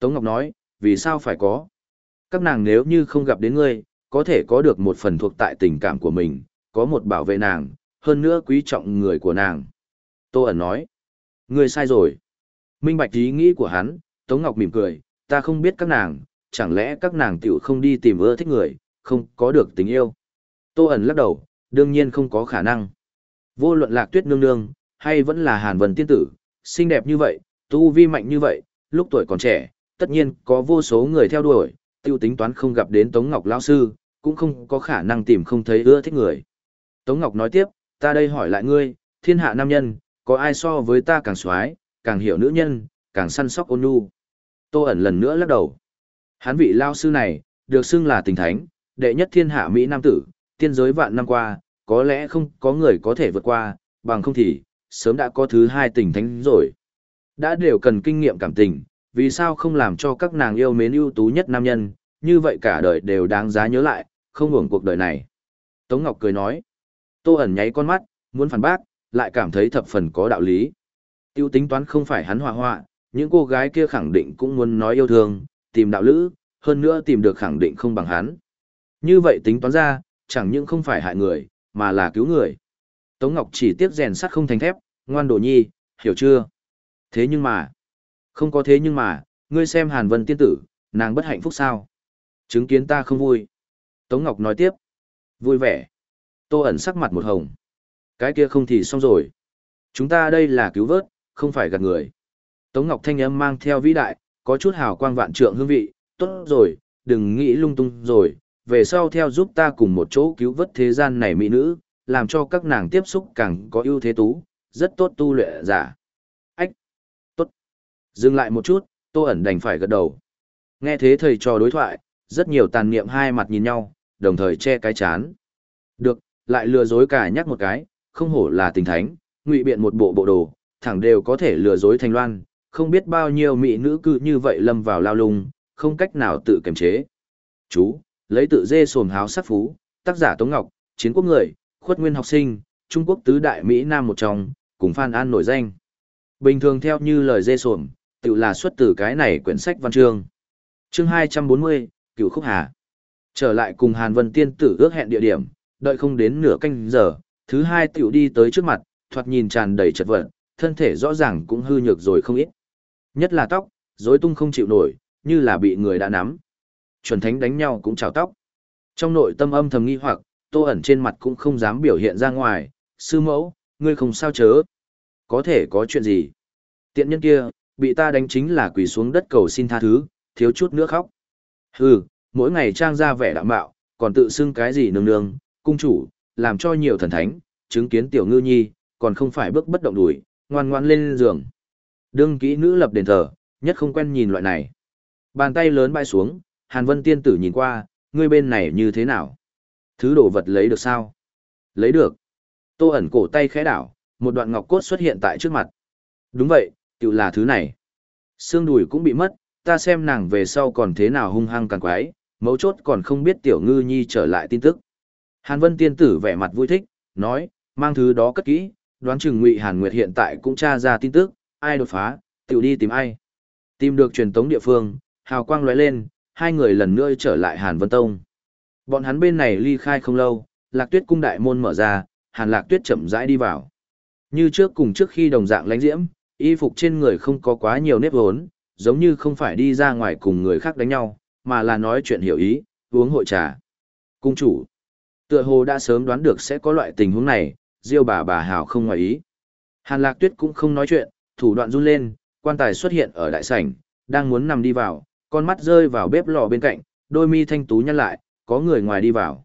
Tống Ngọc nói, vì sao phải có? Các nàng nếu như không gặp đến ngươi, có thể có được một phần thuộc tại tình cảm của mình, có một bảo vệ nàng, hơn nữa quý trọng người của nàng. Tô ẩn nói, ngươi sai rồi. Minh bạch ý nghĩ của hắn, Tống Ngọc mỉm cười, ta không biết các nàng, chẳng lẽ các nàng tiểu không đi tìm ưa thích người, không có được tình yêu. Tô ẩn lắc đầu, đương nhiên không có khả năng. Vô luận lạc tuyết nương nương, hay vẫn là hàn vân tiên tử, xinh đẹp như vậy, tu vi mạnh như vậy, lúc tuổi còn trẻ, tất nhiên có vô số người theo đuổi, tiêu tính toán không gặp đến Tống Ngọc lão sư, cũng không có khả năng tìm không thấy ưa thích người. Tống Ngọc nói tiếp, ta đây hỏi lại ngươi, thiên hạ nam nhân, có ai so với ta càng xoái, càng hiểu nữ nhân, càng săn sóc ôn nhu. Tô ẩn lần nữa lắc đầu. Hán vị lao sư này, được xưng là tình thánh, đệ nhất thiên hạ Mỹ Nam tử, tiên giới vạn năm qua, có lẽ không có người có thể vượt qua, bằng không thì, sớm đã có thứ hai tình thánh rồi. Đã đều cần kinh nghiệm cảm tình, vì sao không làm cho các nàng yêu mến ưu tú nhất nam nhân, như vậy cả đời đều đáng giá nhớ lại, không hưởng cuộc đời này. Tống Ngọc cười nói, Tô ẩn nháy con mắt, muốn phản bác, lại cảm thấy thập phần có đạo lý. Tiêu tính toán không phải hắn hòa hoạ, những cô gái kia khẳng định cũng muốn nói yêu thương, tìm đạo lữ, hơn nữa tìm được khẳng định không bằng hắn. Như vậy tính toán ra, chẳng những không phải hại người, mà là cứu người. Tống Ngọc chỉ tiếc rèn sắt không thành thép, ngoan đồ nhi, hiểu chưa? Thế nhưng mà, không có thế nhưng mà, ngươi xem Hàn Vân tiên tử, nàng bất hạnh phúc sao? Chứng kiến ta không vui. Tống Ngọc nói tiếp, vui vẻ. Tô ẩn sắc mặt một hồng. Cái kia không thì xong rồi. Chúng ta đây là cứu vớt, không phải gạt người. Tống Ngọc thanh âm mang theo vĩ đại, có chút hào quang vạn trượng hương vị, tốt rồi, đừng nghĩ lung tung rồi, về sau theo giúp ta cùng một chỗ cứu vớt thế gian này mỹ nữ, làm cho các nàng tiếp xúc càng có ưu thế tú, rất tốt tu luyện giả. Dừng lại một chút, tô ẩn đành phải gật đầu. Nghe thế thầy trò đối thoại, rất nhiều tàn niệm hai mặt nhìn nhau, đồng thời che cái chán. Được, lại lừa dối cả nhắc một cái, không hổ là tình thánh, ngụy biện một bộ bộ đồ, thẳng đều có thể lừa dối thành loan, không biết bao nhiêu mỹ nữ cư như vậy lâm vào lao lung, không cách nào tự kiềm chế. Chú, lấy tự dê sồn háo sắc phú, tác giả Tống Ngọc, chiến quốc người, khuất nguyên học sinh, Trung Quốc tứ đại Mỹ Nam một trong, cùng Phan An nổi danh. Bình thường theo như lời dê sồn, tự là xuất từ cái này quyển sách văn chương. Chương 240, cửu Khúc Hà. Trở lại cùng Hàn Vân Tiên tử ước hẹn địa điểm, đợi không đến nửa canh giờ, thứ hai tiểu đi tới trước mặt, thoạt nhìn tràn đầy chật vật, thân thể rõ ràng cũng hư nhược rồi không ít. Nhất là tóc, rối tung không chịu nổi, như là bị người đã nắm. Chuẩn thánh đánh nhau cũng trào tóc. Trong nội tâm âm thầm nghi hoặc, tô ẩn trên mặt cũng không dám biểu hiện ra ngoài, sư mẫu, ngươi không sao chớ. Có thể có chuyện gì? Tiện nhân kia, bị ta đánh chính là quỳ xuống đất cầu xin tha thứ, thiếu chút nữa khóc. Hừ, mỗi ngày trang ra vẻ đạm bạo, còn tự xưng cái gì nương nương, cung chủ, làm cho nhiều thần thánh, chứng kiến tiểu ngư nhi, còn không phải bước bất động đuổi, ngoan ngoan lên giường. Đương kỹ nữ lập đền thờ, nhất không quen nhìn loại này. Bàn tay lớn bay xuống, Hàn Vân tiên tử nhìn qua, ngươi bên này như thế nào? Thứ đồ vật lấy được sao? Lấy được. Tô ẩn cổ tay khẽ đảo, một đoạn ngọc cốt xuất hiện tại trước mặt. Đúng vậy, tự là thứ này. Xương đùi cũng bị mất, ta xem nàng về sau còn thế nào hung hăng càng quái, mấu chốt còn không biết tiểu ngư nhi trở lại tin tức. Hàn Vân tiên tử vẻ mặt vui thích, nói, mang thứ đó cất kỹ, đoán chừng Ngụy Hàn Nguyệt hiện tại cũng tra ra tin tức, ai đột phá, tiểu đi tìm ai. Tìm được truyền tống địa phương, hào quang lóe lên, hai người lần nữa trở lại Hàn Vân Tông. Bọn hắn bên này ly khai không lâu, Lạc Tuyết cung đại môn mở ra, Hàn Lạc Tuyết chậm rãi đi vào. Như trước cùng trước khi đồng dạng lãnh diễm, y phục trên người không có quá nhiều nếp vốn, giống như không phải đi ra ngoài cùng người khác đánh nhau, mà là nói chuyện hiểu ý, uống hội trà. Cung chủ, tựa hồ đã sớm đoán được sẽ có loại tình huống này, diêu bà bà hào không ngoài ý. Hàn Lạc Tuyết cũng không nói chuyện, thủ đoạn run lên, quan tài xuất hiện ở đại sảnh, đang muốn nằm đi vào, con mắt rơi vào bếp lò bên cạnh, đôi mi thanh tú nhăn lại, có người ngoài đi vào.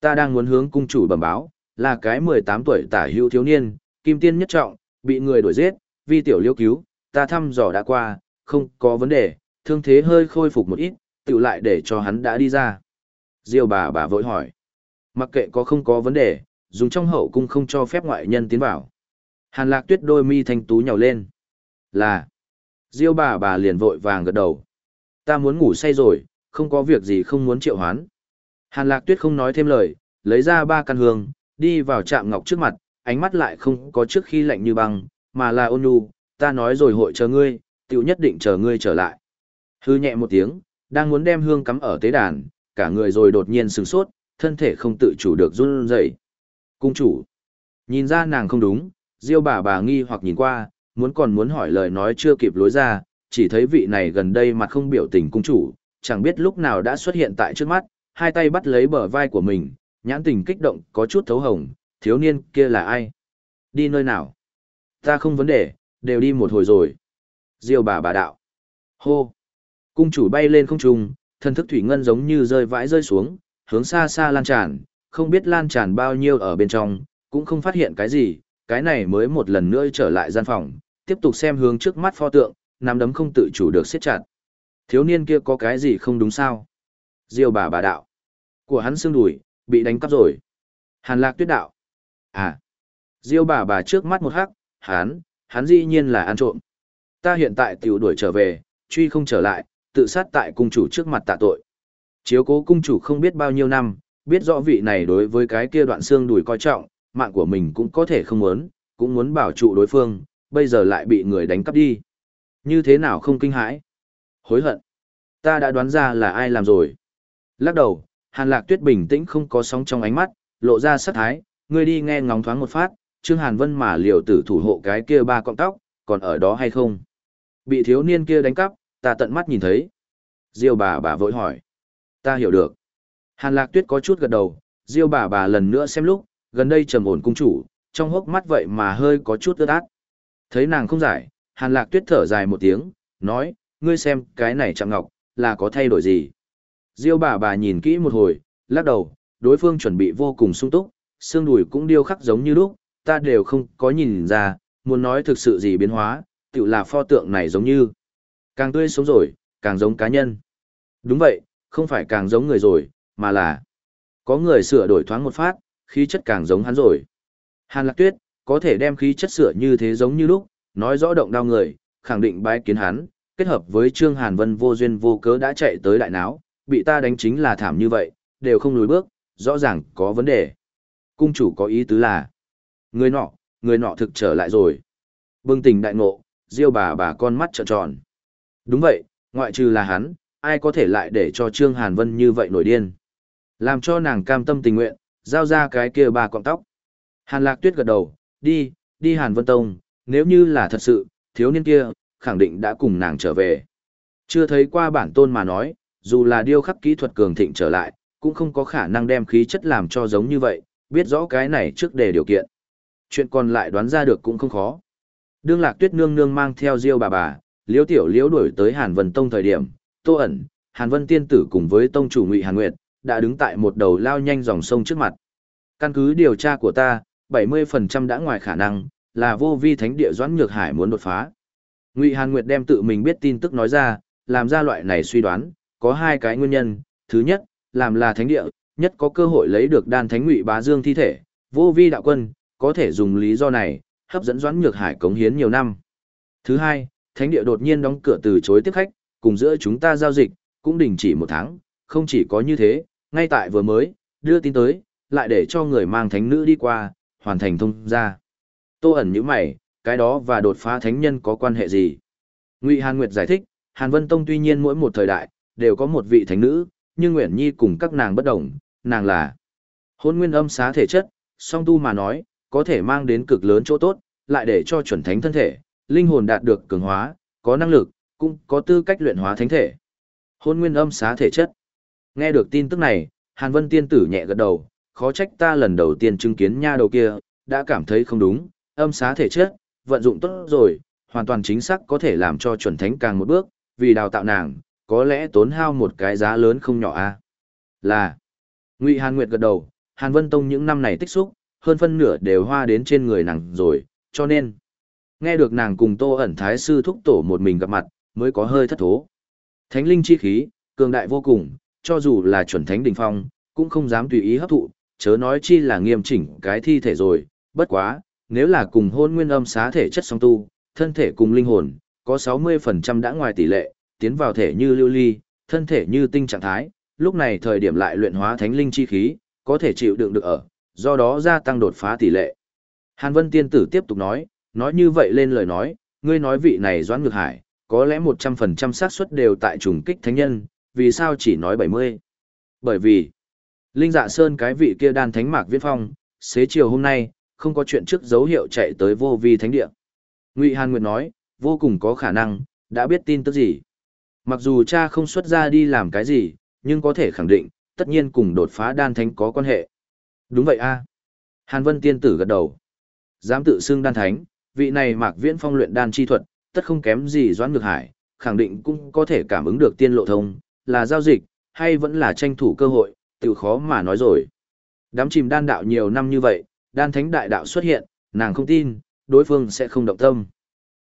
Ta đang muốn hướng cung chủ bẩm báo, là cái 18 tuổi tả hữu thiếu niên, kim tiên nhất trọng, bị người đuổi giết, vi tiểu liêu cứu, ta thăm dò đã qua, không có vấn đề, thương thế hơi khôi phục một ít, tự lại để cho hắn đã đi ra. Diêu bà bà vội hỏi. Mặc kệ có không có vấn đề, dùng trong hậu cung không cho phép ngoại nhân tiến vào. Hàn lạc tuyết đôi mi thanh tú nhào lên. Là. Diêu bà bà liền vội vàng gật đầu. Ta muốn ngủ say rồi, không có việc gì không muốn triệu hoán. Hàn lạc tuyết không nói thêm lời, lấy ra ba căn hương, đi vào trạm ngọc trước mặt, ánh mắt lại không có trước khi lạnh như băng, mà là ôn nhu, ta nói rồi hội chờ ngươi, tiểu nhất định chờ ngươi trở lại. Hư nhẹ một tiếng, đang muốn đem hương cắm ở tế đàn, cả người rồi đột nhiên sửng sốt, thân thể không tự chủ được run rẩy. Cung chủ. Nhìn ra nàng không đúng, Diêu bà bà nghi hoặc nhìn qua, muốn còn muốn hỏi lời nói chưa kịp lối ra, chỉ thấy vị này gần đây mặt không biểu tình cung chủ, chẳng biết lúc nào đã xuất hiện tại trước mắt, hai tay bắt lấy bờ vai của mình, nhãn tình kích động có chút thấu hồng, thiếu niên kia là ai? Đi nơi nào? Ta không vấn đề, đều đi một hồi rồi. Diêu bà bà đạo. Hô. Cung chủ bay lên không trung, thân thức thủy ngân giống như rơi vãi rơi xuống, hướng xa xa lan tràn, không biết lan tràn bao nhiêu ở bên trong, cũng không phát hiện cái gì, cái này mới một lần nữa trở lại gian phòng, tiếp tục xem hướng trước mắt pho tượng, nắm đấm không tự chủ được siết chặt. Thiếu niên kia có cái gì không đúng sao? Diêu bà bà đạo. Của hắn xương đùi, bị đánh cắp rồi. Hàn lạc tuyết đạo. À. Diêu bà bà trước mắt một hắc, hắn, hắn dĩ nhiên là ăn trộm. Ta hiện tại tiểu đuổi trở về, truy không trở lại, tự sát tại cung chủ trước mặt tạ tội. Chiếu cố cung chủ không biết bao nhiêu năm, biết rõ vị này đối với cái kia đoạn xương đùi coi trọng, mạng của mình cũng có thể không muốn, cũng muốn bảo trụ đối phương, bây giờ lại bị người đánh cắp đi. Như thế nào không kinh hãi? Hối hận. Ta đã đoán ra là ai làm rồi. Lắc đầu, Hàn Lạc Tuyết bình tĩnh không có sóng trong ánh mắt, lộ ra sắc thái, ngươi đi nghe ngóng thoáng một phát, Trương Hàn Vân mà liều tử thủ hộ cái kia ba cọng tóc, còn ở đó hay không? Bị thiếu niên kia đánh cắp, ta tận mắt nhìn thấy. Diêu bà bà vội hỏi. Ta hiểu được. Hàn Lạc Tuyết có chút gật đầu, Diêu bà bà lần nữa xem lúc, gần đây trầm ổn cung chủ, trong hốc mắt vậy mà hơi có chút ướt át. Thấy nàng không giải, Hàn Lạc Tuyết thở dài một tiếng, nói, ngươi xem cái này chạm ngọc, là có thay đổi gì? Diêu bà bà nhìn kỹ một hồi, lắc đầu, đối phương chuẩn bị vô cùng sung túc, xương đùi cũng điêu khắc giống như lúc, ta đều không có nhìn ra, muốn nói thực sự gì biến hóa, tự là pho tượng này giống như. Càng tươi sống rồi, càng giống cá nhân. Đúng vậy, không phải càng giống người rồi, mà là có người sửa đổi thoáng một phát, khí chất càng giống hắn rồi. Hàn Lạc Tuyết, có thể đem khí chất sửa như thế giống như lúc, nói rõ động đau người, khẳng định bái kiến hắn, kết hợp với Trương Hàn Vân vô duyên vô cớ đã chạy tới đại náo, bị ta đánh chính là thảm như vậy, đều không lùi bước, rõ ràng có vấn đề. Cung chủ có ý tứ là, người nọ, người nọ thực trở lại rồi. Bừng tỉnh đại ngộ, diêu bà bà con mắt trợn tròn. Đúng vậy, ngoại trừ là hắn, ai có thể lại để cho Trương Hàn Vân như vậy nổi điên. Làm cho nàng cam tâm tình nguyện, giao ra cái kia ba cọng tóc. Hàn Lạc Tuyết gật đầu, đi, đi Hàn Vân Tông, nếu như là thật sự, thiếu niên kia, khẳng định đã cùng nàng trở về. Chưa thấy qua bản tôn mà nói, dù là điêu khắc kỹ thuật cường thịnh trở lại, cũng không có khả năng đem khí chất làm cho giống như vậy, biết rõ cái này trước đề điều kiện. Chuyện còn lại đoán ra được cũng không khó. Đương Lạc Tuyết nương nương mang theo Diêu bà bà, Liễu Tiểu Liễu đuổi tới Hàn Vân Tông thời điểm, Tô ẩn, Hàn Vân tiên tử cùng với tông chủ Ngụy Hàn Nguyệt, đã đứng tại một đầu lao nhanh dòng sông trước mặt. Căn cứ điều tra của ta, 70% đã ngoài khả năng, là vô vi thánh địa Doãn Nhược Hải muốn đột phá. Ngụy Hàn Nguyệt đem tự mình biết tin tức nói ra, làm ra loại này suy đoán, có hai cái nguyên nhân, thứ nhất, làm là thánh địa, nhất có cơ hội lấy được đan thánh Ngụy Bá Dương thi thể, vô vi đạo quân, có thể dùng lý do này, hấp dẫn Doãn Nhược Hải cống hiến nhiều năm. Thứ hai, thánh địa đột nhiên đóng cửa từ chối tiếp khách, cùng giữa chúng ta giao dịch, cũng đình chỉ một tháng, không chỉ có như thế, ngay tại vừa mới, đưa tin tới, lại để cho người mang thánh nữ đi qua, hoàn thành thông ra. Tô ẩn nhữ mày, cái đó và đột phá thánh nhân có quan hệ gì? Ngụy Hàn Nguyệt giải thích, Hàn Vân Tông tuy nhiên mỗi một thời đại, đều có một vị thánh nữ, nhưng Nguyễn Nhi cùng các nàng bất đồng, nàng là hôn nguyên âm xá thể chất, song tu mà nói, có thể mang đến cực lớn chỗ tốt, lại để cho chuẩn thánh thân thể, linh hồn đạt được cường hóa, có năng lực, cũng có tư cách luyện hóa thánh thể. Hôn nguyên âm xá thể chất. Nghe được tin tức này, Hàn Vân tiên tử nhẹ gật đầu, khó trách ta lần đầu tiên chứng kiến nha đầu kia, đã cảm thấy không đúng, âm xá thể chất, vận dụng tốt rồi, hoàn toàn chính xác có thể làm cho chuẩn thánh càng một bước, vì đào tạo nàng, có lẽ tốn hao một cái giá lớn không nhỏ a. À? Là. Ngụy Hàn Nguyệt gật đầu, Hàn Vân Tông những năm này tích xúc, hơn phân nửa đều hoa đến trên người nàng rồi, cho nên nghe được nàng cùng Tô ẩn thái sư thúc tổ một mình gặp mặt, mới có hơi thất thố. Thánh linh chi khí, cường đại vô cùng, cho dù là chuẩn thánh đỉnh phong, cũng không dám tùy ý hấp thụ, chớ nói chi là nghiêm chỉnh cái thi thể rồi, bất quá, nếu là cùng hôn nguyên âm xá thể chất song tu, thân thể cùng linh hồn, có 60% đã ngoài tỷ lệ, tiến vào thể như lưu ly, thân thể như tinh trạng thái, lúc này thời điểm lại luyện hóa thánh linh chi khí, có thể chịu đựng được ở, do đó gia tăng đột phá tỷ lệ. Hàn Vân Tiên Tử tiếp tục nói, nói như vậy lên lời nói, ngươi nói vị này Doãn Ngược Hải, có lẽ 100% xác suất đều tại trùng kích thánh nhân, vì sao chỉ nói 70? Bởi vì, Linh Dạ Sơn cái vị kia đan thánh mạc viết phong, xế chiều hôm nay, không có chuyện trước dấu hiệu chạy tới vô vi thánh địa. Ngụy Hàn Nguyệt nói, vô cùng có khả năng, đã biết tin tức gì. Mặc dù cha không xuất ra đi làm cái gì, nhưng có thể khẳng định, tất nhiên cùng đột phá đan thánh có quan hệ. Đúng vậy a. Hàn Vân tiên tử gật đầu. Dám tự xưng đan thánh, vị này Mạc Viễn Phong luyện đan chi thuật, tất không kém gì Doãn Ngược Hải, khẳng định cũng có thể cảm ứng được tiên lộ thông, là giao dịch, hay vẫn là tranh thủ cơ hội, tự khó mà nói rồi. Đám chìm đan đạo nhiều năm như vậy, đan thánh đại đạo xuất hiện, nàng không tin, đối phương sẽ không động tâm.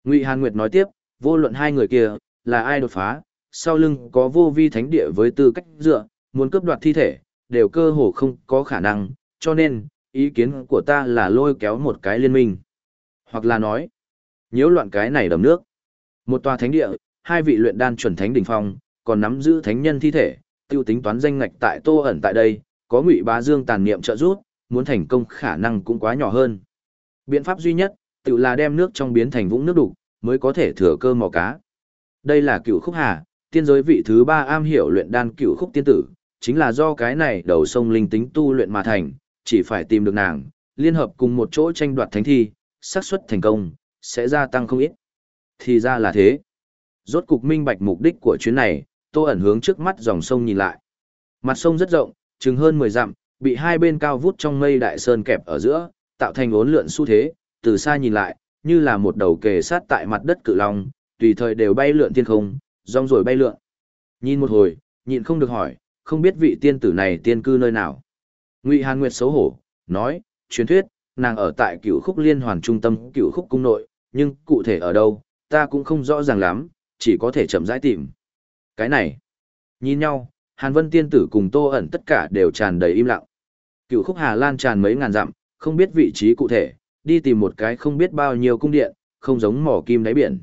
Ngụy Hàn Nguyệt nói tiếp, vô luận hai người kia, là ai đột phá, sau lưng có vô vi thánh địa với tư cách dựa, muốn cướp đoạt thi thể, đều cơ hồ không có khả năng, cho nên, ý kiến của ta là lôi kéo một cái liên minh. Hoặc là nói, nhiễu loạn cái này đầm nước. Một tòa thánh địa, hai vị luyện đan chuẩn thánh đỉnh phong, còn nắm giữ thánh nhân thi thể, tiêu tính toán danh ngạch tại Tô ẩn tại đây, có Ngụy Bá Dương tàn niệm trợ giúp, muốn thành công khả năng cũng quá nhỏ hơn. Biện pháp duy nhất, tự là đem nước trong biến thành vũng nước đủ mới có thể thừa cơ mò cá. Đây là cựu khúc hà, tiên giới vị thứ ba am hiểu luyện đan cựu khúc tiên tử, chính là do cái này đầu sông linh tính tu luyện mà thành, chỉ phải tìm được nàng, liên hợp cùng một chỗ tranh đoạt thánh thi, xác suất thành công, sẽ gia tăng không ít. Thì ra là thế. Rốt cục minh bạch mục đích của chuyến này, tô ẩn hướng trước mắt dòng sông nhìn lại. Mặt sông rất rộng, chừng hơn 10 dặm, bị hai bên cao vút trong mây đại sơn kẹp ở giữa, tạo thành ốn lượn xu thế, từ xa nhìn lại, như là một đầu kề sát tại mặt đất cự long, tùy thời đều bay lượn thiên không, rong rồi bay lượn. Nhìn một hồi, nhịn không được hỏi, không biết vị tiên tử này tiên cư nơi nào. Ngụy Hàn Nguyệt xấu hổ, nói, truyền thuyết, nàng ở tại cựu khúc liên hoàn trung tâm cựu khúc cung nội, nhưng cụ thể ở đâu, ta cũng không rõ ràng lắm, chỉ có thể chậm rãi tìm. Cái này, nhìn nhau, Hàn Vân tiên tử cùng Tô ẩn tất cả đều tràn đầy im lặng. Cựu khúc Hà Lan tràn mấy ngàn dặm, không biết vị trí cụ thể, đi tìm một cái không biết bao nhiêu cung điện, không giống mỏ kim đáy biển.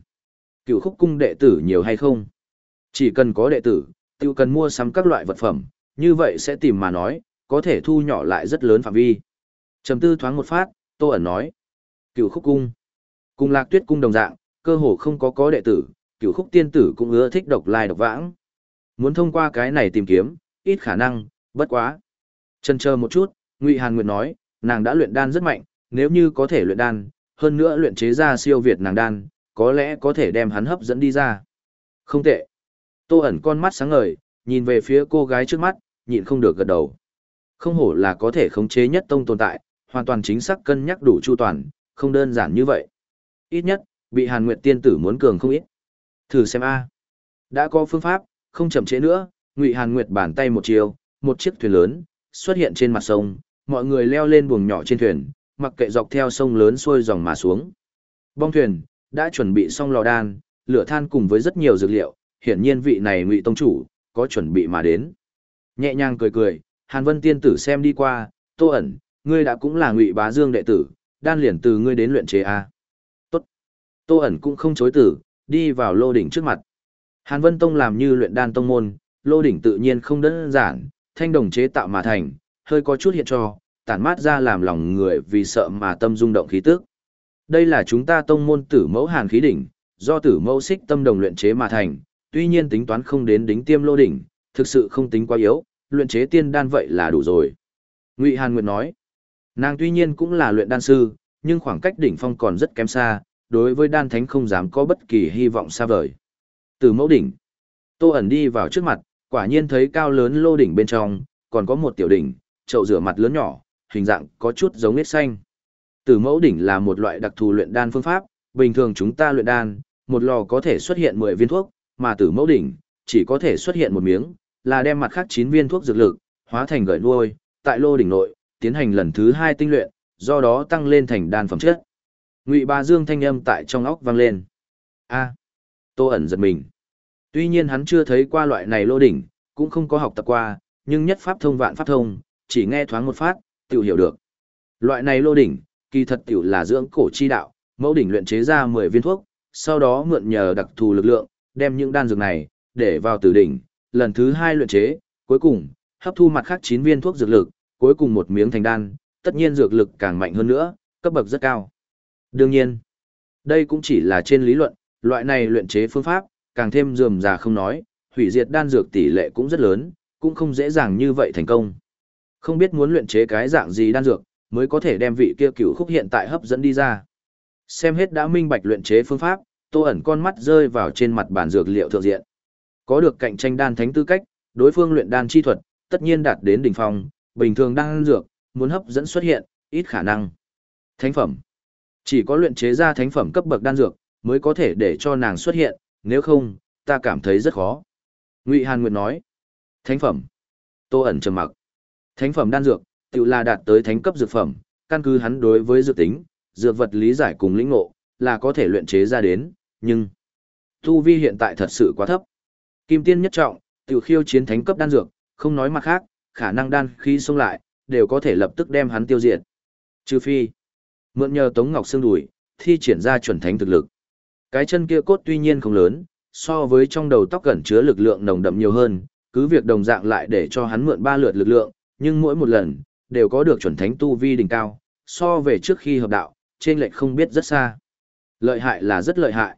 Cựu khúc cung đệ tử nhiều hay không? Chỉ cần có đệ tử, tiêu cần mua sắm các loại vật phẩm, như vậy sẽ tìm mà nói, có thể thu nhỏ lại rất lớn phạm vi. Trầm tư thoáng một phát, Tô ẩn nói. cửu khúc cung. cùng lạc tuyết cung đồng dạng, cơ hồ không có có đệ tử, cửu khúc tiên tử cũng ưa thích độc lai độc vãng. Muốn thông qua cái này tìm kiếm, ít khả năng, bất quá. Chân chờ một chút, Ngụy Hàn Nguyệt nói, nàng đã luyện đan rất mạnh, nếu như có thể luyện đan, hơn nữa luyện chế ra siêu việt nàng đan, có lẽ có thể đem hắn hấp dẫn đi ra. Không tệ. Tô ẩn con mắt sáng ngời, nhìn về phía cô gái trước mắt, nhịn không được gật đầu. Không hổ là có thể khống chế nhất tông tồn tại, hoàn toàn chính xác cân nhắc đủ chu toàn, không đơn giản như vậy. Ít nhất, bị Hàn Nguyệt tiên tử muốn cường không ít. Thử xem a. Đã có phương pháp, không chậm trễ nữa, Ngụy Hàn Nguyệt bàn tay một chiều, một chiếc thuyền lớn xuất hiện trên mặt sông, mọi người leo lên buồng nhỏ trên thuyền, mặc kệ dọc theo sông lớn xuôi dòng mà xuống. Bong thuyền đã chuẩn bị xong lò đan, lửa than cùng với rất nhiều dược liệu, hiển nhiên vị này Ngụy tông chủ có chuẩn bị mà đến. Nhẹ nhàng cười cười, Hàn Vân tiên tử xem đi qua, Tô ẩn, ngươi đã cũng là Ngụy Bá Dương đệ tử, đan liền từ ngươi đến luyện chế a. Tốt. Tô ẩn cũng không chối từ, đi vào lô đỉnh trước mặt. Hàn Vân Tông làm như luyện đan tông môn, lô đỉnh tự nhiên không đơn giản, thanh đồng chế tạo mà thành, hơi có chút hiện cho, tản mát ra làm lòng người vì sợ mà tâm rung động khí tức. Đây là chúng ta tông môn tử mẫu hàn khí đỉnh, do tử mẫu xích tâm đồng luyện chế mà thành, tuy nhiên tính toán không đến đính tiêm lô đỉnh, thực sự không tính quá yếu, luyện chế tiên đan vậy là đủ rồi. Ngụy Hàn Nguyệt nói, nàng tuy nhiên cũng là luyện đan sư, nhưng khoảng cách đỉnh phong còn rất kém xa, đối với đan thánh không dám có bất kỳ hy vọng xa vời. Từ mẫu đỉnh, Tô ẩn đi vào trước mặt, quả nhiên thấy cao lớn lô đỉnh bên trong, còn có một tiểu đỉnh, chậu rửa mặt lớn nhỏ, hình dạng có chút giống nết xanh. Từ mẫu đỉnh là một loại đặc thù luyện đan phương pháp, bình thường chúng ta luyện đan, một lò có thể xuất hiện 10 viên thuốc, mà từ mẫu đỉnh chỉ có thể xuất hiện một miếng, là đem mặt khác 9 viên thuốc dược lực hóa thành gợi nuôi, tại lô đỉnh nội, tiến hành lần thứ 2 tinh luyện, do đó tăng lên thành đan phẩm chất. Ngụy Ba Dương thanh âm tại trong óc vang lên. A. Tô ẩn giật mình. Tuy nhiên hắn chưa thấy qua loại này lô đỉnh, cũng không có học tập qua, nhưng nhất pháp thông vạn pháp thông, chỉ nghe thoáng một phát, tiểu hiểu được. Loại này lô đỉnh, kỳ thật tiểu là dưỡng cổ chi đạo, mẫu đỉnh luyện chế ra 10 viên thuốc, sau đó mượn nhờ đặc thù lực lượng, đem những đan dược này để vào tử đỉnh, lần thứ hai luyện chế, cuối cùng hấp thu mặt khác 9 viên thuốc dược lực, cuối cùng một miếng thành đan, tất nhiên dược lực càng mạnh hơn nữa, cấp bậc rất cao. Đương nhiên, đây cũng chỉ là trên lý luận, loại này luyện chế phương pháp càng thêm dườm già không nói, hủy diệt đan dược tỷ lệ cũng rất lớn, cũng không dễ dàng như vậy thành công. Không biết muốn luyện chế cái dạng gì đan dược, mới có thể đem vị kia cửu khúc hiện tại hấp dẫn đi ra. Xem hết đã minh bạch luyện chế phương pháp, Tô ẩn con mắt rơi vào trên mặt bản dược liệu thượng diện. Có được cạnh tranh đan thánh tư cách, đối phương luyện đan chi thuật, tất nhiên đạt đến đỉnh phong, bình thường đan dược, muốn hấp dẫn xuất hiện, ít khả năng. Thánh phẩm. Chỉ có luyện chế ra thánh phẩm cấp bậc đan dược, mới có thể để cho nàng xuất hiện, nếu không, ta cảm thấy rất khó. Ngụy Hàn Nguyệt nói. Thánh phẩm. Tô ẩn trầm mặc. Thánh phẩm đan dược, tự là đạt tới thánh cấp dược phẩm, căn cứ hắn đối với dược tính, dược vật lý giải cùng lĩnh ngộ, là có thể luyện chế ra đến, nhưng tu vi hiện tại thật sự quá thấp. Kim tiên nhất trọng, tiểu khiêu chiến thánh cấp đan dược, không nói mặt khác, khả năng đan khi xông lại, đều có thể lập tức đem hắn tiêu diệt. Trừ phi, mượn nhờ Tống Ngọc xương đùi, thi triển ra chuẩn thánh thực lực. Cái chân kia cốt tuy nhiên không lớn, so với trong đầu tóc gần chứa lực lượng nồng đậm nhiều hơn, cứ việc đồng dạng lại để cho hắn mượn ba lượt lực lượng, nhưng mỗi một lần, đều có được chuẩn thánh tu vi đỉnh cao, so về trước khi hợp đạo, trên lệch không biết rất xa. Lợi hại là rất lợi hại.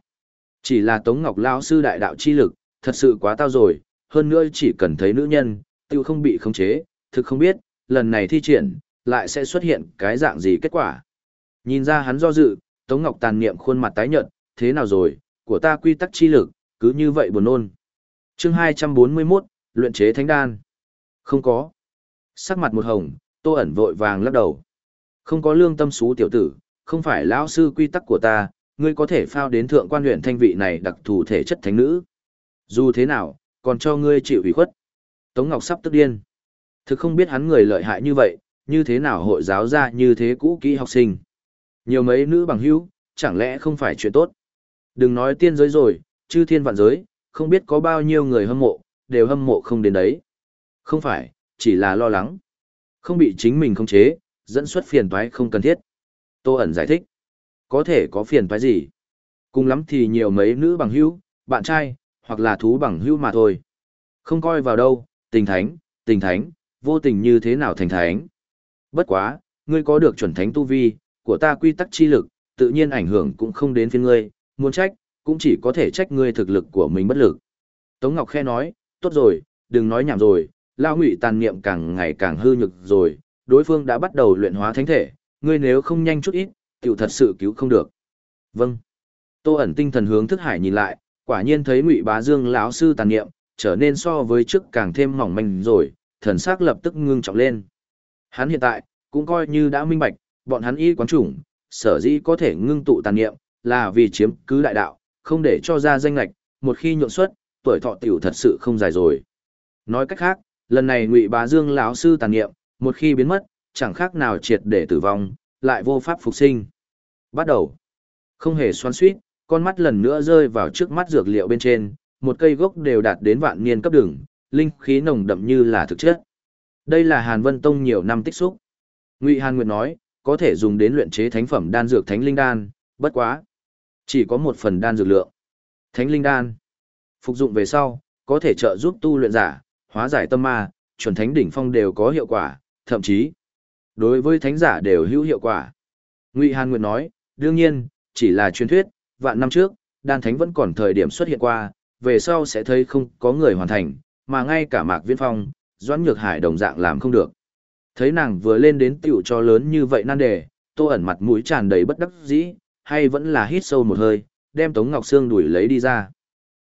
Chỉ là Tống Ngọc Lao sư đại đạo chi lực, thật sự quá tao rồi, hơn nữa chỉ cần thấy nữ nhân, tiêu không bị khống chế, thực không biết, lần này thi triển, lại sẽ xuất hiện cái dạng gì kết quả. Nhìn ra hắn do dự, Tống Ngọc tàn niệm khuôn mặt tái nhợt, thế nào rồi, của ta quy tắc chi lực, cứ như vậy buồn nôn. chương 241, luyện chế thánh đan. Không có. Sắc mặt một hồng, tô ẩn vội vàng lắc đầu. Không có lương tâm xú tiểu tử, không phải lão sư quy tắc của ta, ngươi có thể phao đến thượng quan huyện thanh vị này đặc thù thể chất thánh nữ. Dù thế nào, còn cho ngươi chịu ủy khuất. Tống Ngọc sắp tức điên. Thực không biết hắn người lợi hại như vậy, như thế nào hội giáo ra như thế cũ kỹ học sinh. Nhiều mấy nữ bằng hữu, chẳng lẽ không phải chuyện tốt. Đừng nói tiên giới rồi, chư thiên vạn giới, không biết có bao nhiêu người hâm mộ, đều hâm mộ không đến đấy. Không phải, chỉ là lo lắng. Không bị chính mình khống chế, dẫn xuất phiền toái không cần thiết. Tô ẩn giải thích. Có thể có phiền toái gì? Cùng lắm thì nhiều mấy nữ bằng hữu, bạn trai, hoặc là thú bằng hữu mà thôi. Không coi vào đâu, tình thánh, tình thánh, vô tình như thế nào thành thánh. Bất quá, ngươi có được chuẩn thánh tu vi, của ta quy tắc chi lực, tự nhiên ảnh hưởng cũng không đến phiên ngươi, muốn trách, cũng chỉ có thể trách ngươi thực lực của mình bất lực. Tống Ngọc Khe nói, tốt rồi, đừng nói nhảm rồi, lao ngụy tàn niệm càng ngày càng hư nhược rồi, đối phương đã bắt đầu luyện hóa thánh thể, ngươi nếu không nhanh chút ít, tiểu thật sự cứu không được. Vâng. Tô ẩn tinh thần hướng thức hải nhìn lại, quả nhiên thấy ngụy bá dương lão sư tàn niệm, trở nên so với trước càng thêm mỏng manh rồi, thần sắc lập tức ngưng trọng lên. Hắn hiện tại, cũng coi như đã minh bạch, bọn hắn y quán chủng, sở dĩ có thể ngưng tụ tàn niệm, là vì chiếm cứ đại đạo, không để cho ra danh lệch một khi nhượng xuất, tuổi thọ tiểu thật sự không dài rồi. Nói cách khác, lần này Ngụy Bá Dương lão sư tàn niệm, một khi biến mất, chẳng khác nào triệt để tử vong, lại vô pháp phục sinh. Bắt đầu. Không hề xoắn suýt con mắt lần nữa rơi vào trước mắt dược liệu bên trên, một cây gốc đều đạt đến vạn niên cấp đường, linh khí nồng đậm như là thực chất. Đây là Hàn Vân Tông nhiều năm tích xúc. Ngụy Hàn Nguyệt nói, có thể dùng đến luyện chế thánh phẩm đan dược thánh linh đan, bất quá. Chỉ có một phần đan dược lượng. Thánh linh đan. Phục dụng về sau, có thể trợ giúp tu luyện giả, hóa giải tâm ma, chuẩn thánh đỉnh phong đều có hiệu quả, thậm chí đối với thánh giả đều hữu hiệu quả. Ngụy Hàn Nguyệt nói, đương nhiên, chỉ là truyền thuyết, vạn năm trước, đan thánh vẫn còn thời điểm xuất hiện qua, về sau sẽ thấy không có người hoàn thành, mà ngay cả Mạc Viễn Phong, Doãn Nhược Hải đồng dạng làm không được. Thấy nàng vừa lên đến tiểu cho lớn như vậy nan đề, Tô ẩn mặt mũi tràn đầy bất đắc dĩ, hay vẫn là hít sâu một hơi, đem Tống Ngọc Sương đuổi lấy đi ra.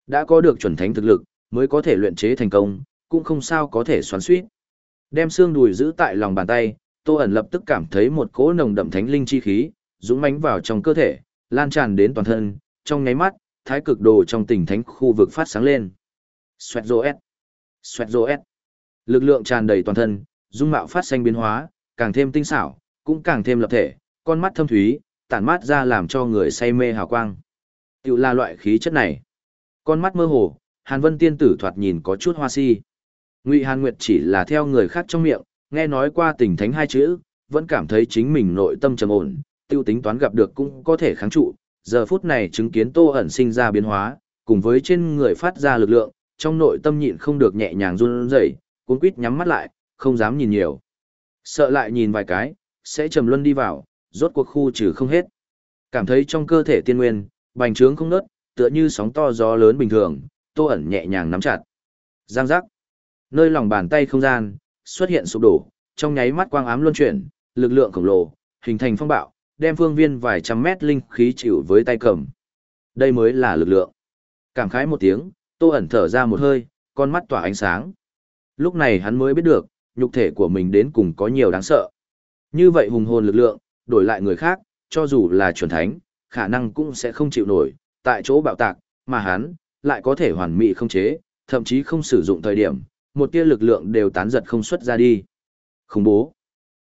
Đã có được chuẩn thánh thực lực, mới có thể luyện chế thành công, cũng không sao có thể xoắn suýt. Đem xương đùi giữ tại lòng bàn tay, Tô ẩn lập tức cảm thấy một cỗ nồng đậm thánh linh chi khí, dũng mãnh vào trong cơ thể, lan tràn đến toàn thân, trong nháy mắt, thái cực đồ trong tỉnh thánh khu vực phát sáng lên. Xoẹt rô ét, Xoẹt rô ét, Lực lượng tràn đầy toàn thân, dung mạo phát sinh biến hóa, càng thêm tinh xảo, cũng càng thêm lập thể, con mắt thâm thúy, tản mát ra làm cho người say mê hào quang. Tiểu là loại khí chất này. Con mắt mơ hồ, Hàn Vân tiên tử thoạt nhìn có chút hoa si. Ngụy Hàn Nguyệt chỉ là theo người khác trong miệng, nghe nói qua tình thánh hai chữ, vẫn cảm thấy chính mình nội tâm trầm ổn, tiêu tính toán gặp được cũng có thể kháng trụ. Giờ phút này chứng kiến Tô ẩn sinh ra biến hóa, cùng với trên người phát ra lực lượng, trong nội tâm nhịn không được nhẹ nhàng run rẩy, cuốn quýt nhắm mắt lại, không dám nhìn nhiều. Sợ lại nhìn vài cái, sẽ trầm luân đi vào, rốt cuộc khu trừ không hết. Cảm thấy trong cơ thể tiên nguyên, bành trướng không nớt, tựa như sóng to gió lớn bình thường, Tô ẩn nhẹ nhàng nắm chặt. Giang giác. Nơi lòng bàn tay không gian, xuất hiện sụp đổ, trong nháy mắt quang ám luân chuyển, lực lượng khổng lồ, hình thành phong bạo, đem phương viên vài trăm mét linh khí chịu với tay cầm. Đây mới là lực lượng. Cảm khái một tiếng, Tô ẩn thở ra một hơi, con mắt tỏa ánh sáng. Lúc này hắn mới biết được, nhục thể của mình đến cùng có nhiều đáng sợ. Như vậy hùng hồn lực lượng, đổi lại người khác, cho dù là chuẩn thánh, khả năng cũng sẽ không chịu nổi, tại chỗ bạo tạc, mà hắn, lại có thể hoàn mỹ không chế, thậm chí không sử dụng thời điểm, một tia lực lượng đều tán giật không xuất ra đi. Khủng bố.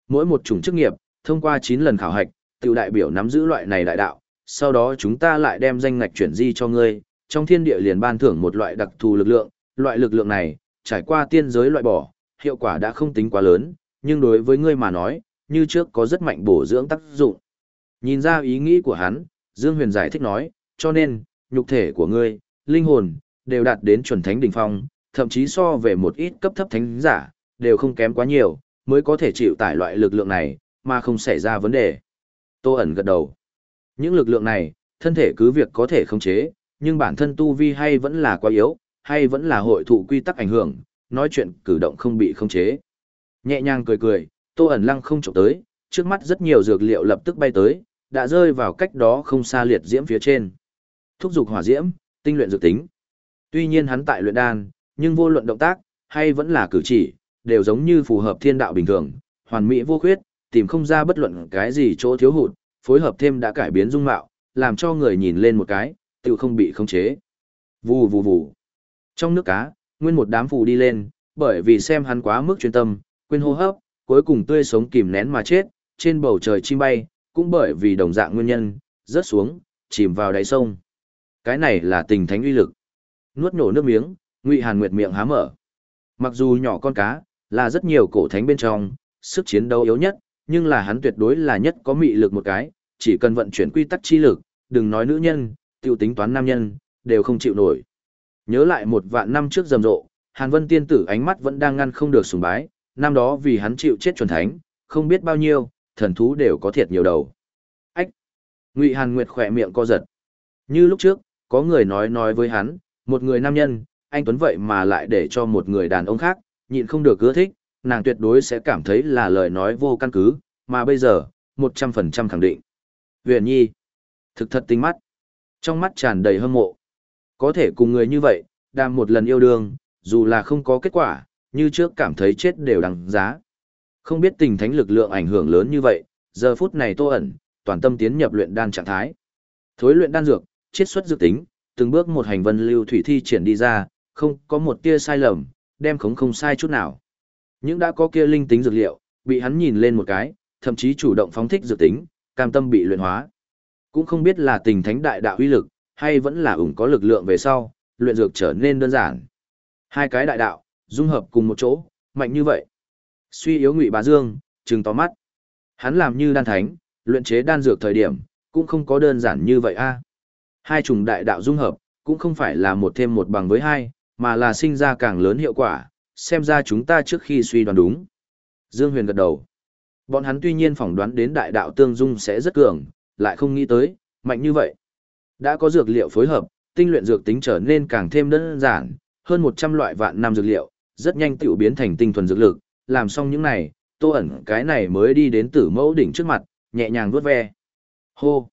Mỗi một chủng chức nghiệp, thông qua 9 lần khảo hạch, tiểu đại biểu nắm giữ loại này đại đạo, sau đó chúng ta lại đem danh ngạch chuyển di cho ngươi, trong thiên địa liền ban thưởng một loại đặc thù lực lượng, loại lực lượng này, trải qua tiên giới loại bỏ, hiệu quả đã không tính quá lớn, nhưng đối với ngươi mà nói, như trước có rất mạnh bổ dưỡng tác dụng. Nhìn ra ý nghĩ của hắn, Dương Huyền giải thích nói, cho nên, nhục thể của ngươi, linh hồn, đều đạt đến chuẩn thánh đỉnh phong, thậm chí so về một ít cấp thấp thánh giả, đều không kém quá nhiều, mới có thể chịu tải loại lực lượng này, mà không xảy ra vấn đề. Tô ẩn gật đầu. Những lực lượng này, thân thể cứ việc có thể khống chế, nhưng bản thân tu vi hay vẫn là quá yếu, hay vẫn là hội thụ quy tắc ảnh hưởng, nói chuyện cử động không bị khống chế. Nhẹ nhàng cười cười, Tô ẩn lăng không chụp tới, trước mắt rất nhiều dược liệu lập tức bay tới, đã rơi vào cách đó không xa liệt diễm phía trên. Thúc dục hỏa diễm, tinh luyện dược tính. Tuy nhiên hắn tại luyện đan, nhưng vô luận động tác, hay vẫn là cử chỉ, đều giống như phù hợp thiên đạo bình thường, hoàn mỹ vô khuyết, tìm không ra bất luận cái gì chỗ thiếu hụt, phối hợp thêm đã cải biến dung mạo, làm cho người nhìn lên một cái, tự không bị khống chế. Vù vù vù. Trong nước cá, nguyên một đám phù đi lên, bởi vì xem hắn quá mức chuyên tâm, quên hô hấp, cuối cùng tươi sống kìm nén mà chết, trên bầu trời chim bay, cũng bởi vì đồng dạng nguyên nhân, rớt xuống, chìm vào đáy sông. Cái này là tình thánh uy lực. Nuốt nổ nước miếng, Ngụy Hàn Nguyệt miệng há mở. Mặc dù nhỏ con cá, là rất nhiều cổ thánh bên trong, sức chiến đấu yếu nhất, nhưng là hắn tuyệt đối là nhất có mị lực một cái, chỉ cần vận chuyển quy tắc chi lực, đừng nói nữ nhân, tiêu tính toán nam nhân, đều không chịu nổi. Nhớ lại một vạn năm trước rầm rộ, Hàn Vân tiên tử ánh mắt vẫn đang ngăn không được sùng bái, năm đó vì hắn chịu chết chuẩn thánh, không biết bao nhiêu, thần thú đều có thiệt nhiều đầu. Ách! Ngụy Hàn Nguyệt khỏe miệng co giật. Như lúc trước, có người nói nói với hắn, một người nam nhân, anh Tuấn vậy mà lại để cho một người đàn ông khác, nhịn không được ưa thích, nàng tuyệt đối sẽ cảm thấy là lời nói vô căn cứ, mà bây giờ, 100% khẳng định. Huyền Nhi, thực thật tinh mắt, trong mắt tràn đầy hâm mộ. Có thể cùng người như vậy, đang một lần yêu đương, dù là không có kết quả, như trước cảm thấy chết đều đằng giá. Không biết tình thánh lực lượng ảnh hưởng lớn như vậy, giờ phút này tô ẩn, toàn tâm tiến nhập luyện đan trạng thái. Thối luyện đan dược, chiết xuất dược tính, từng bước một hành vân lưu thủy thi triển đi ra, không có một tia sai lầm, đem khống không sai chút nào. Những đã có kia linh tính dược liệu, bị hắn nhìn lên một cái, thậm chí chủ động phóng thích dược tính, cam tâm bị luyện hóa. Cũng không biết là tình thánh đại đạo uy lực, hay vẫn là ủng có lực lượng về sau, luyện dược trở nên đơn giản. Hai cái đại đạo, dung hợp cùng một chỗ, mạnh như vậy. Suy yếu Ngụy Bá Dương, trừng to mắt. Hắn làm như đan thánh, luyện chế đan dược thời điểm, cũng không có đơn giản như vậy a. Hai chủng đại đạo dung hợp, cũng không phải là một thêm một bằng với hai, mà là sinh ra càng lớn hiệu quả, xem ra chúng ta trước khi suy đoán đúng. Dương Huyền gật đầu. Bọn hắn tuy nhiên phỏng đoán đến đại đạo tương dung sẽ rất cường, lại không nghĩ tới, mạnh như vậy. Đã có dược liệu phối hợp, tinh luyện dược tính trở nên càng thêm đơn giản, hơn 100 loại vạn năm dược liệu, rất nhanh tiểu biến thành tinh thuần dược lực, làm xong những này, tô ẩn cái này mới đi đến tử mẫu đỉnh trước mặt, nhẹ nhàng vuốt ve. Hô!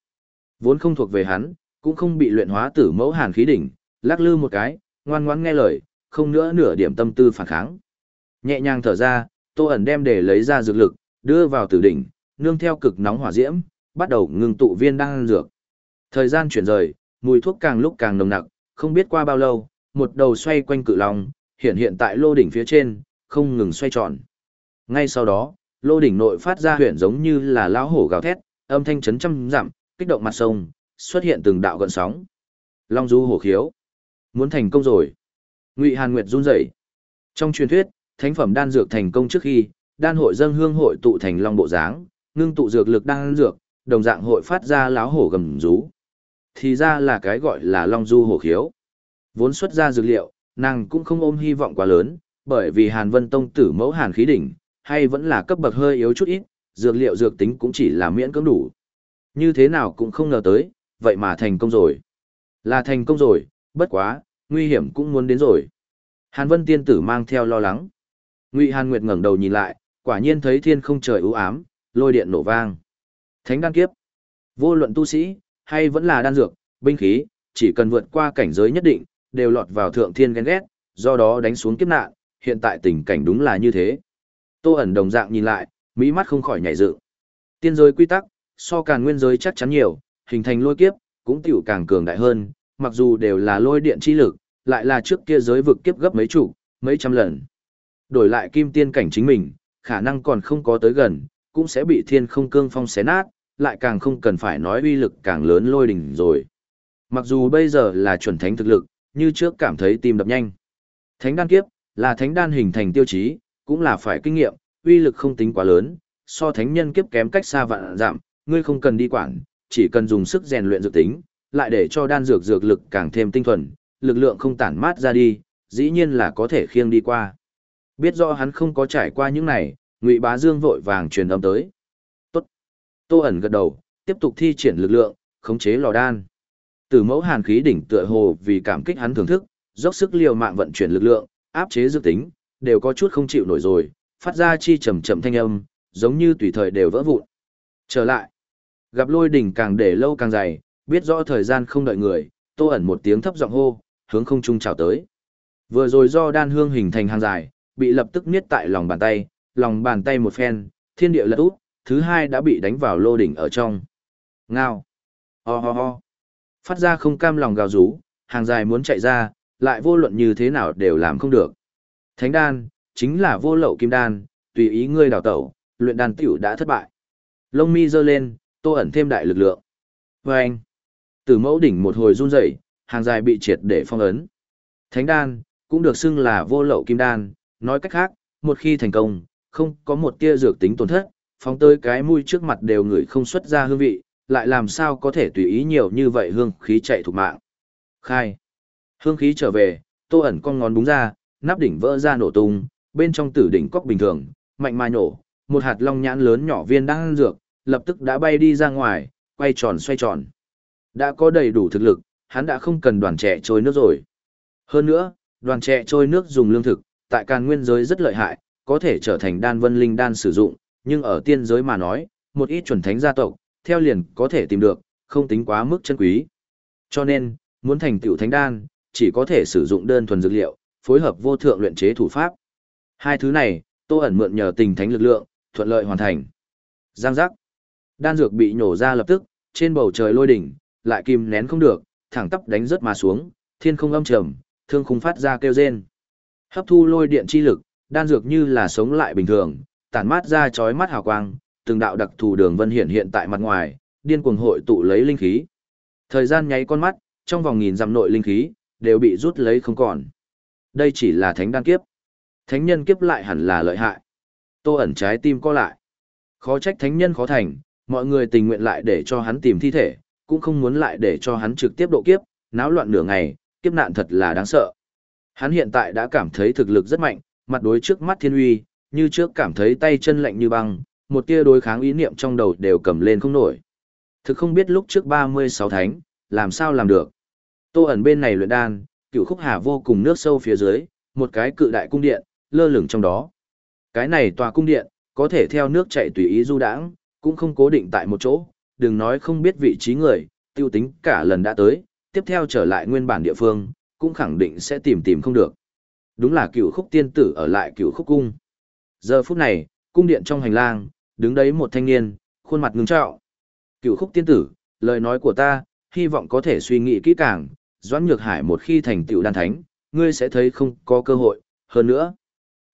Vốn không thuộc về hắn, cũng không bị luyện hóa tử mẫu hàn khí đỉnh, lắc lư một cái, ngoan ngoãn nghe lời, không nữa nửa điểm tâm tư phản kháng. Nhẹ nhàng thở ra, Tô ẩn đem để lấy ra dược lực, đưa vào tử đỉnh, nương theo cực nóng hỏa diễm, bắt đầu ngừng tụ viên đang dược. Thời gian chuyển rời, mùi thuốc càng lúc càng nồng nặc, không biết qua bao lâu, một đầu xoay quanh cự long, hiện hiện tại lô đỉnh phía trên, không ngừng xoay tròn. Ngay sau đó, lô đỉnh nội phát ra huyền giống như là lão hổ gào thét, âm thanh chấn trăm dặm, kích động mặt sông, xuất hiện từng đạo gợn sóng. Long du hổ khiếu. Muốn thành công rồi. Ngụy Hàn Nguyệt run rẩy. Trong truyền thuyết, thánh phẩm đan dược thành công trước khi, đan hội dân hương hội tụ thành long bộ dáng, ngưng tụ dược lực đan dược, đồng dạng hội phát ra láo hổ gầm rú. Thì ra là cái gọi là long du hổ khiếu. Vốn xuất ra dược liệu, nàng cũng không ôm hy vọng quá lớn, bởi vì Hàn Vân Tông tử mẫu Hàn khí đỉnh, hay vẫn là cấp bậc hơi yếu chút ít, dược liệu dược tính cũng chỉ là miễn cưỡng đủ. Như thế nào cũng không ngờ tới, vậy mà thành công rồi. Là thành công rồi, bất quá, nguy hiểm cũng muốn đến rồi. Hàn Vân tiên tử mang theo lo lắng. Ngụy Hàn Nguyệt ngẩng đầu nhìn lại, quả nhiên thấy thiên không trời u ám, lôi điện nổ vang. Thánh đan kiếp. Vô luận tu sĩ, hay vẫn là đan dược, binh khí, chỉ cần vượt qua cảnh giới nhất định, đều lọt vào thượng thiên ghen ghét, do đó đánh xuống kiếp nạn, hiện tại tình cảnh đúng là như thế. Tô ẩn đồng dạng nhìn lại, mỹ mắt không khỏi nhảy dựng. Tiên giới quy tắc, so càng nguyên giới chắc chắn nhiều, hình thành lôi kiếp, cũng tiểu càng cường đại hơn, mặc dù đều là lôi điện chi lực, lại là trước kia giới vực kiếp gấp mấy chục, mấy trăm lần. Đổi lại kim tiên cảnh chính mình, khả năng còn không có tới gần, cũng sẽ bị thiên không cương phong xé nát, lại càng không cần phải nói uy lực càng lớn lôi đỉnh rồi. Mặc dù bây giờ là chuẩn thánh thực lực, như trước cảm thấy tim đập nhanh. Thánh đan kiếp, là thánh đan hình thành tiêu chí, cũng là phải kinh nghiệm, uy lực không tính quá lớn, so thánh nhân kiếp kém cách xa vạn giảm, ngươi không cần đi quản, chỉ cần dùng sức rèn luyện dược tính, lại để cho đan dược dược lực càng thêm tinh thuần, lực lượng không tản mát ra đi, dĩ nhiên là có thể khiêng đi qua. Biết rõ hắn không có trải qua những này, Ngụy Bá Dương vội vàng truyền âm tới. Tốt. Tô ẩn gật đầu, tiếp tục thi triển lực lượng, khống chế lò đan. Từ mẫu hàn khí đỉnh tựa hồ vì cảm kích hắn thưởng thức, dốc sức liều mạng vận chuyển lực lượng, áp chế dược tính, đều có chút không chịu nổi rồi, phát ra chi trầm trầm thanh âm, giống như tùy thời đều vỡ vụn. Trở lại. Gặp lôi đỉnh càng để lâu càng dày, biết rõ thời gian không đợi người, Tô ẩn một tiếng thấp giọng hô, hướng không trung chào tới. Vừa rồi do đan hương hình thành hàng dài, bị lập tức niết tại lòng bàn tay, lòng bàn tay một phen, thiên địa lật út, thứ hai đã bị đánh vào lô đỉnh ở trong. Ngao. Ho ho ho. Phát ra không cam lòng gào rú, hàng dài muốn chạy ra, lại vô luận như thế nào đều làm không được. Thánh đan, chính là vô lậu kim đan, tùy ý ngươi đào tẩu, luyện đan tiểu đã thất bại. Lông mi giơ lên, tô ẩn thêm đại lực lượng. Và anh, từ mẫu đỉnh một hồi run rẩy, hàng dài bị triệt để phong ấn. Thánh đan, cũng được xưng là vô lậu kim đan, nói cách khác, một khi thành công, không có một tia dược tính tổn thất, phóng tới cái mũi trước mặt đều người không xuất ra hương vị, lại làm sao có thể tùy ý nhiều như vậy hương khí chạy thuộc mạng. Khai. Hương khí trở về, tô ẩn con ngón búng ra, nắp đỉnh vỡ ra nổ tung, bên trong tử đỉnh cốc bình thường, mạnh mai nổ, một hạt long nhãn lớn nhỏ viên đang ăn dược, lập tức đã bay đi ra ngoài, quay tròn xoay tròn. Đã có đầy đủ thực lực, hắn đã không cần đoàn trẻ trôi nước rồi. Hơn nữa, đoàn trẻ trôi nước dùng lương thực, tại càn nguyên giới rất lợi hại, có thể trở thành đan vân linh đan sử dụng, nhưng ở tiên giới mà nói, một ít chuẩn thánh gia tộc, theo liền có thể tìm được, không tính quá mức chân quý. Cho nên, muốn thành tựu thánh đan, chỉ có thể sử dụng đơn thuần dược liệu, phối hợp vô thượng luyện chế thủ pháp. Hai thứ này, Tô ẩn mượn nhờ tình thánh lực lượng, thuận lợi hoàn thành. Giang giác. Đan dược bị nhổ ra lập tức, trên bầu trời lôi đỉnh, lại kìm nén không được, thẳng tắp đánh rớt mà xuống, thiên không âm trầm, thương khung phát ra kêu rên. Hấp thu lôi điện chi lực, đan dược như là sống lại bình thường, tản mát ra chói mắt hào quang, từng đạo đặc thù đường vân hiện hiện tại mặt ngoài, điên cuồng hội tụ lấy linh khí. Thời gian nháy con mắt, trong vòng nghìn dặm nội linh khí đều bị rút lấy không còn. Đây chỉ là thánh đan kiếp. Thánh nhân kiếp lại hẳn là lợi hại. Tô ẩn trái tim co lại. Khó trách thánh nhân khó thành, mọi người tình nguyện lại để cho hắn tìm thi thể, cũng không muốn lại để cho hắn trực tiếp độ kiếp, náo loạn nửa ngày, kiếp nạn thật là đáng sợ. Hắn hiện tại đã cảm thấy thực lực rất mạnh, mặt đối trước mắt thiên uy, như trước cảm thấy tay chân lạnh như băng, một tia đối kháng ý niệm trong đầu đều cầm lên không nổi. Thực không biết lúc trước 36 thánh, làm sao làm được. Tô ẩn bên này luyện đan, cựu khúc hà vô cùng nước sâu phía dưới, một cái cự đại cung điện, lơ lửng trong đó. Cái này tòa cung điện, có thể theo nước chảy tùy ý du đãng, cũng không cố định tại một chỗ, đừng nói không biết vị trí người, tiêu tính cả lần đã tới, tiếp theo trở lại nguyên bản địa phương, cũng khẳng định sẽ tìm tìm không được. Đúng là cựu khúc tiên tử ở lại cựu khúc cung. Giờ phút này, cung điện trong hành lang, đứng đấy một thanh niên, khuôn mặt ngưng trọng. Cựu khúc tiên tử, lời nói của ta, hy vọng có thể suy nghĩ kỹ càng, Doãn Nhược Hải một khi thành tựu đan thánh, ngươi sẽ thấy không có cơ hội, hơn nữa.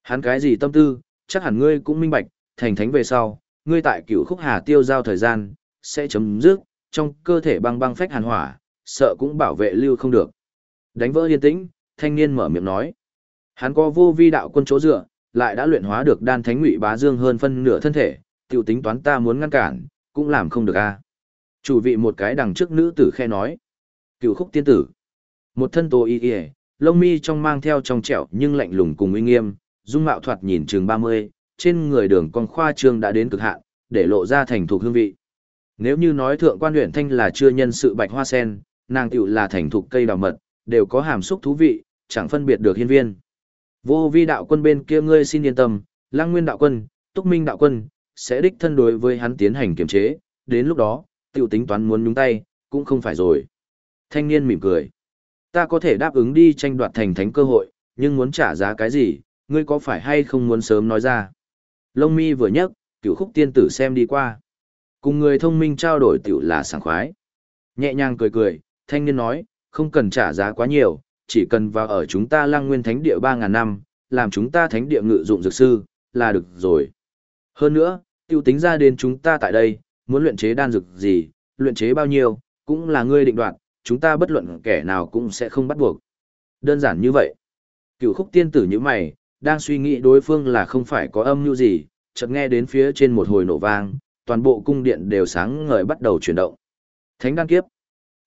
Hắn cái gì tâm tư, chắc hẳn ngươi cũng minh bạch, thành thánh về sau, ngươi tại cựu khúc hà tiêu giao thời gian, sẽ chấm dứt, trong cơ thể băng băng phách hàn hỏa, sợ cũng bảo vệ lưu không được. Đánh vỡ yên tĩnh, thanh niên mở miệng nói. Hắn có vô vi đạo quân chỗ dựa, lại đã luyện hóa được đan thánh ngụy bá dương hơn phân nửa thân thể, tiểu tính toán ta muốn ngăn cản, cũng làm không được a. Chủ vị một cái đằng trước nữ tử khe nói. Cựu khúc tiên tử. Một thân tố y y, lông mi trong mang theo trong trẻo nhưng lạnh lùng cùng uy nghiêm, dung mạo thoạt nhìn chừng 30, trên người đường con khoa trương đã đến cực hạn, để lộ ra thành thuộc hương vị. Nếu như nói thượng quan huyện thanh là chưa nhân sự bạch hoa sen, nàng tiểu là thành thục cây đào mật, đều có hàm xúc thú vị, chẳng phân biệt được hiên viên. Vô vi đạo quân bên kia ngươi xin yên tâm, lang nguyên đạo quân, túc minh đạo quân, sẽ đích thân đối với hắn tiến hành kiểm chế, đến lúc đó, tiểu tính toán muốn nhúng tay, cũng không phải rồi. Thanh niên mỉm cười. Ta có thể đáp ứng đi tranh đoạt thành thánh cơ hội, nhưng muốn trả giá cái gì, ngươi có phải hay không muốn sớm nói ra. Lông mi vừa nhấc, cựu khúc tiên tử xem đi qua. Cùng người thông minh trao đổi tiểu là sảng khoái. Nhẹ nhàng cười cười, thanh niên nói, không cần trả giá quá nhiều, chỉ cần vào ở chúng ta lăng nguyên thánh địa 3.000 năm, làm chúng ta thánh địa ngự dụng dược sư, là được rồi. Hơn nữa, tiêu tính ra đến chúng ta tại đây, muốn luyện chế đan dược gì, luyện chế bao nhiêu, cũng là ngươi định đoạt, chúng ta bất luận kẻ nào cũng sẽ không bắt buộc. Đơn giản như vậy. Cựu khúc tiên tử như mày, đang suy nghĩ đối phương là không phải có âm mưu gì, chợt nghe đến phía trên một hồi nổ vang, toàn bộ cung điện đều sáng ngời bắt đầu chuyển động. Thánh đan kiếp.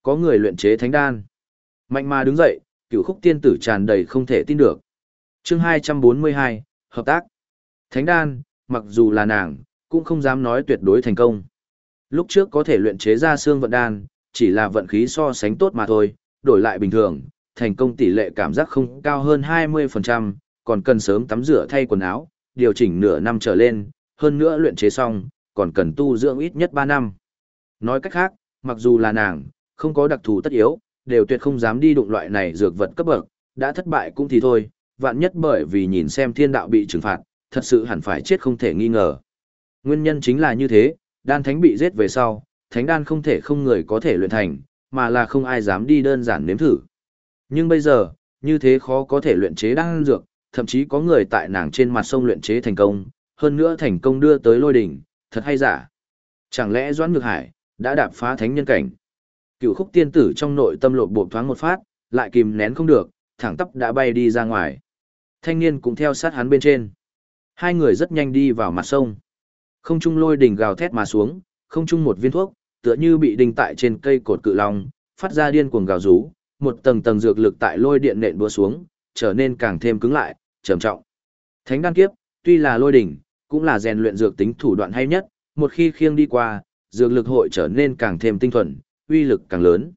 Có người luyện chế thánh đan. Mạnh mà đứng dậy, cửu khúc tiên tử tràn đầy không thể tin được. chương 242, hợp tác. Thánh đan, mặc dù là nàng, cũng không dám nói tuyệt đối thành công. Lúc trước có thể luyện chế ra xương vận đan, chỉ là vận khí so sánh tốt mà thôi, đổi lại bình thường, thành công tỷ lệ cảm giác không cao hơn 20%, còn cần sớm tắm rửa thay quần áo, điều chỉnh nửa năm trở lên, hơn nữa luyện chế xong, còn cần tu dưỡng ít nhất 3 năm. Nói cách khác, mặc dù là nàng, không có đặc thù tất yếu, đều tuyệt không dám đi đụng loại này dược vật cấp bậc, đã thất bại cũng thì thôi, vạn nhất bởi vì nhìn xem thiên đạo bị trừng phạt, thật sự hẳn phải chết không thể nghi ngờ. Nguyên nhân chính là như thế, đan thánh bị giết về sau, thánh đan không thể không người có thể luyện thành, mà là không ai dám đi đơn giản nếm thử. Nhưng bây giờ, như thế khó có thể luyện chế đan dược, thậm chí có người tại nàng trên mặt sông luyện chế thành công, hơn nữa thành công đưa tới lôi đỉnh, thật hay giả. Chẳng lẽ Doãn Ngược Hải đã đạp phá thánh nhân cảnh? Cựu khúc tiên tử trong nội tâm lộ bộ thoáng một phát, lại kìm nén không được, thẳng tắp đã bay đi ra ngoài. Thanh niên cũng theo sát hắn bên trên. Hai người rất nhanh đi vào mặt sông. Không trung lôi đỉnh gào thét mà xuống, không trung một viên thuốc, tựa như bị đinh tại trên cây cột cự long, phát ra điên cuồng gào rú, một tầng tầng dược lực tại lôi điện nện đua xuống, trở nên càng thêm cứng lại, trầm trọng. Thánh đan kiếp, tuy là lôi đỉnh, cũng là rèn luyện dược tính thủ đoạn hay nhất, một khi khiêng đi qua, dược lực hội trở nên càng thêm tinh thuần, uy lực càng lớn.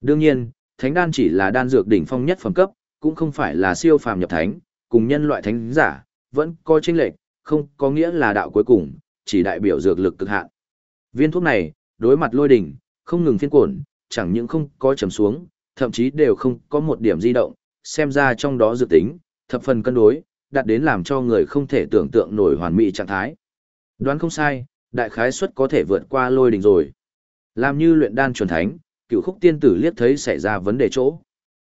Đương nhiên, thánh đan chỉ là đan dược đỉnh phong nhất phẩm cấp, cũng không phải là siêu phàm nhập thánh, cùng nhân loại thánh giả, vẫn có chênh lệch, không có nghĩa là đạo cuối cùng, chỉ đại biểu dược lực cực hạn. Viên thuốc này, đối mặt lôi đỉnh, không ngừng phiên cuộn, chẳng những không có trầm xuống, thậm chí đều không có một điểm di động, xem ra trong đó dự tính, thập phần cân đối, đạt đến làm cho người không thể tưởng tượng nổi hoàn mỹ trạng thái. Đoán không sai, đại khái suất có thể vượt qua lôi đỉnh rồi. Làm như luyện đan chuẩn thánh, cựu khúc tiên tử liếc thấy xảy ra vấn đề chỗ.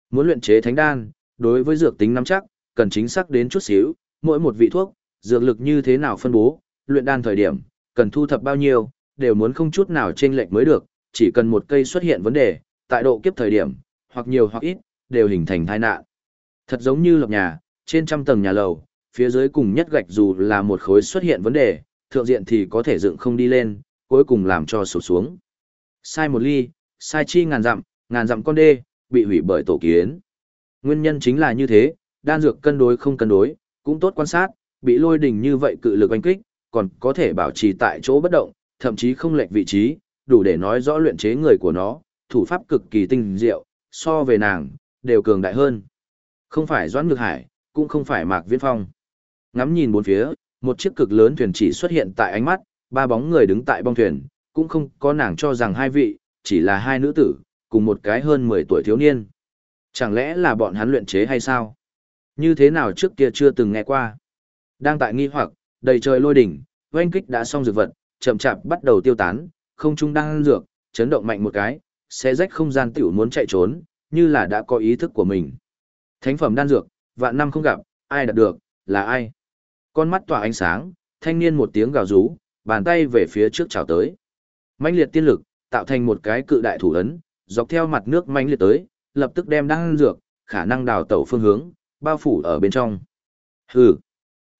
Muốn luyện chế thánh đan, đối với dược tính nắm chắc, cần chính xác đến chút xíu, mỗi một vị thuốc, dược lực như thế nào phân bố, luyện đan thời điểm, cần thu thập bao nhiêu, đều muốn không chút nào chênh lệch mới được, chỉ cần một cây xuất hiện vấn đề, tại độ kiếp thời điểm, hoặc nhiều hoặc ít, đều hình thành tai nạn. Thật giống như lập nhà, trên trăm tầng nhà lầu, phía dưới cùng nhất gạch dù là một khối xuất hiện vấn đề, thượng diện thì có thể dựng không đi lên, cuối cùng làm cho sụp xuống. Sai một ly, sai chi ngàn dặm, ngàn dặm con đê, bị hủy bởi tổ kiến. Nguyên nhân chính là như thế, đan dược cân đối không cân đối, cũng tốt quan sát, bị lôi đỉnh như vậy cự lực oanh kích, còn có thể bảo trì tại chỗ bất động, thậm chí không lệch vị trí, đủ để nói rõ luyện chế người của nó, thủ pháp cực kỳ tinh diệu, so về nàng, đều cường đại hơn. Không phải Doãn Ngược Hải, cũng không phải Mạc Viễn Phong. Ngắm nhìn bốn phía, một chiếc cực lớn thuyền chỉ xuất hiện tại ánh mắt, ba bóng người đứng tại bong thuyền, cũng không có nàng cho rằng hai vị, chỉ là hai nữ tử, cùng một cái hơn 10 tuổi thiếu niên. Chẳng lẽ là bọn hắn luyện chế hay sao? Như thế nào trước kia chưa từng nghe qua? Đang tại nghi hoặc, đầy trời lôi đỉnh, oanh kích đã xong dược vật, chậm chạp bắt đầu tiêu tán, không trung đang ăn dược, chấn động mạnh một cái, sẽ rách không gian tiểu muốn chạy trốn, như là đã có ý thức của mình. Thánh phẩm đan dược, vạn năm không gặp, ai đạt được, là ai? Con mắt tỏa ánh sáng, thanh niên một tiếng gào rú, bàn tay về phía trước chào tới. mãnh liệt tiên lực, tạo thành một cái cự đại thủ ấn, dọc theo mặt nước mãnh liệt tới, lập tức đem đan dược, khả năng đào tẩu phương hướng, bao phủ ở bên trong. Hừ.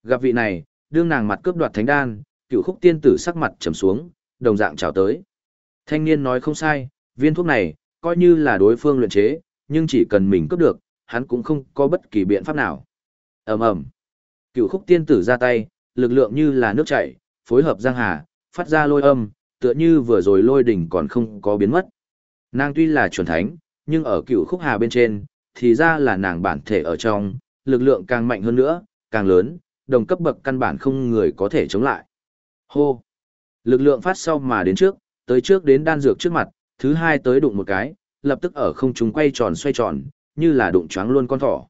Gặp vị này, đương nàng mặt cướp đoạt thánh đan, cựu khúc tiên tử sắc mặt trầm xuống, đồng dạng chào tới. Thanh niên nói không sai, viên thuốc này, coi như là đối phương luyện chế, nhưng chỉ cần mình cướp được, hắn cũng không có bất kỳ biện pháp nào. ầm ầm, cựu khúc tiên tử ra tay, lực lượng như là nước chảy, phối hợp giang hà, phát ra lôi âm, tựa như vừa rồi lôi đỉnh còn không có biến mất. Nàng tuy là chuẩn thánh, nhưng ở cựu khúc hà bên trên, thì ra là nàng bản thể ở trong, lực lượng càng mạnh hơn nữa, càng lớn, đồng cấp bậc căn bản không người có thể chống lại. Hô! Lực lượng phát sau mà đến trước, tới trước đến đan dược trước mặt, thứ hai tới đụng một cái, lập tức ở không trung quay tròn xoay tròn, như là đụng choáng luôn con thỏ.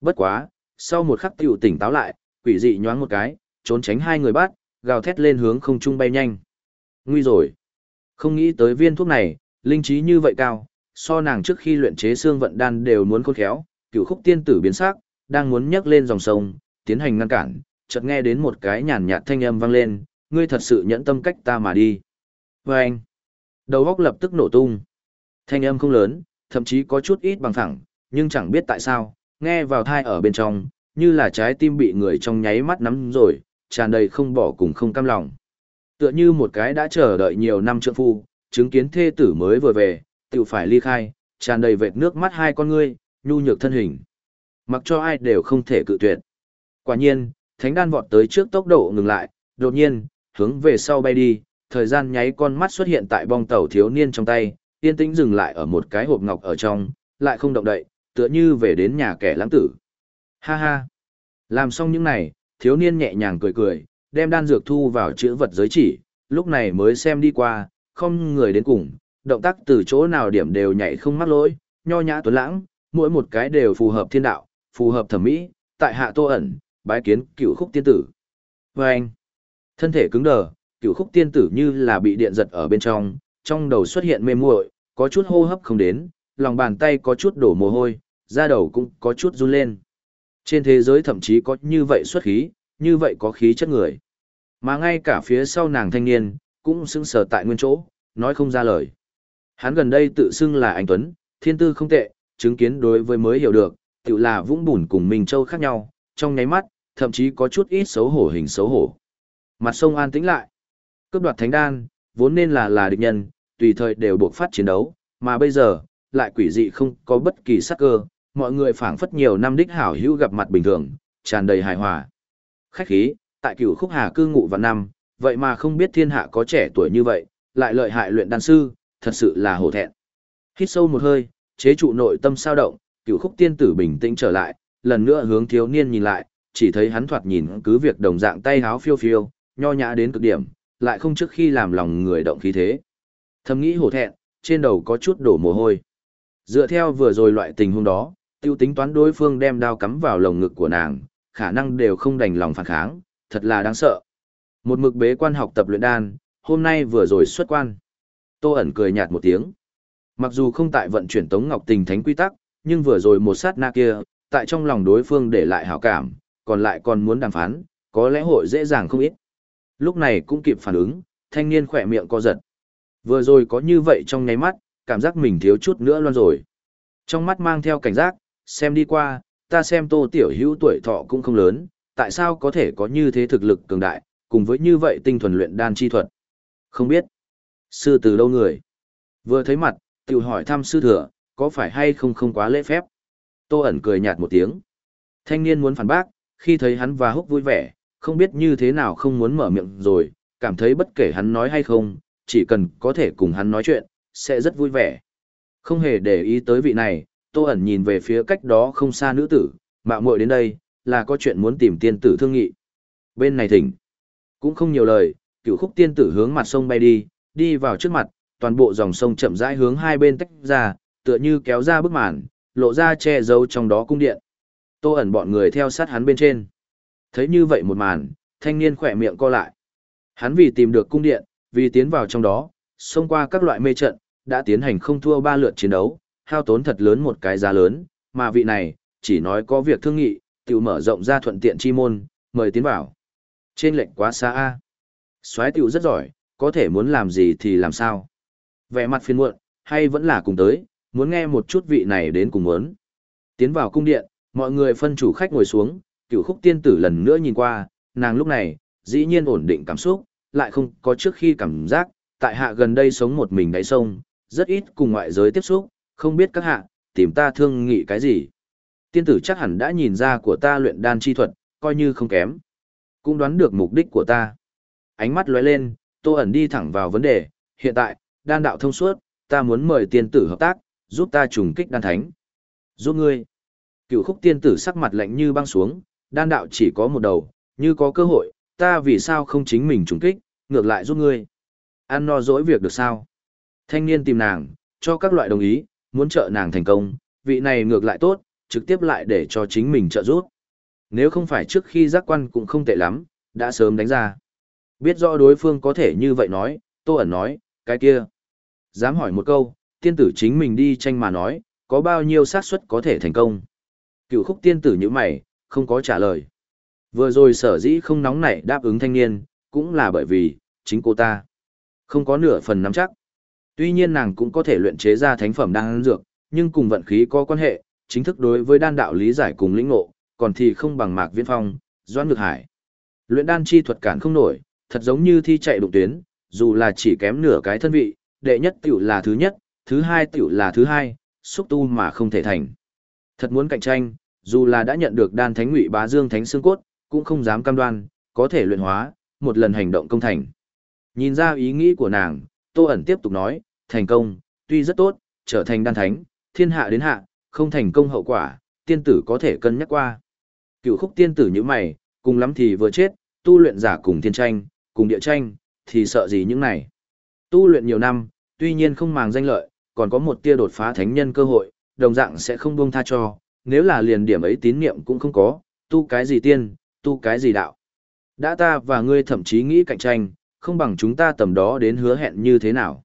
Bất quá, sau một khắc tiểu tỉnh táo lại, quỷ dị nhoáng một cái, trốn tránh hai người bắt, gào thét lên hướng không trung bay nhanh. Nguy rồi. Không nghĩ tới viên thuốc này, linh trí như vậy cao, so nàng trước khi luyện chế xương vận đan đều muốn khôn khéo, cựu khúc tiên tử biến sắc, đang muốn nhấc lên dòng sông, tiến hành ngăn cản, chợt nghe đến một cái nhàn nhạt thanh âm vang lên, ngươi thật sự nhẫn tâm cách ta mà đi. Và anh, đầu góc lập tức nổ tung. Thanh âm không lớn, thậm chí có chút ít bằng thẳng, nhưng chẳng biết tại sao, nghe vào thai ở bên trong, như là trái tim bị người trong nháy mắt nắm rồi, tràn đầy không bỏ cùng không cam lòng. Tựa như một cái đã chờ đợi nhiều năm trượng phu, chứng kiến thê tử mới vừa về, tự phải ly khai, tràn đầy vệt nước mắt hai con ngươi, nhu nhược thân hình. Mặc cho ai đều không thể cự tuyệt. Quả nhiên, thánh đan vọt tới trước tốc độ ngừng lại, đột nhiên, hướng về sau bay đi, thời gian nháy con mắt xuất hiện tại bong tàu thiếu niên trong tay, yên tĩnh dừng lại ở một cái hộp ngọc ở trong, lại không động đậy, tựa như về đến nhà kẻ lãng tử. Ha ha! Làm xong những này, thiếu niên nhẹ nhàng cười cười, đem đan dược thu vào chữ vật giới chỉ, lúc này mới xem đi qua, không người đến cùng, động tác từ chỗ nào điểm đều nhảy không mắc lỗi, nho nhã tuấn lãng, mỗi một cái đều phù hợp thiên đạo, phù hợp thẩm mỹ, tại hạ tô ẩn, bái kiến cựu khúc tiên tử. Và anh, thân thể cứng đờ, cựu khúc tiên tử như là bị điện giật ở bên trong, trong đầu xuất hiện mê muội, có chút hô hấp không đến, lòng bàn tay có chút đổ mồ hôi, da đầu cũng có chút run lên. Trên thế giới thậm chí có như vậy xuất khí, như vậy có khí chất người. Mà ngay cả phía sau nàng thanh niên, cũng sững sờ tại nguyên chỗ, nói không ra lời. Hắn gần đây tự xưng là anh Tuấn, thiên tư không tệ, chứng kiến đối với mới hiểu được, tự là vũng bùn cùng Minh Châu khác nhau, trong nháy mắt, thậm chí có chút ít xấu hổ hình xấu hổ. Mặt sông an tĩnh lại. Cướp đoạt thánh đan, vốn nên là là địch nhân, tùy thời đều buộc phát chiến đấu, mà bây giờ, lại quỷ dị không có bất kỳ sắc cơ, mọi người phảng phất nhiều năm đích hảo hữu gặp mặt bình thường, tràn đầy hài hòa. Khách khí, tại cửu khúc hà cư ngụ vào năm, vậy mà không biết thiên hạ có trẻ tuổi như vậy, lại lợi hại luyện đan sư, thật sự là hổ thẹn. Hít sâu một hơi, chế trụ nội tâm sao động, cửu khúc tiên tử bình tĩnh trở lại, lần nữa hướng thiếu niên nhìn lại, chỉ thấy hắn thoạt nhìn cứ việc đồng dạng tay háo phiêu phiêu, nho nhã đến cực điểm, lại không trước khi làm lòng người động khí thế. Thầm nghĩ hổ thẹn, trên đầu có chút đổ mồ hôi. Dựa theo vừa rồi loại tình huống đó, tiêu tính toán đối phương đem đao cắm vào lồng ngực của nàng, khả năng đều không đành lòng phản kháng, thật là đáng sợ. Một mực bế quan học tập luyện đan, hôm nay vừa rồi xuất quan. Tô ẩn cười nhạt một tiếng. Mặc dù không tại vận chuyển Tống Ngọc Tình thánh quy tắc, nhưng vừa rồi một sát na kia, tại trong lòng đối phương để lại hảo cảm, còn lại còn muốn đàm phán, có lẽ hội dễ dàng không ít. Lúc này cũng kịp phản ứng, thanh niên khỏe miệng co giật. Vừa rồi có như vậy trong ngáy mắt, cảm giác mình thiếu chút nữa luôn rồi. Trong mắt mang theo cảnh giác, xem đi qua, ta xem tô tiểu hữu tuổi thọ cũng không lớn, tại sao có thể có như thế thực lực cường đại, cùng với như vậy tinh thuần luyện đan chi thuật. Không biết, sư từ đâu người. Vừa thấy mặt, tiểu hỏi thăm sư thừa, có phải hay không không quá lễ phép. Tô ẩn cười nhạt một tiếng. Thanh niên muốn phản bác, khi thấy hắn và húc vui vẻ, không biết như thế nào không muốn mở miệng rồi, cảm thấy bất kể hắn nói hay không, chỉ cần có thể cùng hắn nói chuyện, sẽ rất vui vẻ. Không hề để ý tới vị này, Tô ẩn nhìn về phía cách đó không xa nữ tử, mạo muội đến đây, là có chuyện muốn tìm tiên tử thương nghị. Bên này thỉnh. Cũng không nhiều lời, cựu khúc tiên tử hướng mặt sông bay đi, đi vào trước mặt, toàn bộ dòng sông chậm rãi hướng hai bên tách ra, tựa như kéo ra bức màn, lộ ra che giấu trong đó cung điện. Tô ẩn bọn người theo sát hắn bên trên. Thấy như vậy một màn, thanh niên khỏe miệng co lại. Hắn vì tìm được cung điện, vì tiến vào trong đó, xông qua các loại mê trận, đã tiến hành không thua ba lượt chiến đấu, hao tốn thật lớn một cái giá lớn, mà vị này, chỉ nói có việc thương nghị, tiểu mở rộng ra thuận tiện chi môn, mời tiến vào. Trên lệnh quá xa a. Soái tiểu rất giỏi, có thể muốn làm gì thì làm sao. Vẻ mặt phiền muộn, hay vẫn là cùng tới, muốn nghe một chút vị này đến cùng muốn. Tiến vào cung điện, mọi người phân chủ khách ngồi xuống, cửu khúc tiên tử lần nữa nhìn qua, nàng lúc này, dĩ nhiên ổn định cảm xúc, lại không có trước khi cảm giác, tại hạ gần đây sống một mình đáy sông, rất ít cùng ngoại giới tiếp xúc, không biết các hạ, tìm ta thương nghị cái gì. Tiên tử chắc hẳn đã nhìn ra của ta luyện đan chi thuật, coi như không kém. Cũng đoán được mục đích của ta. Ánh mắt lóe lên, tô ẩn đi thẳng vào vấn đề, hiện tại, đan đạo thông suốt, ta muốn mời tiên tử hợp tác, giúp ta trùng kích đan thánh. Giúp ngươi. Cựu khúc tiên tử sắc mặt lạnh như băng xuống, đan đạo chỉ có một đầu, như có cơ hội, ta vì sao không chính mình trùng kích, ngược lại giúp ngươi. Ăn no dỗi việc được sao? Thanh niên tìm nàng, cho các loại đồng ý, muốn trợ nàng thành công, vị này ngược lại tốt, trực tiếp lại để cho chính mình trợ giúp. Nếu không phải trước khi giác quan cũng không tệ lắm, đã sớm đánh ra. Biết rõ đối phương có thể như vậy nói, Tô ẩn nói, cái kia. Dám hỏi một câu, tiên tử chính mình đi tranh mà nói, có bao nhiêu xác suất có thể thành công. Cựu khúc tiên tử như mày, không có trả lời. Vừa rồi sở dĩ không nóng nảy đáp ứng thanh niên, cũng là bởi vì, chính cô ta không có nửa phần nắm chắc. Tuy nhiên nàng cũng có thể luyện chế ra thánh phẩm đan dược, nhưng cùng vận khí có quan hệ, chính thức đối với đan đạo lý giải cùng lĩnh ngộ, còn thì không bằng Mạc Viễn Phong, Doãn Ngược Hải. Luyện đan chi thuật cản không nổi, thật giống như thi chạy đụng tuyến, dù là chỉ kém nửa cái thân vị, đệ nhất tiểu là thứ nhất, thứ hai tiểu là thứ hai, xúc tu mà không thể thành. Thật muốn cạnh tranh, dù là đã nhận được đan thánh ngụy bá dương thánh xương cốt, cũng không dám cam đoan, có thể luyện hóa, một lần hành động công thành. Nhìn ra ý nghĩ của nàng, Tô ẩn tiếp tục nói, thành công, tuy rất tốt, trở thành đan thánh, thiên hạ đến hạ, không thành công hậu quả, tiên tử có thể cân nhắc qua. Cựu khúc tiên tử như mày, cùng lắm thì vừa chết, tu luyện giả cùng thiên tranh, cùng địa tranh, thì sợ gì những này. Tu luyện nhiều năm, tuy nhiên không màng danh lợi, còn có một tia đột phá thánh nhân cơ hội, đồng dạng sẽ không buông tha cho, nếu là liền điểm ấy tín niệm cũng không có, tu cái gì tiên, tu cái gì đạo. Đã ta và ngươi thậm chí nghĩ cạnh tranh, không bằng chúng ta tầm đó đến hứa hẹn như thế nào.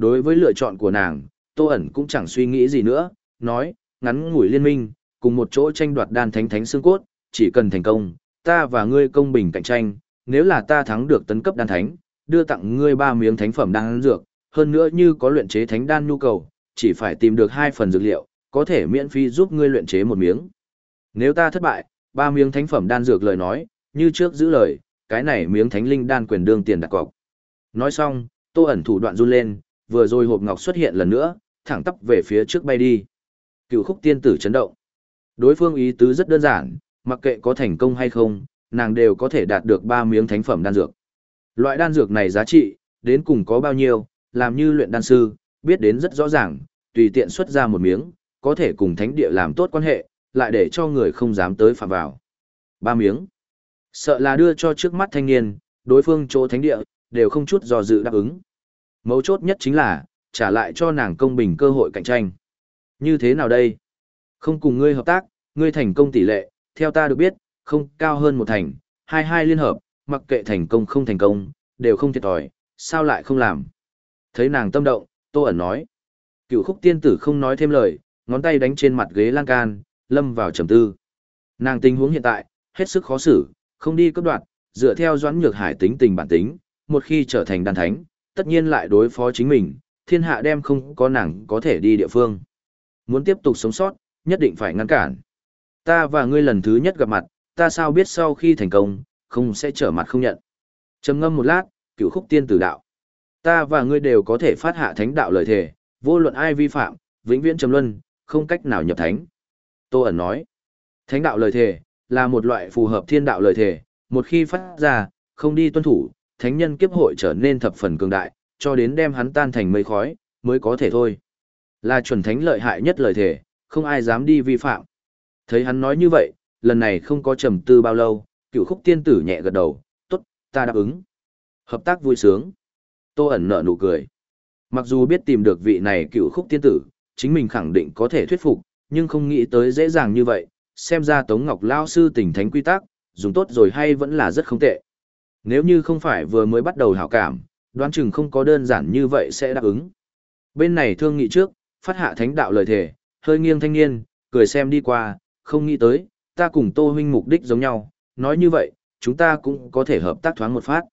Đối với lựa chọn của nàng, Tô ẩn cũng chẳng suy nghĩ gì nữa, nói, ngắn ngủi liên minh, cùng một chỗ tranh đoạt đan thánh thánh xương cốt, chỉ cần thành công, ta và ngươi công bình cạnh tranh, nếu là ta thắng được tấn cấp đan thánh, đưa tặng ngươi ba miếng thánh phẩm đan dược, hơn nữa như có luyện chế thánh đan nhu cầu, chỉ phải tìm được hai phần dược liệu, có thể miễn phí giúp ngươi luyện chế một miếng. Nếu ta thất bại, ba miếng thánh phẩm đan dược lời nói, như trước giữ lời, cái này miếng thánh linh đan quyền đương tiền đặt cọc. Nói xong, Tô ẩn thủ đoạn run lên, vừa rồi hộp ngọc xuất hiện lần nữa, thẳng tắp về phía trước bay đi. Cựu khúc tiên tử chấn động. Đối phương ý tứ rất đơn giản, mặc kệ có thành công hay không, nàng đều có thể đạt được ba miếng thánh phẩm đan dược. Loại đan dược này giá trị, đến cùng có bao nhiêu, làm như luyện đan sư, biết đến rất rõ ràng, tùy tiện xuất ra một miếng, có thể cùng thánh địa làm tốt quan hệ, lại để cho người không dám tới phạm vào. Ba miếng. Sợ là đưa cho trước mắt thanh niên, đối phương chỗ thánh địa, đều không chút dò dự đáp ứng. Mấu chốt nhất chính là, trả lại cho nàng công bình cơ hội cạnh tranh. Như thế nào đây? Không cùng ngươi hợp tác, ngươi thành công tỷ lệ, theo ta được biết, không cao hơn một thành, hai hai liên hợp, mặc kệ thành công không thành công, đều không thiệt thòi, sao lại không làm? Thấy nàng tâm động, Tô ẩn nói. Cựu khúc tiên tử không nói thêm lời, ngón tay đánh trên mặt ghế lan can, lâm vào trầm tư. Nàng tình huống hiện tại, hết sức khó xử, không đi cấp đoạn, dựa theo doãn nhược hải tính tình bản tính, một khi trở thành đàn thánh, tất nhiên lại đối phó chính mình, thiên hạ đem không có nàng có thể đi địa phương. Muốn tiếp tục sống sót, nhất định phải ngăn cản. Ta và ngươi lần thứ nhất gặp mặt, ta sao biết sau khi thành công, không sẽ trở mặt không nhận. trầm ngâm một lát, cửu khúc tiên tử đạo. Ta và ngươi đều có thể phát hạ thánh đạo lời thề, vô luận ai vi phạm, vĩnh viễn trầm luân, không cách nào nhập thánh. Tô ẩn nói, thánh đạo lời thề, là một loại phù hợp thiên đạo lời thề, một khi phát ra, không đi tuân thủ, thánh nhân kiếp hội trở nên thập phần cường đại, cho đến đem hắn tan thành mây khói, mới có thể thôi. Là chuẩn thánh lợi hại nhất lời thể, không ai dám đi vi phạm. Thấy hắn nói như vậy, lần này không có trầm tư bao lâu, cựu khúc tiên tử nhẹ gật đầu, tốt, ta đáp ứng. Hợp tác vui sướng. Tô ẩn nở nụ cười. Mặc dù biết tìm được vị này cựu khúc tiên tử, chính mình khẳng định có thể thuyết phục, nhưng không nghĩ tới dễ dàng như vậy, xem ra Tống Ngọc Lao sư tỉnh thánh quy tắc, dùng tốt rồi hay vẫn là rất không tệ. Nếu như không phải vừa mới bắt đầu hảo cảm, đoán chừng không có đơn giản như vậy sẽ đáp ứng. Bên này thương nghị trước, phát hạ thánh đạo lời thề, hơi nghiêng thanh niên, cười xem đi qua, không nghĩ tới, ta cùng Tô huynh mục đích giống nhau, nói như vậy, chúng ta cũng có thể hợp tác thoáng một phát.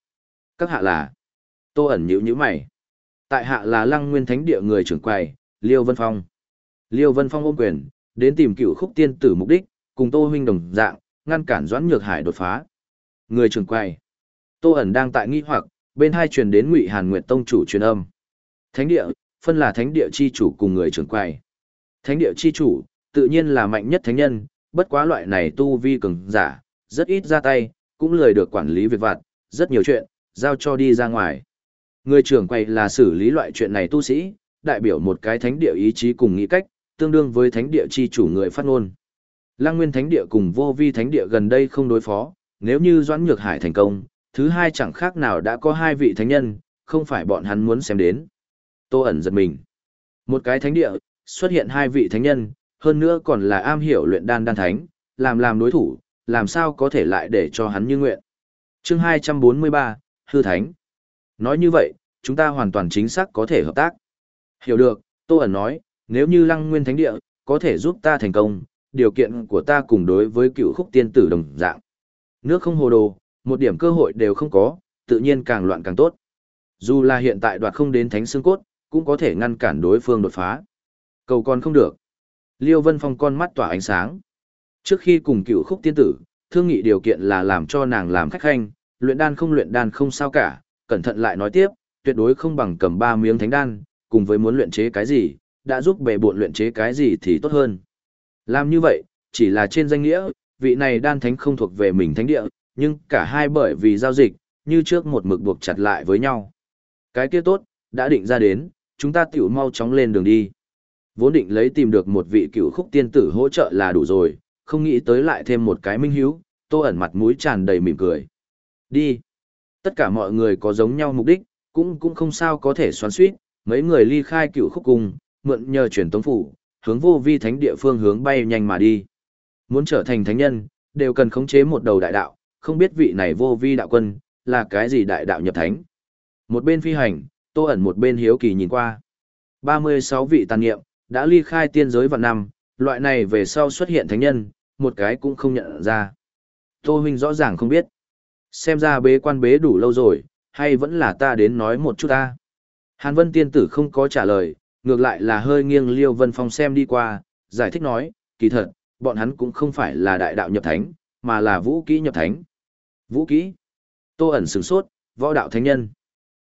Các hạ là, Tô ẩn nhíu nhíu mày. Tại hạ là Lăng Nguyên Thánh địa người trưởng quầy, Liêu Vân Phong. Liêu Vân Phong ôm quyền, đến tìm cựu khúc tiên tử mục đích, cùng Tô huynh đồng dạng, ngăn cản Doãn Nhược Hải đột phá. Người trưởng quầy. Tô ẩn đang tại nghi hoặc, bên hai truyền đến Ngụy Hàn Nguyệt tông chủ truyền âm. Thánh địa, phân là thánh địa chi chủ cùng người trưởng quầy. Thánh địa chi chủ, tự nhiên là mạnh nhất thánh nhân, bất quá loại này tu vi cường giả, rất ít ra tay, cũng lười được quản lý việc vặt, rất nhiều chuyện, giao cho đi ra ngoài. Người trưởng quầy là xử lý loại chuyện này tu sĩ, đại biểu một cái thánh địa ý chí cùng nghĩ cách, tương đương với thánh địa chi chủ người phát ngôn. Lăng Nguyên Thánh Địa cùng Vô Vi Thánh Địa gần đây không đối phó, nếu như Doãn Nhược Hải thành công, thứ hai chẳng khác nào đã có hai vị thánh nhân, không phải bọn hắn muốn xem đến. Tô ẩn giật mình. Một cái thánh địa, xuất hiện hai vị thánh nhân, hơn nữa còn là am hiểu luyện đan đan thánh, làm làm đối thủ, làm sao có thể lại để cho hắn như nguyện. Chương 243, Hư Thánh. Nói như vậy, chúng ta hoàn toàn chính xác có thể hợp tác. Hiểu được, Tô ẩn nói, nếu như Lăng Nguyên Thánh Địa, có thể giúp ta thành công, điều kiện của ta cùng đối với cựu khúc tiên tử đồng dạng. Nước không hồ đồ, một điểm cơ hội đều không có, tự nhiên càng loạn càng tốt. Dù là hiện tại đoạt không đến thánh xương cốt, cũng có thể ngăn cản đối phương đột phá. Cầu còn không được. Liêu Vân Phong con mắt tỏa ánh sáng. Trước khi cùng cựu khúc tiên tử, thương nghị điều kiện là làm cho nàng làm khách khanh, luyện đan không luyện đan không sao cả, cẩn thận lại nói tiếp, tuyệt đối không bằng cầm ba miếng thánh đan, cùng với muốn luyện chế cái gì, đã giúp bề bộn luyện chế cái gì thì tốt hơn. Làm như vậy, chỉ là trên danh nghĩa, vị này đan thánh không thuộc về mình thánh địa, nhưng cả hai bởi vì giao dịch, như trước một mực buộc chặt lại với nhau. Cái kia tốt, đã định ra đến, chúng ta tiểu mau chóng lên đường đi. Vốn định lấy tìm được một vị cựu khúc tiên tử hỗ trợ là đủ rồi, không nghĩ tới lại thêm một cái minh hiếu, tô ẩn mặt mũi tràn đầy mỉm cười. Đi. Tất cả mọi người có giống nhau mục đích, cũng cũng không sao có thể xoắn suýt, mấy người ly khai cựu khúc cùng mượn nhờ truyền tống phủ, hướng vô vi thánh địa phương hướng bay nhanh mà đi. Muốn trở thành thánh nhân, đều cần khống chế một đầu đại đạo, không biết vị này vô vi đạo quân, là cái gì đại đạo nhập thánh. Một bên phi hành, tô ẩn một bên hiếu kỳ nhìn qua. 36 vị tàn nghiệm, đã ly khai tiên giới vạn năm, loại này về sau xuất hiện thánh nhân, một cái cũng không nhận ra. Tô huynh rõ ràng không biết. Xem ra bế quan bế đủ lâu rồi, hay vẫn là ta đến nói một chút ta. Hàn Vân tiên tử không có trả lời, ngược lại là hơi nghiêng Liêu Vân Phong xem đi qua, giải thích nói, kỳ thật, bọn hắn cũng không phải là đại đạo nhập thánh, mà là vũ kỹ nhập thánh. Vũ kỹ. Tô ẩn sửng sốt, võ đạo thánh nhân.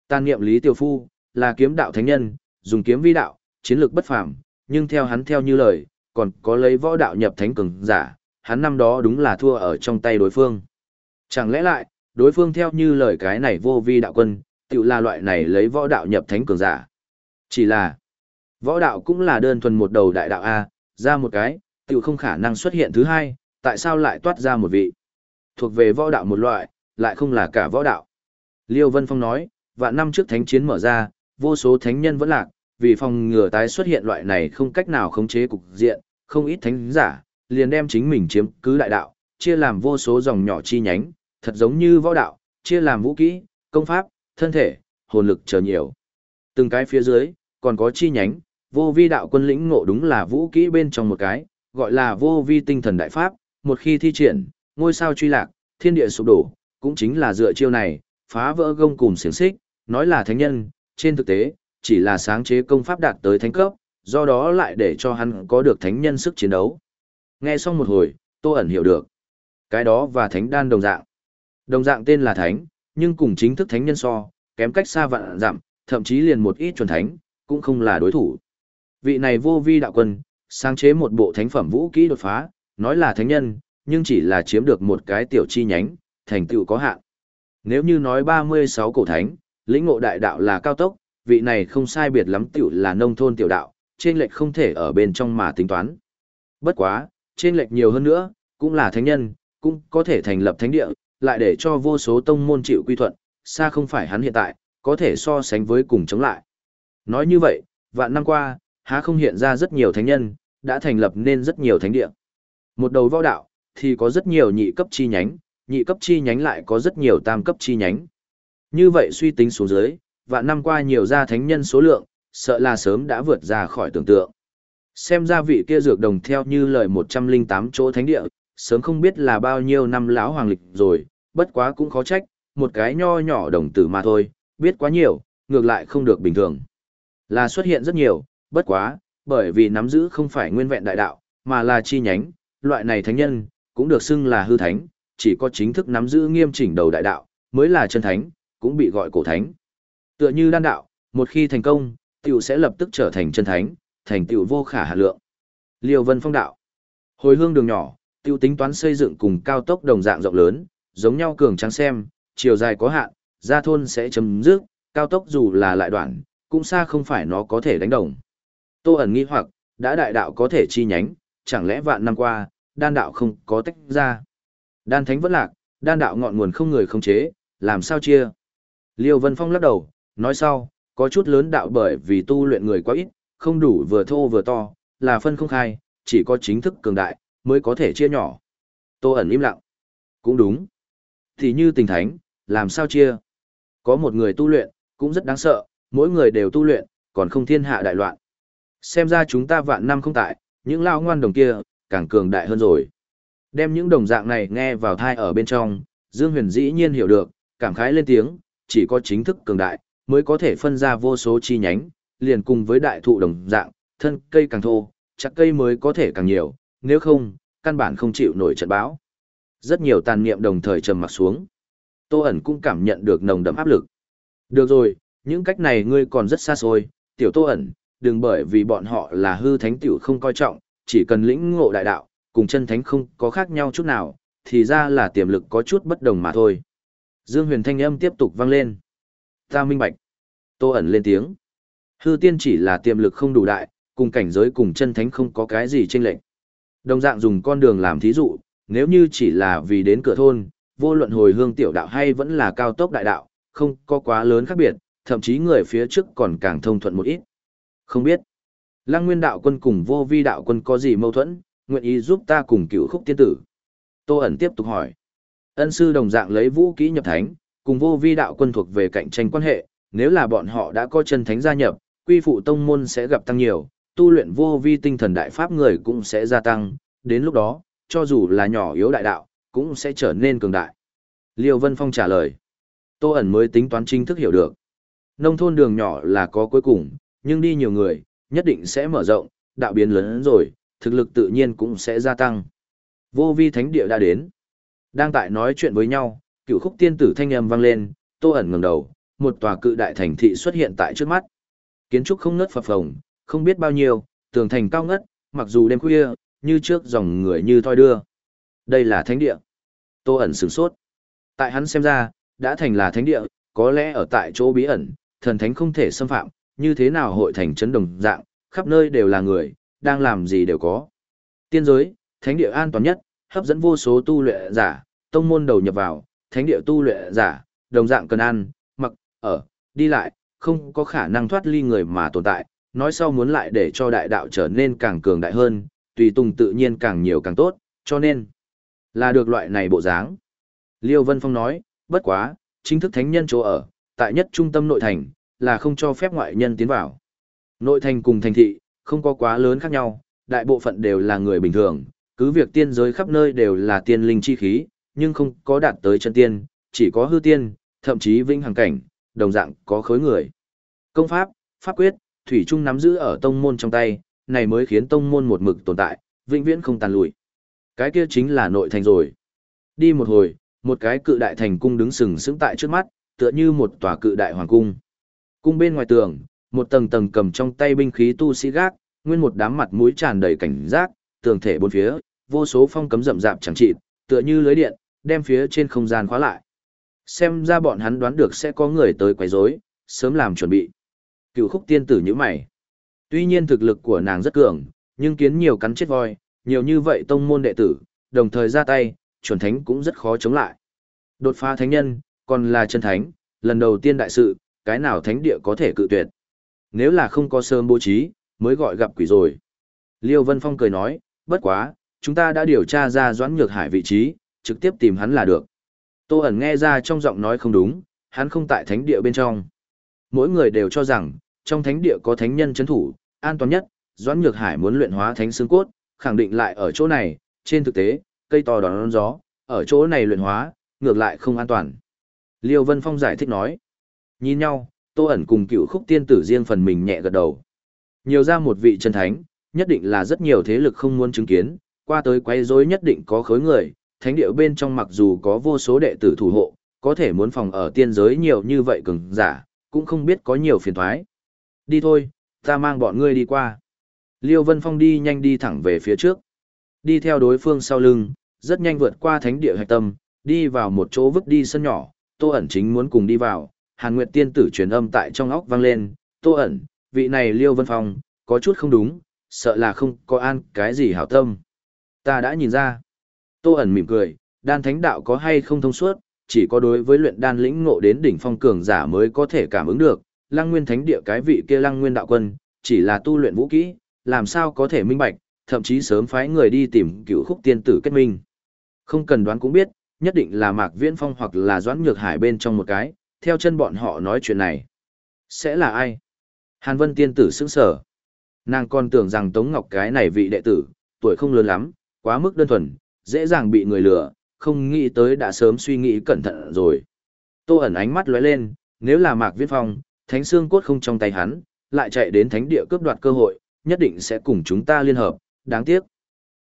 Tàn niệm Lý Tiêu Phu, là kiếm đạo thánh nhân, dùng kiếm vi đạo, chiến lược bất phàm, nhưng theo hắn theo như lời, còn có lấy võ đạo nhập thánh cường giả, hắn năm đó đúng là thua ở trong tay đối phương. Chẳng lẽ lại, đối phương theo như lời cái này vô vi đạo quân, tự là loại này lấy võ đạo nhập thánh cường giả. Chỉ là, Võ đạo cũng là đơn thuần một đầu đại đạo A, ra một cái, tự không khả năng xuất hiện thứ hai, tại sao lại toát ra một vị. Thuộc về võ đạo một loại, lại không là cả võ đạo. Liêu Vân Phong nói, vạn năm trước thánh chiến mở ra, vô số thánh nhân vẫn lạc, vì phòng ngừa tái xuất hiện loại này không cách nào khống chế cục diện, không ít thánh giả, liền đem chính mình chiếm cứ đại đạo, chia làm vô số dòng nhỏ chi nhánh, thật giống như võ đạo, chia làm vũ kỹ, công pháp, thân thể, hồn lực chờ nhiều. Từng cái phía dưới, còn có chi nhánh, vô vi đạo quân lĩnh ngộ đúng là vũ kỹ bên trong một cái, gọi là vô vi tinh thần đại pháp, một khi thi triển, ngôi sao truy lạc, thiên địa sụp đổ, cũng chính là dựa chiêu này, phá vỡ gông cùng xiềng xích, nói là thánh nhân, trên thực tế, chỉ là sáng chế công pháp đạt tới thánh cấp, do đó lại để cho hắn có được thánh nhân sức chiến đấu. Nghe xong một hồi, Tô ẩn hiểu được. Cái đó và thánh đan đồng dạng. Đồng dạng tên là thánh, nhưng cùng chính thức thánh nhân so, kém cách xa vạn dặm, thậm chí liền một ít chuẩn thánh, cũng không là đối thủ. Vị này vô vi đạo quân, sáng chế một bộ thánh phẩm vũ kỹ đột phá, nói là thánh nhân, nhưng chỉ là chiếm được một cái tiểu chi nhánh, thành tựu có hạn. Nếu như nói 36 cổ thánh, lĩnh ngộ đại đạo là cao tốc, vị này không sai biệt lắm tiểu là nông thôn tiểu đạo, trên lệch không thể ở bên trong mà tính toán. Bất quá, trên lệch nhiều hơn nữa, cũng là thánh nhân, cũng có thể thành lập thánh địa, lại để cho vô số tông môn chịu quy thuận, xa không phải hắn hiện tại, có thể so sánh với cùng chống lại. Nói như vậy, vạn năm qua, há không hiện ra rất nhiều thánh nhân, đã thành lập nên rất nhiều thánh địa. Một đầu võ đạo, thì có rất nhiều nhị cấp chi nhánh, nhị cấp chi nhánh lại có rất nhiều tam cấp chi nhánh. Như vậy suy tính xuống dưới, vạn năm qua nhiều gia thánh nhân số lượng, sợ là sớm đã vượt ra khỏi tưởng tượng. Xem ra vị kia dược đồng theo như lời 108 chỗ thánh địa, sớm không biết là bao nhiêu năm lão hoàng lịch rồi, bất quá cũng khó trách, một cái nho nhỏ đồng tử mà thôi, biết quá nhiều, ngược lại không được bình thường. Là xuất hiện rất nhiều, bất quá, bởi vì nắm giữ không phải nguyên vẹn đại đạo, mà là chi nhánh, loại này thánh nhân, cũng được xưng là hư thánh, chỉ có chính thức nắm giữ nghiêm chỉnh đầu đại đạo, mới là chân thánh, cũng bị gọi cổ thánh. Tựa như đan đạo, một khi thành công, tiểu sẽ lập tức trở thành chân thánh, thành tiểu vô khả hạ lượng. Liêu Vân Phong đạo. Hồi hương đường nhỏ, tiêu tính toán xây dựng cùng cao tốc đồng dạng rộng lớn, giống nhau cường trắng xem, chiều dài có hạn, ra thôn sẽ chấm dứt, cao tốc dù là lại đoạn, cũng xa không phải nó có thể đánh đồng. Tô ẩn nghi hoặc, đã đại đạo có thể chi nhánh, chẳng lẽ vạn năm qua, đan đạo không có tách ra. Đan thánh vẫn lạc, đan đạo ngọn nguồn không người không chế, làm sao chia? Liêu Vân Phong lắc đầu, nói sau, có chút lớn đạo bởi vì tu luyện người quá ít, không đủ vừa thô vừa to, là phân không khai, chỉ có chính thức cường đại, mới có thể chia nhỏ. Tô ẩn im lặng. Cũng đúng. Thì như tình thánh, làm sao chia? Có một người tu luyện, cũng rất đáng sợ, mỗi người đều tu luyện, còn không thiên hạ đại loạn. Xem ra chúng ta vạn năm không tại, những lao ngoan đồng kia, càng cường đại hơn rồi. Đem những đồng dạng này nghe vào thai ở bên trong, Dương Huyền dĩ nhiên hiểu được, cảm khái lên tiếng, chỉ có chính thức cường đại, mới có thể phân ra vô số chi nhánh, liền cùng với đại thụ đồng dạng, thân cây càng thô, chắc cây mới có thể càng nhiều, nếu không, căn bản không chịu nổi trận bão. Rất nhiều tàn niệm đồng thời trầm mặt xuống. Tô ẩn cũng cảm nhận được nồng đậm áp lực. Được rồi, những cách này ngươi còn rất xa xôi, tiểu Tô ẩn, đừng bởi vì bọn họ là hư thánh tiểu không coi trọng, chỉ cần lĩnh ngộ đại đạo, cùng chân thánh không có khác nhau chút nào, thì ra là tiềm lực có chút bất đồng mà thôi. Dương huyền thanh âm tiếp tục vang lên. Ta minh bạch. Tô ẩn lên tiếng. Hư tiên chỉ là tiềm lực không đủ đại, cùng cảnh giới cùng chân thánh không có cái gì chênh lệch. Đồng dạng dùng con đường làm thí dụ, nếu như chỉ là vì đến cửa thôn, vô luận hồi hương tiểu đạo hay vẫn là cao tốc đại đạo, không có quá lớn khác biệt, thậm chí người phía trước còn càng thông thuận một ít. Không biết, Lăng Nguyên đạo quân cùng vô vi đạo quân có gì mâu thuẫn, nguyện ý giúp ta cùng cựu khúc tiên tử. Tô ẩn tiếp tục hỏi. Ân sư đồng dạng lấy vũ kỹ nhập thánh, cùng vô vi đạo quân thuộc về cạnh tranh quan hệ, nếu là bọn họ đã có chân thánh gia nhập, quy phụ tông môn sẽ gặp tăng nhiều, tu luyện vô vi tinh thần đại pháp người cũng sẽ gia tăng, đến lúc đó, cho dù là nhỏ yếu đại đạo, cũng sẽ trở nên cường đại. Liêu Vân Phong trả lời. Tô ẩn mới tính toán chính thức hiểu được. Nông thôn đường nhỏ là có cuối cùng, nhưng đi nhiều người, nhất định sẽ mở rộng, đạo biến lớn rồi, thực lực tự nhiên cũng sẽ gia tăng. Vô vi thánh địa đã đến. Đang tại nói chuyện với nhau, cựu khúc tiên tử thanh âm vang lên, tô ẩn ngẩng đầu, một tòa cự đại thành thị xuất hiện tại trước mắt. Kiến trúc không ngớt phập phồng, không biết bao nhiêu, tường thành cao ngất, mặc dù đêm khuya, như trước dòng người như thoi đưa. Đây là thánh địa. Tô ẩn sửng sốt. Tại hắn xem ra, đã thành là thánh địa, có lẽ ở tại chỗ bí ẩn, thần thánh không thể xâm phạm, như thế nào hội thành chấn đồng dạng, khắp nơi đều là người, đang làm gì đều có. Tiên giới, thánh địa an toàn nhất, hấp dẫn vô số tu luyện giả, tông môn đầu nhập vào, thánh địa tu luyện giả, đồng dạng cần ăn, mặc, ở, đi lại, không có khả năng thoát ly người mà tồn tại, nói sau muốn lại để cho đại đạo trở nên càng cường đại hơn, tùy tùng tự nhiên càng nhiều càng tốt, cho nên là được loại này bộ dáng. Liêu Vân Phong nói, bất quá, chính thức thánh nhân chỗ ở, tại nhất trung tâm nội thành, là không cho phép ngoại nhân tiến vào. Nội thành cùng thành thị, không có quá lớn khác nhau, đại bộ phận đều là người bình thường, cứ việc tiên giới khắp nơi đều là tiên linh chi khí, nhưng không có đạt tới chân tiên, chỉ có hư tiên, thậm chí vĩnh hằng cảnh, đồng dạng có khối người. Công pháp, pháp quyết, thủy trung nắm giữ ở tông môn trong tay, này mới khiến tông môn một mực tồn tại, vĩnh viễn không tàn lùi. Cái kia chính là nội thành rồi. Đi một hồi, một cái cự đại thành cung đứng sừng sững tại trước mắt, tựa như một tòa cự đại hoàng cung. Cung bên ngoài tường, một tầng tầng cầm trong tay binh khí tu sĩ gác, nguyên một đám mặt mũi tràn đầy cảnh giác, tường thể bốn phía, vô số phong cấm rậm rạp chẳng trị, tựa như lưới điện, đem phía trên không gian khóa lại. Xem ra bọn hắn đoán được sẽ có người tới quấy rối, sớm làm chuẩn bị. Cựu khúc tiên tử như mày. Tuy nhiên thực lực của nàng rất cường, nhưng kiến nhiều cắn chết voi, nhiều như vậy tông môn đệ tử, đồng thời ra tay, chuẩn thánh cũng rất khó chống lại. Đột phá thánh nhân, còn là chân thánh, lần đầu tiên đại sự, cái nào thánh địa có thể cự tuyệt. Nếu là không có sớm bố trí, mới gọi gặp quỷ rồi. Liêu Vân Phong cười nói, bất quá, chúng ta đã điều tra ra Doãn Nhược Hải vị trí, trực tiếp tìm hắn là được. Tô ẩn nghe ra trong giọng nói không đúng, hắn không tại thánh địa bên trong. Mỗi người đều cho rằng, trong thánh địa có thánh nhân chấn thủ, an toàn nhất, Doãn Nhược Hải muốn luyện hóa thánh xương cốt, khẳng định lại ở chỗ này, trên thực tế, cây to đón gió, ở chỗ này luyện hóa, ngược lại không an toàn. Liêu Vân Phong giải thích nói. Nhìn nhau, Tô ẩn cùng cựu khúc tiên tử riêng phần mình nhẹ gật đầu. Nhiều ra một vị chân thánh, nhất định là rất nhiều thế lực không muốn chứng kiến, qua tới quấy rối nhất định có khối người, thánh địa bên trong mặc dù có vô số đệ tử thủ hộ, có thể muốn phòng ở tiên giới nhiều như vậy cường giả, cũng không biết có nhiều phiền thoái. Đi thôi, ta mang bọn ngươi đi qua. Liêu Vân Phong đi nhanh đi thẳng về phía trước. Đi theo đối phương sau lưng, rất nhanh vượt qua thánh địa hạch tâm, đi vào một chỗ vứt đi sân nhỏ, Tô ẩn chính muốn cùng đi vào, Hàn Nguyệt tiên tử truyền âm tại trong óc vang lên, Tô ẩn, vị này Liêu Vân Phong, có chút không đúng, sợ là không có an cái gì hảo tâm. Ta đã nhìn ra. Tô ẩn mỉm cười, đan thánh đạo có hay không thông suốt, chỉ có đối với luyện đan lĩnh ngộ đến đỉnh phong cường giả mới có thể cảm ứng được. Lăng Nguyên Thánh Địa cái vị kia Lăng Nguyên đạo quân, chỉ là tu luyện vũ kỹ, làm sao có thể minh bạch, thậm chí sớm phái người đi tìm cựu khúc tiên tử kết minh. Không cần đoán cũng biết, nhất định là Mạc Viễn Phong hoặc là Doãn Nhược Hải bên trong một cái, theo chân bọn họ nói chuyện này. Sẽ là ai? Hàn Vân tiên tử sững sở. Nàng còn tưởng rằng Tống Ngọc cái này vị đệ tử, tuổi không lớn lắm, quá mức đơn thuần, dễ dàng bị người lừa, không nghĩ tới đã sớm suy nghĩ cẩn thận rồi. Tô ẩn ánh mắt lóe lên, nếu là Mạc Viễn Phong, thánh xương cốt không trong tay hắn, lại chạy đến thánh địa cướp đoạt cơ hội, nhất định sẽ cùng chúng ta liên hợp, đáng tiếc.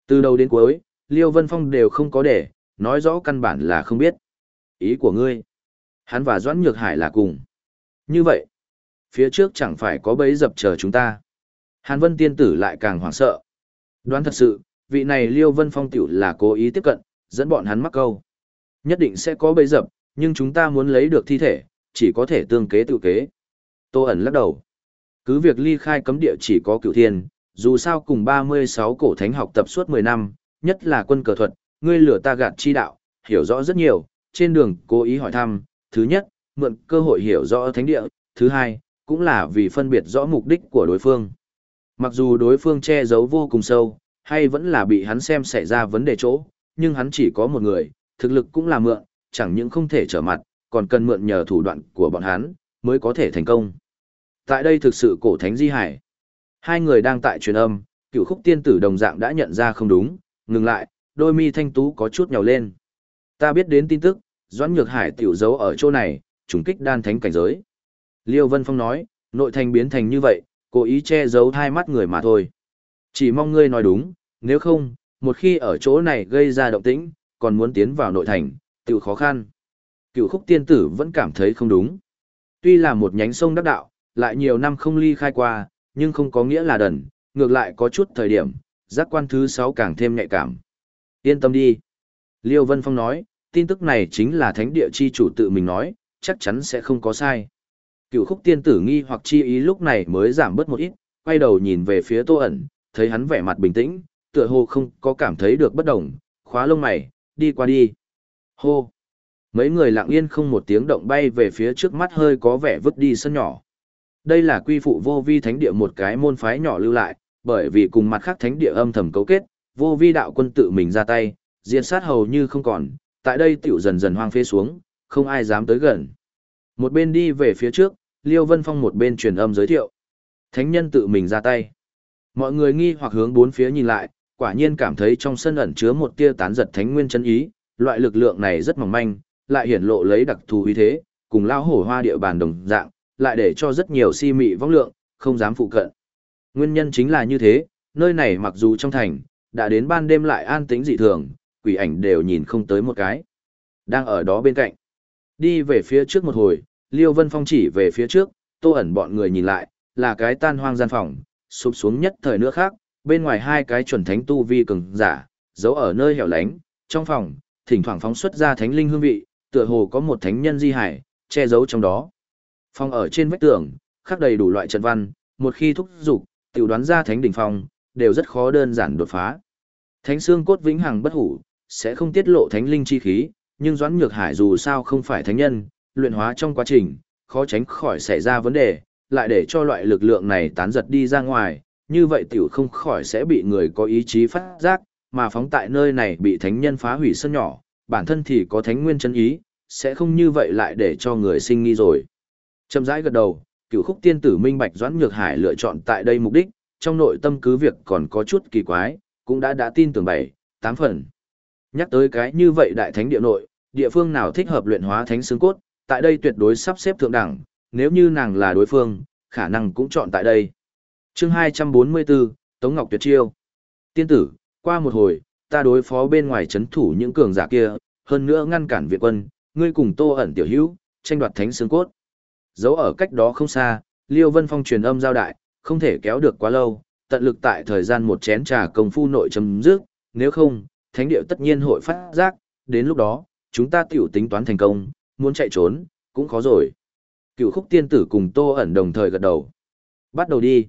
Từ đầu đến cuối, Liêu Vân Phong đều không có để, nói rõ căn bản là không biết. Ý của ngươi, hắn và Doãn Nhược Hải là cùng. Như vậy, phía trước chẳng phải có bấy dập chờ chúng ta. Hàn Vân Tiên Tử lại càng hoảng sợ. Đoán thật sự, vị này Liêu Vân Phong tiểu là cố ý tiếp cận, dẫn bọn hắn mắc câu. Nhất định sẽ có bấy dập, nhưng chúng ta muốn lấy được thi thể, chỉ có thể tương kế tự kế. Tô ẩn lắc đầu. Cứ việc ly khai cấm địa chỉ có cựu thiên, dù sao cùng 36 cổ thánh học tập suốt 10 năm, nhất là quân cờ thuật, ngươi lửa ta gạt chi đạo, hiểu rõ rất nhiều, trên đường cố ý hỏi thăm, thứ nhất, mượn cơ hội hiểu rõ thánh địa, thứ hai, cũng là vì phân biệt rõ mục đích của đối phương. Mặc dù đối phương che giấu vô cùng sâu, hay vẫn là bị hắn xem xảy ra vấn đề chỗ, nhưng hắn chỉ có một người, thực lực cũng là mượn, chẳng những không thể trở mặt, còn cần mượn nhờ thủ đoạn của bọn hắn, mới có thể thành công. Tại đây thực sự cổ thánh di hải. Hai người đang tại truyền âm, cựu khúc tiên tử đồng dạng đã nhận ra không đúng, ngừng lại, đôi mi thanh tú có chút nhào lên. Ta biết đến tin tức, Doãn Nhược Hải tiểu giấu ở chỗ này, trùng kích đan thánh cảnh giới. Liêu Vân Phong nói, nội thành biến thành như vậy, cố ý che giấu hai mắt người mà thôi. Chỉ mong ngươi nói đúng, nếu không, một khi ở chỗ này gây ra động tĩnh, còn muốn tiến vào nội thành, tiểu khó khăn. Cựu khúc tiên tử vẫn cảm thấy không đúng. Tuy là một nhánh sông đắc đạo, lại nhiều năm không ly khai qua, nhưng không có nghĩa là đần, ngược lại có chút thời điểm, giác quan thứ sáu càng thêm nhạy cảm. Yên tâm đi. Liêu Vân Phong nói, tin tức này chính là thánh địa chi chủ tự mình nói, chắc chắn sẽ không có sai. Cựu khúc tiên tử nghi hoặc chi ý lúc này mới giảm bớt một ít, quay đầu nhìn về phía tô ẩn, thấy hắn vẻ mặt bình tĩnh, tựa hồ không có cảm thấy được bất đồng, khóa lông mày, đi qua đi. Hô! Mấy người lặng yên không một tiếng động bay về phía trước mắt hơi có vẻ vứt đi sân nhỏ. Đây là quy phụ vô vi thánh địa một cái môn phái nhỏ lưu lại, bởi vì cùng mặt khác thánh địa âm thầm cấu kết, vô vi đạo quân tự mình ra tay, diệt sát hầu như không còn, tại đây tiểu dần dần hoang phê xuống, không ai dám tới gần. Một bên đi về phía trước, Liêu Vân Phong một bên truyền âm giới thiệu. Thánh nhân tự mình ra tay. Mọi người nghi hoặc hướng bốn phía nhìn lại, quả nhiên cảm thấy trong sân ẩn chứa một tia tán giật thánh nguyên chân ý, loại lực lượng này rất mỏng manh, lại hiển lộ lấy đặc thù uy thế, cùng lao hổ hoa địa bàn đồng dạng, lại để cho rất nhiều si mị vong lượng, không dám phụ cận. Nguyên nhân chính là như thế, nơi này mặc dù trong thành, đã đến ban đêm lại an tĩnh dị thường, quỷ ảnh đều nhìn không tới một cái. Đang ở đó bên cạnh. Đi về phía trước một hồi, Liêu Vân Phong chỉ về phía trước, tô ẩn bọn người nhìn lại, là cái tan hoang gian phòng, sụp xuống nhất thời nữa khác, bên ngoài hai cái chuẩn thánh tu vi cường giả, giấu ở nơi hẻo lánh, trong phòng, thỉnh thoảng phóng xuất ra thánh linh hương vị, tựa hồ có một thánh nhân di hải, che giấu trong đó. Phòng ở trên vách tường, khắc đầy đủ loại trận văn, một khi thúc dục, tiểu đoán ra thánh đỉnh phong, đều rất khó đơn giản đột phá. Thánh xương cốt vĩnh hằng bất hủ, sẽ không tiết lộ thánh linh chi khí, nhưng Doãn Nhược Hải dù sao không phải thánh nhân, luyện hóa trong quá trình, khó tránh khỏi xảy ra vấn đề, lại để cho loại lực lượng này tán giật đi ra ngoài, như vậy tiểu không khỏi sẽ bị người có ý chí phát giác, mà phóng tại nơi này bị thánh nhân phá hủy sân nhỏ, bản thân thì có thánh nguyên chân ý, sẽ không như vậy lại để cho người sinh nghi rồi. Chậm rãi gật đầu, cửu khúc tiên tử minh bạch doãn nhược hải lựa chọn tại đây mục đích, trong nội tâm cứ việc còn có chút kỳ quái, cũng đã đã tin tưởng bảy, tám phần. Nhắc tới cái như vậy đại thánh địa nội, địa phương nào thích hợp luyện hóa thánh xương cốt, tại đây tuyệt đối sắp xếp thượng đẳng, nếu như nàng là đối phương, khả năng cũng chọn tại đây. Chương 244, Tống Ngọc Tuyệt Chiêu. Tiên tử, qua một hồi, ta đối phó bên ngoài chấn thủ những cường giả kia, hơn nữa ngăn cản Việt quân, ngươi cùng Tô ẩn tiểu hữu, tranh đoạt thánh xương cốt. Giấu ở cách đó không xa, Liêu Vân Phong truyền âm giao đại, không thể kéo được quá lâu, tận lực tại thời gian một chén trà công phu nội chấm dứt, nếu không, thánh địa tất nhiên hội phát giác, đến lúc đó, chúng ta tiểu tính toán thành công, muốn chạy trốn, cũng khó rồi. Cựu khúc tiên tử cùng Tô ẩn đồng thời gật đầu. Bắt đầu đi.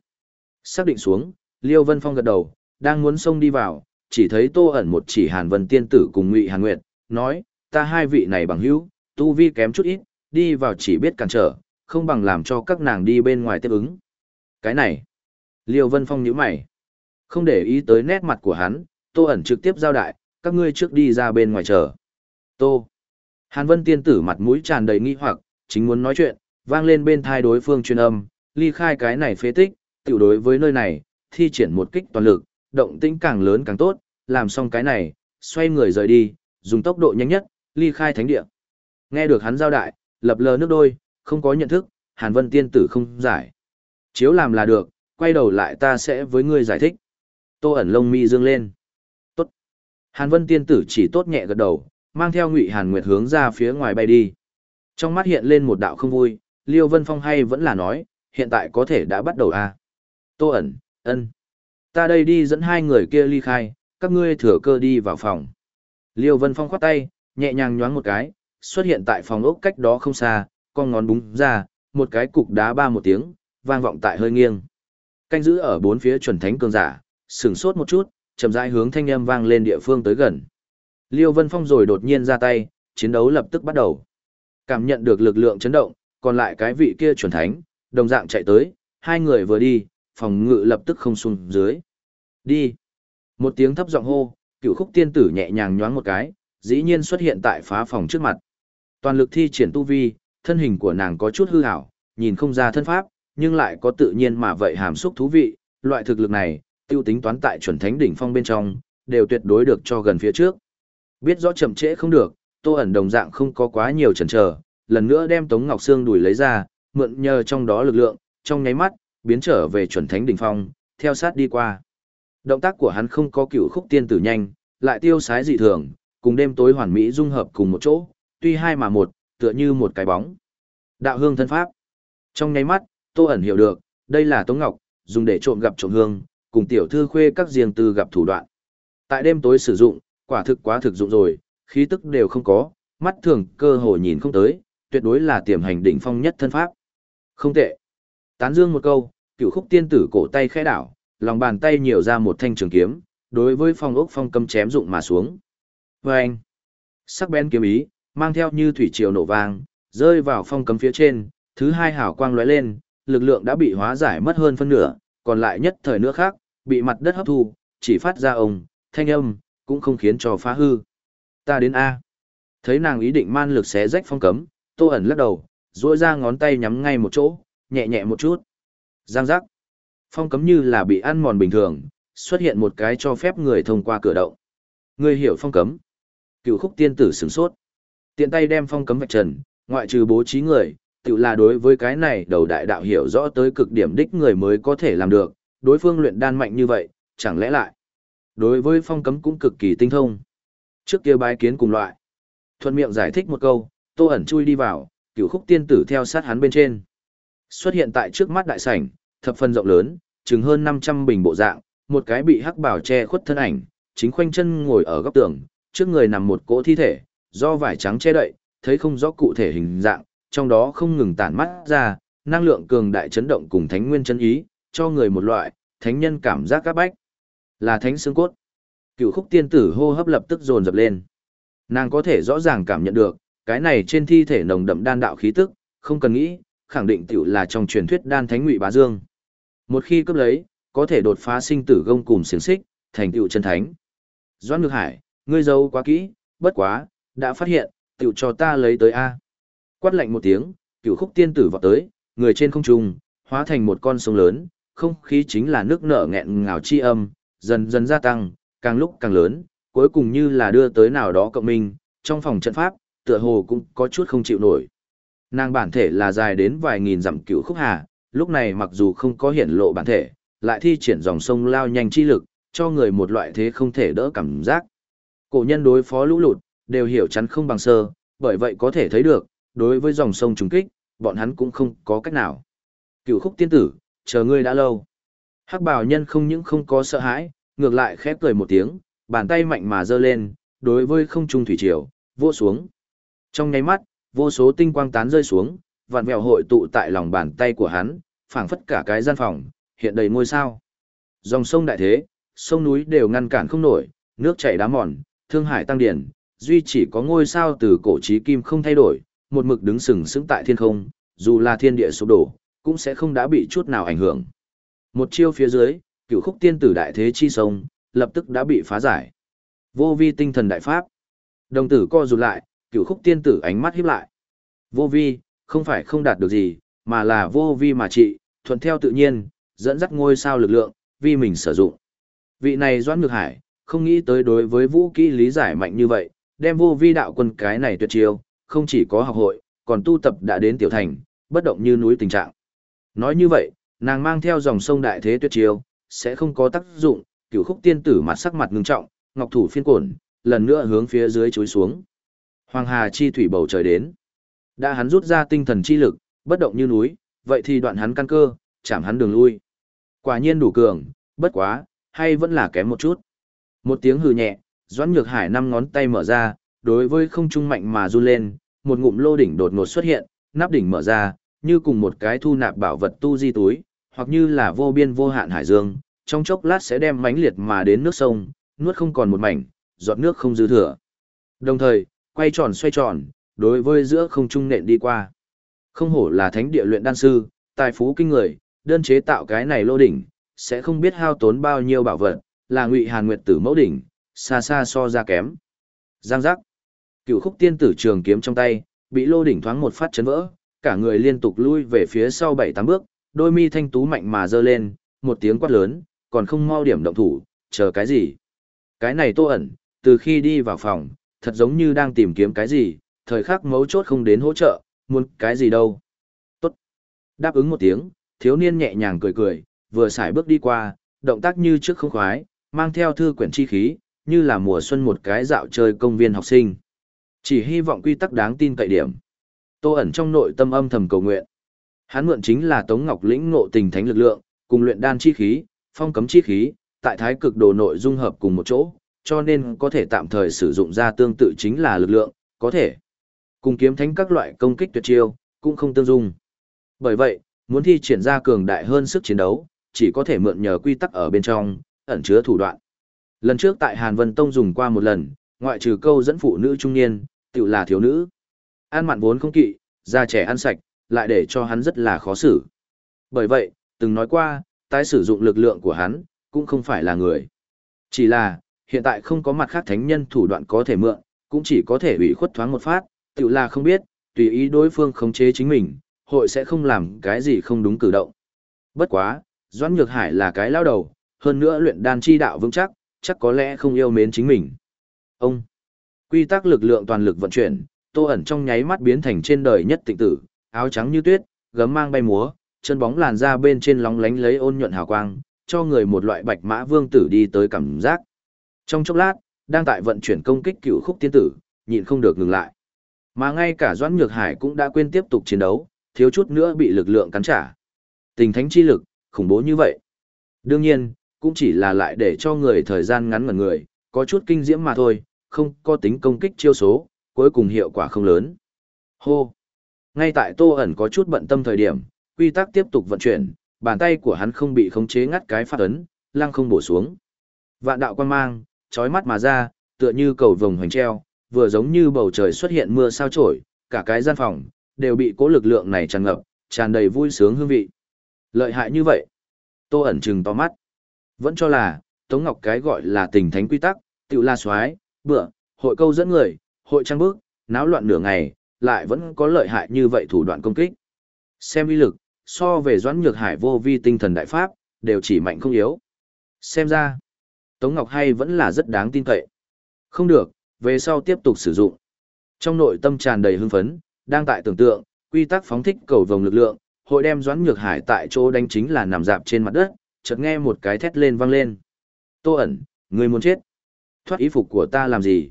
Xác định xuống, Liêu Vân Phong gật đầu, đang muốn xông đi vào, chỉ thấy Tô ẩn một chỉ Hàn Vân Tiên Tử cùng Ngụy Hàn Nguyệt, nói, ta hai vị này bằng hữu, tu vi kém chút ít, đi vào chỉ biết cản trở, không bằng làm cho các nàng đi bên ngoài tiếp ứng. Cái này, Liêu Vân Phong nhíu mày, không để ý tới nét mặt của hắn, Tô ẩn trực tiếp giao đại, các ngươi trước đi ra bên ngoài chờ. Tô. Hàn Vân Tiên Tử mặt mũi tràn đầy nghi hoặc, chính muốn nói chuyện, vang lên bên thai đối phương truyền âm, ly khai cái này phế tích, tiểu đối với nơi này, thi triển một kích toàn lực, động tĩnh càng lớn càng tốt, làm xong cái này, xoay người rời đi, dùng tốc độ nhanh nhất, ly khai thánh địa. Nghe được hắn giao đại, lập lờ nước đôi, không có nhận thức, Hàn Vân tiên tử không giải. Chiếu làm là được, quay đầu lại ta sẽ với ngươi giải thích. Tô ẩn lông mi dương lên. Hàn Vân tiên tử chỉ tốt nhẹ gật đầu, mang theo Ngụy Hàn Nguyệt hướng ra phía ngoài bay đi. Trong mắt hiện lên một đạo không vui, Liêu Vân Phong hay vẫn là nói, hiện tại có thể đã bắt đầu à. Tô ẩn, ân. Ta đây đi dẫn hai người kia ly khai, các ngươi thừa cơ đi vào phòng. Liêu Vân Phong khoát tay, nhẹ nhàng nhoáng một cái, xuất hiện tại phòng ốc cách đó không xa, con ngón búng ra, một cái cục đá ba một tiếng, vang vọng tại hơi nghiêng. Canh giữ ở bốn phía chuẩn thánh cường giả, sừng sốt một chút, chậm rãi hướng thanh âm vang lên địa phương tới gần. Liêu Vân Phong rồi đột nhiên ra tay, chiến đấu lập tức bắt đầu. Cảm nhận được lực lượng chấn động, còn lại cái vị kia chuẩn thánh, đồng dạng chạy tới, hai người vừa đi, phòng ngự lập tức không xuống dưới. Đi. Một tiếng thấp giọng hô, cựu khúc tiên tử nhẹ nhàng nhoáng một cái, dĩ nhiên xuất hiện tại phá phòng trước mặt. Toàn lực thi triển tu vi, thân hình của nàng có chút hư hảo, nhìn không ra thân pháp, nhưng lại có tự nhiên mà vậy hàm xúc thú vị, loại thực lực này, tiêu tính toán tại chuẩn thánh đỉnh phong bên trong, đều tuyệt đối được cho gần phía trước. Biết rõ chậm trễ không được, Tô ẩn đồng dạng không có quá nhiều chần chờ, lần nữa đem Tống Ngọc Sương đuổi lấy ra, mượn nhờ trong đó lực lượng, trong nháy mắt, biến trở về chuẩn thánh đỉnh phong, theo sát đi qua. Động tác của hắn không có cựu khúc tiên tử nhanh, lại tiêu sái dị thường, cùng đêm tối hoàn mỹ dung hợp cùng một chỗ, tuy hai mà một, tựa như một cái bóng. Đạo hương thân pháp. Trong nháy mắt, Tô ẩn hiểu được, đây là Tống Ngọc, dùng để trộm gặp trộm hương, cùng tiểu thư khuê các riêng tư gặp thủ đoạn. Tại đêm tối sử dụng, quả thực quá thực dụng rồi, khí tức đều không có, mắt thường cơ hội nhìn không tới, tuyệt đối là tiềm hành đỉnh phong nhất thân pháp. Không tệ. Tán dương một câu, cựu khúc tiên tử cổ tay khẽ đảo, lòng bàn tay nhiều ra một thanh trường kiếm, đối với phong ốc phong cầm chém dụng mà xuống. Và anh, sắc bén kiếm ý, mang theo như thủy triều nổ vang, rơi vào phong cầm phía trên, thứ hai hảo quang lóe lên, lực lượng đã bị hóa giải mất hơn phân nửa, còn lại nhất thời nữa khác, bị mặt đất hấp thu, chỉ phát ra ông, thanh âm, cũng không khiến cho phá hư. Ta đến A. Thấy nàng ý định man lực xé rách phong cấm, tô ẩn lắc đầu, duỗi ra ngón tay nhắm ngay một chỗ, nhẹ nhẹ một chút. Giang giác. Phong cấm như là bị ăn mòn bình thường, xuất hiện một cái cho phép người thông qua cửa động. Người hiểu phong cấm. Cựu khúc tiên tử sửng sốt. Tiện tay đem phong cấm vạch trần, ngoại trừ bố trí người, tự là đối với cái này đầu đại đạo hiểu rõ tới cực điểm đích người mới có thể làm được, đối phương luyện đan mạnh như vậy, chẳng lẽ lại. Đối với phong cấm cũng cực kỳ tinh thông. Trước kia bái kiến cùng loại. Thuận miệng giải thích một câu, tô ẩn chui đi vào, cửu khúc tiên tử theo sát hắn bên trên. Xuất hiện tại trước mắt đại sảnh, thập phần rộng lớn, chừng hơn 500 bình bộ dạng, một cái bị hắc bảo che khuất thân ảnh, chính khoanh chân ngồi ở góc tường, trước người nằm một cỗ thi thể, do vải trắng che đậy, thấy không rõ cụ thể hình dạng, trong đó không ngừng tản mắt ra, năng lượng cường đại chấn động cùng thánh nguyên chân ý, cho người một loại, thánh nhân cảm giác các bách. Là thánh xương cốt. Cựu khúc tiên tử hô hấp lập tức dồn dập lên. Nàng có thể rõ ràng cảm nhận được, cái này trên thi thể nồng đậm đan đạo khí tức, không cần nghĩ, khẳng định tiểu là trong truyền thuyết đan thánh ngụy bá dương. Một khi cấp lấy, có thể đột phá sinh tử gông cùng xiềng xích, thành tựu chân thánh. Doãn Ngược Hải, ngươi giấu quá kỹ, bất quá, đã phát hiện, tiểu cho ta lấy tới a. Quát lạnh một tiếng, cửu khúc tiên tử vọt tới, người trên không trung, hóa thành một con sông lớn, không khí chính là nước nở nghẹn ngào chi âm, dần dần gia tăng, càng lúc càng lớn, cuối cùng như là đưa tới nào đó cộng minh, trong phòng trận pháp, tựa hồ cũng có chút không chịu nổi. Nàng bản thể là dài đến vài nghìn dặm cửu khúc hà, lúc này mặc dù không có hiển lộ bản thể, lại thi triển dòng sông lao nhanh chi lực, cho người một loại thế không thể đỡ cảm giác. Cổ nhân đối phó lũ lụt, đều hiểu chắn không bằng sơ, bởi vậy có thể thấy được, đối với dòng sông trùng kích, bọn hắn cũng không có cách nào. Cửu khúc tiên tử, chờ ngươi đã lâu. Hắc bào nhân không những không có sợ hãi, ngược lại khép cười một tiếng, bàn tay mạnh mà giơ lên, đối với không trung thủy triều, vỗ xuống. Trong nháy mắt, vô số tinh quang tán rơi xuống, vạn vẹo hội tụ tại lòng bàn tay của hắn, phảng phất cả cái gian phòng, hiện đầy ngôi sao. Dòng sông đại thế, sông núi đều ngăn cản không nổi, nước chảy đá mòn, thương hải tăng điển, duy chỉ có ngôi sao từ cổ chí kim không thay đổi, một mực đứng sừng sững tại thiên không, dù là thiên địa sụp đổ, cũng sẽ không đã bị chút nào ảnh hưởng. Một chiêu phía dưới, cựu khúc tiên tử đại thế chi sông, lập tức đã bị phá giải. Vô vi tinh thần đại pháp. Đồng tử co rụt lại, cựu khúc tiên tử ánh mắt híp lại. Vô vi, không phải không đạt được gì, mà là vô vi mà trị, thuận theo tự nhiên, dẫn dắt ngôi sao lực lượng, vì mình sử dụng. Vị này Doãn Ngược Hải, không nghĩ tới đối với vũ kỹ lý giải mạnh như vậy, đem vô vi đạo quân cái này tuyệt chiêu, không chỉ có học hội, còn tu tập đã đến tiểu thành, bất động như núi tình trạng. Nói như vậy, nàng mang theo dòng sông đại thế tuyệt chiêu, sẽ không có tác dụng, cửu khúc tiên tử mặt sắc mặt ngưng trọng, ngọc thủ phiên cổn, lần nữa hướng phía dưới chối xuống. Hoàng hà chi thủy bầu trời đến. Đã hắn rút ra tinh thần chi lực, bất động như núi, vậy thì đoạn hắn căn cơ, chạm hắn đường lui. Quả nhiên đủ cường, bất quá, hay vẫn là kém một chút. Một tiếng hừ nhẹ, Doãn Nhược Hải năm ngón tay mở ra, đối với không trung mạnh mà run lên, một ngụm lô đỉnh đột ngột xuất hiện, nắp đỉnh mở ra, như cùng một cái thu nạp bảo vật tu di túi, hoặc như là vô biên vô hạn hải dương, trong chốc lát sẽ đem mãnh liệt mà đến nước sông, nuốt không còn một mảnh, giọt nước không dư thừa. Đồng thời, quay tròn xoay tròn, đối với giữa không trung nện đi qua. Không hổ là thánh địa luyện đan sư, tài phú kinh người, đơn chế tạo cái này lô đỉnh, sẽ không biết hao tốn bao nhiêu bảo vật, là ngụy hàn nguyệt tử mẫu đỉnh, xa xa so ra kém. Giang giác. Cựu khúc tiên tử trường kiếm trong tay, bị lô đỉnh thoáng một phát chấn vỡ, cả người liên tục lui về phía sau bảy tám bước, đôi mi thanh tú mạnh mà giơ lên, một tiếng quát lớn, còn không mau điểm động thủ, chờ cái gì? Cái này tô ẩn, từ khi đi vào phòng, thật giống như đang tìm kiếm cái gì, thời khắc mấu chốt không đến hỗ trợ, muốn cái gì đâu. Tốt. Đáp ứng một tiếng, thiếu niên nhẹ nhàng cười cười, vừa xài bước đi qua, động tác như trước không khoái, mang theo thư quyển chi khí, như là mùa xuân một cái dạo chơi công viên học sinh. Chỉ hy vọng quy tắc đáng tin cậy điểm. Tô ẩn trong nội tâm âm thầm cầu nguyện. Hắn mượn chính là Tống Ngọc lĩnh ngộ tình thánh lực lượng, cùng luyện đan chi khí, phong cấm chi khí, tại thái cực đồ nội dung hợp cùng một chỗ, cho nên có thể tạm thời sử dụng ra tương tự chính là lực lượng, có thể cùng kiếm thánh các loại công kích tuyệt chiêu, cũng không tương dung. Bởi vậy, muốn thi triển ra cường đại hơn sức chiến đấu, chỉ có thể mượn nhờ quy tắc ở bên trong, ẩn chứa thủ đoạn. Lần trước tại Hàn Vân Tông dùng qua một lần, ngoại trừ câu dẫn phụ nữ trung niên, tự là thiếu nữ. Ăn mặn vốn không kỵ, da trẻ ăn sạch, lại để cho hắn rất là khó xử. Bởi vậy, từng nói qua, tái sử dụng lực lượng của hắn, cũng không phải là người. Chỉ là, hiện tại không có mặt khác thánh nhân thủ đoạn có thể mượn, cũng chỉ có thể ủy khuất thoáng một phát, tự là không biết, tùy ý đối phương khống chế chính mình, hội sẽ không làm cái gì không đúng cử động. Bất quá, Doãn Nhược Hải là cái lao đầu, hơn nữa luyện đan chi đạo vững chắc, chắc có lẽ không yêu mến chính mình. Ông, quy tắc lực lượng toàn lực vận chuyển, tô ẩn trong nháy mắt biến thành trên đời nhất tịnh tử, áo trắng như tuyết, gấm mang bay múa, chân bóng làn da bên trên lóng lánh lấy ôn nhuận hào quang, cho người một loại bạch mã vương tử đi tới cảm giác. Trong chốc lát, đang tại vận chuyển công kích cựu khúc tiên tử, nhịn không được ngừng lại. Mà ngay cả Doãn Nhược Hải cũng đã quên tiếp tục chiến đấu, thiếu chút nữa bị lực lượng cắn trả. Tình thánh chi lực, khủng bố như vậy. Đương nhiên, cũng chỉ là lại để cho người thời gian ngắn ngẩn người, có chút kinh diễm mà thôi, không có tính công kích chiêu số, cuối cùng hiệu quả không lớn. Hô! Ngay tại Tô ẩn có chút bận tâm thời điểm, quy tắc tiếp tục vận chuyển, bàn tay của hắn không bị khống chế ngắt cái phát ấn, lăng không bổ xuống. Vạn đạo quan mang, chói mắt mà ra, tựa như cầu vồng hoành treo, vừa giống như bầu trời xuất hiện mưa sao trổi, cả cái gian phòng, đều bị cố lực lượng này tràn ngập, tràn đầy vui sướng hương vị. Lợi hại như vậy. Tô ẩn trừng to mắt. Vẫn cho là, Tống Ngọc cái gọi là tình thánh quy tắc, tự la xoái, bữa, hội câu dẫn người, hội trang bước, náo loạn nửa ngày, lại vẫn có lợi hại như vậy thủ đoạn công kích. Xem uy lực, so về doãn nhược hải vô vi tinh thần đại pháp, đều chỉ mạnh không yếu. Xem ra, Tống Ngọc hay vẫn là rất đáng tin cậy. Không được, về sau tiếp tục sử dụng. Trong nội tâm tràn đầy hưng phấn, đang tại tưởng tượng, quy tắc phóng thích cầu vồng lực lượng, hội đem doãn nhược hải tại chỗ đánh chính là nằm dạp trên mặt đất, chợt nghe một cái thét lên vang lên. Tô ẩn, người muốn chết. Thoát ý phục của ta làm gì?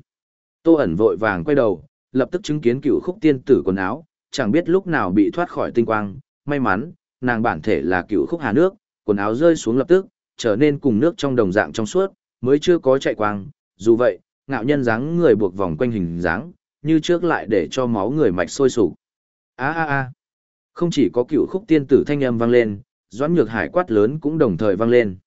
Tô ẩn vội vàng quay đầu, lập tức chứng kiến cựu khúc tiên tử quần áo, chẳng biết lúc nào bị thoát khỏi tinh quang, may mắn, nàng bản thể là cựu khúc hà nước, quần áo rơi xuống lập tức, trở nên cùng nước trong đồng dạng trong suốt, mới chưa có chạy quang, dù vậy, ngạo nhân dáng người buộc vòng quanh hình dáng, như trước lại để cho máu người mạch sôi sục. A a a. Không chỉ có cựu khúc tiên tử thanh âm vang lên, Doãn Nhược Hải quát lớn cũng đồng thời vang lên.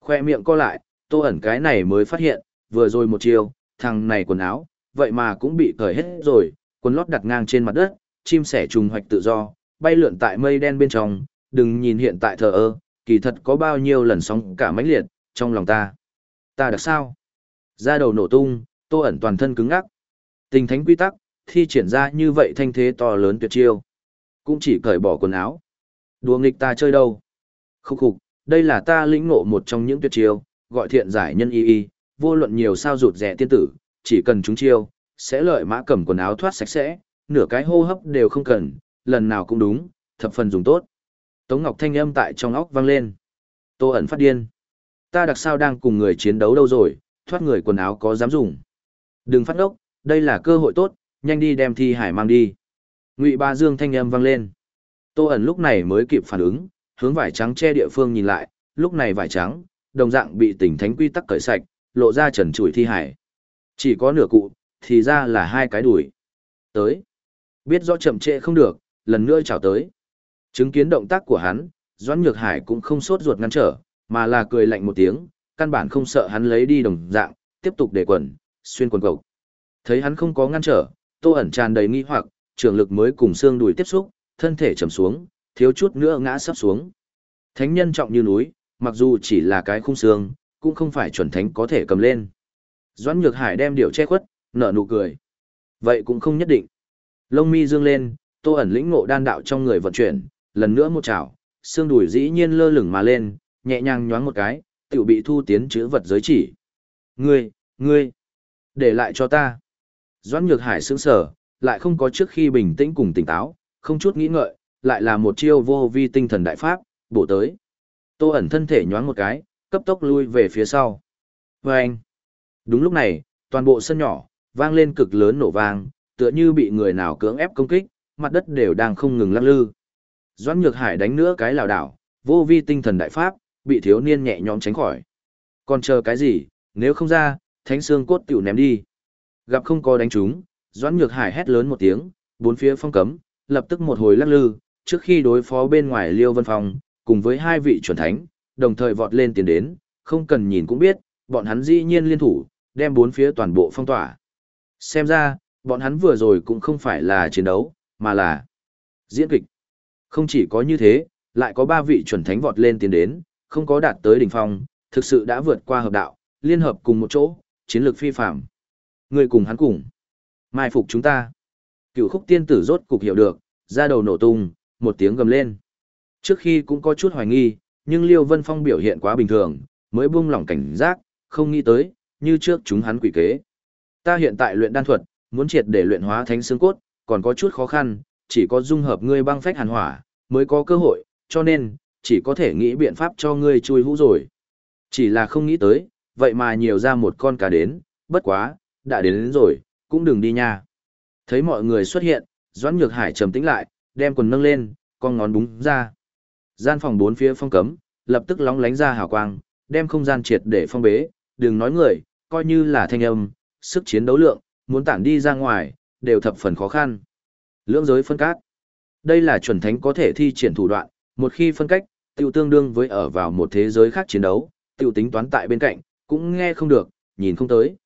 Khoe miệng co lại, Tô ẩn cái này mới phát hiện, vừa rồi một chiều, thằng này quần áo, vậy mà cũng bị cởi hết rồi, quần lót đặt ngang trên mặt đất, chim sẻ trùng hoạch tự do, bay lượn tại mây đen bên trong, đừng nhìn hiện tại thờ ơ, kỳ thật có bao nhiêu lần sóng cả mãnh liệt, trong lòng ta. Ta được sao? Ra đầu nổ tung, tô ẩn toàn thân cứng ngắc. Tình thánh quy tắc, thi triển ra như vậy thanh thế to lớn tuyệt chiêu. Cũng chỉ cởi bỏ quần áo. Đùa nghịch ta chơi đâu? Khúc khục, đây là ta lĩnh ngộ một trong những tuyệt chiêu, gọi thiện giải nhân y y, vô luận nhiều sao rụt rẻ tiên tử, chỉ cần chúng chiêu, sẽ lợi mã cầm quần áo thoát sạch sẽ, nửa cái hô hấp đều không cần, lần nào cũng đúng, thập phần dùng tốt. Tống Ngọc thanh âm tại trong óc vang lên. Tô ẩn phát điên. Ta đặc sao đang cùng người chiến đấu đâu rồi, thoát người quần áo có dám dùng. Đừng phát ốc, đây là cơ hội tốt, nhanh đi đem thi hải mang đi. Ngụy Ba Dương thanh âm vang lên. Tô ẩn lúc này mới kịp phản ứng, hướng vải trắng che địa phương nhìn lại, lúc này vải trắng, đồng dạng bị tỉnh thánh quy tắc cởi sạch, lộ ra trần trụi thi hải. Chỉ có nửa cụ, thì ra là hai cái đùi. Tới. Biết rõ chậm trễ không được, lần nữa chào tới. Chứng kiến động tác của hắn, Doãn Nhược Hải cũng không sốt ruột ngăn trở, mà là cười lạnh một tiếng, căn bản không sợ hắn lấy đi đồng dạng, tiếp tục để quần, xuyên quần cộc. Thấy hắn không có ngăn trở, Tô ẩn tràn đầy nghi hoặc, trường lực mới cùng xương đùi tiếp xúc, thân thể trầm xuống, thiếu chút nữa ngã sắp xuống. Thánh nhân trọng như núi, mặc dù chỉ là cái khung xương, cũng không phải chuẩn thánh có thể cầm lên. Doãn Nhược Hải đem điều che khuất, nở nụ cười. Vậy cũng không nhất định. Lông mi dương lên, Tô ẩn lĩnh ngộ đan đạo trong người vận chuyển, lần nữa một chảo, xương đùi dĩ nhiên lơ lửng mà lên, nhẹ nhàng nhoáng một cái, tiểu bị thu tiến chữ vật giới chỉ. Ngươi, ngươi, để lại cho ta. Doãn Nhược Hải sững sờ, lại không có trước khi bình tĩnh cùng tỉnh táo, không chút nghĩ ngợi, lại là một chiêu vô vi tinh thần đại pháp, bổ tới. Tô ẩn thân thể nhoáng một cái, cấp tốc lui về phía sau. Và anh, đúng lúc này, toàn bộ sân nhỏ, vang lên cực lớn nổ vang, tựa như bị người nào cưỡng ép công kích, mặt đất đều đang không ngừng lắc lư. Doãn Nhược Hải đánh nữa cái lảo đảo, vô vi tinh thần đại pháp, bị thiếu niên nhẹ nhõm tránh khỏi. Còn chờ cái gì, nếu không ra, thánh xương cốt tiểu ném đi. Gặp không có đánh trúng, Doãn Nhược Hải hét lớn một tiếng, bốn phía phong cấm, lập tức một hồi lắc lư, trước khi đối phó bên ngoài Liêu Vân Phong, cùng với hai vị chuẩn thánh, đồng thời vọt lên tiến đến, không cần nhìn cũng biết, bọn hắn dĩ nhiên liên thủ, đem bốn phía toàn bộ phong tỏa. Xem ra, bọn hắn vừa rồi cũng không phải là chiến đấu, mà là diễn kịch. Không chỉ có như thế, lại có ba vị chuẩn thánh vọt lên tiến đến, không có đạt tới đỉnh phong, thực sự đã vượt qua hợp đạo, liên hợp cùng một chỗ, chiến lược phi phạm. Người cùng hắn cùng. Mai phục chúng ta. Cựu khúc tiên tử rốt cục hiểu được, ra đầu nổ tung, một tiếng gầm lên. Trước khi cũng có chút hoài nghi, nhưng Liêu Vân Phong biểu hiện quá bình thường, mới buông lỏng cảnh giác, không nghĩ tới, như trước chúng hắn quỷ kế. Ta hiện tại luyện đan thuật, muốn triệt để luyện hóa thánh xương cốt, còn có chút khó khăn, chỉ có dung hợp ngươi băng phách hàn hỏa, mới có cơ hội, cho nên, chỉ có thể nghĩ biện pháp cho ngươi chui hũ rồi. Chỉ là không nghĩ tới, vậy mà nhiều ra một con cá đến, bất quá, đã đến, đến rồi, cũng đừng đi nha. Thấy mọi người xuất hiện, Doãn Nhược Hải trầm tĩnh lại, đem quần nâng lên, con ngón búng ra. Gian phòng bốn phía phong cấm, lập tức lóng lánh ra hào quang, đem không gian triệt để phong bế, đừng nói người, coi như là thanh âm, sức chiến đấu lượng, muốn tản đi ra ngoài, đều thập phần khó khăn. Lưỡng giới phân cát. Đây là chuẩn thánh có thể thi triển thủ đoạn, một khi phân cách, tiêu tương đương với ở vào một thế giới khác chiến đấu, tiêu tính toán tại bên cạnh, cũng nghe không được, nhìn không tới.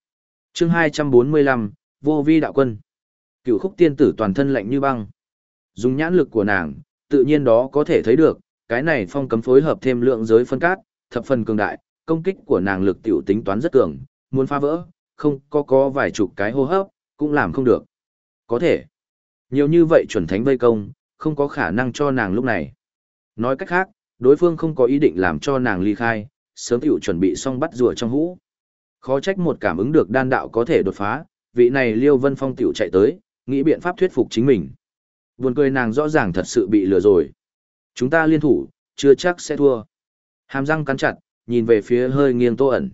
chương 245, Vô vi đạo quân. Cựu khúc tiên tử toàn thân lạnh như băng. Dùng nhãn lực của nàng, tự nhiên đó có thể thấy được, cái này phong cấm phối hợp thêm lượng giới phân cát, thập phần cường đại, công kích của nàng lực tiểu tính toán rất cường, muốn phá vỡ, không có có vài chục cái hô hấp, cũng làm không được. Có thể. Nhiều như vậy chuẩn thánh vây công, không có khả năng cho nàng lúc này. Nói cách khác, đối phương không có ý định làm cho nàng ly khai, sớm tiểu chuẩn bị xong bắt rùa trong hũ. Khó trách một cảm ứng được đan đạo có thể đột phá, vị này Liêu Vân Phong tiểu chạy tới, nghĩ biện pháp thuyết phục chính mình. Buồn cười nàng rõ ràng thật sự bị lừa rồi. Chúng ta liên thủ, chưa chắc sẽ thua. Hàm răng cắn chặt, nhìn về phía hơi nghiêng tô ẩn.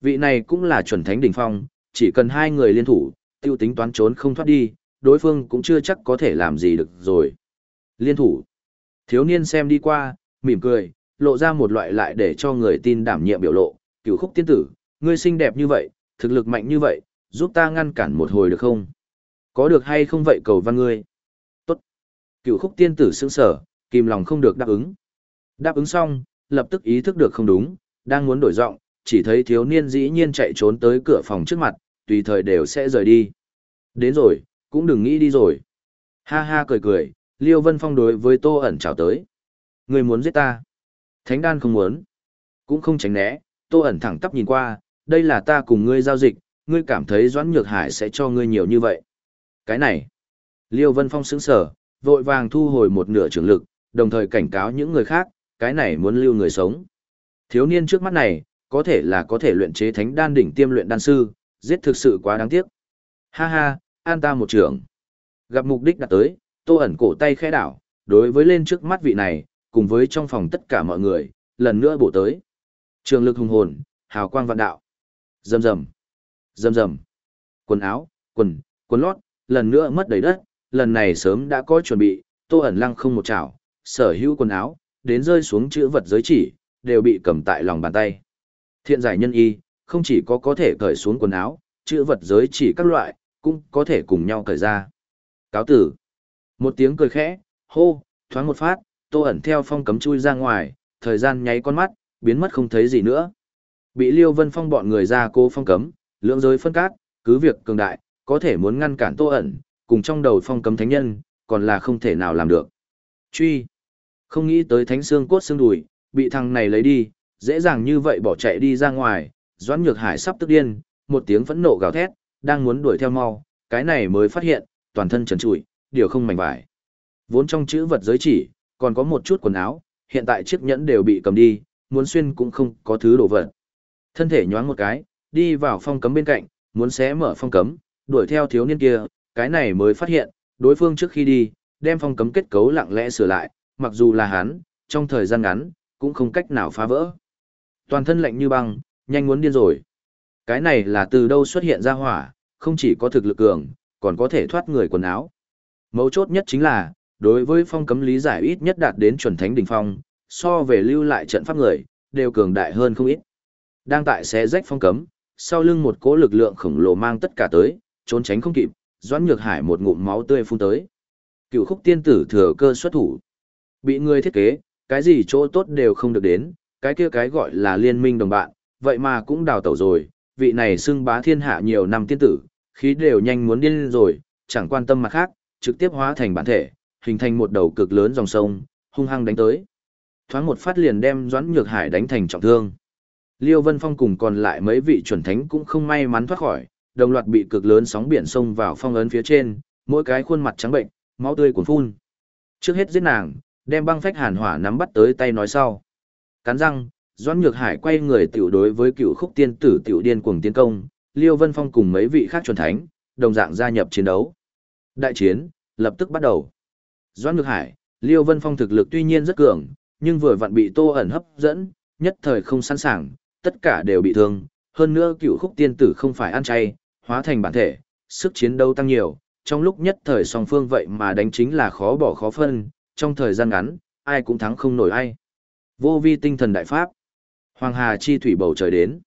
Vị này cũng là chuẩn thánh đỉnh phong, chỉ cần hai người liên thủ, tiêu tính toán trốn không thoát đi, đối phương cũng chưa chắc có thể làm gì được rồi. Liên thủ. Thiếu niên xem đi qua, mỉm cười, lộ ra một loại lại để cho người tin đảm nhiệm biểu lộ. Cửu khúc tiên tử, ngươi xinh đẹp như vậy, thực lực mạnh như vậy, giúp ta ngăn cản một hồi được không? Có được hay không vậy cầu văn ngươi? Tốt. Cửu khúc tiên tử sững sở, kìm lòng không được đáp ứng. Đáp ứng xong, lập tức ý thức được không đúng, đang muốn đổi giọng, chỉ thấy thiếu niên dĩ nhiên chạy trốn tới cửa phòng trước mặt, tùy thời đều sẽ rời đi. Đến rồi, cũng đừng nghĩ đi rồi. Ha ha cười cười, Liêu Vân Phong đối với Tô ẩn chào tới. Người muốn giết ta. Thánh đan không muốn. Cũng không tránh né, Tô ẩn thẳng tắp nhìn qua, đây là ta cùng ngươi giao dịch, ngươi cảm thấy Doãn Nhược Hải sẽ cho ngươi nhiều như vậy. Cái này. Liêu Vân Phong sững sở, vội vàng thu hồi một nửa trường lực, đồng thời cảnh cáo những người khác, cái này muốn lưu người sống. Thiếu niên trước mắt này, có thể là có thể luyện chế thánh đan đỉnh tiêm luyện đan sư, giết thực sự quá đáng tiếc. Ha ha, an ta một trưởng. Gặp mục đích đã tới, tô ẩn cổ tay khẽ đảo, đối với lên trước mắt vị này, cùng với trong phòng tất cả mọi người, lần nữa bổ tới. Trường lực hùng hồn, hào quang vạn đạo. Rầm rầm, rầm rầm. Quần áo, quần, quần lót, lần nữa mất đầy đất, lần này sớm đã có chuẩn bị, tô ẩn lăng không một chảo, sở hữu quần áo, đến rơi xuống chữ vật giới chỉ, đều bị cầm tại lòng bàn tay. Thiện giải nhân y, không chỉ có có thể cởi xuống quần áo, chữ vật giới chỉ các loại, cũng có thể cùng nhau cởi ra. Cáo tử. Một tiếng cười khẽ, hô, thoáng một phát, tô ẩn theo phong cấm chui ra ngoài, thời gian nháy con mắt, biến mất không thấy gì nữa. Bị Liêu Vân Phong bọn người ra cô phong cấm, lượng giới phân cát, cứ việc cường đại, có thể muốn ngăn cản tô ẩn, cùng trong đầu phong cấm thánh nhân, còn là không thể nào làm được. Truy. Không nghĩ tới thánh xương cốt xương đùi, bị thằng này lấy đi, dễ dàng như vậy bỏ chạy đi ra ngoài, Doãn Nhược Hải sắp tức điên, một tiếng phẫn nộ gào thét, đang muốn đuổi theo mau, cái này mới phát hiện, toàn thân trần trụi, điều không mảnh vải. Vốn trong chữ vật giới chỉ, còn có một chút quần áo, hiện tại chiếc nhẫn đều bị cầm đi, muốn xuyên cũng không có thứ đồ vật. Thân thể nhoáng một cái, đi vào phong cấm bên cạnh, muốn xé mở phong cấm, đuổi theo thiếu niên kia, cái này mới phát hiện, đối phương trước khi đi, đem phong cấm kết cấu lặng lẽ sửa lại, mặc dù là hắn, trong thời gian ngắn, cũng không cách nào phá vỡ. Toàn thân lạnh như băng, nhanh muốn điên rồi. Cái này là từ đâu xuất hiện ra hỏa, không chỉ có thực lực cường, còn có thể thoát người quần áo. Mấu chốt nhất chính là, đối với phong cấm lý giải ít nhất đạt đến chuẩn thánh đỉnh phong, so về lưu lại trận pháp người, đều cường đại hơn không ít. Đang tại xé rách phong cấm, sau lưng một cỗ lực lượng khổng lồ mang tất cả tới, trốn tránh không kịp, Doãn Nhược Hải một ngụm máu tươi phun tới. Cựu khúc tiên tử thừa cơ xuất thủ. Bị người thiết kế, cái gì chỗ tốt đều không được đến, cái kia cái gọi là liên minh đồng bạn, vậy mà cũng đào tẩu rồi, vị này xưng bá thiên hạ nhiều năm tiên tử, khí đều nhanh muốn điên rồi, chẳng quan tâm mặt khác, trực tiếp hóa thành bản thể, hình thành một đầu cực lớn dòng sông, hung hăng đánh tới. Thoáng một phát liền đem Doãn Nhược Hải đánh thành trọng thương. Liêu Vân Phong cùng còn lại mấy vị chuẩn thánh cũng không may mắn thoát khỏi, đồng loạt bị cực lớn sóng biển sông vào phong ấn phía trên, mỗi cái khuôn mặt trắng bệnh, máu tươi cuồn phun. Trước hết giết nàng, đem băng phách hàn hỏa nắm bắt tới tay nói sau. Cắn răng, Doãn Nhược Hải quay người tiểu đối với cựu khúc tiên tử tiểu điên cuồng tiến công, Liêu Vân Phong cùng mấy vị khác chuẩn thánh, đồng dạng gia nhập chiến đấu. Đại chiến, lập tức bắt đầu. Doãn Nhược Hải, Liêu Vân Phong thực lực tuy nhiên rất cường, nhưng vừa vặn bị Tô ẩn hấp dẫn, nhất thời không sẵn sàng, tất cả đều bị thương. Hơn nữa cựu khúc tiên tử không phải ăn chay, hóa thành bản thể, sức chiến đấu tăng nhiều, trong lúc nhất thời song phương vậy mà đánh chính là khó bỏ khó phân, trong thời gian ngắn, ai cũng thắng không nổi ai. Vô vi tinh thần đại pháp. Hoàng hà chi thủy bầu trời đến.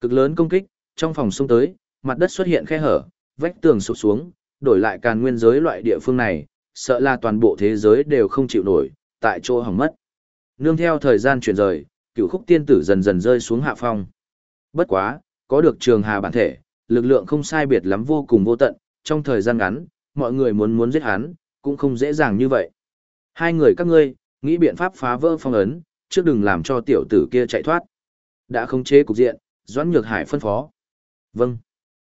Cực lớn công kích, trong phòng sông tới, mặt đất xuất hiện khe hở, vách tường sụp xuống, đổi lại càn nguyên giới loại địa phương này, sợ là toàn bộ thế giới đều không chịu nổi, tại chỗ hỏng mất. Nương theo thời gian chuyển rời, cựu khúc tiên tử dần dần rơi xuống hạ phong. Bất quá, có được trường hà bản thể, lực lượng không sai biệt lắm vô cùng vô tận, trong thời gian ngắn, mọi người muốn muốn giết hắn, cũng không dễ dàng như vậy. Hai người các ngươi, nghĩ biện pháp phá vỡ phong ấn, trước đừng làm cho tiểu tử kia chạy thoát. Đã khống chế cục diện, Doãn Nhược Hải phân phó. Vâng.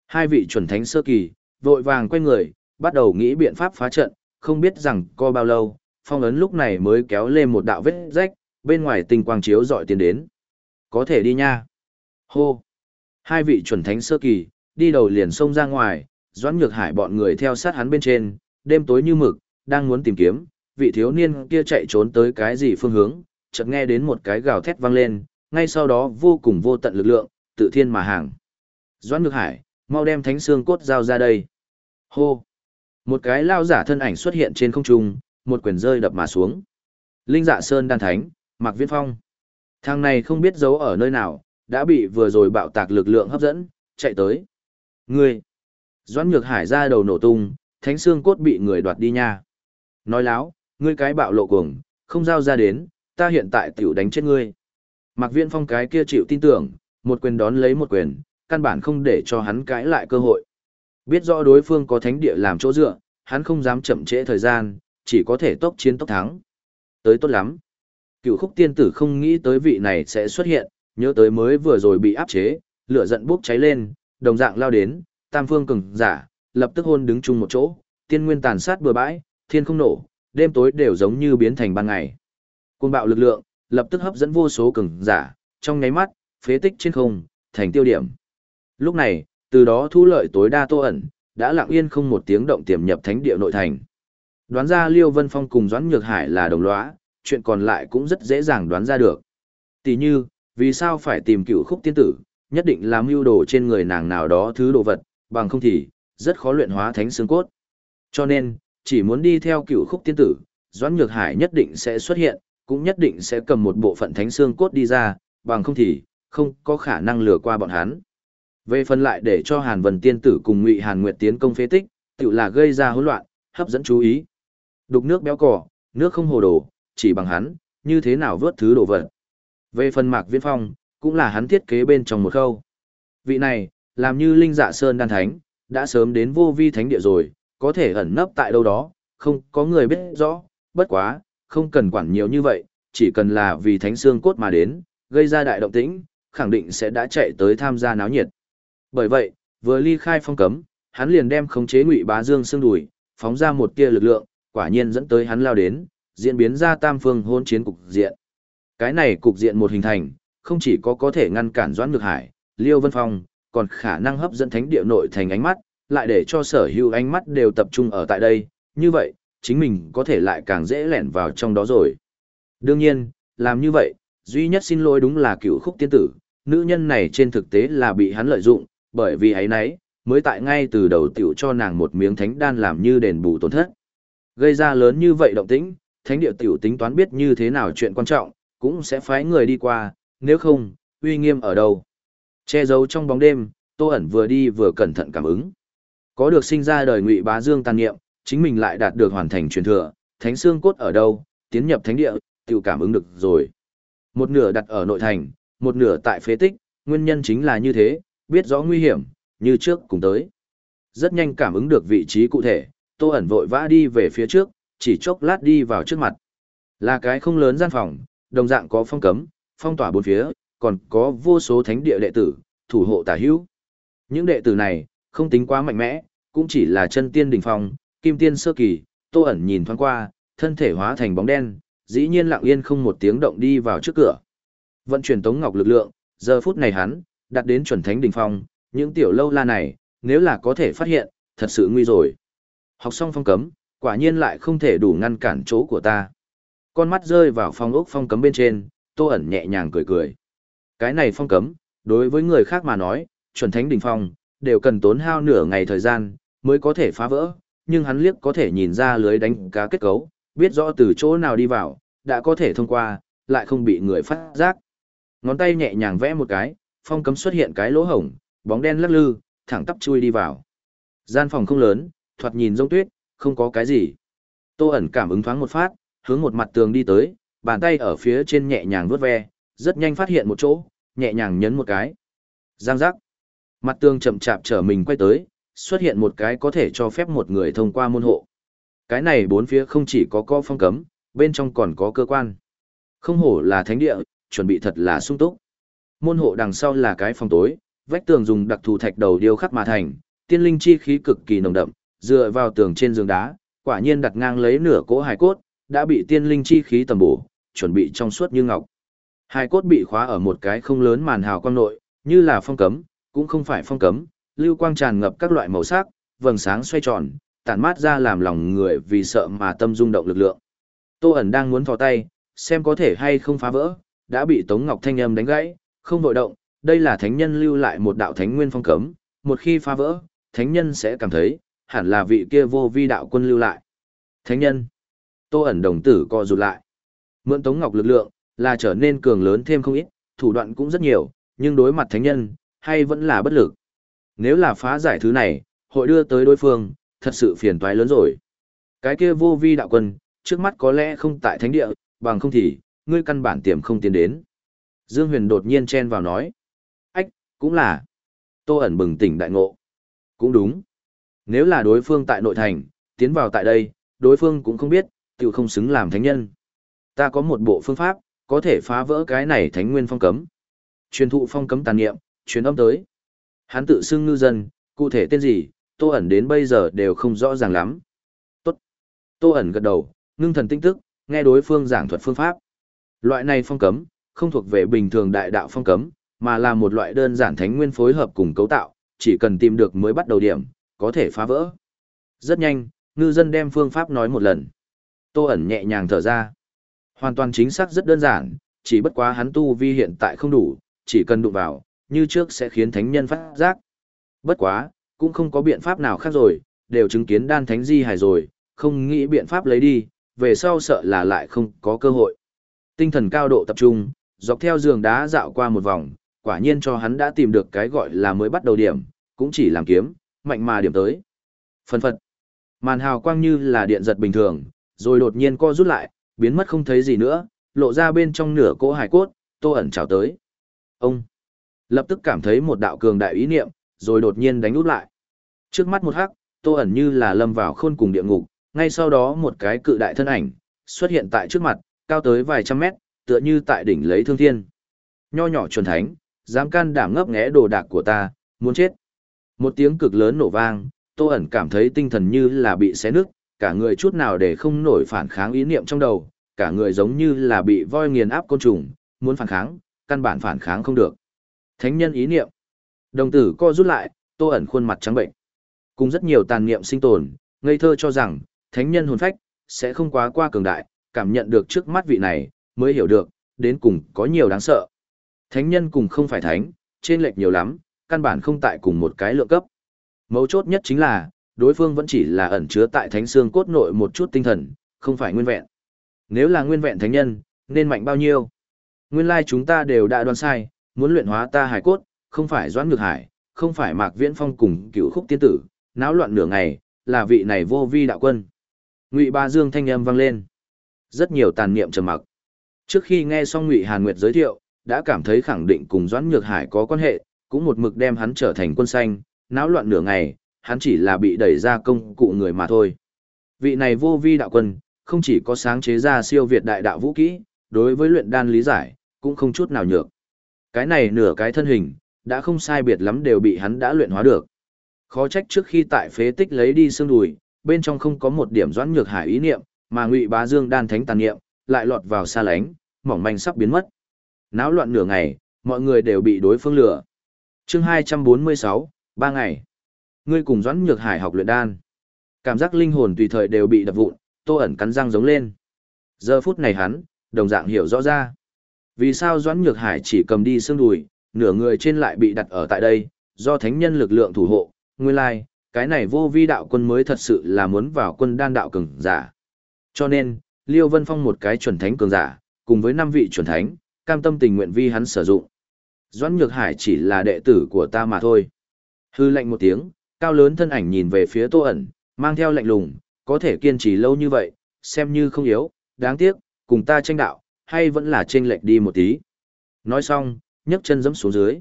Hai vị chuẩn thánh sơ kỳ, vội vàng quay người, bắt đầu nghĩ biện pháp phá trận, không biết rằng co bao lâu, phong ấn lúc này mới kéo lên một đạo vết rách, bên ngoài tinh quang chiếu dọi tiến đến. Có thể đi nha. Hô. Hai vị chuẩn thánh sơ kỳ, đi đầu liền xông ra ngoài, Doãn Nhược Hải bọn người theo sát hắn bên trên, đêm tối như mực, đang muốn tìm kiếm, vị thiếu niên kia chạy trốn tới cái gì phương hướng, chợt nghe đến một cái gào thét vang lên, ngay sau đó vô cùng vô tận lực lượng, tự thiên mà hàng. Doãn Nhược Hải, mau đem thánh xương cốt giao ra đây. Hô! Một cái lao giả thân ảnh xuất hiện trên không trung, một quyền rơi đập mà xuống. Linh dạ sơn đan thánh, Mạc Viễn Phong. Thằng này không biết giấu ở nơi nào, đã bị vừa rồi bạo tạc lực lượng hấp dẫn, chạy tới. Ngươi! Doãn Nhược Hải ra đầu nổ tung, thánh xương cốt bị người đoạt đi nha. Nói láo, ngươi cái bạo lộ cuồng, không giao ra đến, ta hiện tại tiểu đánh chết ngươi. Mạc Viễn Phong cái kia chịu tin tưởng, một quyền đón lấy một quyền, căn bản không để cho hắn cãi lại cơ hội. Biết rõ đối phương có thánh địa làm chỗ dựa, hắn không dám chậm trễ thời gian, chỉ có thể tốc chiến tốc thắng. Tới tốt lắm. Cựu khúc tiên tử không nghĩ tới vị này sẽ xuất hiện, nhớ tới mới vừa rồi bị áp chế, lửa giận bốc cháy lên, đồng dạng lao đến, tam phương cường giả, lập tức hôn đứng chung một chỗ, tiên nguyên tàn sát bừa bãi, thiên không nổ, đêm tối đều giống như biến thành ban ngày. Cuồng bạo lực lượng, lập tức hấp dẫn vô số cường giả, trong nháy mắt, phế tích trên không, thành tiêu điểm. Lúc này, từ đó thu lợi tối đa tô ẩn, đã lặng yên không một tiếng động tiềm nhập thánh địa nội thành. Đoán ra Liêu Vân Phong cùng Doãn Nhược Hải là đồng lõa, chuyện còn lại cũng rất dễ dàng đoán ra được. Tỷ như, vì sao phải tìm cựu khúc tiên tử, nhất định là mưu đồ trên người nàng nào đó thứ đồ vật, bằng không thì, rất khó luyện hóa thánh xương cốt. Cho nên, chỉ muốn đi theo cựu khúc tiên tử, Doãn Nhược Hải nhất định sẽ xuất hiện, cũng nhất định sẽ cầm một bộ phận thánh xương cốt đi ra, bằng không thì, không có khả năng lừa qua bọn hắn. Về phần lại để cho Hàn Vân Tiên Tử cùng Ngụy Hàn Nguyệt tiến công phế tích, tự là gây ra hỗn loạn, hấp dẫn chú ý. Đục nước béo cỏ, nước không hồ đồ, chỉ bằng hắn, như thế nào vớt thứ đồ vật. Về phần Mạc Viễn Phong, cũng là hắn thiết kế bên trong một khâu. Vị này, làm như Linh Dạ Sơn đan thánh, đã sớm đến vô vi thánh địa rồi, có thể ẩn nấp tại đâu đó, không có người biết rõ, bất quá, không cần quản nhiều như vậy, chỉ cần là vì thánh xương cốt mà đến, gây ra đại động tĩnh, khẳng định sẽ đã chạy tới tham gia náo nhiệt. Bởi vậy, vừa ly khai phong cấm, hắn liền đem khống chế Ngụy Bá Dương xương đùi, phóng ra một tia lực lượng, quả nhiên dẫn tới hắn lao đến, diễn biến ra tam phương hôn chiến cục diện. Cái này cục diện một hình thành, không chỉ có có thể ngăn cản Doãn Ngược Hải, Liêu Vân Phong, còn khả năng hấp dẫn thánh địa nội thành ánh mắt, lại để cho sở hữu ánh mắt đều tập trung ở tại đây, như vậy, chính mình có thể lại càng dễ lẻn vào trong đó rồi. Đương nhiên, làm như vậy, duy nhất xin lỗi đúng là cựu khúc tiên tử, nữ nhân này trên thực tế là bị hắn lợi dụng, bởi vì ấy nấy, mới tại ngay từ đầu tiểu cho nàng một miếng thánh đan làm như đền bù tổn thất. Gây ra lớn như vậy động tĩnh, thánh địa tiểu tính toán biết như thế nào chuyện quan trọng, cũng sẽ phái người đi qua, nếu không, uy nghiêm ở đâu. Che giấu trong bóng đêm, Tô ẩn vừa đi vừa cẩn thận cảm ứng. Có được sinh ra đời ngụy bá dương tàn niệm, chính mình lại đạt được hoàn thành truyền thừa, thánh xương cốt ở đâu, tiến nhập thánh địa, tiểu cảm ứng được rồi. Một nửa đặt ở nội thành, một nửa tại phế tích, nguyên nhân chính là như thế, biết rõ nguy hiểm, như trước cùng tới. Rất nhanh cảm ứng được vị trí cụ thể, Tô ẩn vội vã đi về phía trước, chỉ chốc lát đi vào trước mặt. Là cái không lớn gian phòng, đồng dạng có phong cấm, phong tỏa bốn phía, còn có vô số thánh địa đệ tử, thủ hộ tả hữu. Những đệ tử này, không tính quá mạnh mẽ, cũng chỉ là chân tiên đỉnh phong, kim tiên sơ kỳ, Tô ẩn nhìn thoáng qua, thân thể hóa thành bóng đen, dĩ nhiên lặng yên không một tiếng động đi vào trước cửa. Vận chuyển tống ngọc lực lượng, giờ phút này hắn, đặt đến chuẩn thánh đỉnh phong, những tiểu lâu la này, nếu là có thể phát hiện, thật sự nguy rồi. Học xong phong cấm, quả nhiên lại không thể đủ ngăn cản chỗ của ta. Con mắt rơi vào phong ốc phong cấm bên trên, tô ẩn nhẹ nhàng cười cười. Cái này phong cấm, đối với người khác mà nói, chuẩn thánh đỉnh phong, đều cần tốn hao nửa ngày thời gian, mới có thể phá vỡ, nhưng hắn liếc có thể nhìn ra lưới đánh cá kết cấu, biết rõ từ chỗ nào đi vào, đã có thể thông qua, lại không bị người phát giác. Ngón tay nhẹ nhàng vẽ một cái, phong cấm xuất hiện cái lỗ hổng, bóng đen lắc lư, thẳng tắp chui đi vào. Gian phòng không lớn, thoạt nhìn rông tuyết, không có cái gì. Tô ẩn cảm ứng thoáng một phát, hướng một mặt tường đi tới, bàn tay ở phía trên nhẹ nhàng vuốt ve, rất nhanh phát hiện một chỗ, nhẹ nhàng nhấn một cái. Giang giác. Mặt tường chậm chạp trở mình quay tới, xuất hiện một cái có thể cho phép một người thông qua môn hộ. Cái này bốn phía không chỉ có co phong cấm, bên trong còn có cơ quan. Không hổ là thánh địa, chuẩn bị thật là sung túc. Môn hộ đằng sau là cái phòng tối, vách tường dùng đặc thù thạch đầu điêu khắc mà thành, tiên linh chi khí cực kỳ nồng đậm, dựa vào tường trên giường đá, quả nhiên đặt ngang lấy nửa cỗ hài cốt, đã bị tiên linh chi khí tầm bổ, chuẩn bị trong suốt như ngọc. Hài cốt bị khóa ở một cái không lớn màn hào quang nội, như là phong cấm, cũng không phải phong cấm, lưu quang tràn ngập các loại màu sắc, vầng sáng xoay tròn, tản mát ra làm lòng người vì sợ mà tâm rung động lực lượng. Tô ẩn đang muốn thò tay, xem có thể hay không phá vỡ, đã bị Tống Ngọc Thanh âm đánh gãy, không vội động, đây là thánh nhân lưu lại một đạo thánh nguyên phong cấm, một khi phá vỡ, thánh nhân sẽ cảm thấy, hẳn là vị kia vô vi đạo quân lưu lại. Thánh nhân. Tô ẩn đồng tử co rụt lại. Mượn Tống Ngọc lực lượng, là trở nên cường lớn thêm không ít, thủ đoạn cũng rất nhiều, nhưng đối mặt thánh nhân, hay vẫn là bất lực. Nếu là phá giải thứ này, hội đưa tới đối phương, thật sự phiền toái lớn rồi. Cái kia vô vi đạo quân, trước mắt có lẽ không tại thánh địa, bằng không thì, ngươi căn bản tiềm không tiến đến. Dương Huyền đột nhiên chen vào nói. Ách, cũng là. Tô ẩn bừng tỉnh đại ngộ. Cũng đúng. Nếu là đối phương tại nội thành, tiến vào tại đây, đối phương cũng không biết, tự không xứng làm thánh nhân. Ta có một bộ phương pháp, có thể phá vỡ cái này thánh nguyên phong cấm. Truyền thụ phong cấm tàn niệm, truyền âm tới. Hắn tự xưng ngư dân, cụ thể tên gì, Tô ẩn đến bây giờ đều không rõ ràng lắm. Tốt. Tô ẩn gật đầu, ngưng thần tinh tức, nghe đối phương giảng thuật phương pháp. Loại này phong cấm, không thuộc về bình thường đại đạo phong cấm, mà là một loại đơn giản thánh nguyên phối hợp cùng cấu tạo, chỉ cần tìm được mới bắt đầu điểm, có thể phá vỡ. Rất nhanh, ngư dân đem phương pháp nói một lần. Tô ẩn nhẹ nhàng thở ra. Hoàn toàn chính xác rất đơn giản, chỉ bất quá hắn tu vi hiện tại không đủ, chỉ cần đụng vào, như trước sẽ khiến thánh nhân phát giác. Bất quá, cũng không có biện pháp nào khác rồi, đều chứng kiến đan thánh di hài rồi, không nghĩ biện pháp lấy đi, về sau sợ là lại không có cơ hội. Tinh thần cao độ tập trung, dọc theo giường đá dạo qua một vòng, quả nhiên cho hắn đã tìm được cái gọi là mới bắt đầu điểm, cũng chỉ làm kiếm, mạnh mà điểm tới. Phần phật, màn hào quang như là điện giật bình thường, rồi đột nhiên co rút lại, biến mất không thấy gì nữa, lộ ra bên trong nửa cỗ hải cốt, tô ẩn chào tới. Ông lập tức cảm thấy một đạo cường đại ý niệm, rồi đột nhiên đánh út lại. Trước mắt một hắc, tô ẩn như là lâm vào khôn cùng địa ngục, ngay sau đó một cái cự đại thân ảnh, xuất hiện tại trước mặt, cao tới vài trăm mét, tựa như tại đỉnh lấy thương thiên. Nho nhỏ chuẩn thánh, dám can đảm ngấp nghé đồ đạc của ta, muốn chết. Một tiếng cực lớn nổ vang, Tô ẩn cảm thấy tinh thần như là bị xé nứt, cả người chút nào để không nổi phản kháng ý niệm trong đầu, cả người giống như là bị voi nghiền áp côn trùng, muốn phản kháng, căn bản phản kháng không được. Thánh nhân ý niệm. Đồng tử co rút lại, Tô ẩn khuôn mặt trắng bệnh. Cùng rất nhiều tàn niệm sinh tồn, ngây thơ cho rằng, thánh nhân hồn phách sẽ không quá qua cường đại, cảm nhận được trước mắt vị này, mới hiểu được, đến cùng có nhiều đáng sợ. Thánh nhân cùng không phải thánh, trên lệch nhiều lắm, căn bản không tại cùng một cái lượng cấp. Mấu chốt nhất chính là, đối phương vẫn chỉ là ẩn chứa tại thánh xương cốt nội một chút tinh thần, không phải nguyên vẹn. Nếu là nguyên vẹn thánh nhân, nên mạnh bao nhiêu? Nguyên lai chúng ta đều đã đoán sai, muốn luyện hóa ta hải cốt, không phải doãn ngược hải, không phải mạc viễn phong cùng cựu khúc tiên tử, náo loạn nửa ngày, là vị này vô vi đạo quân. Ngụy Ba Dương thanh âm vang lên. Rất nhiều tàn niệm trầm mặc. Trước khi nghe xong Ngụy Hàn Nguyệt giới thiệu, đã cảm thấy khẳng định cùng Doãn Nhược Hải có quan hệ, cũng một mực đem hắn trở thành quân xanh, náo loạn nửa ngày, hắn chỉ là bị đẩy ra công cụ người mà thôi. Vị này vô vi đạo quân, không chỉ có sáng chế ra siêu việt đại đạo vũ kỹ, đối với luyện đan lý giải, cũng không chút nào nhược. Cái này nửa cái thân hình, đã không sai biệt lắm đều bị hắn đã luyện hóa được. Khó trách trước khi tại phế tích lấy đi xương đùi, bên trong không có một điểm doãn nhược hải ý niệm, mà Ngụy Bá Dương đan thánh tàn niệm, lại lọt vào xa lánh, mỏng manh sắp biến mất. Náo loạn nửa ngày, mọi người đều bị đối phương lừa. Chương 246, ba ngày. Ngươi cùng Doãn Nhược Hải học luyện đan. Cảm giác linh hồn tùy thời đều bị đập vụn, Tô ẩn cắn răng giống lên. Giờ phút này hắn, đồng dạng hiểu rõ ra. Vì sao Doãn Nhược Hải chỉ cầm đi xương đùi, nửa người trên lại bị đặt ở tại đây, do thánh nhân lực lượng thủ hộ, nguyên lai, cái này vô vi đạo quân mới thật sự là muốn vào quân đan đạo cường giả. Cho nên, Liêu Vân Phong một cái chuẩn thánh cường giả, cùng với năm vị chuẩn thánh, cam tâm tình nguyện vi hắn sử dụng. Doãn Nhược Hải chỉ là đệ tử của ta mà thôi. Hư lệnh một tiếng, cao lớn thân ảnh nhìn về phía Tô ẩn, mang theo lệnh lùng, có thể kiên trì lâu như vậy, xem như không yếu, đáng tiếc, cùng ta tranh đạo, hay vẫn là chênh lệch đi một tí. Nói xong, nhấc chân giẫm xuống dưới.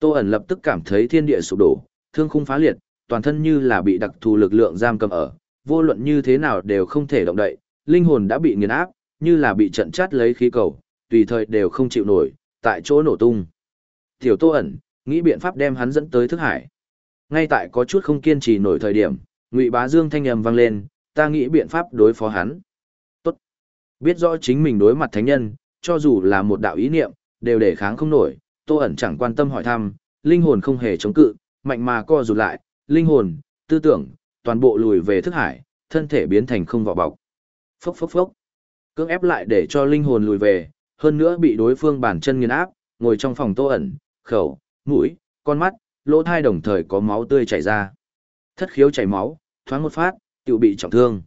Tô ẩn lập tức cảm thấy thiên địa sụp đổ, thương khung phá liệt, toàn thân như là bị đặc thù lực lượng giam cầm ở, vô luận như thế nào đều không thể động đậy, linh hồn đã bị nghiền áp, như là bị trận chát lấy khí cầu, tùy thời đều không chịu nổi, tại chỗ nổ tung. Tiểu Tô ẩn, nghĩ biện pháp đem hắn dẫn tới thức hải. Ngay tại có chút không kiên trì nổi thời điểm, Ngụy Bá Dương thanh âm vang lên, ta nghĩ biện pháp đối phó hắn. Biết rõ chính mình đối mặt thánh nhân, cho dù là một đạo ý niệm, đều để kháng không nổi, Tô ẩn chẳng quan tâm hỏi thăm, linh hồn không hề chống cự, mạnh mà co rụt lại, linh hồn, tư tưởng, toàn bộ lùi về thức hải, thân thể biến thành không vỏ bọc. Phốc phốc phốc. Cưỡng ép lại để cho linh hồn lùi về, hơn nữa bị đối phương bản chân nghiền áp, ngồi trong phòng Tô ẩn, khẩu, mũi, con mắt, lỗ thai đồng thời có máu tươi chảy ra. Thất khiếu chảy máu, thoáng một phát, tiểu bị trọng thương.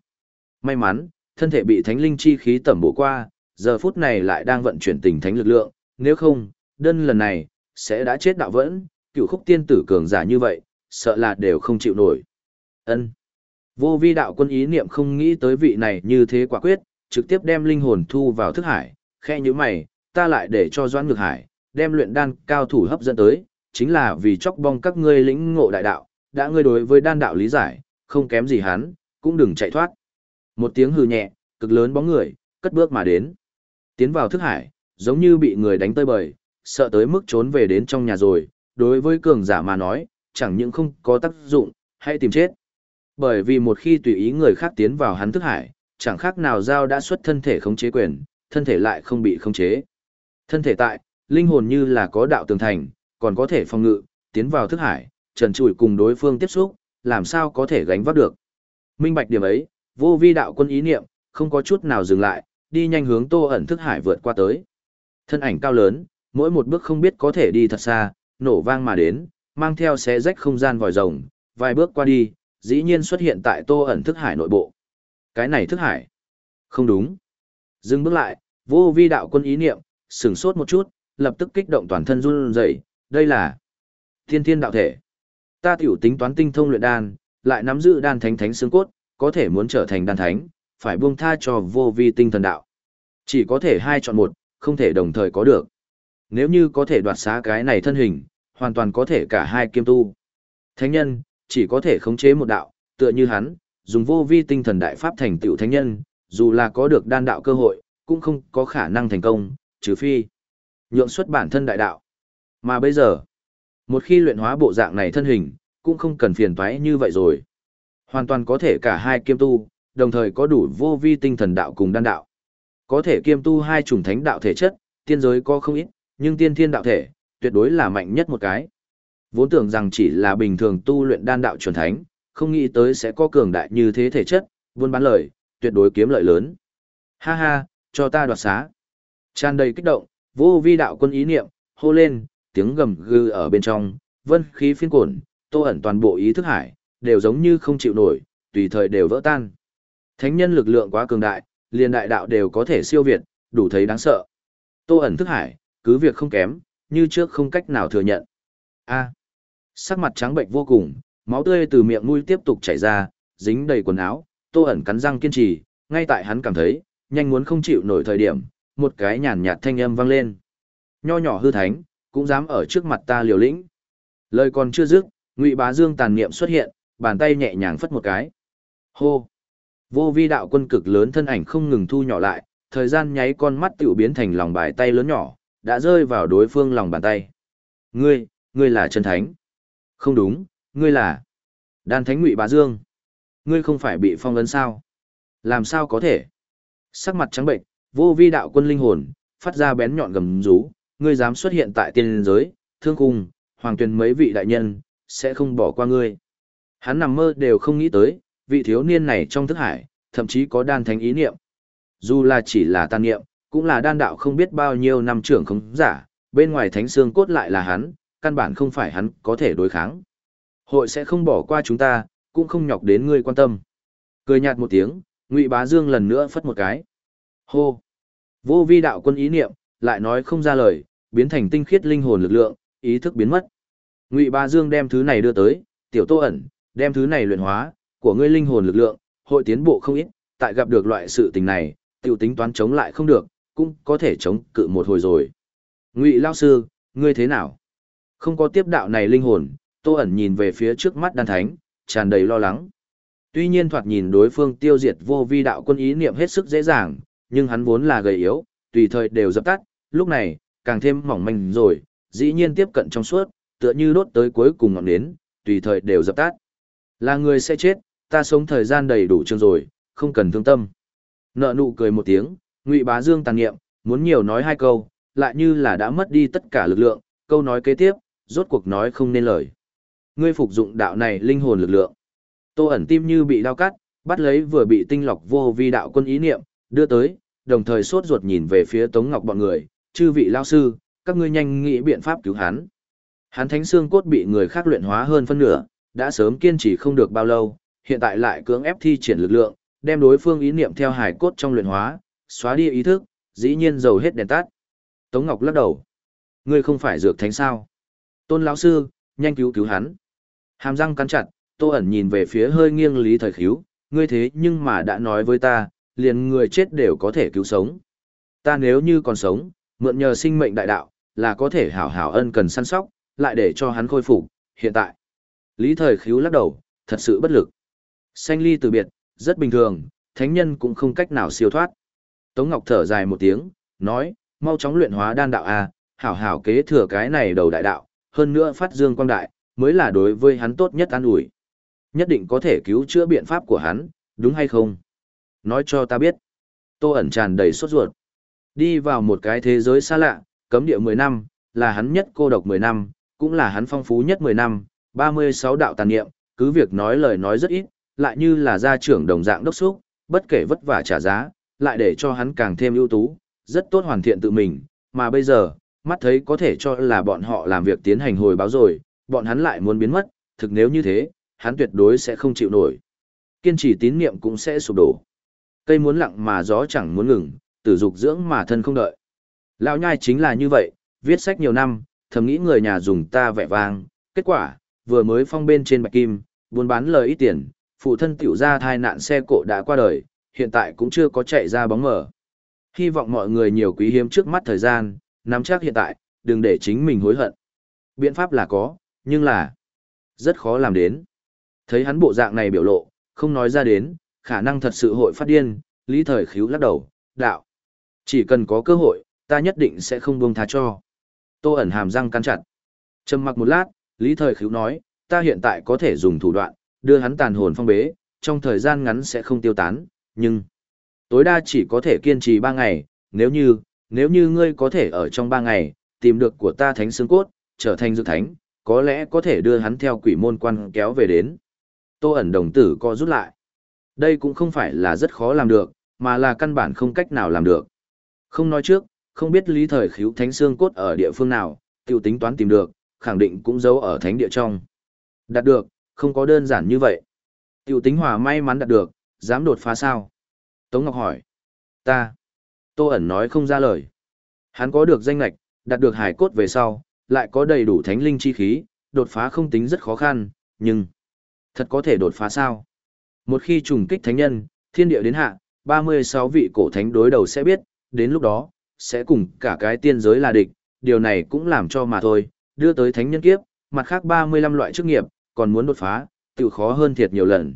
May mắn, thân thể bị thánh linh chi khí tẩm bổ qua, giờ phút này lại đang vận chuyển tình thánh lực lượng, nếu không, đơn lần này, sẽ đã chết đạo vẫn, cựu khúc tiên tử cường giả như vậy, sợ là đều không chịu nổi. ân Vô vi đạo quân ý niệm không nghĩ tới vị này như thế quả quyết, trực tiếp đem linh hồn thu vào thức hải, khe như mày, ta lại để cho Doãn Ngược Hải, đem luyện đan cao thủ hấp dẫn tới, chính là vì chóc bong các ngươi lĩnh ngộ đại đạo, đã ngươi đối với đan đạo lý giải, không kém gì hắn, cũng đừng chạy thoát. Một tiếng hừ nhẹ, cực lớn bóng người, cất bước mà đến. Tiến vào thức hải, giống như bị người đánh tơi bời, sợ tới mức trốn về đến trong nhà rồi, đối với cường giả mà nói, chẳng những không có tác dụng, hay tìm chết. Bởi vì một khi tùy ý người khác tiến vào hắn thức hải, chẳng khác nào giao đã xuất thân thể khống chế quyền, thân thể lại không bị khống chế. Thân thể tại, linh hồn như là có đạo tường thành, còn có thể phòng ngự, tiến vào thức hải, trần trụi cùng đối phương tiếp xúc, làm sao có thể gánh vác được. Minh bạch điểm ấy, vô vi đạo quân ý niệm, không có chút nào dừng lại, đi nhanh hướng tô ẩn thức hải vượt qua tới. Thân ảnh cao lớn, mỗi một bước không biết có thể đi thật xa, nổ vang mà đến, mang theo xé rách không gian vòi rồng, vài bước qua đi, dĩ nhiên xuất hiện tại tô ẩn thức hải nội bộ. Cái này thức hải. Không đúng. Dừng bước lại, vô vi đạo quân ý niệm, sửng sốt một chút, lập tức kích động toàn thân run rẩy, đây là thiên thiên đạo thể. Ta tiểu tính toán tinh thông luyện đan, lại nắm giữ đan thánh thánh xương cốt, có thể muốn trở thành đan thánh, phải buông tha cho vô vi tinh thần đạo. Chỉ có thể hai chọn một, không thể đồng thời có được. Nếu như có thể đoạt xá cái này thân hình, hoàn toàn có thể cả hai kiêm tu. Thánh nhân, chỉ có thể khống chế một đạo, tựa như hắn, dùng vô vi tinh thần đại pháp thành tựu thánh nhân, dù là có được đan đạo cơ hội, cũng không có khả năng thành công, trừ phi nhượng xuất bản thân đại đạo. Mà bây giờ, một khi luyện hóa bộ dạng này thân hình, cũng không cần phiền toái như vậy rồi. Hoàn toàn có thể cả hai kiêm tu, đồng thời có đủ vô vi tinh thần đạo cùng đan đạo. Có thể kiêm tu hai chủng thánh đạo thể chất, tiên giới có không ít, nhưng tiên thiên đạo thể, tuyệt đối là mạnh nhất một cái. Vốn tưởng rằng chỉ là bình thường tu luyện đan đạo chuẩn thánh, không nghĩ tới sẽ có cường đại như thế thể chất, buôn bán lời, tuyệt đối kiếm lợi lớn. Ha ha, cho ta đoạt xá. Tràn đầy kích động, vô vi đạo quân ý niệm, hô lên, tiếng gầm gừ ở bên trong, vân khí phiên cuồn, tô ẩn toàn bộ ý thức hải, đều giống như không chịu nổi, tùy thời đều vỡ tan. Thánh nhân lực lượng quá cường đại, liền đại đạo đều có thể siêu việt, đủ thấy đáng sợ. Tô ẩn thức hải, cứ việc không kém, như trước không cách nào thừa nhận. A. sắc mặt trắng bệnh vô cùng, máu tươi từ miệng mũi tiếp tục chảy ra, dính đầy quần áo, Tô ẩn cắn răng kiên trì, ngay tại hắn cảm thấy, nhanh muốn không chịu nổi thời điểm, một cái nhàn nhạt thanh âm vang lên. Nho nhỏ hư thánh, cũng dám ở trước mặt ta liều lĩnh. Lời còn chưa dứt, Ngụy Bá Dương tàn niệm xuất hiện, bàn tay nhẹ nhàng phất một cái. Hô! Vô vi đạo quân cực lớn thân ảnh không ngừng thu nhỏ lại, thời gian nháy con mắt tiểu biến thành lòng bài tay lớn nhỏ, đã rơi vào đối phương lòng bàn tay. Ngươi, ngươi là chân thánh. Không đúng, ngươi là đan thánh ngụy bá dương. Ngươi không phải bị phong ấn sao? Làm sao có thể? Sắc mặt trắng bệnh, vô vi đạo quân linh hồn, phát ra bén nhọn gầm rú, ngươi dám xuất hiện tại tiên giới, thương cung, hoàng tuyền mấy vị đại nhân, sẽ không bỏ qua ngươi. Hắn nằm mơ đều không nghĩ tới, vị thiếu niên này trong thức hải, thậm chí có đan thánh ý niệm. Dù là chỉ là tàn niệm, cũng là đan đạo không biết bao nhiêu năm trưởng không giả, bên ngoài thánh xương cốt lại là hắn, căn bản không phải hắn có thể đối kháng. Hội sẽ không bỏ qua chúng ta, cũng không nhọc đến ngươi quan tâm. Cười nhạt một tiếng, Ngụy Bá Dương lần nữa phất một cái. Hô! Vô vi đạo quân ý niệm, lại nói không ra lời, biến thành tinh khiết linh hồn lực lượng, ý thức biến mất. Ngụy Bá Dương đem thứ này đưa tới, tiểu tô ẩn, đem thứ này luyện hóa, của ngươi linh hồn lực lượng, hội tiến bộ không ít, tại gặp được loại sự tình này, tiểu tính toán chống lại không được, cũng có thể chống cự một hồi rồi. Ngụy Lao Sư, ngươi thế nào? Không có tiếp đạo này linh hồn, Tô ẩn nhìn về phía trước mắt đan thánh, tràn đầy lo lắng. Tuy nhiên thoạt nhìn đối phương tiêu diệt vô vi đạo quân ý niệm hết sức dễ dàng, nhưng hắn vốn là gầy yếu, tùy thời đều dập tắt, lúc này, càng thêm mỏng manh rồi, dĩ nhiên tiếp cận trong suốt, tựa như đốt tới cuối cùng ngọn nến, tùy thời đều dập tắt. Là người sẽ chết, ta sống thời gian đầy đủ trường rồi, không cần thương tâm. Nợ nụ cười một tiếng, Ngụy Bá Dương tàn nghiệm, muốn nhiều nói hai câu, lại như là đã mất đi tất cả lực lượng, câu nói kế tiếp, rốt cuộc nói không nên lời. Ngươi phục dụng đạo này linh hồn lực lượng. Tô ẩn tim như bị đau cắt, bắt lấy vừa bị tinh lọc vô vi đạo quân ý niệm, đưa tới, đồng thời sốt ruột nhìn về phía Tống Ngọc bọn người, chư vị lao sư, các ngươi nhanh nghĩ biện pháp cứu hắn. Hắn thánh xương cốt bị người khác luyện hóa hơn phân nửa, đã sớm kiên trì không được bao lâu, hiện tại lại cưỡng ép thi triển lực lượng, đem đối phương ý niệm theo hải cốt trong luyện hóa, xóa đi ý thức, dĩ nhiên dầu hết đèn tắt. Tống Ngọc lắc đầu. Ngươi không phải dược thánh sao? Tôn lão sư, nhanh cứu cứu hắn. Hàm răng cắn chặt, Tô ẩn nhìn về phía hơi nghiêng Lý Thời Khíu, ngươi thế nhưng mà đã nói với ta, liền người chết đều có thể cứu sống. Ta nếu như còn sống, mượn nhờ sinh mệnh đại đạo, là có thể hảo hảo ân cần săn sóc, lại để cho hắn khôi phục, hiện tại. Lý thời khíu lắc đầu, thật sự bất lực. Xanh ly từ biệt, rất bình thường, thánh nhân cũng không cách nào siêu thoát. Tống Ngọc thở dài một tiếng, nói, mau chóng luyện hóa đan đạo a, hảo hảo kế thừa cái này đầu đại đạo, hơn nữa phát dương quang đại, mới là đối với hắn tốt nhất an ủi. Nhất định có thể cứu chữa biện pháp của hắn, đúng hay không? Nói cho ta biết. Tô ẩn tràn đầy sốt ruột. Đi vào một cái thế giới xa lạ, cấm địa 10 năm, là hắn nhất cô độc 10 năm, cũng là hắn phong phú nhất 10 năm, 36 đạo tàn niệm, cứ việc nói lời nói rất ít, lại như là gia trưởng đồng dạng đốc xúc, bất kể vất vả trả giá, lại để cho hắn càng thêm ưu tú, rất tốt hoàn thiện tự mình, mà bây giờ, mắt thấy có thể cho là bọn họ làm việc tiến hành hồi báo rồi, bọn hắn lại muốn biến mất, thực nếu như thế, hắn tuyệt đối sẽ không chịu nổi. Kiên trì tín niệm cũng sẽ sụp đổ. Cây muốn lặng mà gió chẳng muốn ngừng, tử dục dưỡng mà thân không đợi. Lão nhai chính là như vậy, viết sách nhiều năm, thầm nghĩ người nhà dùng ta vẻ vang, kết quả, vừa mới phong bên trên bạch kim, buôn bán lời ít tiền, phụ thân tiểu ra thai nạn xe cộ đã qua đời, hiện tại cũng chưa có chạy ra bóng mở. Hy vọng mọi người nhiều quý hiếm trước mắt thời gian, nắm chắc hiện tại, đừng để chính mình hối hận. Biện pháp là có, nhưng là rất khó làm đến. Thấy hắn bộ dạng này biểu lộ, không nói ra đến, khả năng thật sự hội phát điên, lý thời khíu lắc đầu, đạo. Chỉ cần có cơ hội, ta nhất định sẽ không buông tha cho. Tô ẩn hàm răng cắn chặt. Trầm mặc một lát, lý thời khíu nói, ta hiện tại có thể dùng thủ đoạn, đưa hắn tàn hồn phong bế, trong thời gian ngắn sẽ không tiêu tán, nhưng tối đa chỉ có thể kiên trì ba ngày, nếu như, nếu như ngươi có thể ở trong ba ngày, tìm được của ta thánh xương cốt, trở thành dược thánh, có lẽ có thể đưa hắn theo quỷ môn quan kéo về đến. Tô ẩn đồng tử co rút lại. Đây cũng không phải là rất khó làm được, mà là căn bản không cách nào làm được. Không nói trước, không biết lý thời khíu thánh xương cốt ở địa phương nào, tiêu tính toán tìm được, khẳng định cũng giấu ở thánh địa trong. Đạt được, không có đơn giản như vậy. Tiểu tính hòa may mắn đạt được, dám đột phá sao? Tống Ngọc hỏi. Ta. Tô ẩn nói không ra lời. Hắn có được danh lạch, đạt được hải cốt về sau, lại có đầy đủ thánh linh chi khí, đột phá không tính rất khó khăn, nhưng thật có thể đột phá sao? Một khi trùng kích thánh nhân, thiên địa đến hạ, 36 vị cổ thánh đối đầu sẽ biết, đến lúc đó, sẽ cùng cả cái tiên giới là địch, điều này cũng làm cho mà thôi, đưa tới thánh nhân kiếp, mặt khác 35 loại chức nghiệp, còn muốn đột phá, tự khó hơn thiệt nhiều lần.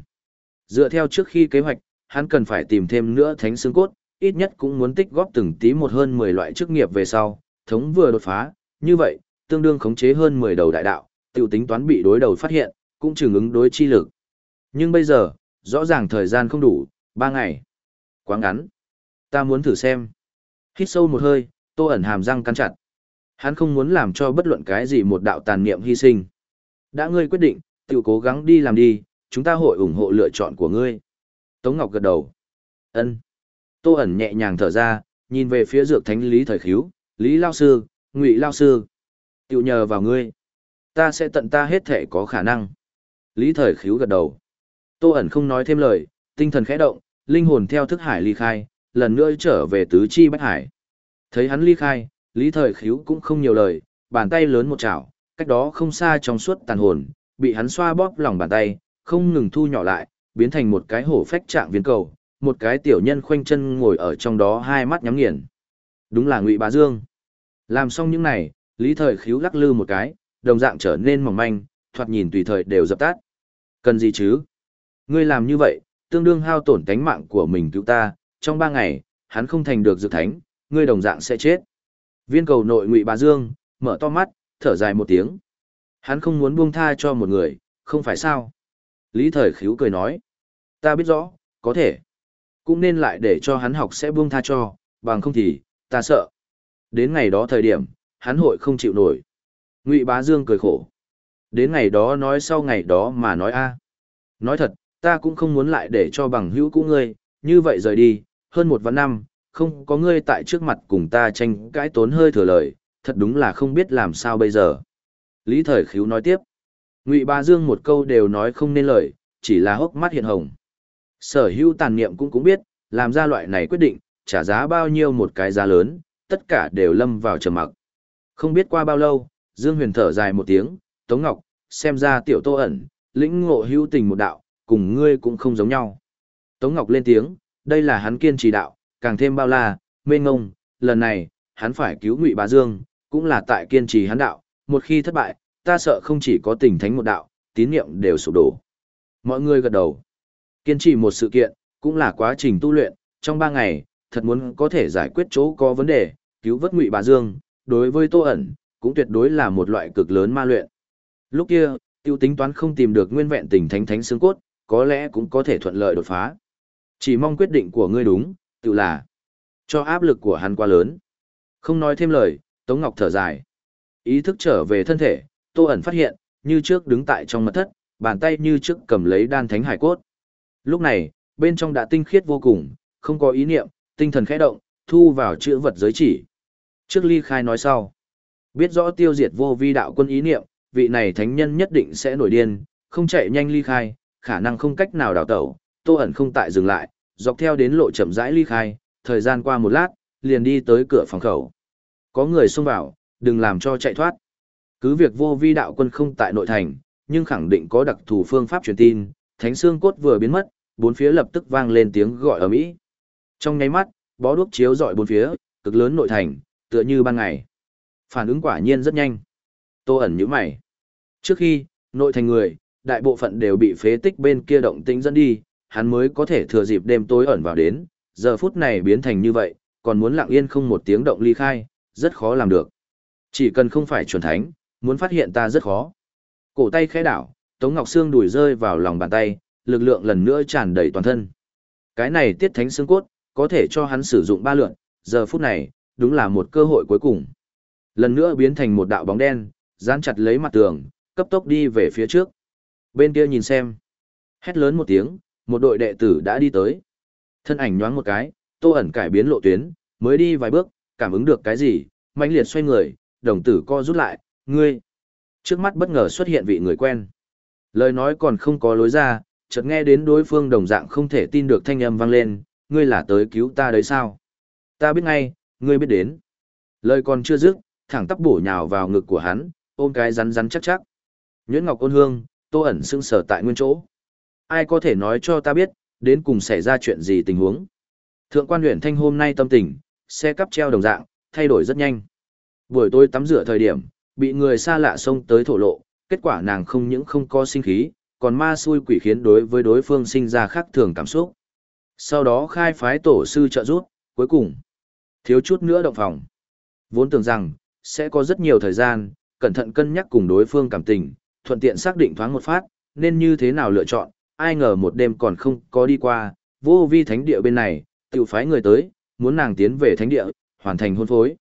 Dựa theo trước khi kế hoạch, hắn cần phải tìm thêm nữa thánh xương cốt, ít nhất cũng muốn tích góp từng tí một hơn 10 loại chức nghiệp về sau, thống vừa đột phá, như vậy, tương đương khống chế hơn 10 đầu đại đạo, tiểu tính toán bị đối đầu phát hiện, cũng chừng ứng đối chi lực. Nhưng bây giờ, rõ ràng thời gian không đủ, 3 ngày. Quá ngắn. Ta muốn thử xem. Hít sâu một hơi, tô ẩn hàm răng cắn chặt. Hắn không muốn làm cho bất luận cái gì một đạo tàn niệm hy sinh. Đã ngươi quyết định, tiểu cố gắng đi làm đi, chúng ta hội ủng hộ lựa chọn của ngươi. Tống Ngọc gật đầu. ân Tô ẩn nhẹ nhàng thở ra, nhìn về phía dược thánh Lý Thời Khíu, Lý Lao Sư, Ngụy Lao Sư. Tiểu nhờ vào ngươi. Ta sẽ tận ta hết thể có khả năng. Lý Thời Khíu gật đầu. Tô ẩn không nói thêm lời, tinh thần khẽ động, linh hồn theo thức hải ly khai, lần nữa trở về tứ chi bách hải. Thấy hắn ly khai, Lý Thời Khíu cũng không nhiều lời, bàn tay lớn một chảo, cách đó không xa trong suốt tàn hồn, bị hắn xoa bóp lòng bàn tay, không ngừng thu nhỏ lại, biến thành một cái hổ phách trạng viên cầu, một cái tiểu nhân khoanh chân ngồi ở trong đó hai mắt nhắm nghiền. Đúng là Ngụy Bá Dương. Làm xong những này, Lý Thời Khíu lắc lư một cái, đồng dạng trở nên mỏng manh, thoạt nhìn tùy thời đều dập tắt. Cần gì chứ? Ngươi làm như vậy, tương đương hao tổn tánh mạng của mình cứu ta, trong ba ngày, hắn không thành được dược thánh, ngươi đồng dạng sẽ chết. Viên cầu nội Ngụy bà Dương, mở to mắt, thở dài một tiếng. Hắn không muốn buông tha cho một người, không phải sao? Lý Thời Khíu cười nói. Ta biết rõ, có thể. Cũng nên lại để cho hắn học sẽ buông tha cho, bằng không thì, ta sợ. Đến ngày đó thời điểm, hắn hội không chịu nổi. Ngụy Bá Dương cười khổ. Đến ngày đó nói sau ngày đó mà nói a. Nói thật, ta cũng không muốn lại để cho bằng hữu cũ ngươi, như vậy rời đi, hơn một vạn năm, không có ngươi tại trước mặt cùng ta tranh cãi tốn hơi thừa lời, thật đúng là không biết làm sao bây giờ. Lý Thời Khíu nói tiếp. Ngụy Ba Dương một câu đều nói không nên lời, chỉ là hốc mắt hiện hồng. Sở hữu tàn niệm cũng cũng biết, làm ra loại này quyết định, trả giá bao nhiêu một cái giá lớn, tất cả đều lâm vào trầm mặc. Không biết qua bao lâu, Dương Huyền thở dài một tiếng, Tống Ngọc, xem ra tiểu tô ẩn, lĩnh ngộ hữu tình một đạo, cùng ngươi cũng không giống nhau. Tống Ngọc lên tiếng, đây là hắn kiên trì đạo, càng thêm bao la, mênh ngông, lần này, hắn phải cứu Ngụy Bá Dương, cũng là tại kiên trì hắn đạo, một khi thất bại, ta sợ không chỉ có tình thánh một đạo, tín niệm đều sụp đổ. Mọi người gật đầu. Kiên trì một sự kiện, cũng là quá trình tu luyện, trong ba ngày, thật muốn có thể giải quyết chỗ có vấn đề, cứu vớt Ngụy Bá Dương, đối với Tô ẩn, cũng tuyệt đối là một loại cực lớn ma luyện. Lúc kia, tiêu tính toán không tìm được nguyên vẹn tình thánh thánh xương cốt, có lẽ cũng có thể thuận lợi đột phá. Chỉ mong quyết định của ngươi đúng, tự là cho áp lực của hắn quá lớn. Không nói thêm lời, Tống Ngọc thở dài. Ý thức trở về thân thể, Tô ẩn phát hiện, như trước đứng tại trong mật thất, bàn tay như trước cầm lấy đan thánh hải cốt. Lúc này, bên trong đã tinh khiết vô cùng, không có ý niệm, tinh thần khẽ động, thu vào chữ vật giới chỉ. Trước ly khai nói sau. Biết rõ tiêu diệt vô vi đạo quân ý niệm, vị này thánh nhân nhất định sẽ nổi điên, không chạy nhanh ly khai, khả năng không cách nào đào tẩu, tô ẩn không tại dừng lại, dọc theo đến lộ chậm rãi ly khai, thời gian qua một lát, liền đi tới cửa phòng khẩu. Có người xông vào, đừng làm cho chạy thoát. Cứ việc vô vi đạo quân không tại nội thành, nhưng khẳng định có đặc thù phương pháp truyền tin, thánh xương cốt vừa biến mất, bốn phía lập tức vang lên tiếng gọi ở mỹ. Trong nháy mắt, bó đuốc chiếu rọi bốn phía, cực lớn nội thành, tựa như ban ngày. Phản ứng quả nhiên rất nhanh. Tô ẩn như mày. Trước khi, nội thành người, đại bộ phận đều bị phế tích bên kia động tĩnh dẫn đi, hắn mới có thể thừa dịp đêm tối ẩn vào đến, giờ phút này biến thành như vậy, còn muốn lặng yên không một tiếng động ly khai, rất khó làm được. Chỉ cần không phải chuẩn thánh, muốn phát hiện ta rất khó. Cổ tay khẽ đảo, Tống Ngọc Sương đùi rơi vào lòng bàn tay, lực lượng lần nữa tràn đầy toàn thân. Cái này tiết thánh xương cốt, có thể cho hắn sử dụng ba lượn, giờ phút này, đúng là một cơ hội cuối cùng. Lần nữa biến thành một đạo bóng đen, dán chặt lấy mặt tường, cấp tốc đi về phía trước. Bên kia nhìn xem. Hét lớn một tiếng, một đội đệ tử đã đi tới. Thân ảnh nhoáng một cái, tô ẩn cải biến lộ tuyến, mới đi vài bước, cảm ứng được cái gì, mãnh liệt xoay người, đồng tử co rút lại, ngươi. Trước mắt bất ngờ xuất hiện vị người quen. Lời nói còn không có lối ra, chợt nghe đến đối phương đồng dạng không thể tin được thanh âm vang lên, ngươi là tới cứu ta đấy sao? Ta biết ngay, ngươi biết đến. Lời còn chưa dứt, thẳng tắp bổ nhào vào ngực của hắn, ôm cái rắn rắn chắc chắc. Nhuyễn Ngọc ôn hương, tô ẩn sưng sờ tại nguyên chỗ. Ai có thể nói cho ta biết, đến cùng xảy ra chuyện gì tình huống? Thượng quan huyện thanh hôm nay tâm tình, xe cắp treo đồng dạng, thay đổi rất nhanh. Buổi tối tắm rửa thời điểm, bị người xa lạ xông tới thổ lộ, kết quả nàng không những không có sinh khí, còn ma xui quỷ khiến đối với đối phương sinh ra khác thường cảm xúc. Sau đó khai phái tổ sư trợ giúp, cuối cùng, thiếu chút nữa động phòng. Vốn tưởng rằng, sẽ có rất nhiều thời gian, cẩn thận cân nhắc cùng đối phương cảm tình, thuận tiện xác định thoáng một phát, nên như thế nào lựa chọn, ai ngờ một đêm còn không có đi qua, vô vi thánh địa bên này, tự phái người tới, muốn nàng tiến về thánh địa, hoàn thành hôn phối.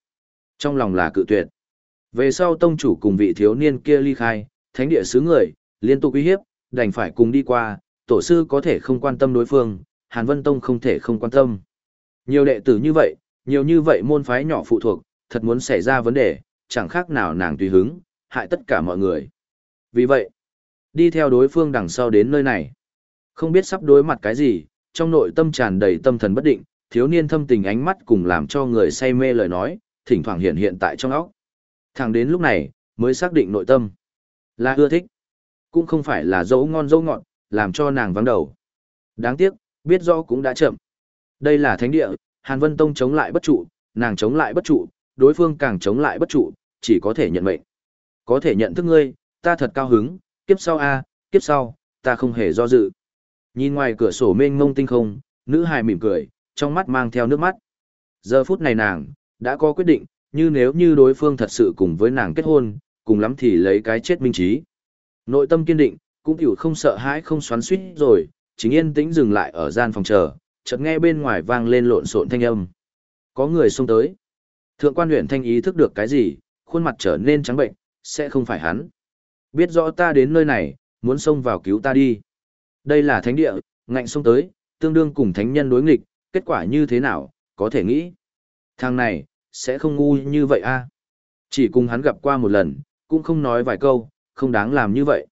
Trong lòng là cự tuyệt. Về sau tông chủ cùng vị thiếu niên kia ly khai, thánh địa xứ người, liên tục uy hiếp, đành phải cùng đi qua, tổ sư có thể không quan tâm đối phương, Hàn Vân Tông không thể không quan tâm. Nhiều đệ tử như vậy, nhiều như vậy môn phái nhỏ phụ thuộc, thật muốn xảy ra vấn đề, chẳng khác nào nàng tùy hứng, hại tất cả mọi người. Vì vậy, đi theo đối phương đằng sau đến nơi này, không biết sắp đối mặt cái gì, trong nội tâm tràn đầy tâm thần bất định, thiếu niên thâm tình ánh mắt cùng làm cho người say mê lời nói, thỉnh thoảng hiện hiện tại trong óc. Thẳng đến lúc này, mới xác định nội tâm. Là ưa thích. Cũng không phải là dấu ngon dấu ngọn, làm cho nàng vắng đầu. Đáng tiếc, biết rõ cũng đã chậm. Đây là thánh địa, Hàn Vân Tông chống lại bất trụ, nàng chống lại bất trụ, đối phương càng chống lại bất trụ, chỉ có thể nhận mệnh. Có thể nhận thức ngươi, ta thật cao hứng, kiếp sau a, kiếp sau, ta không hề do dự. Nhìn ngoài cửa sổ mênh mông tinh không, nữ hài mỉm cười, trong mắt mang theo nước mắt. Giờ phút này nàng, đã có quyết định, như nếu như đối phương thật sự cùng với nàng kết hôn, cùng lắm thì lấy cái chết minh trí. Nội tâm kiên định, cũng hiểu không sợ hãi không xoắn suýt rồi, chính yên tĩnh dừng lại ở gian phòng chờ, chợt nghe bên ngoài vang lên lộn xộn thanh âm. Có người xông tới. Thượng quan huyện thanh ý thức được cái gì, khuôn mặt trở nên trắng bệnh, sẽ không phải hắn. Biết rõ ta đến nơi này, muốn xông vào cứu ta đi. Đây là thánh địa, ngạnh xông tới, tương đương cùng thánh nhân đối nghịch, kết quả như thế nào, có thể nghĩ. Thằng này, sẽ không ngu như vậy a Chỉ cùng hắn gặp qua một lần, cũng không nói vài câu, không đáng làm như vậy.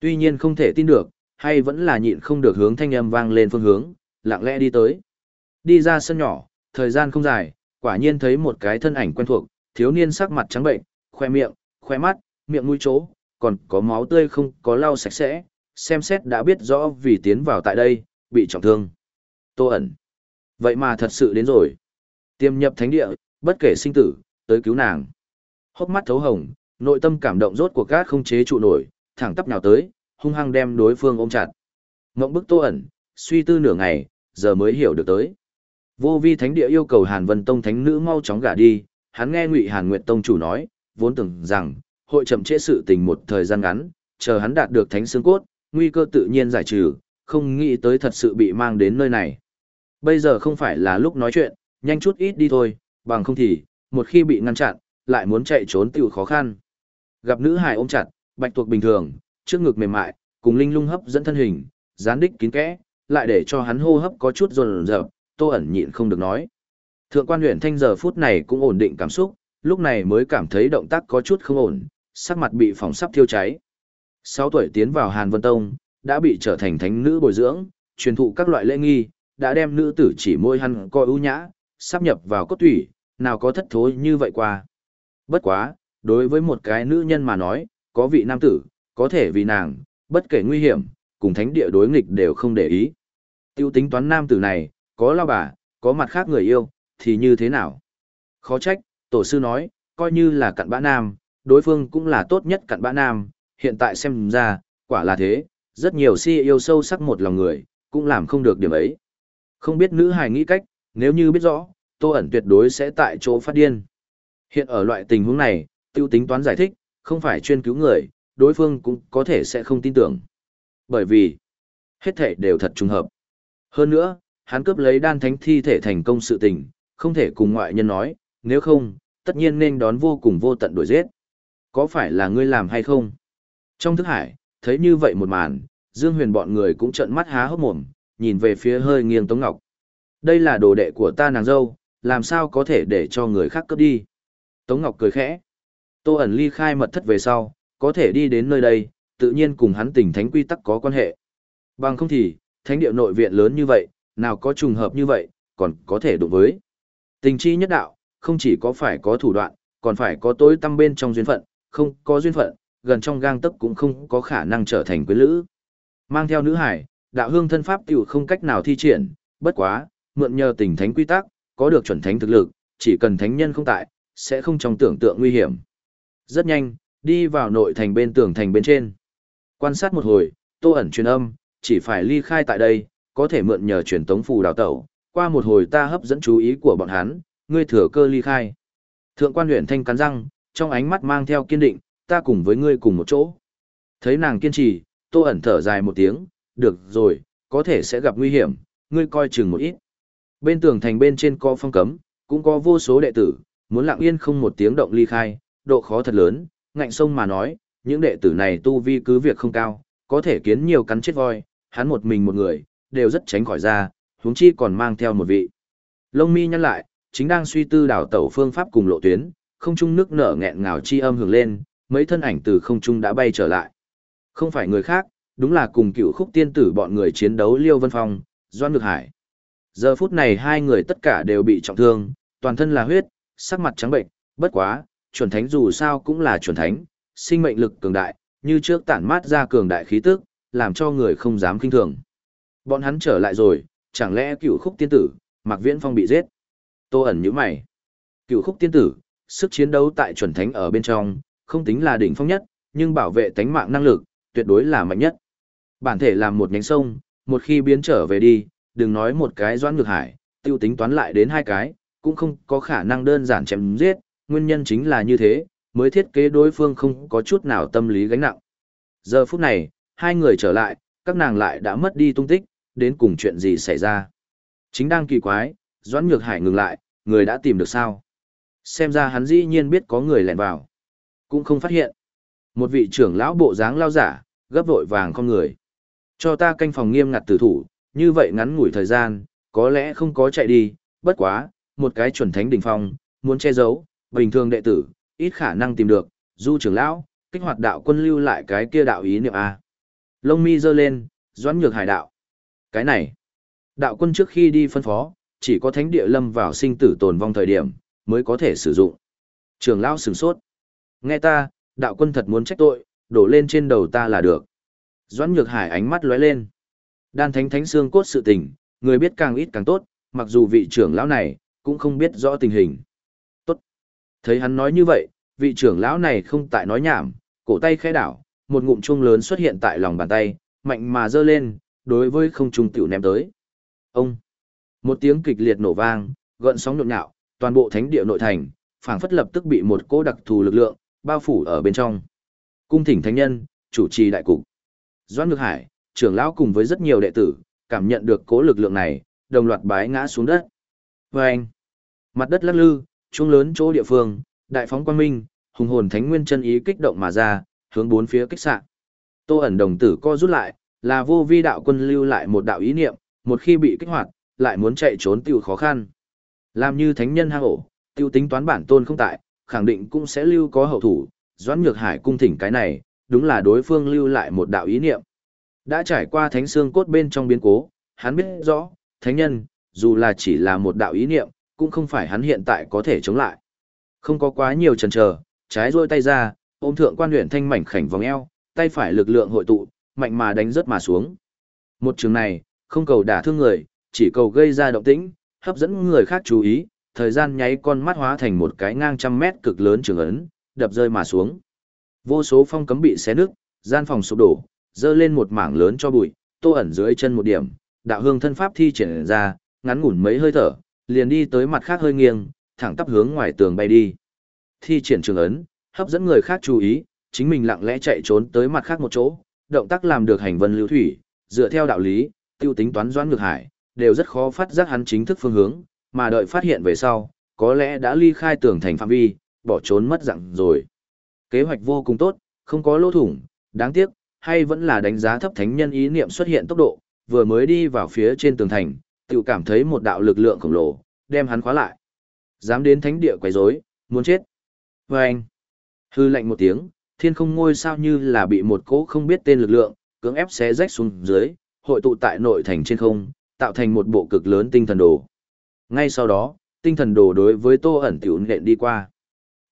Tuy nhiên không thể tin được, hay vẫn là nhịn không được hướng thanh âm vang lên phương hướng, lặng lẽ đi tới. Đi ra sân nhỏ, thời gian không dài, quả nhiên thấy một cái thân ảnh quen thuộc, thiếu niên sắc mặt trắng bệnh, khoe miệng, khoe mắt, miệng mũi chỗ, còn có máu tươi không có lau sạch sẽ, xem xét đã biết rõ vì tiến vào tại đây, bị trọng thương. Tô ẩn. Vậy mà thật sự đến rồi. Tiêm nhập thánh địa, bất kể sinh tử, tới cứu nàng. Hốc mắt thấu hồng, nội tâm cảm động rốt cuộc gát không chế trụ nổi, thẳng tắp nhào tới, hung hăng đem đối phương ôm chặt. Ngộng bức tô ẩn, suy tư nửa ngày, giờ mới hiểu được tới. Vô vi thánh địa yêu cầu Hàn Vân Tông thánh nữ mau chóng gả đi, hắn nghe Ngụy Hàn Nguyệt Tông chủ nói, vốn tưởng rằng, hội chậm trễ sự tình một thời gian ngắn, chờ hắn đạt được thánh xương cốt, nguy cơ tự nhiên giải trừ, không nghĩ tới thật sự bị mang đến nơi này. Bây giờ không phải là lúc nói chuyện, nhanh chút ít đi thôi, bằng không thì, một khi bị ngăn chặn, lại muốn chạy trốn tiểu khó khăn. Gặp nữ hài ôm chặt, bạch tuộc bình thường, trước ngực mềm mại, cùng linh lung hấp dẫn thân hình, gián đích kín kẽ, lại để cho hắn hô hấp có chút rồn rợp, tô ẩn nhịn không được nói. Thượng quan huyện thanh giờ phút này cũng ổn định cảm xúc, lúc này mới cảm thấy động tác có chút không ổn, sắc mặt bị phòng sắp thiêu cháy. 6 tuổi tiến vào Hàn Vân Tông, đã bị trở thành thánh nữ bồi dưỡng, truyền thụ các loại lễ nghi, đã đem nữ tử chỉ môi hăn coi ưu nhã, sắp nhập vào cốt thủy, nào có thất thối như vậy qua. Bất quá, đối với một cái nữ nhân mà nói, có vị nam tử, có thể vì nàng, bất kể nguy hiểm, cùng thánh địa đối nghịch đều không để ý. Tiêu tính toán nam tử này, có lao bà, có mặt khác người yêu, thì như thế nào? Khó trách, tổ sư nói, coi như là cặn bã nam, đối phương cũng là tốt nhất cặn bã nam, hiện tại xem ra, quả là thế, rất nhiều si yêu sâu sắc một lòng người, cũng làm không được điểm ấy. Không biết nữ hài nghĩ cách, nếu như biết rõ, tô ẩn tuyệt đối sẽ tại chỗ phát điên. Hiện ở loại tình huống này, tiêu tính toán giải thích, không phải chuyên cứu người, đối phương cũng có thể sẽ không tin tưởng. Bởi vì, hết thể đều thật trùng hợp. Hơn nữa, hắn cướp lấy đan thánh thi thể thành công sự tình, không thể cùng ngoại nhân nói, nếu không, tất nhiên nên đón vô cùng vô tận đuổi giết. Có phải là ngươi làm hay không? Trong thức hải, thấy như vậy một màn, Dương Huyền bọn người cũng trợn mắt há hốc mồm, nhìn về phía hơi nghiêng Tống Ngọc. Đây là đồ đệ của ta nàng dâu, làm sao có thể để cho người khác cướp đi? Tống Ngọc cười khẽ. Tô ẩn ly khai mật thất về sau, có thể đi đến nơi đây, tự nhiên cùng hắn tình thánh quy tắc có quan hệ. Bằng không thì, thánh địa nội viện lớn như vậy, nào có trùng hợp như vậy, còn có thể đụng với. Tình chi nhất đạo, không chỉ có phải có thủ đoạn, còn phải có tối tâm bên trong duyên phận, không có duyên phận, gần trong gang tấc cũng không có khả năng trở thành quyến lữ. Mang theo nữ hải, đạo hương thân pháp tiểu không cách nào thi triển, bất quá, mượn nhờ tình thánh quy tắc, có được chuẩn thánh thực lực, chỉ cần thánh nhân không tại, sẽ không trong tưởng tượng nguy hiểm. Rất nhanh, đi vào nội thành bên tường thành bên trên. Quan sát một hồi, tô ẩn truyền âm, chỉ phải ly khai tại đây, có thể mượn nhờ truyền tống phù đào tẩu, qua một hồi ta hấp dẫn chú ý của bọn hắn, ngươi thừa cơ ly khai. Thượng quan huyện thanh cắn răng, trong ánh mắt mang theo kiên định, ta cùng với ngươi cùng một chỗ. Thấy nàng kiên trì, tô ẩn thở dài một tiếng, được rồi, có thể sẽ gặp nguy hiểm, ngươi coi chừng một ít. Bên tường thành bên trên có phong cấm, cũng có vô số đệ tử, muốn lặng yên không một tiếng động ly khai, độ khó thật lớn, ngạnh sông mà nói, những đệ tử này tu vi cứ việc không cao, có thể kiến nhiều cắn chết voi, hắn một mình một người, đều rất tránh khỏi ra, huống chi còn mang theo một vị. Lông mi nhăn lại, chính đang suy tư đảo tẩu phương pháp cùng lộ tuyến, không trung nước nở nghẹn ngào chi âm hưởng lên, mấy thân ảnh từ không trung đã bay trở lại. Không phải người khác, đúng là cùng cựu khúc tiên tử bọn người chiến đấu Liêu Vân Phong, Doan Ngược Hải. Giờ phút này hai người tất cả đều bị trọng thương, toàn thân là huyết, sắc mặt trắng bệnh, bất quá, chuẩn thánh dù sao cũng là chuẩn thánh, sinh mệnh lực cường đại, như trước tản mát ra cường đại khí tức, làm cho người không dám kinh thường. Bọn hắn trở lại rồi, chẳng lẽ cựu khúc tiên tử, Mạc Viễn Phong bị giết? Tô ẩn như mày. Cựu khúc tiên tử, sức chiến đấu tại chuẩn thánh ở bên trong, không tính là đỉnh phong nhất, nhưng bảo vệ tánh mạng năng lực, tuyệt đối là mạnh nhất. Bản thể làm một nhánh sông, một khi biến trở về đi, đừng nói một cái doãn ngược hải, tiêu tính toán lại đến hai cái, cũng không có khả năng đơn giản chém giết, nguyên nhân chính là như thế, mới thiết kế đối phương không có chút nào tâm lý gánh nặng. Giờ phút này, hai người trở lại, các nàng lại đã mất đi tung tích, đến cùng chuyện gì xảy ra. Chính đang kỳ quái, Doãn Nhược Hải ngừng lại, người đã tìm được sao. Xem ra hắn dĩ nhiên biết có người lẻn vào. Cũng không phát hiện. Một vị trưởng lão bộ dáng lao giả, gấp vội vàng con người. Cho ta canh phòng nghiêm ngặt tử thủ, như vậy ngắn ngủi thời gian, có lẽ không có chạy đi, bất quá, một cái chuẩn thánh đỉnh phong, muốn che giấu, bình thường đệ tử, ít khả năng tìm được, du trưởng lão, kích hoạt đạo quân lưu lại cái kia đạo ý niệm A. Lông mi dơ lên, doãn nhược hải đạo. Cái này, đạo quân trước khi đi phân phó, chỉ có thánh địa lâm vào sinh tử tồn vong thời điểm, mới có thể sử dụng. trường lão sửng sốt. Nghe ta, đạo quân thật muốn trách tội, đổ lên trên đầu ta là được. Doãn nhược hải ánh mắt lóe lên. Đan thánh thánh xương cốt sự tình, người biết càng ít càng tốt, mặc dù vị trưởng lão này, cũng không biết rõ tình hình. tốt, Thấy hắn nói như vậy, vị trưởng lão này không tại nói nhảm, cổ tay khẽ đảo, một ngụm chuông lớn xuất hiện tại lòng bàn tay, mạnh mà giơ lên, đối với không trung tiểu ném tới. Ông! Một tiếng kịch liệt nổ vang, gợn sóng nhộn nhạo, toàn bộ thánh địa nội thành, phảng phất lập tức bị một cỗ đặc thù lực lượng bao phủ ở bên trong. Cung thỉnh thánh nhân, chủ trì đại cục. Doãn Ngược Hải, trưởng lão cùng với rất nhiều đệ tử, cảm nhận được cố lực lượng này, đồng loạt bái ngã xuống đất. Vâng! mặt đất lắc lư, trung lớn chỗ địa phương, đại phóng quang minh, hùng hồn thánh nguyên chân ý kích động mà ra, hướng bốn phía kích xạ. Tô ẩn đồng tử co rút lại, là vô vi đạo quân lưu lại một đạo ý niệm, một khi bị kích hoạt, lại muốn chạy trốn tiêu khó khăn. Làm như thánh nhân hang ổ, tiêu tính toán bản tôn không tại, khẳng định cũng sẽ lưu có hậu thủ, doãn nhược hải cung thỉnh cái này, đúng là đối phương lưu lại một đạo ý niệm. Đã trải qua thánh xương cốt bên trong biến cố, hắn biết rõ, thánh nhân, dù là chỉ là một đạo ý niệm, cũng không phải hắn hiện tại có thể chống lại. Không có quá nhiều chần chờ, trái rôi tay ra, ôm thượng quan luyện thanh mảnh khảnh vòng eo, tay phải lực lượng hội tụ, mạnh mà đánh rớt mà xuống. Một trường này, không cầu đả thương người, chỉ cầu gây ra động tĩnh, hấp dẫn người khác chú ý, thời gian nháy con mắt hóa thành một cái ngang trăm mét cực lớn trường ấn, đập rơi mà xuống. Vô số phong cấm bị xé nứt, gian phòng sụp đổ, dơ lên một mảng lớn cho bụi, tô ẩn dưới chân một điểm, đạo hương thân pháp thi triển ra, ngắn ngủn mấy hơi thở, liền đi tới mặt khác hơi nghiêng, thẳng tắp hướng ngoài tường bay đi. Thi triển trường ấn, hấp dẫn người khác chú ý, chính mình lặng lẽ chạy trốn tới mặt khác một chỗ, động tác làm được hành vân lưu thủy, dựa theo đạo lý, tiêu tính toán doãn ngược hải, đều rất khó phát giác hắn chính thức phương hướng, mà đợi phát hiện về sau, có lẽ đã ly khai tường thành phạm vi, bỏ trốn mất dạng rồi. Kế hoạch vô cùng tốt, không có lỗ thủng, đáng tiếc, hay vẫn là đánh giá thấp thánh nhân ý niệm xuất hiện tốc độ, vừa mới đi vào phía trên tường thành, tự cảm thấy một đạo lực lượng khổng lồ, đem hắn khóa lại. Dám đến thánh địa quấy rối, muốn chết. Và anh, hư lạnh một tiếng, thiên không ngôi sao như là bị một cỗ không biết tên lực lượng, cưỡng ép xé rách xuống dưới, hội tụ tại nội thành trên không, tạo thành một bộ cực lớn tinh thần đồ. Ngay sau đó, tinh thần đồ đối với tô ẩn tiểu nện đi qua.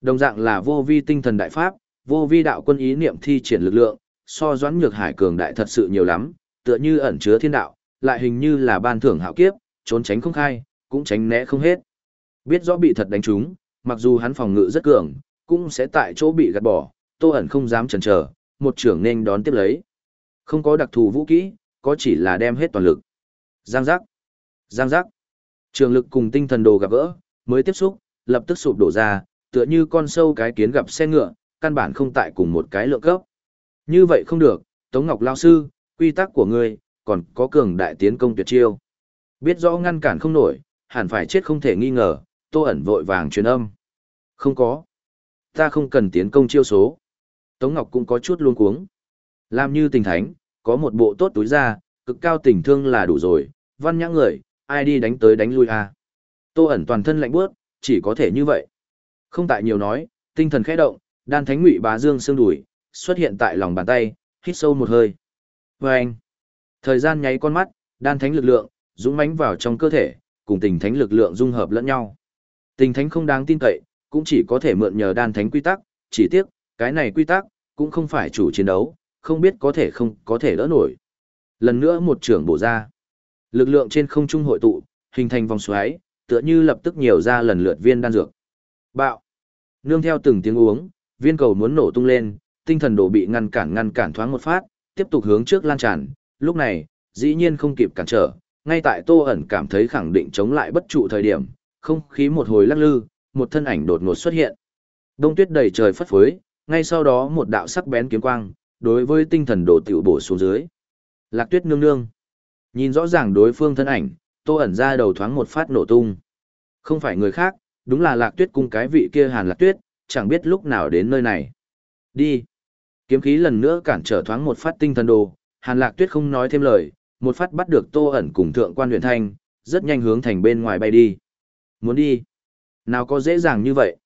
Đồng dạng là vô vi tinh thần đại pháp, vô vi đạo quân ý niệm thi triển lực lượng, so doãn nhược hải cường đại thật sự nhiều lắm, tựa như ẩn chứa thiên đạo, lại hình như là ban thưởng hạo kiếp, trốn tránh không khai, cũng tránh né không hết. Biết rõ bị thật đánh trúng, mặc dù hắn phòng ngự rất cường, cũng sẽ tại chỗ bị gạt bỏ, tô ẩn không dám chần chờ, một trưởng nên đón tiếp lấy. Không có đặc thù vũ kỹ, có chỉ là đem hết toàn lực. Giang giác, giang giác. Trường lực cùng tinh thần đồ gặp gỡ, mới tiếp xúc, lập tức sụp đổ ra, tựa như con sâu cái kiến gặp xe ngựa, căn bản không tại cùng một cái lượng cấp. Như vậy không được, Tống Ngọc Lao Sư, quy tắc của ngươi, còn có cường đại tiến công tuyệt chiêu. Biết rõ ngăn cản không nổi, hẳn phải chết không thể nghi ngờ, tô ẩn vội vàng truyền âm. Không có. Ta không cần tiến công chiêu số. Tống Ngọc cũng có chút luống cuống. Làm như tình thánh, có một bộ tốt túi ra, cực cao tình thương là đủ rồi, văn nhã người, ai đi đánh tới đánh lui à. Tô ẩn toàn thân lạnh bước, chỉ có thể như vậy. Không tại nhiều nói, tinh thần khẽ động, đan thánh ngụy bá dương xương đùi, xuất hiện tại lòng bàn tay, hít sâu một hơi. Và anh, thời gian nháy con mắt, đan thánh lực lượng, dũng mãnh vào trong cơ thể, cùng tình thánh lực lượng dung hợp lẫn nhau. Tình thánh không đáng tin cậy, cũng chỉ có thể mượn nhờ đan thánh quy tắc, chỉ tiếc, cái này quy tắc, cũng không phải chủ chiến đấu, không biết có thể không có thể đỡ nổi. Lần nữa một trưởng bổ ra. Lực lượng trên không trung hội tụ, hình thành vòng xoáy, tựa như lập tức nhiều ra lần lượt viên đan dược. Bạo. Nương theo từng tiếng uống, viên cầu muốn nổ tung lên, tinh thần đồ bị ngăn cản ngăn cản thoáng một phát, tiếp tục hướng trước lan tràn, lúc này, dĩ nhiên không kịp cản trở, ngay tại Tô ẩn cảm thấy khẳng định chống lại bất trụ thời điểm, không khí một hồi lắc lư, một thân ảnh đột ngột xuất hiện. Đông tuyết đầy trời phất phới, ngay sau đó một đạo sắc bén kiếm quang, đối với tinh thần đồ tiểu bổ xuống dưới. Lạc tuyết nương nương. Nhìn rõ ràng đối phương thân ảnh, Tô ẩn ra đầu thoáng một phát nổ tung. Không phải người khác, đúng là lạc tuyết cung cái vị kia hàn lạc tuyết, chẳng biết lúc nào đến nơi này. Đi. Kiếm khí lần nữa cản trở thoáng một phát tinh thần đồ, Hàn Lạc Tuyết không nói thêm lời, một phát bắt được Tô ẩn cùng thượng quan huyền thanh, rất nhanh hướng thành bên ngoài bay đi. Muốn đi? Nào có dễ dàng như vậy?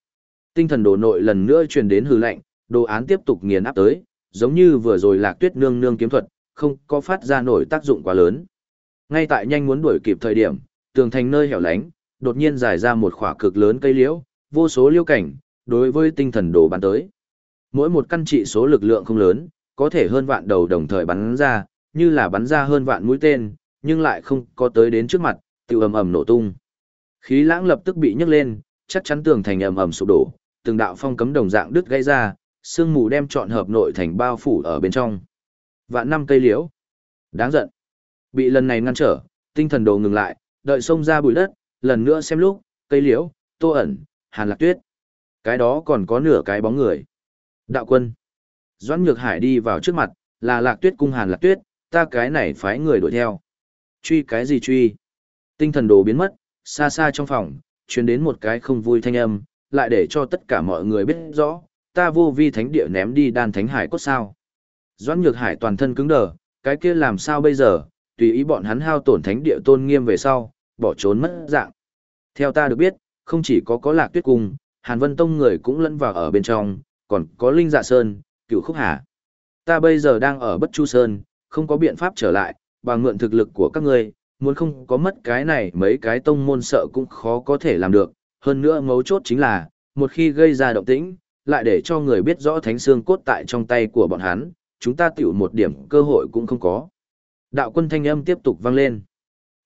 Tinh thần đồ nội lần nữa truyền đến hư lạnh, đồ án tiếp tục nghiền áp tới, giống như vừa rồi Lạc Tuyết nương nương kiếm thuật, không có phát ra nổi tác dụng quá lớn. Ngay tại nhanh muốn đuổi kịp thời điểm, tường thành nơi hẻo lánh, đột nhiên dài ra một khỏa cực lớn cây liễu, vô số liễu cảnh, đối với tinh thần đồ bắn tới. Mỗi một căn trị số lực lượng không lớn, có thể hơn vạn đầu đồng thời bắn ra, như là bắn ra hơn vạn mũi tên, nhưng lại không có tới đến trước mặt, tự ầm ầm nổ tung. Khí lãng lập tức bị nhấc lên, chắc chắn tường thành ầm ầm sụp đổ, từng đạo phong cấm đồng dạng đứt gãy ra, sương mù đem trọn hợp nội thành bao phủ ở bên trong. Vạn năm cây liễu. Đáng giận. Bị lần này ngăn trở, tinh thần đồ ngừng lại, đợi xông ra bụi đất, lần nữa xem lúc, cây liễu, tô ẩn, hàn lạc tuyết. Cái đó còn có nửa cái bóng người. Đạo quân. Doãn Nhược Hải đi vào trước mặt, là lạc tuyết cung hàn lạc tuyết, ta cái này phái người đuổi theo. Truy cái gì truy? Tinh thần đồ biến mất, xa xa trong phòng, truyền đến một cái không vui thanh âm, lại để cho tất cả mọi người biết rõ, ta vô vi thánh địa ném đi đan thánh hải cốt sao. Doãn Nhược Hải toàn thân cứng đờ, cái kia làm sao bây giờ, tùy ý bọn hắn hao tổn thánh địa tôn nghiêm về sau, bỏ trốn mất dạng. Theo ta được biết, không chỉ có có lạc tuyết cung, Hàn Vân Tông người cũng lẫn vào ở bên trong, còn có Linh Dạ Sơn, cựu khúc hà. Ta bây giờ đang ở Bất Chu Sơn, không có biện pháp trở lại, bằng mượn thực lực của các ngươi, muốn không có mất cái này mấy cái tông môn sợ cũng khó có thể làm được. Hơn nữa mấu chốt chính là, một khi gây ra động tĩnh, lại để cho người biết rõ thánh xương cốt tại trong tay của bọn hắn, chúng ta tiểu một điểm cơ hội cũng không có. Đạo quân thanh âm tiếp tục vang lên.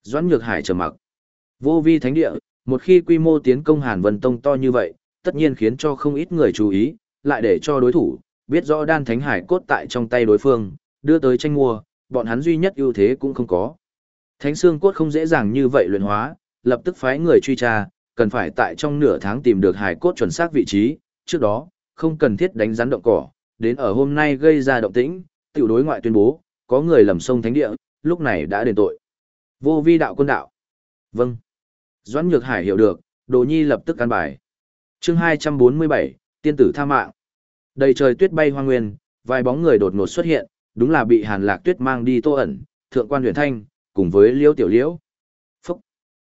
Doãn Nhược Hải trầm mặc. Vô vi thánh địa, một khi quy mô tiến công Hàn Vân Tông to như vậy, tất nhiên khiến cho không ít người chú ý, lại để cho đối thủ, biết rõ đan thánh hải cốt tại trong tay đối phương, đưa tới tranh mua, bọn hắn duy nhất ưu thế cũng không có. Thánh xương cốt không dễ dàng như vậy luyện hóa, lập tức phái người truy tra, cần phải tại trong nửa tháng tìm được hải cốt chuẩn xác vị trí, trước đó, không cần thiết đánh rắn động cỏ, đến ở hôm nay gây ra động tĩnh, tiểu đối ngoại tuyên bố, có người lầm sông thánh địa, lúc này đã đền tội. Vô vi đạo quân đạo. Vâng. Doãn Nhược Hải hiểu được, Đồ Nhi lập tức căn bài. Chương 247, tiên tử tha mạng. Đầy trời tuyết bay hoang nguyên, vài bóng người đột ngột xuất hiện, đúng là bị Hàn Lạc Tuyết mang đi Tô ẩn, Thượng quan Huyền Thanh, cùng với Liêu Tiểu Liễu. Phúc.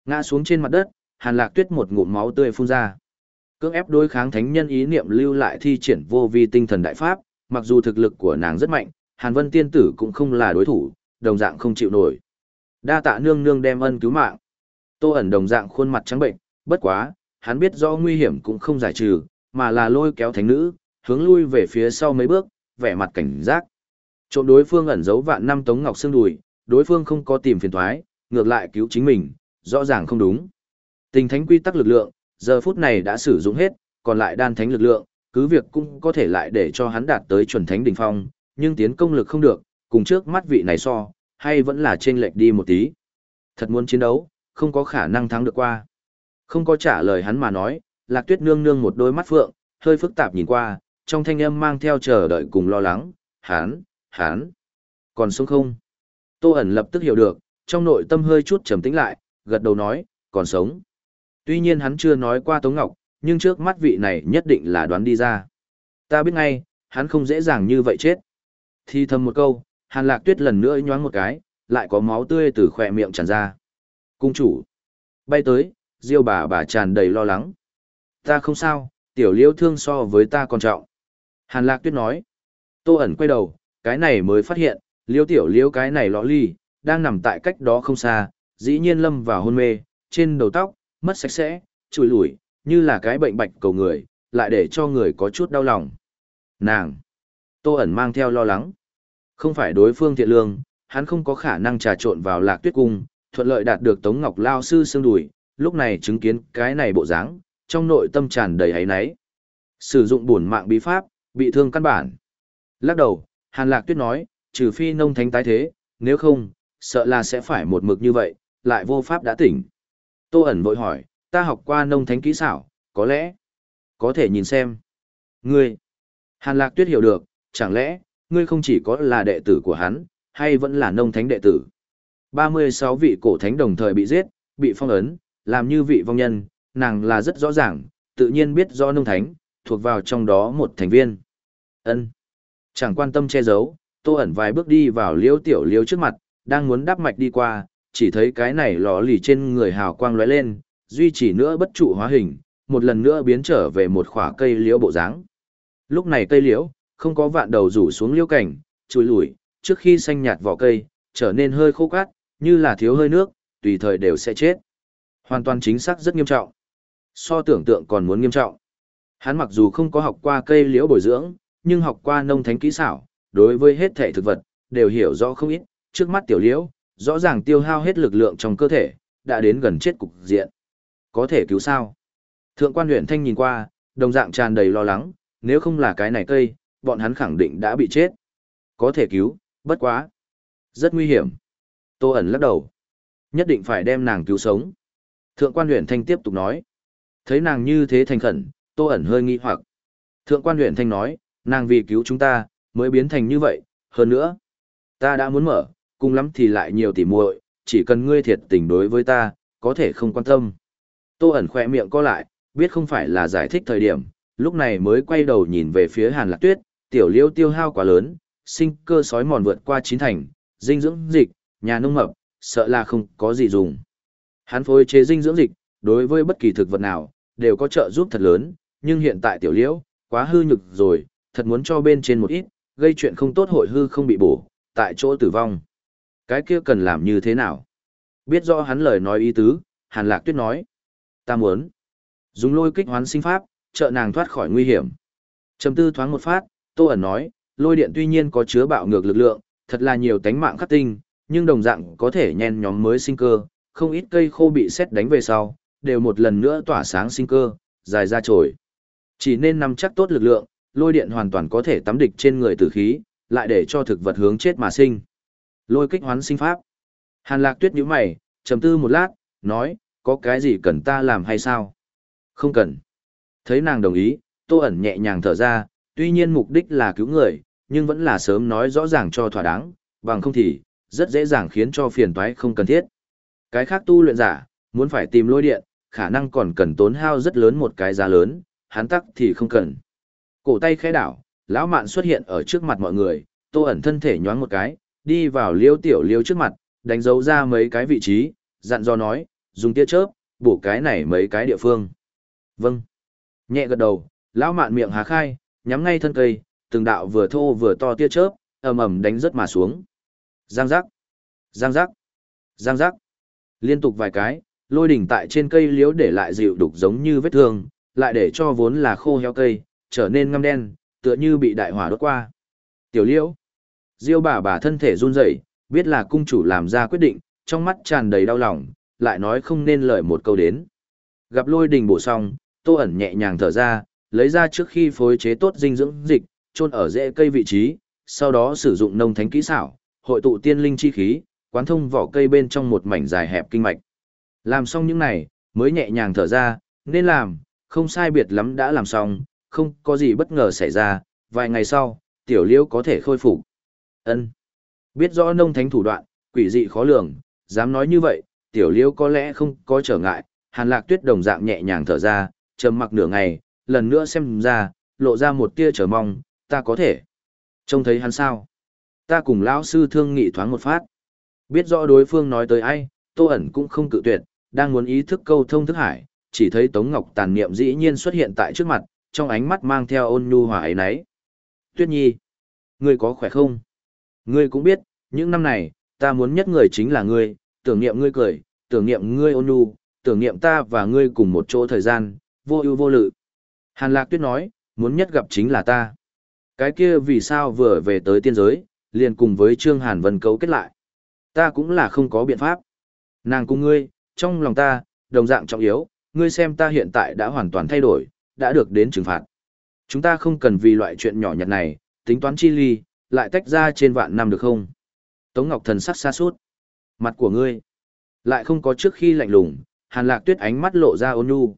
Ngã xuống trên mặt đất, Hàn Lạc Tuyết một ngụm máu tươi phun ra. Cưỡng ép đối kháng thánh nhân ý niệm lưu lại thi triển vô vi tinh thần đại pháp, mặc dù thực lực của nàng rất mạnh, Hàn Vân tiên tử cũng không là đối thủ, đồng dạng không chịu nổi. Đa tạ nương nương đem ân cứu mạng. Tô ẩn đồng dạng khuôn mặt trắng bệnh, bất quá, hắn biết rõ nguy hiểm cũng không giải trừ, mà là lôi kéo thánh nữ, hướng lui về phía sau mấy bước, vẻ mặt cảnh giác. Trộm đối phương ẩn giấu vạn năm tống ngọc xương đùi, đối phương không có tìm phiền thoái, ngược lại cứu chính mình, rõ ràng không đúng. Tình thánh quy tắc lực lượng, giờ phút này đã sử dụng hết, còn lại đan thánh lực lượng, cứ việc cũng có thể lại để cho hắn đạt tới chuẩn thánh đỉnh phong, nhưng tiến công lực không được, cùng trước mắt vị này so, hay vẫn là trên lệch đi một tí. Thật muốn chiến đấu, không có khả năng thắng được qua. Không có trả lời hắn mà nói, Lạc Tuyết nương nương một đôi mắt phượng, hơi phức tạp nhìn qua, trong thanh âm mang theo chờ đợi cùng lo lắng, hắn, hắn, còn sống không? Tô ẩn lập tức hiểu được, trong nội tâm hơi chút trầm tĩnh lại, gật đầu nói, còn sống. Tuy nhiên hắn chưa nói qua Tống Ngọc, nhưng trước mắt vị này nhất định là đoán đi ra. Ta biết ngay, hắn không dễ dàng như vậy chết. Thì thầm một câu, Hàn Lạc Tuyết lần nữa nhoáng một cái, lại có máu tươi từ khỏe miệng tràn ra. Cung chủ. Bay tới, Diêu bà bà tràn đầy lo lắng. Ta không sao, tiểu liễu thương so với ta còn trọng. Hàn Lạc Tuyết nói. Tô ẩn quay đầu, cái này mới phát hiện, liễu tiểu liễu cái này lõ ly, đang nằm tại cách đó không xa, dĩ nhiên lâm vào hôn mê, trên đầu tóc, mất sạch sẽ, chùi lủi, như là cái bệnh bạch cầu người, lại để cho người có chút đau lòng. Nàng! Tô ẩn mang theo lo lắng. Không phải đối phương thiện lương, hắn không có khả năng trà trộn vào lạc tuyết cung, thuận lợi đạt được Tống Ngọc Lao sư xương đùi, lúc này chứng kiến cái này bộ dáng, trong nội tâm tràn đầy hấy náy. Sử dụng bổn mạng bí pháp, bị thương căn bản. Lắc đầu, Hàn Lạc Tuyết nói, trừ phi nông thánh tái thế, nếu không, sợ là sẽ phải một mực như vậy, lại vô pháp đã tỉnh. Tô ẩn vội hỏi, ta học qua nông thánh kỹ xảo, có lẽ, có thể nhìn xem. Ngươi, Hàn Lạc Tuyết hiểu được, chẳng lẽ, ngươi không chỉ có là đệ tử của hắn, hay vẫn là nông thánh đệ tử. 36 vị cổ thánh đồng thời bị giết, bị phong ấn, làm như vị vong nhân, nàng là rất rõ ràng, tự nhiên biết do nông thánh, thuộc vào trong đó một thành viên. ân Chẳng quan tâm che giấu, tô ẩn vài bước đi vào liêu tiểu liêu trước mặt, đang muốn đắp mạch đi qua, chỉ thấy cái này lò lì trên người hào quang lóe lên, duy chỉ nữa bất trụ hóa hình, một lần nữa biến trở về một khỏa cây liễu bộ dáng. Lúc này cây liễu, không có vạn đầu rủ xuống liễu cảnh, chùi lủi, trước khi xanh nhạt vỏ cây, trở nên hơi khô cát, như là thiếu hơi nước, tùy thời đều sẽ chết. Hoàn toàn chính xác rất nghiêm trọng. So tưởng tượng còn muốn nghiêm trọng. Hắn mặc dù không có học qua cây liễu bồi dưỡng, nhưng học qua nông thánh kỹ xảo, đối với hết thể thực vật, đều hiểu rõ không ít, trước mắt tiểu liễu, rõ ràng tiêu hao hết lực lượng trong cơ thể, đã đến gần chết cục diện. Có thể cứu sao? Thượng quan huyện thanh nhìn qua, đồng dạng tràn đầy lo lắng, nếu không là cái này cây, bọn hắn khẳng định đã bị chết. Có thể cứu, bất quá. Rất nguy hiểm. Tô ẩn lắc đầu. Nhất định phải đem nàng cứu sống. Thượng quan huyện thanh tiếp tục nói. Thấy nàng như thế thành khẩn, tô ẩn hơi nghi hoặc. Thượng quan huyện thanh nói, nàng vì cứu chúng ta, mới biến thành như vậy, hơn nữa. Ta đã muốn mở, cùng lắm thì lại nhiều tỉ muội, chỉ cần ngươi thiệt tình đối với ta, có thể không quan tâm. Tô ẩn khỏe miệng co lại, biết không phải là giải thích thời điểm, lúc này mới quay đầu nhìn về phía Hàn Lạc Tuyết, tiểu liêu tiêu hao quá lớn, sinh cơ sói mòn vượt qua chín thành, dinh dưỡng dịch, nhà nông mập, sợ là không có gì dùng. Hắn phối chế dinh dưỡng dịch, đối với bất kỳ thực vật nào, đều có trợ giúp thật lớn, nhưng hiện tại tiểu liễu, quá hư nhực rồi, thật muốn cho bên trên một ít, gây chuyện không tốt hội hư không bị bổ, tại chỗ tử vong. Cái kia cần làm như thế nào? Biết rõ hắn lời nói ý tứ, Hàn Lạc Tuyết nói. Ta muốn dùng lôi kích hoán sinh pháp, trợ nàng thoát khỏi nguy hiểm. Trầm tư thoáng một phát, Tô ẩn nói, lôi điện tuy nhiên có chứa bạo ngược lực lượng, thật là nhiều tánh mạng khắc tinh, nhưng đồng dạng có thể nhen nhóm mới sinh cơ, không ít cây khô bị xét đánh về sau, đều một lần nữa tỏa sáng sinh cơ, dài ra trồi. Chỉ nên nắm chắc tốt lực lượng, lôi điện hoàn toàn có thể tắm địch trên người tử khí, lại để cho thực vật hướng chết mà sinh. Lôi kích hoán sinh pháp. Hàn lạc tuyết nhíu mày, trầm tư một lát, nói, có cái gì cần ta làm hay sao? Không cần. Thấy nàng đồng ý, tô ẩn nhẹ nhàng thở ra, tuy nhiên mục đích là cứu người, nhưng vẫn là sớm nói rõ ràng cho thỏa đáng, bằng không thì, rất dễ dàng khiến cho phiền toái không cần thiết. Cái khác tu luyện giả, muốn phải tìm lôi điện, khả năng còn cần tốn hao rất lớn một cái giá lớn, hắn tắc thì không cần. Cổ tay khẽ đảo, lão mạn xuất hiện ở trước mặt mọi người, tô ẩn thân thể nhoáng một cái, đi vào liêu tiểu liêu trước mặt, đánh dấu ra mấy cái vị trí, dặn dò nói, dùng tia chớp, bổ cái này mấy cái địa phương. Vâng. Nhẹ gật đầu, lão mạn miệng há khai, nhắm ngay thân cây, từng đạo vừa thô vừa to tia chớp, ầm ầm đánh rất mà xuống. Giang giác, giang giác, giang giác. Liên tục vài cái, lôi đỉnh tại trên cây liễu để lại dịu đục giống như vết thương, lại để cho vốn là khô heo cây, trở nên ngăm đen, tựa như bị đại hỏa đốt qua. Tiểu liễu, diêu bà bà thân thể run rẩy, biết là cung chủ làm ra quyết định, trong mắt tràn đầy đau lòng, lại nói không nên lời một câu đến. Gặp lôi đình bổ xong, tô ẩn nhẹ nhàng thở ra, lấy ra trước khi phối chế tốt dinh dưỡng dịch, trôn ở rễ cây vị trí, sau đó sử dụng nông thánh kỹ xảo, hội tụ tiên linh chi khí, quán thông vỏ cây bên trong một mảnh dài hẹp kinh mạch. Làm xong những này, mới nhẹ nhàng thở ra, nên làm, không sai biệt lắm đã làm xong, không có gì bất ngờ xảy ra, vài ngày sau, tiểu liễu có thể khôi phục. Ân, Biết rõ nông thánh thủ đoạn, quỷ dị khó lường, dám nói như vậy, tiểu liễu có lẽ không có trở ngại, hàn lạc tuyết đồng dạng nhẹ nhàng thở ra, trầm mặc nửa ngày, lần nữa xem ra, lộ ra một tia chờ mong, ta có thể. Trông thấy hắn sao? Ta cùng lão sư thương nghị thoáng một phát. Biết rõ đối phương nói tới ai, Tô ẩn cũng không cự tuyệt, đang muốn ý thức câu thông thức hải, chỉ thấy Tống Ngọc tàn niệm dĩ nhiên xuất hiện tại trước mặt, trong ánh mắt mang theo ôn nhu hòa ấy nấy. Tuyết Nhi, ngươi có khỏe không? Ngươi cũng biết, những năm này, ta muốn nhất người chính là ngươi, tưởng niệm ngươi cười, tưởng niệm ngươi ôn nhu, tưởng niệm ta và ngươi cùng một chỗ thời gian, vô ưu vô lự. Hàn Lạc Tuyết nói, muốn nhất gặp chính là ta. Cái kia vì sao vừa về tới tiên giới, liền cùng với Trương Hàn Vân cấu kết lại. Ta cũng là không có biện pháp. Nàng cùng ngươi, trong lòng ta, đồng dạng trọng yếu, ngươi xem ta hiện tại đã hoàn toàn thay đổi, đã được đến trừng phạt. Chúng ta không cần vì loại chuyện nhỏ nhặt này, tính toán chi ly, lại tách ra trên vạn năm được không? Tống Ngọc thần sắc xa suốt. Mặt của ngươi, lại không có trước khi lạnh lùng, hàn lạc tuyết ánh mắt lộ ra ôn nhu.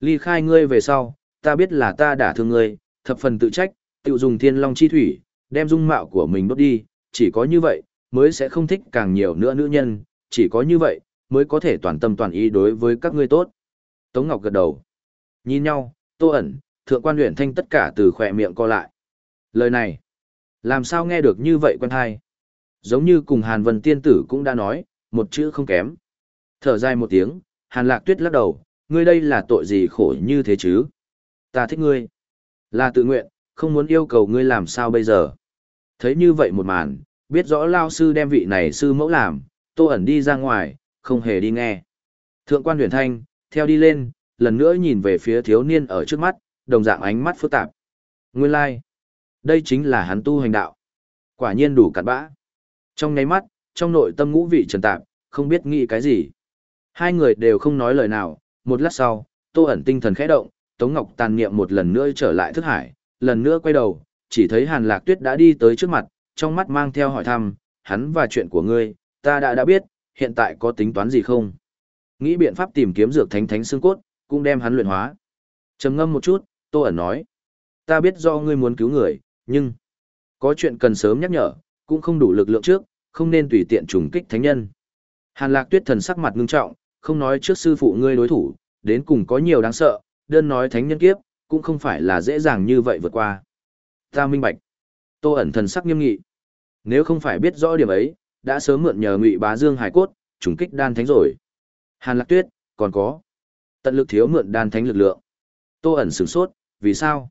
Ly khai ngươi về sau, ta biết là ta đã thương ngươi, thập phần tự trách, tự dùng thiên long chi thủy, đem dung mạo của mình đốt đi, chỉ có như vậy, mới sẽ không thích càng nhiều nữa nữ nhân, chỉ có như vậy, mới có thể toàn tâm toàn ý đối với các ngươi tốt. Tống Ngọc gật đầu. Nhìn nhau, tô ẩn, thượng quan luyện thanh tất cả từ khỏe miệng co lại. Lời này, làm sao nghe được như vậy quen hay? Giống như cùng Hàn Vân Tiên Tử cũng đã nói, một chữ không kém. Thở dài một tiếng, Hàn Lạc Tuyết lắc đầu, ngươi đây là tội gì khổ như thế chứ? Ta thích ngươi. Là tự nguyện, không muốn yêu cầu ngươi làm sao bây giờ. Thấy như vậy một màn, biết rõ lao sư đem vị này sư mẫu làm, tô ẩn đi ra ngoài, không hề đi nghe. Thượng quan huyền thanh, theo đi lên, lần nữa nhìn về phía thiếu niên ở trước mắt, đồng dạng ánh mắt phức tạp. Nguyên lai, like. đây chính là hắn tu hành đạo. Quả nhiên đủ cặn bã. Trong ngáy mắt, trong nội tâm ngũ vị trần tạp, không biết nghĩ cái gì. Hai người đều không nói lời nào, một lát sau, tô ẩn tinh thần khẽ động, Tống Ngọc tàn niệm một lần nữa trở lại thức hải, lần nữa quay đầu, chỉ thấy Hàn Lạc Tuyết đã đi tới trước mặt, trong mắt mang theo hỏi thăm, hắn và chuyện của ngươi, ta đã đã biết, hiện tại có tính toán gì không? Nghĩ biện pháp tìm kiếm dược thánh thánh xương cốt, cũng đem hắn luyện hóa. Trầm ngâm một chút, Tô ẩn nói, ta biết do ngươi muốn cứu người, nhưng có chuyện cần sớm nhắc nhở, cũng không đủ lực lượng trước, không nên tùy tiện trùng kích thánh nhân. Hàn Lạc Tuyết thần sắc mặt ngưng trọng, không nói trước sư phụ ngươi đối thủ, đến cùng có nhiều đáng sợ, đơn nói thánh nhân kiếp, cũng không phải là dễ dàng như vậy vượt qua. Ta minh bạch. Tô ẩn thần sắc nghiêm nghị. Nếu không phải biết rõ điểm ấy, đã sớm mượn nhờ Ngụy Bá Dương hải cốt, trùng kích đan thánh rồi. Hàn Lạc Tuyết, còn có tận lực thiếu mượn đan thánh lực lượng. Tô ẩn sửng sốt, vì sao?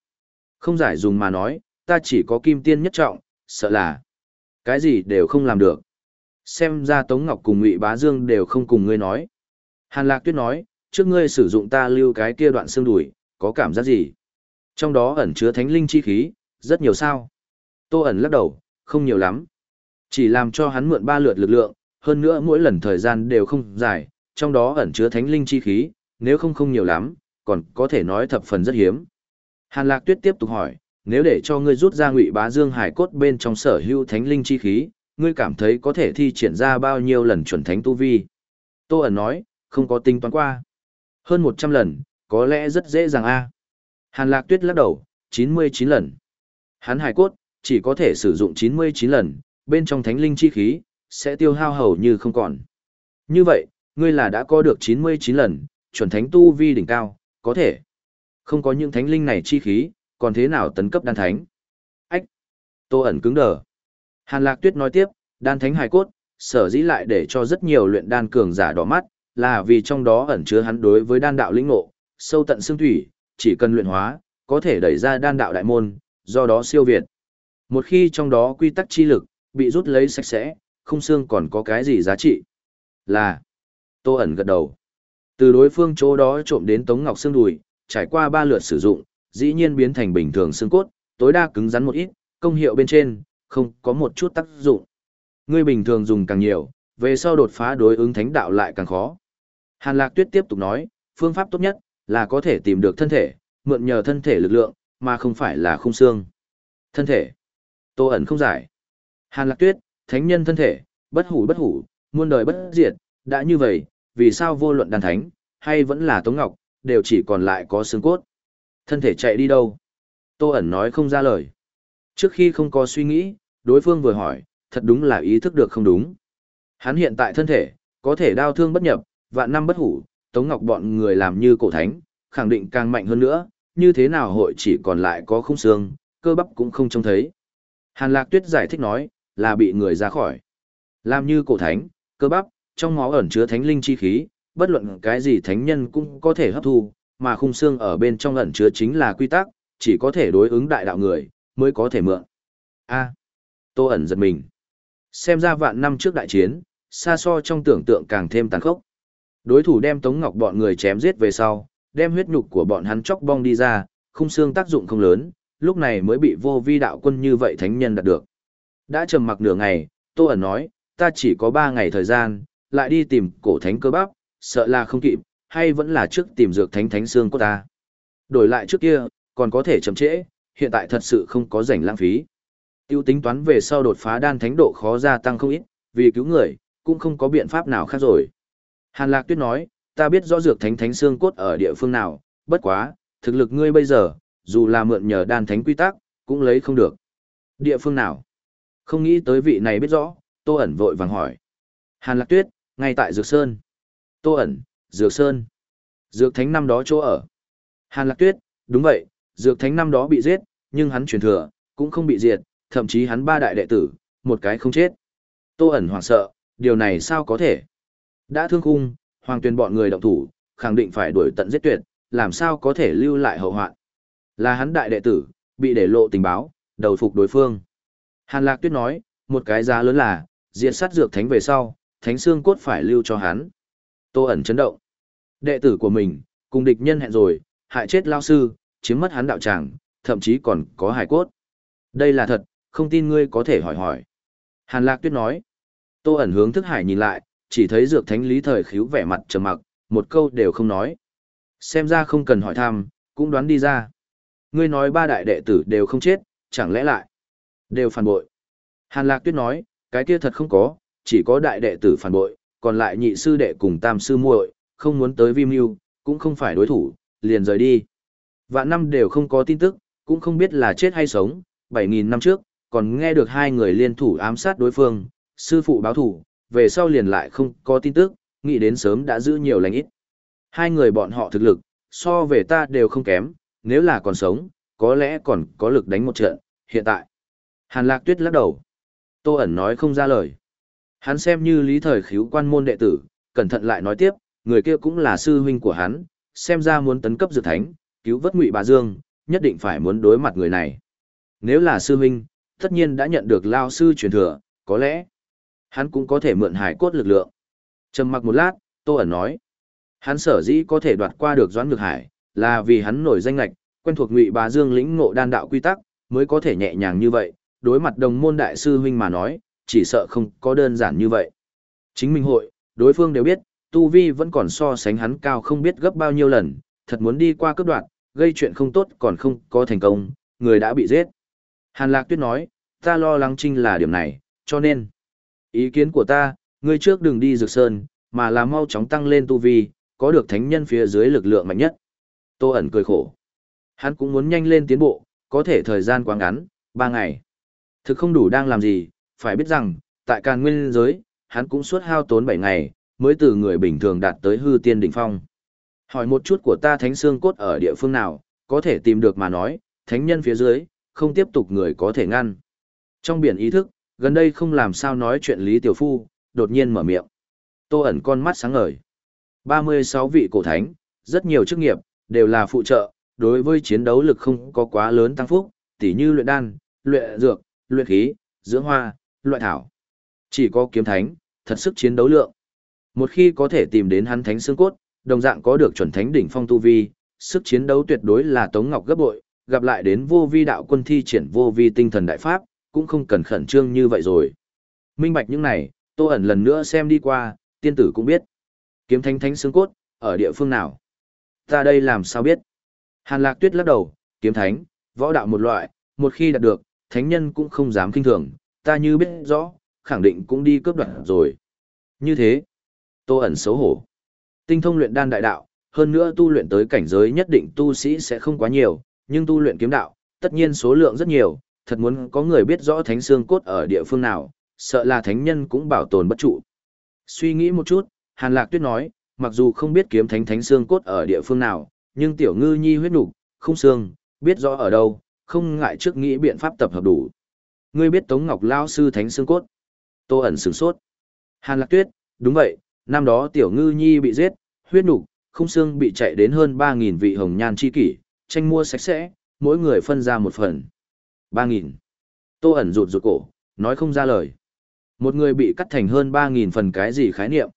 Không giải dùng mà nói, ta chỉ có kim tiên nhất trọng, sợ là cái gì đều không làm được. Xem ra Tống Ngọc cùng Ngụy Bá Dương đều không cùng ngươi nói. Hàn Lạc Tuyết nói, trước ngươi sử dụng ta lưu cái kia đoạn xương đùi, có cảm giác gì? Trong đó ẩn chứa thánh linh chi khí, rất nhiều sao. Tô ẩn lắc đầu, không nhiều lắm. Chỉ làm cho hắn mượn ba lượt lực lượng, hơn nữa mỗi lần thời gian đều không dài, trong đó ẩn chứa thánh linh chi khí, nếu không không nhiều lắm, còn có thể nói thập phần rất hiếm. Hàn Lạc Tuyết tiếp tục hỏi, nếu để cho ngươi rút ra ngụy bá dương hải cốt bên trong sở hữu thánh linh chi khí, ngươi cảm thấy có thể thi triển ra bao nhiêu lần chuẩn thánh tu vi? Tô ẩn nói, không có tính toán qua. Hơn 100 lần, có lẽ rất dễ dàng a. Hàn Lạc Tuyết lắc đầu, 99 lần. Hắn hải cốt, chỉ có thể sử dụng 99 lần, bên trong thánh linh chi khí, sẽ tiêu hao hầu như không còn. Như vậy, ngươi là đã có được 99 lần, chuẩn thánh tu vi đỉnh cao, có thể. Không có những thánh linh này chi khí, còn thế nào tấn cấp đan thánh? Ách! Tô ẩn cứng đờ. Hàn Lạc Tuyết nói tiếp, đan thánh hài cốt, sở dĩ lại để cho rất nhiều luyện đan cường giả đỏ mắt, là vì trong đó ẩn chứa hắn đối với đan đạo lĩnh ngộ, sâu tận xương thủy, chỉ cần luyện hóa, có thể đẩy ra đan đạo đại môn, do đó siêu việt. Một khi trong đó quy tắc chi lực bị rút lấy sạch sẽ, không xương còn có cái gì giá trị? Là Tô ẩn gật đầu. Từ đối phương chỗ đó trộm đến Tống Ngọc xương đùi, trải qua ba lượt sử dụng, dĩ nhiên biến thành bình thường xương cốt, tối đa cứng rắn một ít, công hiệu bên trên, không có một chút tác dụng. Ngươi bình thường dùng càng nhiều, về sau đột phá đối ứng thánh đạo lại càng khó. Hàn Lạc Tuyết tiếp tục nói, phương pháp tốt nhất là có thể tìm được thân thể, mượn nhờ thân thể lực lượng, mà không phải là khung xương. Thân thể. Tô ẩn không giải. Hàn Lạc Tuyết, thánh nhân thân thể, bất hủ bất hủ, muôn đời bất diệt, đã như vậy, vì sao vô luận đàn thánh, hay vẫn là Tống Ngọc, đều chỉ còn lại có xương cốt. Thân thể chạy đi đâu? Tô ẩn nói không ra lời. Trước khi không có suy nghĩ, đối phương vừa hỏi, thật đúng là ý thức được không đúng. Hắn hiện tại thân thể, có thể đau thương bất nhập, vạn năm bất hủ, Tống Ngọc bọn người làm như cổ thánh, khẳng định càng mạnh hơn nữa, như thế nào hội chỉ còn lại có khung xương, cơ bắp cũng không trông thấy. Hàn Lạc Tuyết giải thích nói, là bị người ra khỏi. Làm như cổ thánh, cơ bắp, trong máu ẩn chứa thánh linh chi khí, bất luận cái gì thánh nhân cũng có thể hấp thu, mà khung xương ở bên trong ẩn chứa chính là quy tắc, chỉ có thể đối ứng đại đạo người, mới có thể mượn. A. Tô ẩn giật mình. Xem ra vạn năm trước đại chiến, xa so trong tưởng tượng càng thêm tàn khốc. Đối thủ đem Tống Ngọc bọn người chém giết về sau, đem huyết nhục của bọn hắn chóc bong đi ra, khung xương tác dụng không lớn, lúc này mới bị vô vi đạo quân như vậy thánh nhân đạt được. Đã trầm mặc nửa ngày, Tô ẩn nói, ta chỉ có ba ngày thời gian, lại đi tìm cổ thánh cơ bắp, sợ là không kịp, hay vẫn là trước tìm dược thánh thánh xương của ta. Đổi lại trước kia, còn có thể chậm trễ, hiện tại thật sự không có rảnh lãng phí. Tiêu tính toán về sau đột phá đan thánh độ khó gia tăng không ít, vì cứu người, cũng không có biện pháp nào khác rồi. Hàn Lạc Tuyết nói, ta biết rõ dược thánh thánh xương cốt ở địa phương nào, bất quá, thực lực ngươi bây giờ, dù là mượn nhờ đan thánh quy tắc, cũng lấy không được. Địa phương nào? Không nghĩ tới vị này biết rõ, Tô ẩn vội vàng hỏi. Hàn Lạc Tuyết, ngay tại Dược Sơn. Tô ẩn, Dược Sơn. Dược Thánh năm đó chỗ ở. Hàn Lạc Tuyết, đúng vậy, Dược Thánh năm đó bị giết, nhưng hắn truyền thừa, cũng không bị diệt, thậm chí hắn ba đại đệ tử, một cái không chết. Tô ẩn hoảng sợ, điều này sao có thể? Đã thương khung, hoàng tuyên bọn người động thủ, khẳng định phải đuổi tận giết tuyệt, làm sao có thể lưu lại hậu hoạn. Là hắn đại đệ tử, bị để lộ tình báo, đầu phục đối phương. Hàn Lạc Tuyết nói, một cái giá lớn là, diệt sát dược thánh về sau, thánh xương cốt phải lưu cho hắn. Tô ẩn chấn động. Đệ tử của mình, cùng địch nhân hẹn rồi, hại chết lao sư, chiếm mất hắn đạo tràng, thậm chí còn có hải cốt. Đây là thật, không tin ngươi có thể hỏi hỏi. Hàn Lạc Tuyết nói. Tô ẩn hướng thức hải nhìn lại, chỉ thấy dược thánh lý thời khíu vẻ mặt trầm mặc, một câu đều không nói. Xem ra không cần hỏi thăm, cũng đoán đi ra. Ngươi nói ba đại đệ tử đều không chết, chẳng lẽ lại đều phản bội. Hàn Lạc Tuyết nói, cái kia thật không có, chỉ có đại đệ tử phản bội, còn lại nhị sư đệ cùng tam sư muội, không muốn tới vi mưu, cũng không phải đối thủ, liền rời đi. Vạn năm đều không có tin tức, cũng không biết là chết hay sống, 7.000 năm trước, còn nghe được hai người liên thủ ám sát đối phương, sư phụ báo thủ, về sau liền lại không có tin tức, nghĩ đến sớm đã giữ nhiều lành ít. Hai người bọn họ thực lực, so về ta đều không kém, nếu là còn sống, có lẽ còn có lực đánh một trận, hiện tại. Hàn Lạc Tuyết lắc đầu. Tô ẩn nói không ra lời. Hắn xem như lý thời khíu quan môn đệ tử, cẩn thận lại nói tiếp, người kia cũng là sư huynh của hắn, xem ra muốn tấn cấp dược thánh, cứu vớt ngụy bà Dương, nhất định phải muốn đối mặt người này. Nếu là sư huynh, tất nhiên đã nhận được lao sư truyền thừa, có lẽ hắn cũng có thể mượn hải cốt lực lượng. Trầm mặc một lát, Tô ẩn nói, hắn sở dĩ có thể đoạt qua được Doãn Ngược Hải, là vì hắn nổi danh lạch, quen thuộc ngụy bà Dương lĩnh ngộ đan đạo quy tắc, mới có thể nhẹ nhàng như vậy, đối mặt đồng môn đại sư huynh mà nói, chỉ sợ không có đơn giản như vậy. Chính minh hội, đối phương đều biết, Tu Vi vẫn còn so sánh hắn cao không biết gấp bao nhiêu lần, thật muốn đi qua cấp đoạn, gây chuyện không tốt còn không có thành công, người đã bị giết. Hàn Lạc Tuyết nói, ta lo lắng trinh là điểm này, cho nên, ý kiến của ta, ngươi trước đừng đi dược sơn, mà là mau chóng tăng lên tu vi, có được thánh nhân phía dưới lực lượng mạnh nhất. Tô ẩn cười khổ. Hắn cũng muốn nhanh lên tiến bộ, có thể thời gian quá ngắn, ba ngày. Thực không đủ đang làm gì, phải biết rằng, tại càn nguyên giới, hắn cũng suốt hao tốn 7 ngày, mới từ người bình thường đạt tới hư tiên đỉnh phong. Hỏi một chút của ta thánh xương cốt ở địa phương nào, có thể tìm được mà nói, thánh nhân phía dưới, không tiếp tục người có thể ngăn. Trong biển ý thức, gần đây không làm sao nói chuyện Lý Tiểu Phu, đột nhiên mở miệng. Tô ẩn con mắt sáng ngời. 36 vị cổ thánh, rất nhiều chức nghiệp, đều là phụ trợ, đối với chiến đấu lực không có quá lớn tăng phúc, tỉ như luyện đan, luyện dược, luyện khí, dưỡng hoa, loại thảo. Chỉ có kiếm thánh, thật sức chiến đấu lượng. Một khi có thể tìm đến hắn thánh xương cốt, đồng dạng có được chuẩn thánh đỉnh phong tu vi, sức chiến đấu tuyệt đối là Tống Ngọc gấp bội, gặp lại đến vô vi đạo quân thi triển vô vi tinh thần đại pháp, cũng không cần khẩn trương như vậy rồi. Minh bạch những này, Tô ẩn lần nữa xem đi qua, tiên tử cũng biết. Kiếm thánh thánh xương cốt, ở địa phương nào? Ta đây làm sao biết? Hàn Lạc Tuyết lắc đầu, kiếm thánh, võ đạo một loại, một khi đạt được, thánh nhân cũng không dám kinh thường, ta như biết rõ, khẳng định cũng đi cướp đoạt rồi. Như thế, Tô ẩn xấu hổ. Tinh thông luyện đan đại đạo, hơn nữa tu luyện tới cảnh giới nhất định tu sĩ sẽ không quá nhiều, nhưng tu luyện kiếm đạo, tất nhiên số lượng rất nhiều, thật muốn có người biết rõ thánh xương cốt ở địa phương nào, sợ là thánh nhân cũng bảo tồn bất trụ. Suy nghĩ một chút, Hàn Lạc Tuyết nói, mặc dù không biết kiếm thánh thánh xương cốt ở địa phương nào, nhưng tiểu ngư nhi huyết nục, không xương, biết rõ ở đâu, không ngại trước nghĩ biện pháp tập hợp đủ. Ngươi biết Tống Ngọc Lão sư thánh xương cốt. Tô ẩn sửng sốt. Hàn Lạc Tuyết, đúng vậy, năm đó tiểu ngư nhi bị giết, huyết nục, không xương bị chạy đến hơn 3000 vị hồng nhan chi kỷ, tranh mua sạch sẽ, mỗi người phân ra một phần. Ba nghìn, Tô ẩn rụt rụt cổ, nói không ra lời. Một người bị cắt thành hơn ba nghìn phần cái gì khái niệm.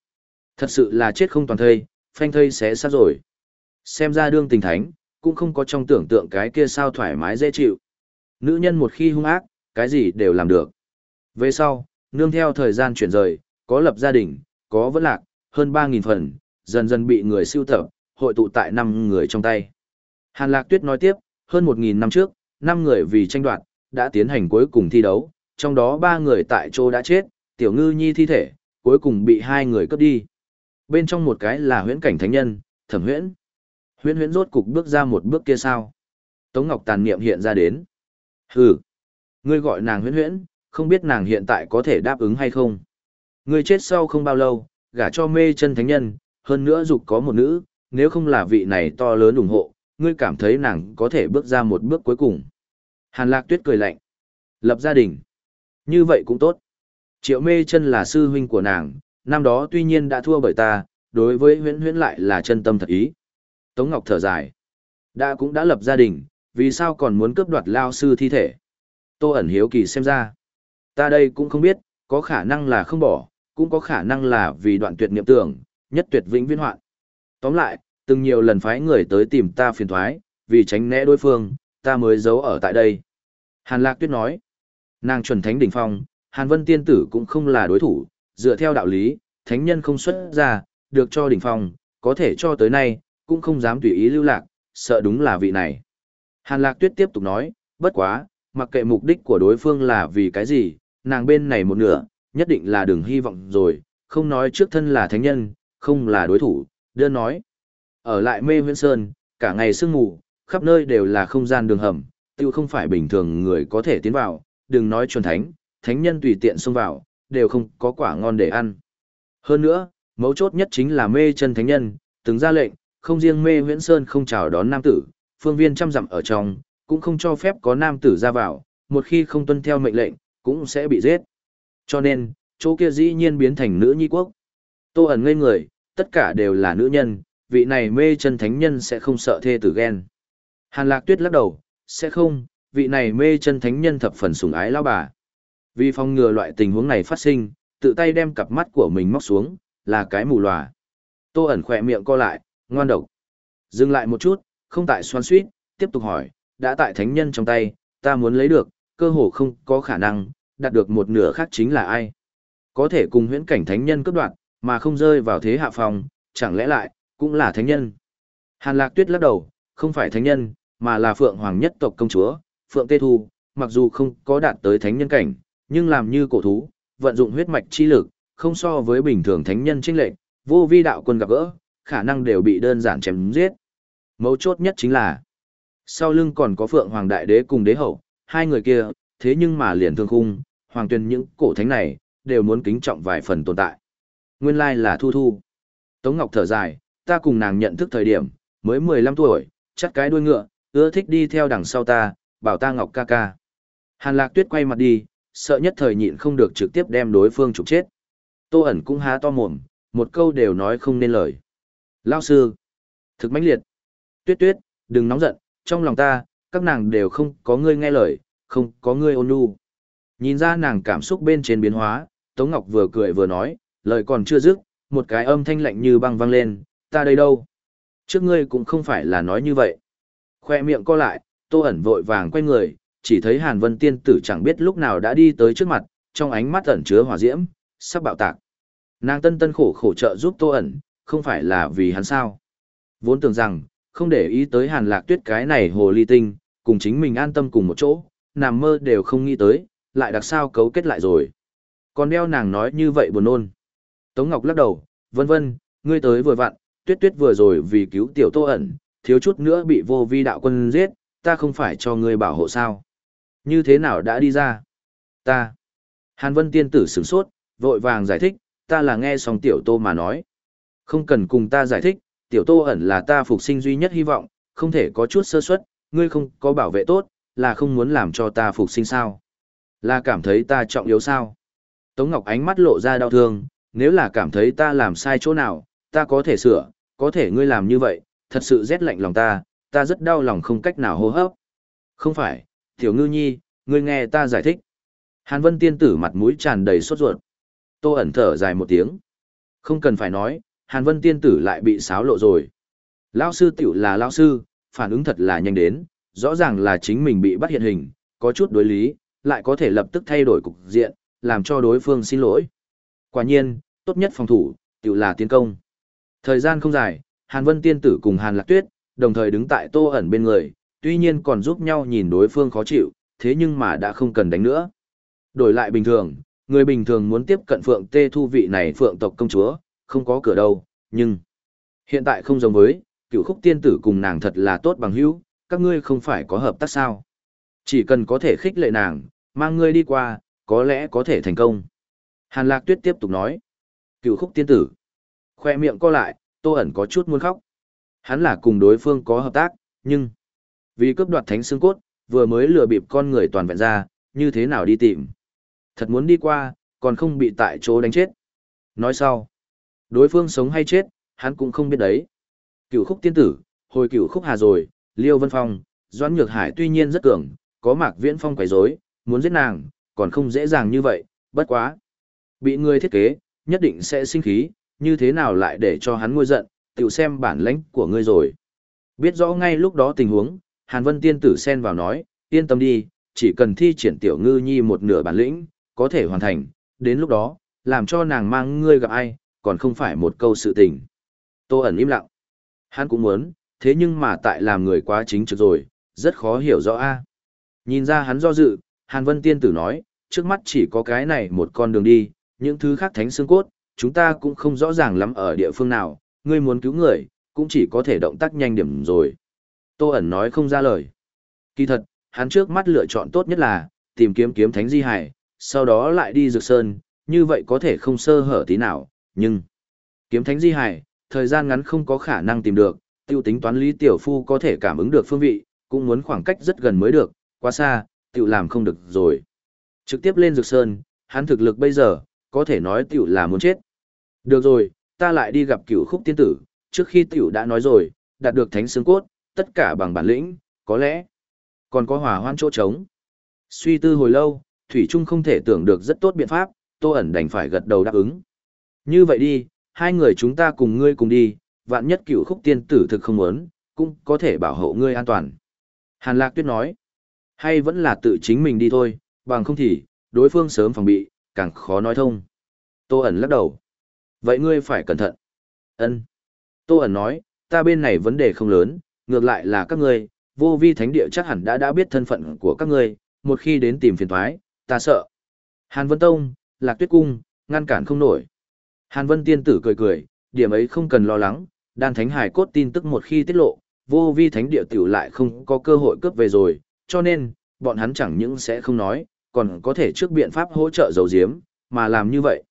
Thật sự là chết không toàn thây, phanh thây xé sát rồi. Xem ra đương tình thánh, cũng không có trong tưởng tượng cái kia sao thoải mái dễ chịu. Nữ nhân một khi hung ác, cái gì đều làm được. Về sau, nương theo thời gian chuyển rời, có lập gia đình, có vẫn lạc, hơn ba nghìn phần, dần dần bị người siêu tập, hội tụ tại năm người trong tay. Hàn Lạc Tuyết nói tiếp, hơn 1.000 năm trước, Năm người vì tranh đoạt, đã tiến hành cuối cùng thi đấu, trong đó ba người tại chỗ đã chết, tiểu ngư nhi thi thể, cuối cùng bị hai người cướp đi. Bên trong một cái là huyễn cảnh thánh nhân, thẩm huyễn. Huyễn huyễn rốt cục bước ra một bước kia sao? Tống Ngọc tàn niệm hiện ra đến. Hừ, ngươi gọi nàng huyễn huyễn, không biết nàng hiện tại có thể đáp ứng hay không. Ngươi chết sau không bao lâu, gả cho mê chân thánh nhân, hơn nữa dục có một nữ, nếu không là vị này to lớn ủng hộ, ngươi cảm thấy nàng có thể bước ra một bước cuối cùng. Hàn Lạc Tuyết cười lạnh. Lập gia đình. Như vậy cũng tốt. Triệu mê chân là sư huynh của nàng, năm đó tuy nhiên đã thua bởi ta, đối với huyễn huyễn lại là chân tâm thật ý. Tống Ngọc thở dài. Đã cũng đã lập gia đình, vì sao còn muốn cướp đoạt lao sư thi thể? Tô ẩn hiếu kỳ xem ra. Ta đây cũng không biết, có khả năng là không bỏ, cũng có khả năng là vì đoạn tuyệt niệm tưởng, nhất tuyệt vĩnh viễn hoạn. Tóm lại, từng nhiều lần phái người tới tìm ta phiền thoái, vì tránh né đối phương, ta mới giấu ở tại đây. Hàn Lạc Tuyết nói, nàng chuẩn thánh đỉnh phong, Hàn Vân Tiên Tử cũng không là đối thủ, dựa theo đạo lý, thánh nhân không xuất ra, được cho đỉnh phong, có thể cho tới nay, cũng không dám tùy ý lưu lạc, sợ đúng là vị này. Hàn Lạc Tuyết tiếp tục nói, bất quá, mặc kệ mục đích của đối phương là vì cái gì, nàng bên này một nửa, nhất định là đừng hy vọng rồi, không nói trước thân là thánh nhân, không là đối thủ, đơn nói. Ở lại mê huyễn sơn, cả ngày sương mù, khắp nơi đều là không gian đường hầm, tiêu không phải bình thường người có thể tiến vào, đừng nói chuẩn thánh, thánh nhân tùy tiện xông vào, đều không có quả ngon để ăn. Hơn nữa, mấu chốt nhất chính là mê chân thánh nhân, từng ra lệnh, không riêng mê huyễn sơn không chào đón nam tử, phương viên trăm dặm ở trong, cũng không cho phép có nam tử ra vào, một khi không tuân theo mệnh lệnh, cũng sẽ bị giết. Cho nên, chỗ kia dĩ nhiên biến thành nữ nhi quốc. Tô ẩn ngây người, tất cả đều là nữ nhân, vị này mê chân thánh nhân sẽ không sợ thê tử ghen. Hàn lạc tuyết lắc đầu, sẽ không, vị này mê chân thánh nhân thập phần sủng ái lao bà. Vì phòng ngừa loại tình huống này phát sinh, tự tay đem cặp mắt của mình móc xuống, là cái mù lòa. Tô ẩn khỏe miệng co lại, ngoan độc. Dừng lại một chút, không tại xoan suýt, tiếp tục hỏi, đã tại thánh nhân trong tay, ta muốn lấy được, cơ hồ không có khả năng, đạt được một nửa khác chính là ai. Có thể cùng huyễn cảnh thánh nhân cấp đoạn, mà không rơi vào thế hạ phòng, chẳng lẽ lại, cũng là thánh nhân. Hàn lạc tuyết lắc đầu, không phải thánh nhân, mà là phượng hoàng nhất tộc công chúa, phượng tê thu, mặc dù không có đạt tới thánh nhân cảnh, nhưng làm như cổ thú, vận dụng huyết mạch chi lực, không so với bình thường thánh nhân trinh lệnh, vô vi đạo quân gặp gỡ, khả năng đều bị đơn giản chém giết. Mấu chốt nhất chính là, sau lưng còn có Phượng Hoàng Đại Đế cùng Đế Hậu, hai người kia, thế nhưng mà liền thương khung, Hoàng tuyên những cổ thánh này, đều muốn kính trọng vài phần tồn tại. Nguyên lai là Thu Thu. Tống Ngọc thở dài, ta cùng nàng nhận thức thời điểm, mới 15 tuổi, chắc cái đuôi ngựa, ưa thích đi theo đằng sau ta, bảo ta Ngọc ca ca. Hàn Lạc Tuyết quay mặt đi, sợ nhất thời nhịn không được trực tiếp đem đối phương trục chết. Tô ẩn cũng há to mồm, một câu đều nói không nên lời. Lao sư, thực mãnh liệt. Tuyết tuyết, đừng nóng giận, trong lòng ta, các nàng đều không có ngươi nghe lời, không có ngươi ôn nhu. Nhìn ra nàng cảm xúc bên trên biến hóa, Tống Ngọc vừa cười vừa nói, lời còn chưa dứt, một cái âm thanh lạnh như băng vang lên, ta đây đâu? Trước ngươi cũng không phải là nói như vậy. Khoe miệng co lại, Tô ẩn vội vàng quay người, chỉ thấy Hàn Vân Tiên Tử chẳng biết lúc nào đã đi tới trước mặt, trong ánh mắt ẩn chứa hỏa diễm, sắp bạo tạc. Nàng tân tân khổ khổ trợ giúp Tô ẩn, không phải là vì hắn sao. Vốn tưởng rằng, không để ý tới Hàn Lạc Tuyết cái này hồ ly tinh, cùng chính mình an tâm cùng một chỗ, nằm mơ đều không nghĩ tới, lại đặc sao cấu kết lại rồi. Còn đeo nàng nói như vậy buồn nôn. Tống Ngọc lắc đầu, vân vân, ngươi tới vừa vặn, tuyết tuyết vừa rồi vì cứu tiểu tô ẩn, thiếu chút nữa bị vô vi đạo quân giết, ta không phải cho ngươi bảo hộ sao. Như thế nào đã đi ra? Ta. Hàn Vân tiên tử sửng sốt, vội vàng giải thích, ta là nghe xong tiểu tô mà nói. Không cần cùng ta giải thích, tiểu tô ẩn là ta phục sinh duy nhất hy vọng, không thể có chút sơ suất, ngươi không có bảo vệ tốt, là không muốn làm cho ta phục sinh sao. Là cảm thấy ta trọng yếu sao. Tống Ngọc ánh mắt lộ ra đau thương, nếu là cảm thấy ta làm sai chỗ nào, ta có thể sửa, có thể ngươi làm như vậy, thật sự rét lạnh lòng ta, ta rất đau lòng không cách nào hô hấp. Không phải, tiểu ngư nhi, ngươi nghe ta giải thích. Hàn Vân tiên tử mặt mũi tràn đầy sốt ruột. Tô ẩn thở dài một tiếng. Không cần phải nói, Hàn Vân tiên tử lại bị xáo lộ rồi. Lão sư tiểu là lão sư, phản ứng thật là nhanh đến, rõ ràng là chính mình bị bắt hiện hình, có chút đối lý, lại có thể lập tức thay đổi cục diện, làm cho đối phương xin lỗi. Quả nhiên, tốt nhất phòng thủ, tiểu là tiến công. Thời gian không dài, Hàn Vân tiên tử cùng Hàn Lạc Tuyết, đồng thời đứng tại Tô ẩn bên người, tuy nhiên còn giúp nhau nhìn đối phương khó chịu, thế nhưng mà đã không cần đánh nữa. Đổi lại bình thường, người bình thường muốn tiếp cận Phượng Tê Thu vị này Phượng tộc công chúa, không có cửa đâu, nhưng hiện tại không giống với, cựu khúc tiên tử cùng nàng thật là tốt bằng hữu, các ngươi không phải có hợp tác sao. Chỉ cần có thể khích lệ nàng, mang ngươi đi qua, có lẽ có thể thành công. Hàn Lạc Tuyết tiếp tục nói, cựu khúc tiên tử, khoe miệng co lại, tô ẩn có chút muốn khóc. Hắn là cùng đối phương có hợp tác, nhưng vì cướp đoạt thánh xương cốt, vừa mới lừa bịp con người toàn vẹn ra, như thế nào đi tìm. Thật muốn đi qua, còn không bị tại chỗ đánh chết. Nói sau, đối phương sống hay chết, hắn cũng không biết đấy. Cựu khúc tiên tử, hồi cựu khúc hà rồi, Liêu Vân Phong, Doãn Nhược Hải tuy nhiên rất cường, có Mạc Viễn Phong quấy rối, muốn giết nàng, còn không dễ dàng như vậy, bất quá. Bị người thiết kế, nhất định sẽ sinh khí, như thế nào lại để cho hắn ngôi giận, tiểu xem bản lãnh của ngươi rồi. Biết rõ ngay lúc đó tình huống, Hàn Vân Tiên tử xen vào nói, yên tâm đi, chỉ cần thi triển tiểu ngư nhi một nửa bản lĩnh, có thể hoàn thành, đến lúc đó, làm cho nàng mang ngươi gặp ai, còn không phải một câu sự tình. Tô ẩn im lặng. Hắn cũng muốn, Thế nhưng mà tại làm người quá chính trực rồi, rất khó hiểu rõ a. Nhìn ra hắn do dự, Hàn Vân Tiên Tử nói, trước mắt chỉ có cái này một con đường đi, những thứ khác thánh xương cốt, chúng ta cũng không rõ ràng lắm ở địa phương nào, ngươi muốn cứu người, cũng chỉ có thể động tác nhanh điểm rồi. Tô ẩn nói không ra lời. Kỳ thật, hắn trước mắt lựa chọn tốt nhất là, tìm kiếm kiếm thánh di hải, sau đó lại đi dược sơn, như vậy có thể không sơ hở tí nào, nhưng... Kiếm thánh di hải, thời gian ngắn không có khả năng tìm được, tiêu tính toán lý tiểu phu có thể cảm ứng được phương vị, cũng muốn khoảng cách rất gần mới được, quá xa, tiểu làm không được rồi. Trực tiếp lên dược sơn, hắn thực lực bây giờ, có thể nói tiểu là muốn chết. Được rồi, ta lại đi gặp cửu khúc tiên tử, trước khi tiểu đã nói rồi, đạt được thánh xương cốt, tất cả bằng bản lĩnh, có lẽ còn có hòa hoan chỗ trống. Suy tư hồi lâu, Thủy Trung không thể tưởng được rất tốt biện pháp, Tô ẩn đành phải gật đầu đáp ứng. Như vậy đi, hai người chúng ta cùng ngươi cùng đi, vạn nhất cửu khúc tiên tử thực không muốn, cũng có thể bảo hộ ngươi an toàn. Hàn Lạc Tuyết nói, hay vẫn là tự chính mình đi thôi, bằng không thì, đối phương sớm phòng bị, càng khó nói thông. Tô ẩn lắc đầu. Vậy ngươi phải cẩn thận. Ân. Tô ẩn nói, ta bên này vấn đề không lớn, ngược lại là các ngươi, vô vi thánh địa chắc hẳn đã đã biết thân phận của các ngươi, một khi đến tìm phiền thoái, ta sợ. Hàn Vân Tông, Lạc Tuyết Cung, ngăn cản không nổi. Hàn Vân Tiên Tử cười cười, điểm ấy không cần lo lắng, đan thánh hải cốt tin tức một khi tiết lộ, vô vi thánh địa tiểu lại không có cơ hội cướp về rồi, cho nên, bọn hắn chẳng những sẽ không nói, còn có thể trước biện pháp hỗ trợ dầu diếm, mà làm như vậy.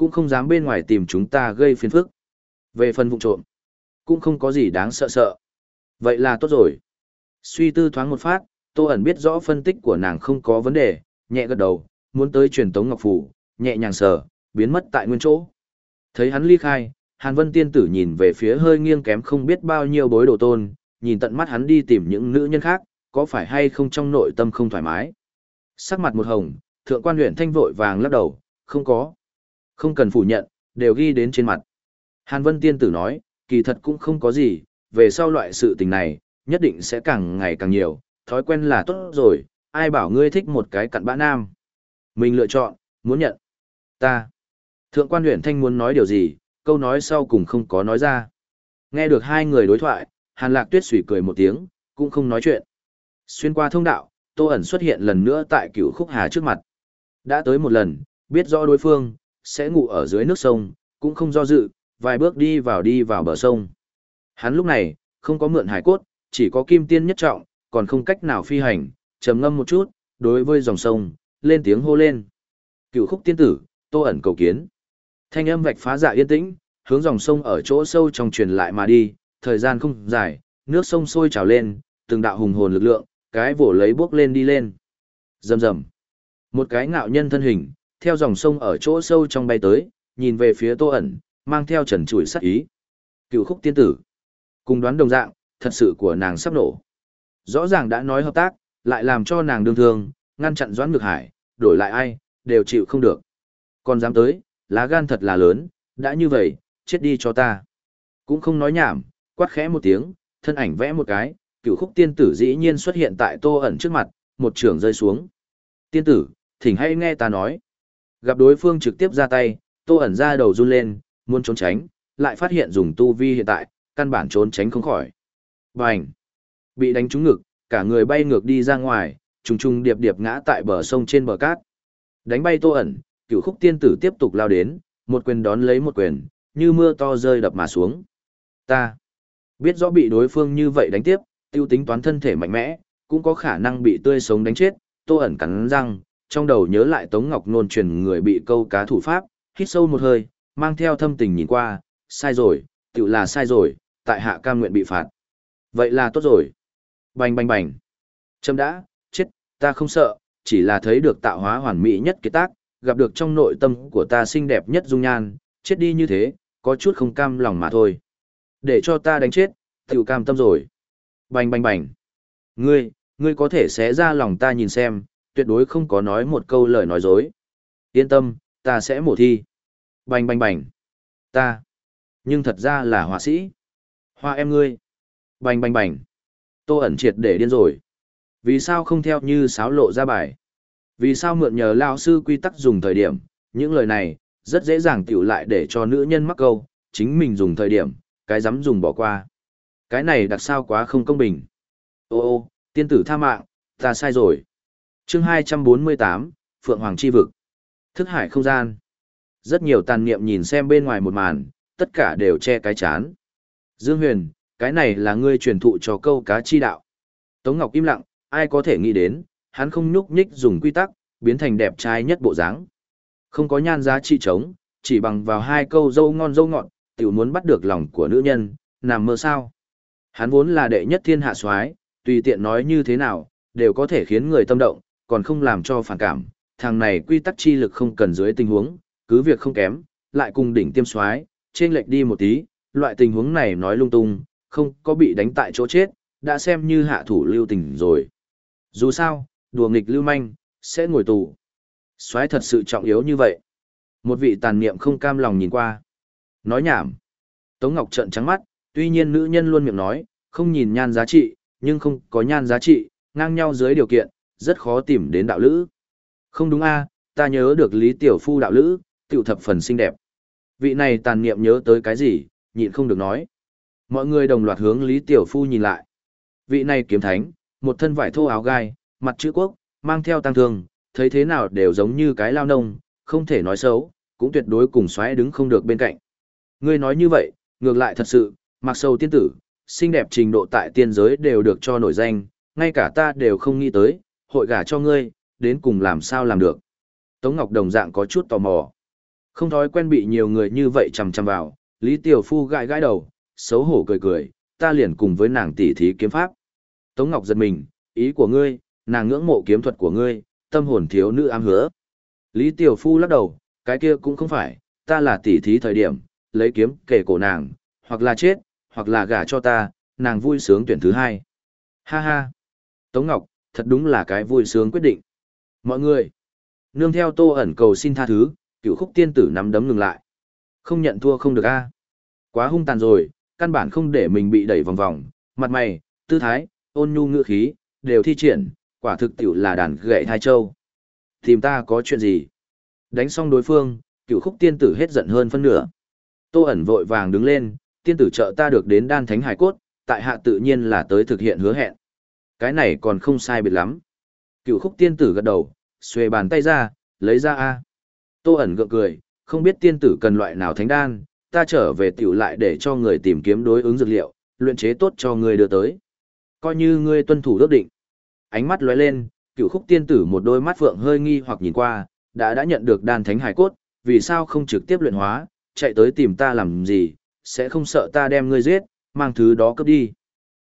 Cũng không dám bên ngoài tìm chúng ta gây phiền phức. Về phần vụ trộm, cũng không có gì đáng sợ sợ. Vậy là tốt rồi. Suy tư thoáng một phát, Tô ẩn biết rõ phân tích của nàng không có vấn đề, nhẹ gật đầu, muốn tới truyền tống ngọc phủ, nhẹ nhàng sờ, biến mất tại nguyên chỗ. Thấy hắn ly khai, Hàn Vân tiên tử nhìn về phía hơi nghiêng kém không biết bao nhiêu bối đồ tôn, nhìn tận mắt hắn đi tìm những nữ nhân khác, có phải hay không trong nội tâm không thoải mái. Sắc mặt một hồng, thượng quan huyện thanh vội vàng lắc đầu, không có. Không cần phủ nhận, đều ghi đến trên mặt. Hàn Vân tiên tử nói, kỳ thật cũng không có gì, về sau loại sự tình này, nhất định sẽ càng ngày càng nhiều, thói quen là tốt rồi, ai bảo ngươi thích một cái cặn bã nam. Mình lựa chọn, muốn nhận. Ta. Thượng quan huyện thanh muốn nói điều gì, câu nói sau cùng không có nói ra. Nghe được hai người đối thoại, Hàn Lạc Tuyết sủi cười một tiếng, cũng không nói chuyện. Xuyên qua thông đạo, Tô ẩn xuất hiện lần nữa tại cửu khúc hà trước mặt. Đã tới một lần, biết rõ đối phương, sẽ ngủ ở dưới nước sông, cũng không do dự, vài bước đi vào đi vào bờ sông. Hắn lúc này, không có mượn hải cốt, chỉ có kim tiên nhất trọng, còn không cách nào phi hành, trầm ngâm một chút, đối với dòng sông, lên tiếng hô lên. Cựu khúc tiên tử, tô ẩn cầu kiến. Thanh âm vạch phá dạ yên tĩnh, hướng dòng sông ở chỗ sâu trong truyền lại mà đi, thời gian không dài, nước sông sôi trào lên, từng đạo hùng hồn lực lượng, cái vỗ lấy bước lên đi lên. Rầm rầm. Một cái ngạo nhân thân hình, theo dòng sông ở chỗ sâu trong bay tới, nhìn về phía tô ẩn, mang theo trần trụi sắc ý. Cựu khúc tiên tử. Cùng đoán đồng dạng, thật sự của nàng sắp nổ. Rõ ràng đã nói hợp tác, lại làm cho nàng đương thương, ngăn chặn Doãn Ngược Hải, đổi lại ai, đều chịu không được. Còn dám tới, lá gan thật là lớn, đã như vậy, chết đi cho ta. Cũng không nói nhảm, quát khẽ một tiếng, thân ảnh vẽ một cái, cựu khúc tiên tử dĩ nhiên xuất hiện tại tô ẩn trước mặt, một trường rơi xuống. Tiên tử, thỉnh hãy nghe ta nói. Gặp đối phương trực tiếp ra tay, tô ẩn ra đầu run lên, muốn trốn tránh, lại phát hiện dùng tu vi hiện tại, căn bản trốn tránh không khỏi. Bành! Bị đánh trúng ngực, cả người bay ngược đi ra ngoài, trùng trùng điệp điệp ngã tại bờ sông trên bờ cát. Đánh bay tô ẩn, cựu khúc tiên tử tiếp tục lao đến, một quyền đón lấy một quyền, như mưa to rơi đập mà xuống. Ta! Biết rõ bị đối phương như vậy đánh tiếp, tiêu tính toán thân thể mạnh mẽ, cũng có khả năng bị tươi sống đánh chết, tô ẩn cắn răng, trong đầu nhớ lại Tống Ngọc Nôn truyền người bị câu cá thủ pháp, hít sâu một hơi, mang theo thâm tình nhìn qua, sai rồi, tự là sai rồi, tại hạ cam nguyện bị phạt. Vậy là tốt rồi. Bành bành bành. châm đã, chết, ta không sợ, chỉ là thấy được tạo hóa hoàn mỹ nhất kế tác, gặp được trong nội tâm của ta xinh đẹp nhất dung nhan, chết đi như thế, có chút không cam lòng mà thôi. Để cho ta đánh chết, tiểu cam tâm rồi. Bành bành bành. Ngươi, ngươi có thể xé ra lòng ta nhìn xem, tuyệt đối không có nói một câu lời nói dối. Yên tâm, ta sẽ mổ thi. Bành bành bành. Ta. Nhưng thật ra là họa sĩ. Hoa em ngươi. Bành bành bành. Tô ẩn triệt để điên rồi. Vì sao không theo như sáo lộ ra bài? Vì sao mượn nhờ lao sư quy tắc dùng thời điểm? Những lời này, rất dễ dàng tiểu lại để cho nữ nhân mắc câu, chính mình dùng thời điểm, cái dám dùng bỏ qua. Cái này đặc sao quá không công bình. Ô ô, tiên tử tha mạng, ta sai rồi chương 248, Phượng Hoàng Chi Vực. Thức hải không gian. Rất nhiều tàn niệm nhìn xem bên ngoài một màn, tất cả đều che cái chán. Dương Huyền, cái này là ngươi truyền thụ cho câu cá chi đạo. Tống Ngọc im lặng, ai có thể nghĩ đến, hắn không nhúc nhích dùng quy tắc, biến thành đẹp trai nhất bộ dáng. Không có nhan giá chi trống, chỉ bằng vào hai câu dâu ngon dâu ngọt, tiểu muốn bắt được lòng của nữ nhân, nằm mơ sao. Hắn vốn là đệ nhất thiên hạ soái, tùy tiện nói như thế nào, đều có thể khiến người tâm động, còn không làm cho phản cảm. Thằng này quy tắc chi lực không cần dưới tình huống, cứ việc không kém, lại cùng đỉnh tiêm soái, trên lệch đi một tí, loại tình huống này nói lung tung, không có bị đánh tại chỗ chết, đã xem như hạ thủ lưu tình rồi. Dù sao, đùa nghịch lưu manh, sẽ ngồi tù. Soái thật sự trọng yếu như vậy. Một vị tàn niệm không cam lòng nhìn qua. Nói nhảm. Tống Ngọc trợn trắng mắt, tuy nhiên nữ nhân luôn miệng nói, không nhìn nhan giá trị, nhưng không có nhan giá trị, ngang nhau dưới điều kiện, rất khó tìm đến đạo lữ. Không đúng a, ta nhớ được Lý Tiểu Phu đạo lữ, tiểu thập phần xinh đẹp. Vị này tàn niệm nhớ tới cái gì, nhịn không được nói. Mọi người đồng loạt hướng Lý Tiểu Phu nhìn lại. Vị này kiếm thánh, một thân vải thô áo gai, mặt chữ quốc, mang theo tăng thương, thấy thế nào đều giống như cái lao nông, không thể nói xấu, cũng tuyệt đối cùng xoáy đứng không được bên cạnh. Ngươi nói như vậy, ngược lại thật sự, mặc sâu tiên tử, xinh đẹp trình độ tại tiên giới đều được cho nổi danh, ngay cả ta đều không nghĩ tới, hội gả cho ngươi, đến cùng làm sao làm được. Tống Ngọc đồng dạng có chút tò mò. Không thói quen bị nhiều người như vậy chằm chằm vào, Lý Tiểu Phu gãi gãi đầu, xấu hổ cười cười, ta liền cùng với nàng tỷ thí kiếm pháp. Tống Ngọc giật mình, ý của ngươi, nàng ngưỡng mộ kiếm thuật của ngươi, tâm hồn thiếu nữ ám hứa. Lý Tiểu Phu lắc đầu, cái kia cũng không phải, ta là tỷ thí thời điểm, lấy kiếm kể cổ nàng, hoặc là chết, hoặc là gả cho ta, nàng vui sướng tuyển thứ hai. Ha ha. Tống Ngọc, thật đúng là cái vui sướng quyết định. Mọi người, nương theo tô ẩn cầu xin tha thứ, cựu khúc tiên tử nắm đấm ngừng lại. Không nhận thua không được a Quá hung tàn rồi, căn bản không để mình bị đẩy vòng vòng, mặt mày, tư thái, ôn nhu ngựa khí, đều thi triển, quả thực tiểu là đàn gậy thai châu. Tìm ta có chuyện gì? Đánh xong đối phương, cựu khúc tiên tử hết giận hơn phân nửa. Tô ẩn vội vàng đứng lên, tiên tử trợ ta được đến đan thánh hải cốt, tại hạ tự nhiên là tới thực hiện hứa hẹn. Cái này còn không sai biệt lắm. Cựu khúc tiên tử gật đầu, xuề bàn tay ra, lấy ra A. Tô ẩn gượng cười, không biết tiên tử cần loại nào thánh đan, ta trở về tiểu lại để cho người tìm kiếm đối ứng dược liệu, luyện chế tốt cho người đưa tới. Coi như ngươi tuân thủ ước định. Ánh mắt lóe lên, cựu khúc tiên tử một đôi mắt phượng hơi nghi hoặc nhìn qua, đã đã nhận được đan thánh hải cốt, vì sao không trực tiếp luyện hóa, chạy tới tìm ta làm gì, sẽ không sợ ta đem ngươi giết, mang thứ đó cướp đi.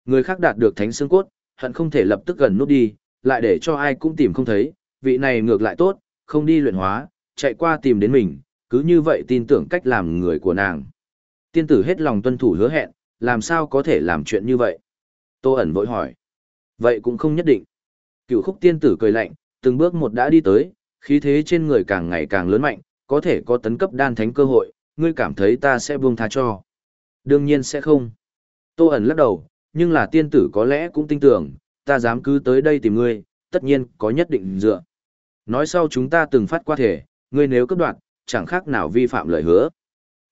Người khác đạt được thánh xương cốt, hận không thể lập tức gần nút đi, lại để cho ai cũng tìm không thấy, vị này ngược lại tốt, không đi luyện hóa, chạy qua tìm đến mình, cứ như vậy tin tưởng cách làm người của nàng. Tiên tử hết lòng tuân thủ hứa hẹn, làm sao có thể làm chuyện như vậy? Tô ẩn vội hỏi. Vậy cũng không nhất định. Cựu khúc tiên tử cười lạnh, từng bước một đã đi tới, khí thế trên người càng ngày càng lớn mạnh, có thể có tấn cấp đan thánh cơ hội, ngươi cảm thấy ta sẽ buông tha cho. Đương nhiên sẽ không. Tô ẩn lắc đầu, nhưng là tiên tử có lẽ cũng tin tưởng, ta dám cứ tới đây tìm ngươi, tất nhiên có nhất định dựa. Nói sau chúng ta từng phát qua thể, ngươi nếu cấp đoạn, chẳng khác nào vi phạm lời hứa.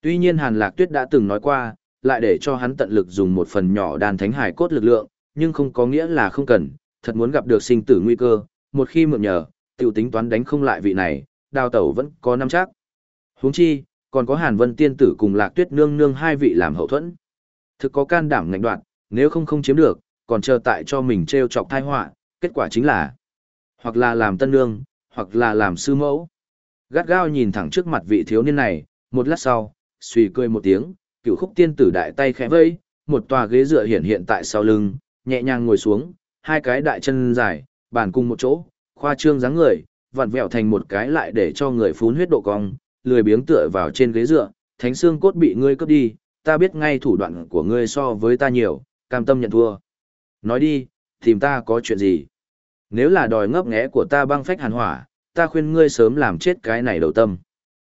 Tuy nhiên Hàn Lạc Tuyết đã từng nói qua, lại để cho hắn tận lực dùng một phần nhỏ đàn thánh hải cốt lực lượng, nhưng không có nghĩa là không cần, thật muốn gặp được sinh tử nguy cơ, một khi mượn nhờ, tiểu tính toán đánh không lại vị này, đào tẩu vẫn có năm chắc. Huống chi, còn có Hàn Vân Tiên Tử cùng Lạc Tuyết Nương Nương hai vị làm hậu thuẫn. Thực có can đảm ngạnh đoạn, nếu không không chiếm được, còn chờ tại cho mình treo chọc thai họa, kết quả chính là hoặc là làm tân nương, hoặc là làm sư mẫu. Gắt gao nhìn thẳng trước mặt vị thiếu niên này, một lát sau, suy cười một tiếng, cựu khúc tiên tử đại tay khẽ vây, một tòa ghế dựa hiện hiện tại sau lưng, nhẹ nhàng ngồi xuống, hai cái đại chân dài, bàn cùng một chỗ, khoa trương dáng người, vặn vẹo thành một cái lại để cho người phún huyết độ cong, lười biếng tựa vào trên ghế dựa, thánh xương cốt bị ngươi cướp đi, ta biết ngay thủ đoạn của ngươi so với ta nhiều, cam tâm nhận thua. Nói đi, tìm ta có chuyện gì? Nếu là đòi ngấp nghé của ta băng phách hàn hỏa, ta khuyên ngươi sớm làm chết cái này đầu tâm.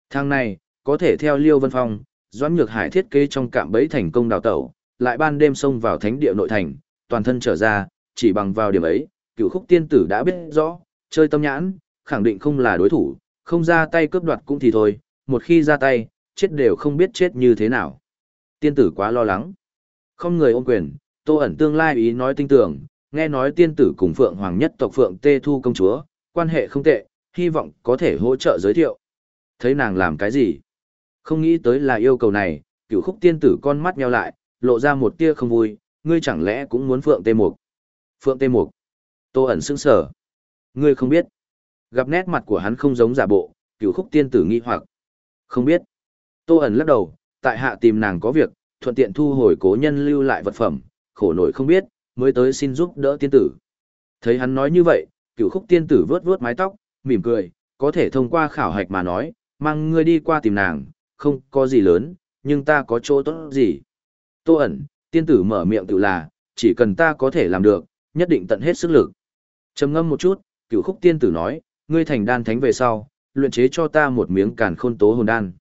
Thang này, có thể theo Liêu Vân Phong, Doãn Nhược Hải thiết kế trong cạm bẫy thành công đào tẩu, lại ban đêm xông vào thánh địa nội thành, toàn thân trở ra, chỉ bằng vào điểm ấy, cựu khúc tiên tử đã biết rõ, chơi tâm nhãn, khẳng định không là đối thủ, không ra tay cướp đoạt cũng thì thôi, một khi ra tay, chết đều không biết chết như thế nào. Tiên tử quá lo lắng. Không người ôm quyền, Tô ẩn tương lai ý nói tinh tưởng, nghe nói tiên tử cùng Phượng Hoàng nhất tộc Phượng Tê Thu công chúa, quan hệ không tệ, hy vọng có thể hỗ trợ giới thiệu. Thấy nàng làm cái gì? Không nghĩ tới là yêu cầu này, cửu khúc tiên tử con mắt nheo lại, lộ ra một tia không vui, ngươi chẳng lẽ cũng muốn Phượng Tê Mục? Phượng Tê Mục. Tô ẩn sững sở. Ngươi không biết. Gặp nét mặt của hắn không giống giả bộ, cửu khúc tiên tử nghi hoặc. Không biết. Tô ẩn lắc đầu, tại hạ tìm nàng có việc, thuận tiện thu hồi cố nhân lưu lại vật phẩm, khổ nổi không biết, mới tới xin giúp đỡ tiên tử. Thấy hắn nói như vậy, cửu khúc tiên tử vớt vớt mái tóc, mỉm cười, có thể thông qua khảo hạch mà nói, mang ngươi đi qua tìm nàng, không có gì lớn, nhưng ta có chỗ tốt gì. Tô ẩn, tiên tử mở miệng tự là, chỉ cần ta có thể làm được, nhất định tận hết sức lực. trầm ngâm một chút, cửu khúc tiên tử nói, ngươi thành đan thánh về sau, luyện chế cho ta một miếng càn khôn tố hồn đan.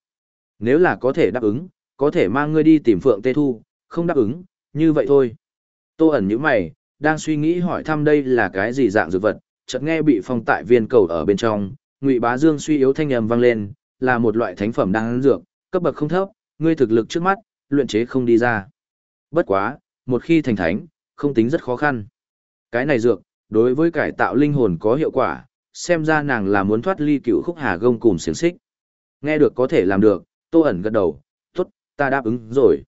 Nếu là có thể đáp ứng, có thể mang ngươi đi tìm Phượng Tê Thu, không đáp ứng, như vậy thôi. Tô ẩn như mày, đang suy nghĩ hỏi thăm đây là cái gì dạng dược vật, chợt nghe bị phong tại viên cầu ở bên trong, Ngụy Bá Dương suy yếu thanh âm vang lên, là một loại thánh phẩm đang dược, cấp bậc không thấp, ngươi thực lực trước mắt, luyện chế không đi ra. Bất quá, một khi thành thánh, không tính rất khó khăn. Cái này dược, đối với cải tạo linh hồn có hiệu quả, xem ra nàng là muốn thoát ly cựu khúc hà gông cùng xiềng xích. Nghe được có thể làm được, Tô ẩn gật đầu, tốt, ta đáp ứng rồi.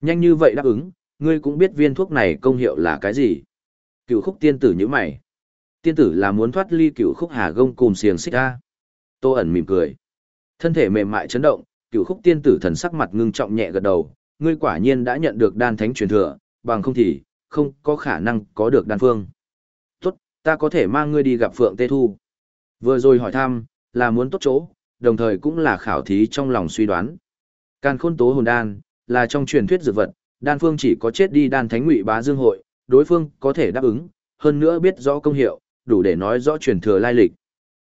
Nhanh như vậy đáp ứng, ngươi cũng biết viên thuốc này công hiệu là cái gì. Cựu khúc tiên tử như mày. Tiên tử là muốn thoát ly cựu khúc hà gông cùng xiềng xích ra. Tô ẩn mỉm cười. Thân thể mềm mại chấn động, cựu khúc tiên tử thần sắc mặt ngưng trọng nhẹ gật đầu, ngươi quả nhiên đã nhận được đan thánh truyền thừa, bằng không thì, không có khả năng có được đan phương. Tốt, ta có thể mang ngươi đi gặp Phượng Tê Thu. Vừa rồi hỏi thăm, là muốn tốt chỗ, đồng thời cũng là khảo thí trong lòng suy đoán. Càn khôn tố hồn đan, là trong truyền thuyết dược vật, đan phương chỉ có chết đi đan thánh ngụy bá dương hội, đối phương có thể đáp ứng, hơn nữa biết rõ công hiệu, đủ để nói rõ truyền thừa lai lịch.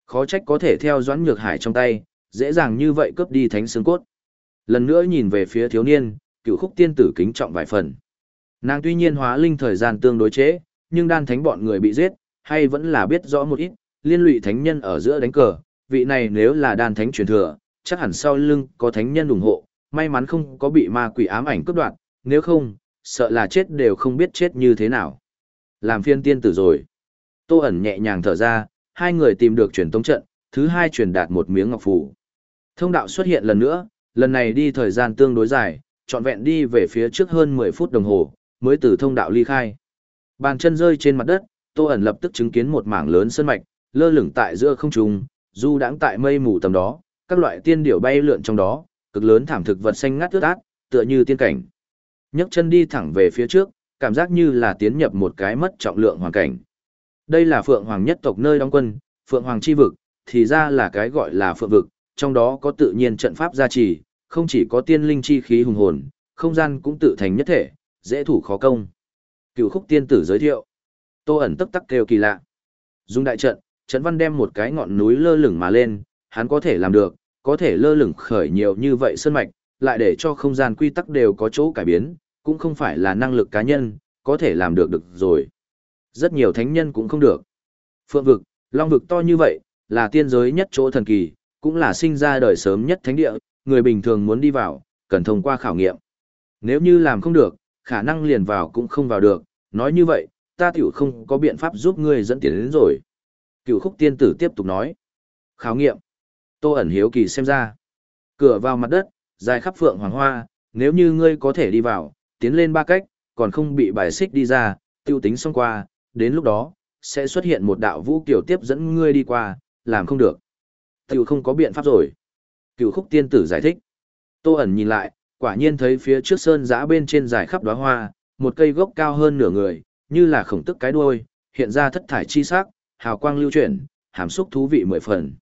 Khó trách có thể theo doãn nhược hải trong tay, dễ dàng như vậy cướp đi thánh xương cốt. Lần nữa nhìn về phía thiếu niên, cựu khúc tiên tử kính trọng vài phần. Nàng tuy nhiên hóa linh thời gian tương đối chế, nhưng đan thánh bọn người bị giết, hay vẫn là biết rõ một ít, liên lụy thánh nhân ở giữa đánh cờ, vị này nếu là đan thánh truyền thừa, chắc hẳn sau lưng có thánh nhân ủng hộ, may mắn không có bị ma quỷ ám ảnh cướp đoạt, nếu không, sợ là chết đều không biết chết như thế nào. Làm phiên tiên tử rồi. Tô ẩn nhẹ nhàng thở ra, hai người tìm được truyền tống trận, thứ hai truyền đạt một miếng ngọc phủ. Thông đạo xuất hiện lần nữa, lần này đi thời gian tương đối dài, trọn vẹn đi về phía trước hơn 10 phút đồng hồ, mới từ thông đạo ly khai. Bàn chân rơi trên mặt đất, Tô ẩn lập tức chứng kiến một mảng lớn sơn mạch, lơ lửng tại giữa không trung, du đãng tại mây mù tầm đó, các loại tiên điểu bay lượn trong đó, cực lớn thảm thực vật xanh ngắt tươi át, tựa như tiên cảnh. Nhấc chân đi thẳng về phía trước, cảm giác như là tiến nhập một cái mất trọng lượng hoàn cảnh. Đây là Phượng Hoàng nhất tộc nơi đóng quân, Phượng Hoàng chi vực, thì ra là cái gọi là Phượng vực, trong đó có tự nhiên trận pháp gia trì, không chỉ có tiên linh chi khí hùng hồn, không gian cũng tự thành nhất thể, dễ thủ khó công. Cựu khúc tiên tử giới thiệu. Tô ẩn tức tắc kêu kỳ lạ. dung đại trận, Trấn văn đem một cái ngọn núi lơ lửng mà lên, hắn có thể làm được, có thể lơ lửng khởi nhiều như vậy sơn mạch, lại để cho không gian quy tắc đều có chỗ cải biến, cũng không phải là năng lực cá nhân, có thể làm được được rồi. Rất nhiều thánh nhân cũng không được. Phượng vực, long vực to như vậy, là tiên giới nhất chỗ thần kỳ, cũng là sinh ra đời sớm nhất thánh địa, người bình thường muốn đi vào, cần thông qua khảo nghiệm. Nếu như làm không được, khả năng liền vào cũng không vào được, nói như vậy, ta tiểu không có biện pháp giúp ngươi dẫn tiến đến rồi. Cựu khúc tiên tử tiếp tục nói. Khảo nghiệm. Tô ẩn hiếu kỳ xem ra. Cửa vào mặt đất, dài khắp phượng hoàng hoa, nếu như ngươi có thể đi vào, tiến lên ba cách, còn không bị bài xích đi ra, tiêu tính xong qua, đến lúc đó, sẽ xuất hiện một đạo vũ kiểu tiếp dẫn ngươi đi qua, làm không được. Tiêu không có biện pháp rồi. Cựu khúc tiên tử giải thích. Tô ẩn nhìn lại, quả nhiên thấy phía trước sơn giã bên trên dài khắp đóa hoa, một cây gốc cao hơn nửa người, như là khổng tức cái đuôi, hiện ra thất thải chi sắc, hào quang lưu chuyển, hàm xúc thú vị mười phần.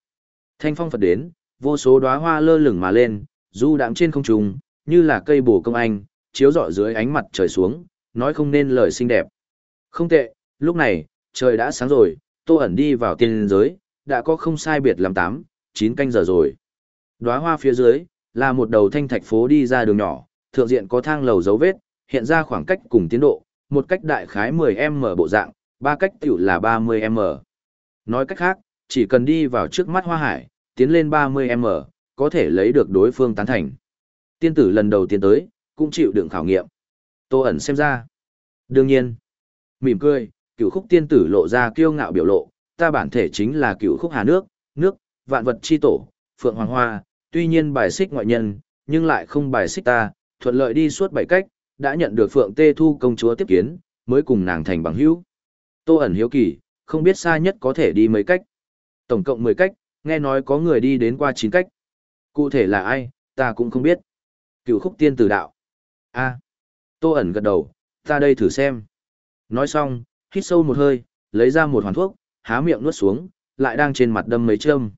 Thanh phong Phật đến, vô số đóa hoa lơ lửng mà lên, du đạm trên không trung, như là cây bổ công anh, chiếu rọi dưới ánh mặt trời xuống, nói không nên lời xinh đẹp. Không tệ, lúc này, trời đã sáng rồi, Tô ẩn đi vào tiên giới, đã có không sai biệt làm tám, chín canh giờ rồi. Đóa hoa phía dưới, là một đầu thanh thạch phố đi ra đường nhỏ, thượng diện có thang lầu dấu vết, hiện ra khoảng cách cùng tiến độ, một cách đại khái 10m bộ dạng, ba cách tiểu là 30m. Nói cách khác, chỉ cần đi vào trước mắt hoa hải, tiến lên 30m, có thể lấy được đối phương tán thành. Tiên tử lần đầu tiên tới, cũng chịu đựng khảo nghiệm. Tô ẩn xem ra. Đương nhiên, mỉm cười, cửu khúc tiên tử lộ ra kiêu ngạo biểu lộ, ta bản thể chính là cửu khúc hà nước, nước, vạn vật chi tổ, phượng hoàng hoa, tuy nhiên bài xích ngoại nhân, nhưng lại không bài xích ta, thuận lợi đi suốt bảy cách, đã nhận được phượng tê thu công chúa tiếp kiến, mới cùng nàng thành bằng hữu. Tô ẩn hiếu kỳ, không biết xa nhất có thể đi mấy cách. Tổng cộng 10 cách, nghe nói có người đi đến qua 9 cách. Cụ thể là ai, ta cũng không biết. Cựu khúc tiên tử đạo a Tô ẩn gật đầu, ta đây thử xem. Nói xong, hít sâu một hơi, lấy ra một hoàn thuốc, há miệng nuốt xuống, lại đang trên mặt đâm mấy châm.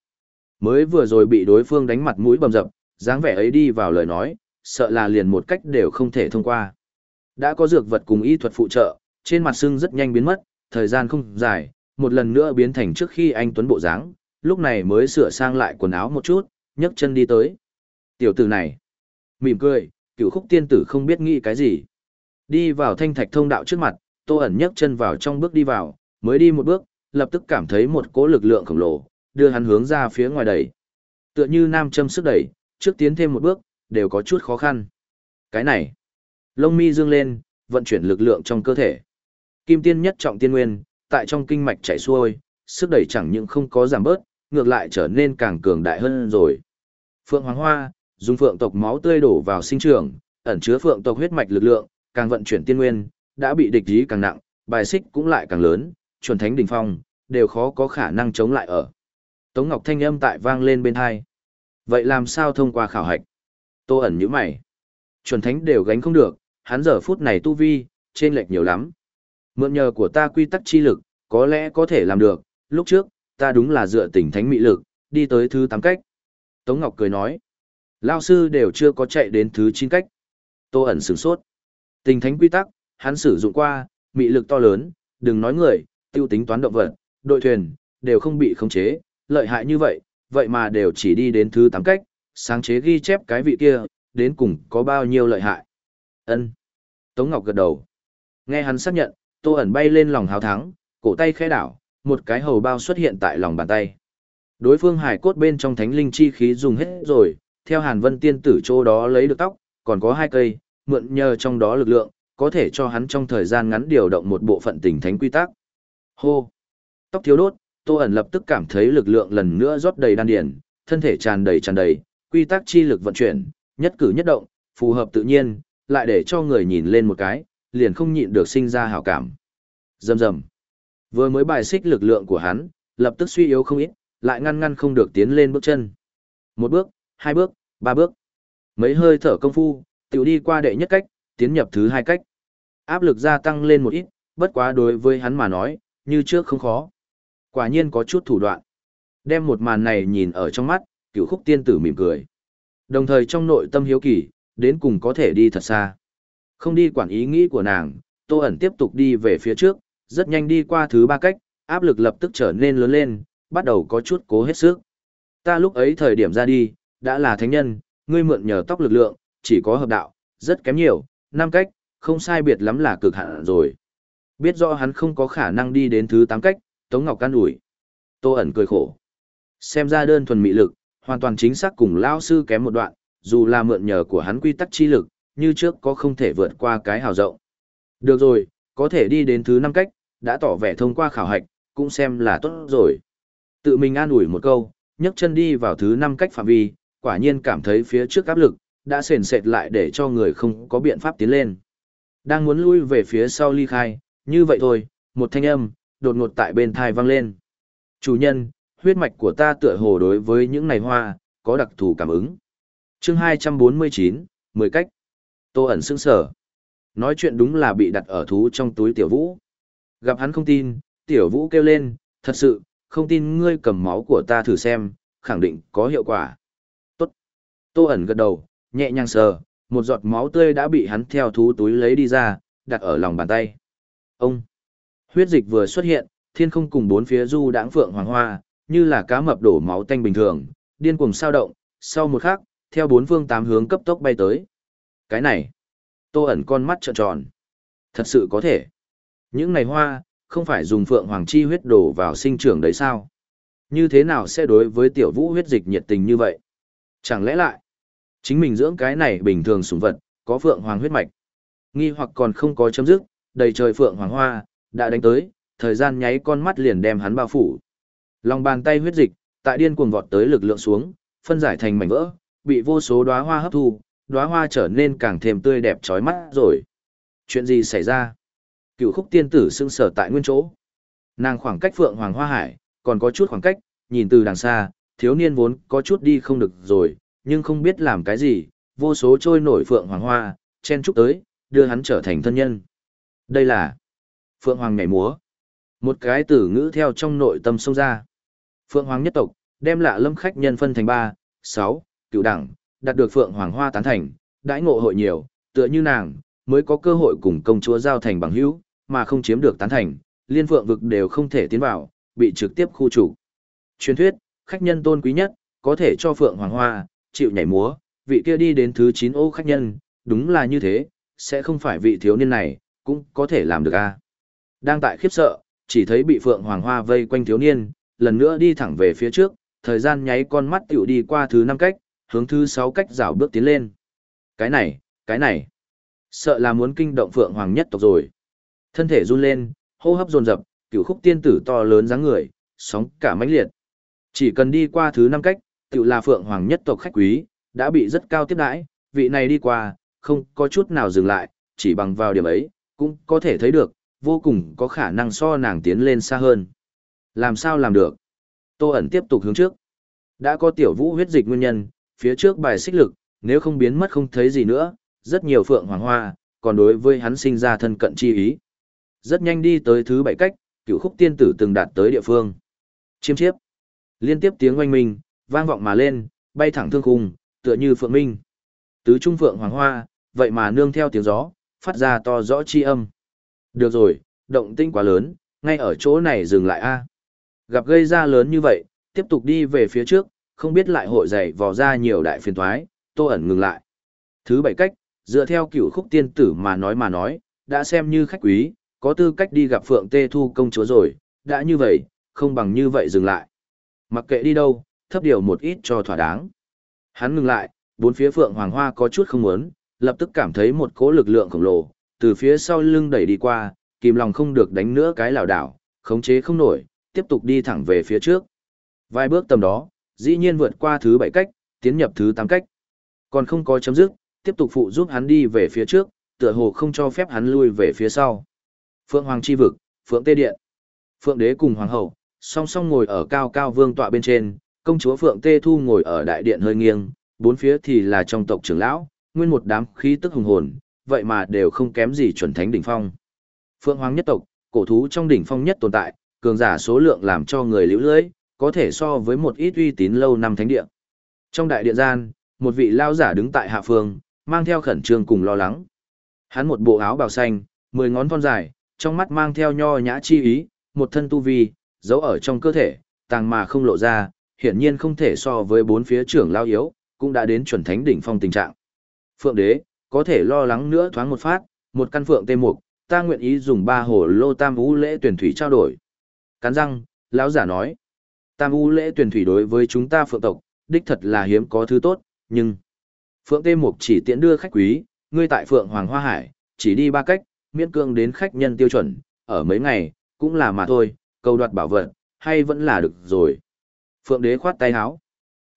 Mới vừa rồi bị đối phương đánh mặt mũi bầm dập, dáng vẻ ấy đi vào lời nói, sợ là liền một cách đều không thể thông qua. Đã có dược vật cùng y thuật phụ trợ, trên mặt sưng rất nhanh biến mất, thời gian không dài, một lần nữa biến thành trước khi anh Tuấn bộ dáng, lúc này mới sửa sang lại quần áo một chút, nhấc chân đi tới. Tiểu tử này, mỉm cười, cựu khúc tiên tử không biết nghĩ cái gì. Đi vào thanh thạch thông đạo trước mặt, tô ẩn nhấc chân vào trong bước đi vào, mới đi một bước, lập tức cảm thấy một cỗ lực lượng khổng lồ, đưa hắn hướng ra phía ngoài đẩy. Tựa như nam châm sức đẩy, trước tiến thêm một bước, đều có chút khó khăn. Cái này, lông mi dương lên, vận chuyển lực lượng trong cơ thể. Kim tiên nhất trọng tiên nguyên, tại trong kinh mạch chảy xuôi, sức đẩy chẳng những không có giảm bớt, ngược lại trở nên càng cường đại hơn rồi. Phượng Hoàng Hoa, dùng phượng tộc máu tươi đổ vào sinh trưởng, ẩn chứa phượng tộc huyết mạch lực lượng, càng vận chuyển tiên nguyên, đã bị địch ý càng nặng, bài xích cũng lại càng lớn, chuẩn thánh đỉnh phong, đều khó có khả năng chống lại ở. Tống Ngọc thanh âm tại vang lên bên hai. Vậy làm sao thông qua khảo hạch? Tô ẩn như mày. Chuẩn thánh đều gánh không được, hắn giờ phút này tu vi, trên lệch nhiều lắm. Mượn nhờ của ta quy tắc chi lực, có lẽ có thể làm được, lúc trước, ta đúng là dựa tình thánh mị lực, đi tới thứ 8 cách. Tống Ngọc cười nói, lao sư đều chưa có chạy đến thứ chín cách. Tô ẩn sửng sốt. Tình thánh quy tắc, hắn sử dụng qua, mị lực to lớn, đừng nói người, tiêu tính toán động vật, đội thuyền, đều không bị khống chế, lợi hại như vậy, vậy mà đều chỉ đi đến thứ tám cách, sáng chế ghi chép cái vị kia, đến cùng có bao nhiêu lợi hại. Ân. Tống Ngọc gật đầu. Nghe hắn xác nhận, Tô ẩn bay lên lòng hào thắng, cổ tay khẽ đảo, một cái hầu bao xuất hiện tại lòng bàn tay. Đối phương hải cốt bên trong thánh linh chi khí dùng hết rồi, theo Hàn Vân tiên tử chỗ đó lấy được tóc, còn có hai cây, mượn nhờ trong đó lực lượng, có thể cho hắn trong thời gian ngắn điều động một bộ phận tình thánh quy tắc. Hô! Tóc thiếu đốt, Tô ẩn lập tức cảm thấy lực lượng lần nữa rót đầy đan điền, thân thể tràn đầy tràn đầy, quy tắc chi lực vận chuyển, nhất cử nhất động, phù hợp tự nhiên, lại để cho người nhìn lên một cái, liền không nhịn được sinh ra hảo cảm. Dầm dầm. Vừa mới bài xích lực lượng của hắn, lập tức suy yếu không ít, lại ngăn ngăn không được tiến lên bước chân. Một bước, hai bước, ba bước. Mấy hơi thở công phu, tiểu đi qua đệ nhất cách, tiến nhập thứ hai cách. Áp lực gia tăng lên một ít, bất quá đối với hắn mà nói, như trước không khó. Quả nhiên có chút thủ đoạn. Đem một màn này nhìn ở trong mắt, cửu khúc tiên tử mỉm cười. Đồng thời trong nội tâm hiếu kỳ, đến cùng có thể đi thật xa. Không đi quản ý nghĩ của nàng, Tô ẩn tiếp tục đi về phía trước, rất nhanh đi qua thứ ba cách, áp lực lập tức trở nên lớn lên, bắt đầu có chút cố hết sức. Ta lúc ấy thời điểm ra đi, đã là thánh nhân, ngươi mượn nhờ tóc lực lượng, chỉ có hợp đạo, rất kém nhiều, năm cách, không sai biệt lắm là cực hạn rồi. Biết rõ hắn không có khả năng đi đến thứ tám cách, Tống Ngọc can ủi. Tô ẩn cười khổ. Xem ra đơn thuần mị lực, hoàn toàn chính xác cùng lao sư kém một đoạn, dù là mượn nhờ của hắn quy tắc chi lực, như trước có không thể vượt qua cái hào rộng. Được rồi, có thể đi đến thứ năm cách, đã tỏ vẻ thông qua khảo hạch, cũng xem là tốt rồi. Tự mình an ủi một câu, nhấc chân đi vào thứ năm cách phạm vi, quả nhiên cảm thấy phía trước áp lực, đã sền sệt lại để cho người không có biện pháp tiến lên. Đang muốn lui về phía sau ly khai, như vậy thôi, một thanh âm, đột ngột tại bên thai vang lên. Chủ nhân, huyết mạch của ta tựa hồ đối với những này hoa, có đặc thù cảm ứng. chương 249, 10 cách. Tô ẩn sững sở. Nói chuyện đúng là bị đặt ở thú trong túi tiểu vũ. Gặp hắn không tin, tiểu vũ kêu lên, thật sự, không tin ngươi cầm máu của ta thử xem, khẳng định có hiệu quả. Tô ẩn gật đầu, nhẹ nhàng sờ, một giọt máu tươi đã bị hắn theo thú túi lấy đi ra, đặt ở lòng bàn tay. Ông. Huyết dịch vừa xuất hiện, thiên không cùng bốn phía du đãng phượng hoàng hoa, như là cá mập đổ máu tanh bình thường, điên cuồng sao động, sau một khắc, theo bốn phương tám hướng cấp tốc bay tới. Cái này, tô ẩn con mắt trợn tròn. Thật sự có thể. Những này hoa, không phải dùng phượng hoàng chi huyết đổ vào sinh trưởng đấy sao? Như thế nào sẽ đối với tiểu vũ huyết dịch nhiệt tình như vậy? Chẳng lẽ lại, chính mình dưỡng cái này bình thường sủng vật, có phượng hoàng huyết mạch. Nghi hoặc còn không có chấm dứt, đầy trời phượng hoàng hoa, đã đánh tới, thời gian nháy con mắt liền đem hắn bao phủ. Lòng bàn tay huyết dịch, tại điên cuồng vọt tới lực lượng xuống, phân giải thành mảnh vỡ, bị vô số đóa hoa hấp thu, đóa hoa trở nên càng thêm tươi đẹp chói mắt rồi. Chuyện gì xảy ra? Cựu khúc tiên tử sưng sở tại nguyên chỗ. Nàng khoảng cách phượng hoàng hoa hải, còn có chút khoảng cách, nhìn từ đằng xa, thiếu niên vốn có chút đi không được rồi, nhưng không biết làm cái gì, vô số trôi nổi phượng hoàng hoa, chen chúc tới, đưa hắn trở thành thân nhân. Đây là Phượng Hoàng nhảy múa. Một cái từ ngữ theo trong nội tâm sông ra. Phượng Hoàng nhất tộc, đem lạ lâm khách nhân phân thành ba, sáu, cựu đẳng, đạt được Phượng Hoàng hoa tán thành, đãi ngộ hội nhiều, tựa như nàng, mới có cơ hội cùng công chúa giao thành bằng hữu, mà không chiếm được tán thành, liên phượng vực đều không thể tiến vào, bị trực tiếp khu trục. Truyền thuyết, khách nhân tôn quý nhất, có thể cho Phượng Hoàng Hoa, chịu nhảy múa, vị kia đi đến thứ 9 ô khách nhân, đúng là như thế, sẽ không phải vị thiếu niên này, cũng có thể làm được a. Đang tại khiếp sợ, chỉ thấy bị Phượng Hoàng Hoa vây quanh thiếu niên, lần nữa đi thẳng về phía trước, thời gian nháy con mắt tiểu đi qua thứ 5 cách, hướng thứ 6 cách rảo bước tiến lên. Cái này, cái này, sợ là muốn kinh động Phượng Hoàng nhất tộc rồi. Thân thể run lên, hô hấp dồn dập, cửu khúc tiên tử to lớn dáng người, sóng cả mãnh liệt. Chỉ cần đi qua thứ năm cách, tự là phượng hoàng nhất tộc khách quý, đã bị rất cao tiếp đãi, vị này đi qua, không có chút nào dừng lại, chỉ bằng vào điểm ấy, cũng có thể thấy được, vô cùng có khả năng so nàng tiến lên xa hơn. Làm sao làm được? Tô ẩn tiếp tục hướng trước. Đã có tiểu vũ huyết dịch nguyên nhân, phía trước bài xích lực, nếu không biến mất không thấy gì nữa, rất nhiều phượng hoàng hoa, còn đối với hắn sinh ra thân cận chi ý. Rất nhanh đi tới thứ bảy cách, cựu khúc tiên tử từng đạt tới địa phương. Chiêm chiếp. Liên tiếp tiếng oanh minh, vang vọng mà lên, bay thẳng thương khung, tựa như phượng minh. Tứ trung phượng hoàng hoa, vậy mà nương theo tiếng gió, phát ra to rõ chi âm. Được rồi, động tinh quá lớn, ngay ở chỗ này dừng lại a. Gặp gây ra lớn như vậy, tiếp tục đi về phía trước, không biết lại hội dày vò ra nhiều đại phiền thoái, tô ẩn ngừng lại. Thứ bảy cách, dựa theo cửu khúc tiên tử mà nói mà nói, đã xem như khách quý, có tư cách đi gặp Phượng Tê Thu công chúa rồi, đã như vậy, không bằng như vậy dừng lại. Mặc kệ đi đâu, thấp điều một ít cho thỏa đáng. Hắn ngừng lại, bốn phía Phượng Hoàng Hoa có chút không muốn, lập tức cảm thấy một cỗ lực lượng khổng lồ, từ phía sau lưng đẩy đi qua, kìm lòng không được đánh nữa cái lảo đảo, khống chế không nổi, tiếp tục đi thẳng về phía trước. Vài bước tầm đó, dĩ nhiên vượt qua thứ bảy cách, tiến nhập thứ tám cách. Còn không có chấm dứt, tiếp tục phụ giúp hắn đi về phía trước, tựa hồ không cho phép hắn lui về phía sau. Phượng Hoàng chi vực, Phượng Tê Điện. Phượng Đế cùng Hoàng hậu, song song ngồi ở cao cao vương tọa bên trên, công chúa Phượng Tê Thu ngồi ở đại điện hơi nghiêng, bốn phía thì là trong tộc trưởng lão, nguyên một đám khí tức hùng hồn, vậy mà đều không kém gì chuẩn thánh đỉnh phong. Phượng Hoàng nhất tộc, cổ thú trong đỉnh phong nhất tồn tại, cường giả số lượng làm cho người liễu lưỡi, có thể so với một ít uy tín lâu năm thánh địa. Trong đại điện gian, một vị lao giả đứng tại hạ phương, mang theo khẩn trương cùng lo lắng. Hắn một bộ áo bào xanh, mười ngón thon dài, trong mắt mang theo nho nhã chi ý, một thân tu vi, giấu ở trong cơ thể, tàng mà không lộ ra, hiển nhiên không thể so với bốn phía trưởng lao yếu, cũng đã đến chuẩn thánh đỉnh phong tình trạng. Phượng đế, có thể lo lắng nữa thoáng một phát, một căn phượng tê mục, ta nguyện ý dùng ba hồ lô tam vũ lễ tuyển thủy trao đổi. Cắn răng, lão giả nói, tam vũ lễ tuyển thủy đối với chúng ta phượng tộc, đích thật là hiếm có thứ tốt, nhưng phượng tê mục chỉ tiện đưa khách quý, ngươi tại phượng hoàng hoa hải, chỉ đi ba cách, miễn cương đến khách nhân tiêu chuẩn, ở mấy ngày, cũng là mà thôi, cầu đoạt bảo vật, hay vẫn là được rồi. Phượng đế khoát tay áo.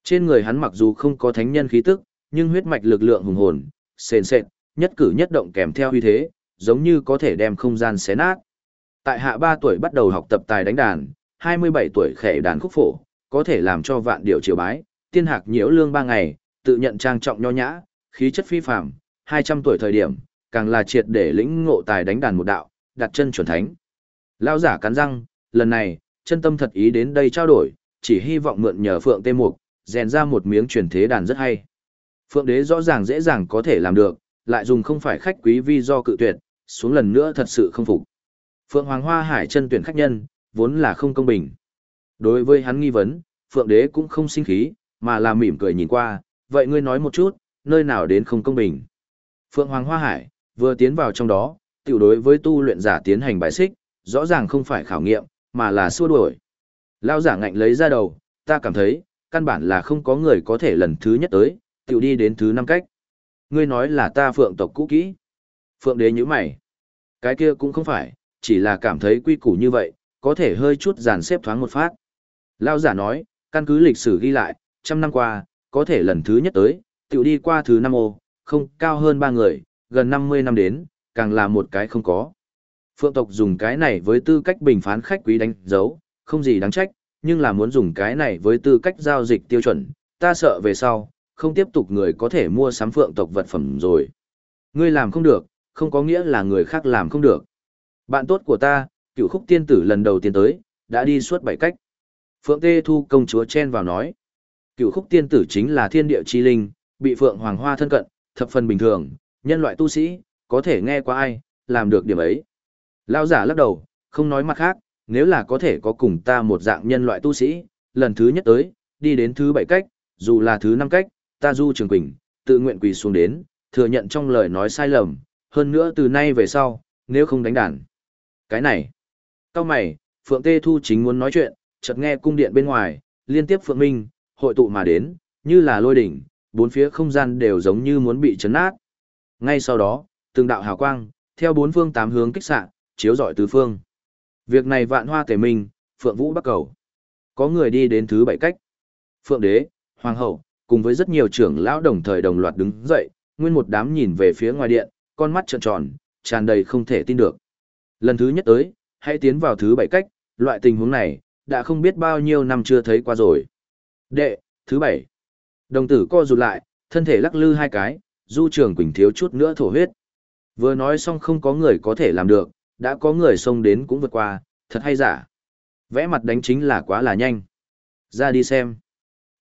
Trên người hắn mặc dù không có thánh nhân khí tức, nhưng huyết mạch lực lượng hùng hồn, sền sệt, nhất cử nhất động kèm theo uy thế, giống như có thể đem không gian xé nát. Tại hạ 3 tuổi bắt đầu học tập tài đánh đàn, 27 tuổi khẽ đàn khúc phổ, có thể làm cho vạn điệu triều bái, tiên hạc nhiễu lương 3 ngày, tự nhận trang trọng nho nhã, khí chất phi phàm, 200 tuổi thời điểm, càng là triệt để lĩnh ngộ tài đánh đàn một đạo, đặt chân chuẩn thánh. Lão giả cắn răng, lần này, chân tâm thật ý đến đây trao đổi, chỉ hy vọng mượn nhờ Phượng Tê Mục, rèn ra một miếng truyền thế đàn rất hay. Phượng Đế rõ ràng dễ dàng có thể làm được, lại dùng không phải khách quý vi do cự tuyệt, xuống lần nữa thật sự không phục. Phượng Hoàng Hoa Hải chân tuyển khách nhân, vốn là không công bình. Đối với hắn nghi vấn, Phượng Đế cũng không sinh khí, mà là mỉm cười nhìn qua, vậy ngươi nói một chút, nơi nào đến không công bình. Phượng Hoàng Hoa Hải, vừa tiến vào trong đó, tiểu đối với tu luyện giả tiến hành bài xích, rõ ràng không phải khảo nghiệm, mà là xua đuổi. Lao giả ngạnh lấy ra đầu, ta cảm thấy, căn bản là không có người có thể lần thứ nhất tới, tiểu đi đến thứ năm cách. Ngươi nói là ta phượng tộc cũ kỹ. Phượng đế như mày. Cái kia cũng không phải, chỉ là cảm thấy quy củ như vậy, có thể hơi chút dàn xếp thoáng một phát. Lao giả nói, căn cứ lịch sử ghi lại, trăm năm qua, có thể lần thứ nhất tới, tiểu đi qua thứ năm ô, không cao hơn ba người, gần 50 năm đến, càng là một cái không có. Phượng tộc dùng cái này với tư cách bình phán khách quý đánh dấu, không gì đáng trách, nhưng là muốn dùng cái này với tư cách giao dịch tiêu chuẩn, ta sợ về sau, không tiếp tục người có thể mua sắm phượng tộc vật phẩm rồi. Ngươi làm không được, không có nghĩa là người khác làm không được. Bạn tốt của ta, cựu khúc tiên tử lần đầu tiên tới, đã đi suốt bảy cách. Phượng Tê Thu công chúa chen vào nói. Cựu khúc tiên tử chính là thiên địa chi linh, bị Phượng Hoàng Hoa thân cận, thập phần bình thường, nhân loại tu sĩ, có thể nghe qua ai, làm được điểm ấy. Lao giả lắc đầu, không nói mặt khác, nếu là có thể có cùng ta một dạng nhân loại tu sĩ, lần thứ nhất tới, đi đến thứ bảy cách, dù là thứ năm cách, ta du trường quỳnh, tự nguyện quỳ xuống đến, thừa nhận trong lời nói sai lầm, hơn nữa từ nay về sau, nếu không đánh đàn. Cái này, cao mày, Phượng Tê Thu chính muốn nói chuyện, chợt nghe cung điện bên ngoài, liên tiếp Phượng Minh, hội tụ mà đến, như là lôi đỉnh, bốn phía không gian đều giống như muốn bị chấn nát. Ngay sau đó, từng đạo hào quang, theo bốn phương tám hướng kích xạ, chiếu rọi tứ phương. Việc này vạn hoa tề minh, Phượng Vũ bắt cầu. Có người đi đến thứ bảy cách. Phượng Đế, Hoàng hậu, cùng với rất nhiều trưởng lão đồng thời đồng loạt đứng dậy, nguyên một đám nhìn về phía ngoài điện, con mắt trợn tròn, tràn đầy không thể tin được. Lần thứ nhất tới, hãy tiến vào thứ bảy cách, loại tình huống này, đã không biết bao nhiêu năm chưa thấy qua rồi. Đệ, thứ bảy. Đồng tử co rụt lại, thân thể lắc lư hai cái, du trường quỳnh thiếu chút nữa thổ huyết. Vừa nói xong không có người có thể làm được, đã có người xông đến cũng vượt qua, thật hay giả. Vẽ mặt đánh chính là quá là nhanh. Ra đi xem.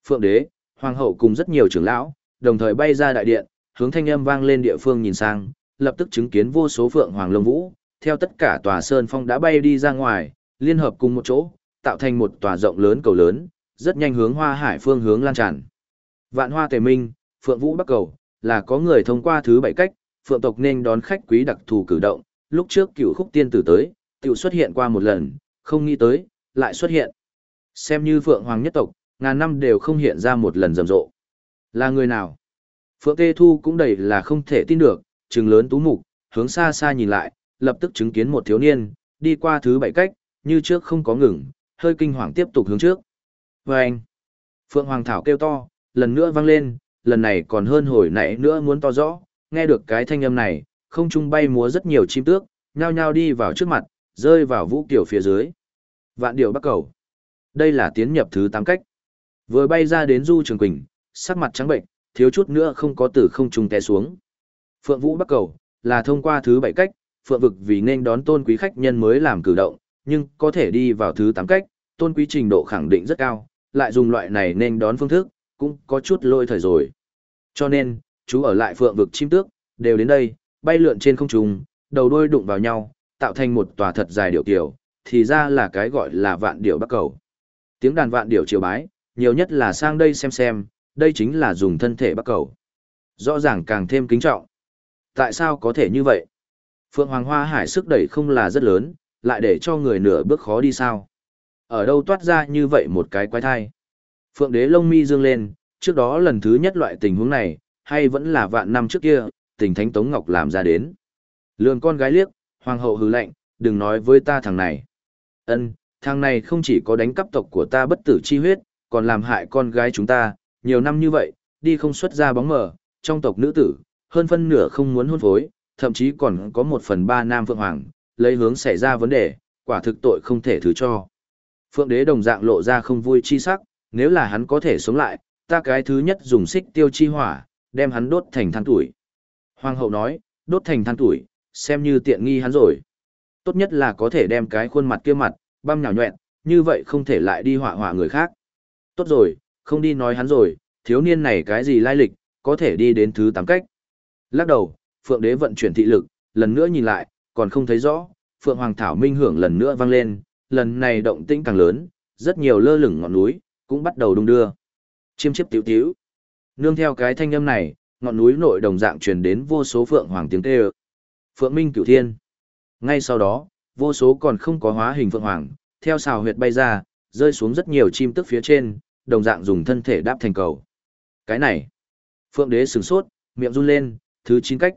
Phượng đế, hoàng hậu cùng rất nhiều trưởng lão, đồng thời bay ra đại điện, hướng thanh âm vang lên địa phương nhìn sang, lập tức chứng kiến vô số phượng hoàng lông vũ, theo tất cả tòa sơn phong đã bay đi ra ngoài, liên hợp cùng một chỗ, tạo thành một tòa rộng lớn cầu lớn, rất nhanh hướng hoa hải phương hướng lan tràn. Vạn hoa tề minh, phượng vũ bắc cầu, là có người thông qua thứ bảy cách, phượng tộc nên đón khách quý đặc thù cử động, lúc trước cựu khúc tiên tử tới, tiểu xuất hiện qua một lần, không nghĩ tới, lại xuất hiện. Xem như phượng hoàng nhất tộc, ngàn năm đều không hiện ra một lần rầm rộ. Là người nào? Phượng Tê Thu cũng đầy là không thể tin được, trừng lớn tú mục, hướng xa xa nhìn lại, lập tức chứng kiến một thiếu niên, đi qua thứ bảy cách, như trước không có ngừng, hơi kinh hoàng tiếp tục hướng trước. Và anh, Phượng Hoàng Thảo kêu to, lần nữa vang lên, lần này còn hơn hồi nãy nữa muốn to rõ, nghe được cái thanh âm này, không trung bay múa rất nhiều chim tước, nhao nhao đi vào trước mặt, rơi vào vũ tiểu phía dưới. Vạn điều bắt cầu. Đây là tiến nhập thứ 8 cách. Vừa bay ra đến Du Trường Quỳnh, sắc mặt trắng bệnh, thiếu chút nữa không có từ không trung té xuống. Phượng Vũ bắt Cầu là thông qua thứ 7 cách, Phượng vực vì nên đón tôn quý khách nhân mới làm cử động, nhưng có thể đi vào thứ 8 cách, tôn quý trình độ khẳng định rất cao, lại dùng loại này nên đón phương thức, cũng có chút lôi thời rồi. Cho nên, chú ở lại Phượng vực chim tước, đều đến đây, bay lượn trên không trung, đầu đôi đụng vào nhau, tạo thành một tòa thật dài điệu tiểu, thì ra là cái gọi là vạn điệu bắc cầu. Tiếng đàn vạn điệu triều bái, nhiều nhất là sang đây xem xem, đây chính là dùng thân thể bắc cầu. Rõ ràng càng thêm kính trọng. Tại sao có thể như vậy? Phượng Hoàng Hoa Hải sức đẩy không là rất lớn, lại để cho người nửa bước khó đi sao? Ở đâu toát ra như vậy một cái quái thai? Phượng Đế lông mi dương lên, trước đó lần thứ nhất loại tình huống này, hay vẫn là vạn năm trước kia, tình thánh Tống Ngọc làm ra đến. Lường con gái liếc, hoàng hậu hừ lạnh, đừng nói với ta thằng này. Ân, thằng này không chỉ có đánh cắp tộc của ta bất tử chi huyết, còn làm hại con gái chúng ta, nhiều năm như vậy, đi không xuất ra bóng mờ, trong tộc nữ tử, hơn phân nửa không muốn hôn phối, thậm chí còn có một phần ba nam phượng hoàng, lấy hướng xảy ra vấn đề, quả thực tội không thể thứ cho. Phượng đế đồng dạng lộ ra không vui chi sắc, nếu là hắn có thể sống lại, ta cái thứ nhất dùng xích tiêu chi hỏa, đem hắn đốt thành than tuổi. Hoàng hậu nói, đốt thành than tuổi, xem như tiện nghi hắn rồi. Tốt nhất là có thể đem cái khuôn mặt kia mặt, băm nhào nhuẹn, như vậy không thể lại đi họa họa người khác. Tốt rồi, không đi nói hắn rồi, thiếu niên này cái gì lai lịch, có thể đi đến thứ tám cách. Lắc đầu, Phượng Đế vận chuyển thị lực, lần nữa nhìn lại, còn không thấy rõ, Phượng Hoàng Thảo Minh hưởng lần nữa vang lên, lần này động tĩnh càng lớn, rất nhiều lơ lửng ngọn núi, cũng bắt đầu đung đưa. Chiêm chiếp tiểu tiểu. Nương theo cái thanh âm này, ngọn núi nội đồng dạng truyền đến vô số Phượng Hoàng tiếng kêu. Phượng Minh Cửu Thiên. Ngay sau đó, vô số còn không có hóa hình Phượng Hoàng, theo xào huyệt bay ra, rơi xuống rất nhiều chim tức phía trên, đồng dạng dùng thân thể đáp thành cầu. Cái này, Phượng Đế sửng sốt, miệng run lên, thứ chín cách.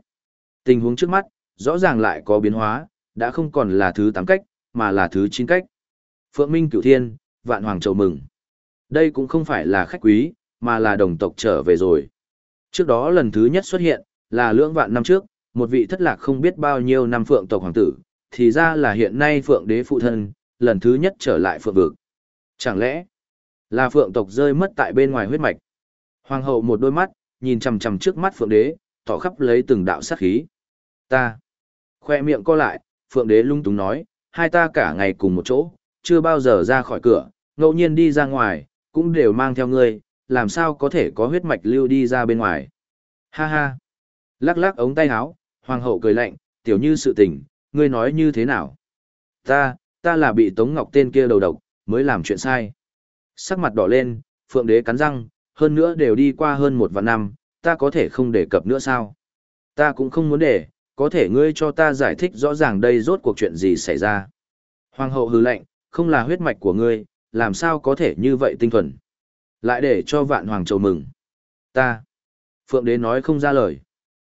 Tình huống trước mắt, rõ ràng lại có biến hóa, đã không còn là thứ tám cách, mà là thứ chín cách. Phượng Minh Cửu Thiên, vạn hoàng chầu mừng. Đây cũng không phải là khách quý, mà là đồng tộc trở về rồi. Trước đó lần thứ nhất xuất hiện, là lưỡng vạn năm trước, một vị thất lạc không biết bao nhiêu năm phượng tộc hoàng tử, thì ra là hiện nay phượng đế phụ thân, lần thứ nhất trở lại phượng vực. Chẳng lẽ, là phượng tộc rơi mất tại bên ngoài huyết mạch? Hoàng hậu một đôi mắt, nhìn chằm chằm trước mắt phượng đế, tỏ khắp lấy từng đạo sát khí. Ta, khoe miệng co lại, phượng đế lung túng nói, hai ta cả ngày cùng một chỗ, chưa bao giờ ra khỏi cửa, ngẫu nhiên đi ra ngoài, cũng đều mang theo ngươi, làm sao có thể có huyết mạch lưu đi ra bên ngoài. Ha ha. Lắc lắc ống tay áo, hoàng hậu cười lạnh, tiểu như sự tình, ngươi nói như thế nào? Ta, ta là bị Tống Ngọc tên kia đầu độc, mới làm chuyện sai. Sắc mặt đỏ lên, phượng đế cắn răng, hơn nữa đều đi qua hơn một vạn năm, ta có thể không đề cập nữa sao? Ta cũng không muốn để, có thể ngươi cho ta giải thích rõ ràng đây rốt cuộc chuyện gì xảy ra. Hoàng hậu hừ lạnh, không là huyết mạch của ngươi, làm sao có thể như vậy tinh thuần. Lại để cho vạn hoàng chầu mừng. Ta. Phượng đế nói không ra lời.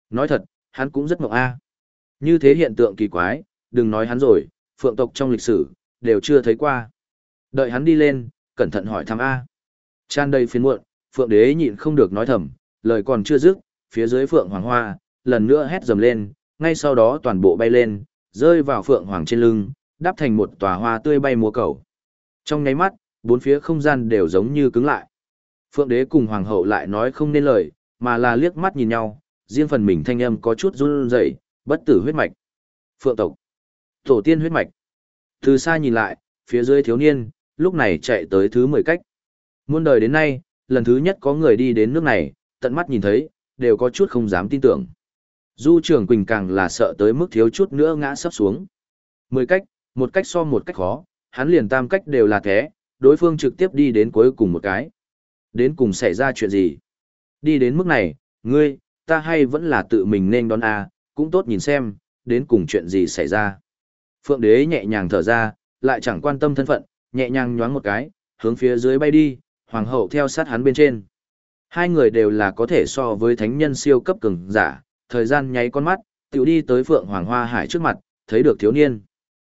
Nói thật, hắn cũng rất mộng a. Như thế hiện tượng kỳ quái, đừng nói hắn rồi, phượng tộc trong lịch sử, đều chưa thấy qua. Đợi hắn đi lên, cẩn thận hỏi thăm A. Chan đầy phiền muộn, phượng đế nhịn không được nói thầm, lời còn chưa dứt, phía dưới phượng hoàng hoa, lần nữa hét dầm lên, ngay sau đó toàn bộ bay lên, rơi vào phượng hoàng trên lưng, đáp thành một tòa hoa tươi bay múa cầu. Trong nháy mắt, bốn phía không gian đều giống như cứng lại. Phượng đế cùng hoàng hậu lại nói không nên lời, mà là liếc mắt nhìn nhau, riêng phần mình thanh âm có chút run rẩy, bất tử huyết mạch. Phượng tộc, tổ tiên huyết mạch. Từ xa nhìn lại, phía dưới thiếu niên, lúc này chạy tới thứ 10 cách. Muôn đời đến nay, lần thứ nhất có người đi đến nước này, tận mắt nhìn thấy, đều có chút không dám tin tưởng. Du trưởng Quỳnh càng là sợ tới mức thiếu chút nữa ngã sắp xuống. 10 cách, một cách so một cách khó, hắn liền tam cách đều là thế, đối phương trực tiếp đi đến cuối cùng một cái. Đến cùng xảy ra chuyện gì? Đi đến mức này, ngươi, ta hay vẫn là tự mình nên đón A, cũng tốt nhìn xem, đến cùng chuyện gì xảy ra. Phượng đế nhẹ nhàng thở ra, lại chẳng quan tâm thân phận, nhẹ nhàng nhoáng một cái, hướng phía dưới bay đi, hoàng hậu theo sát hắn bên trên. Hai người đều là có thể so với thánh nhân siêu cấp cường giả, thời gian nháy con mắt, tiểu đi tới Phượng Hoàng Hoa Hải trước mặt, thấy được thiếu niên.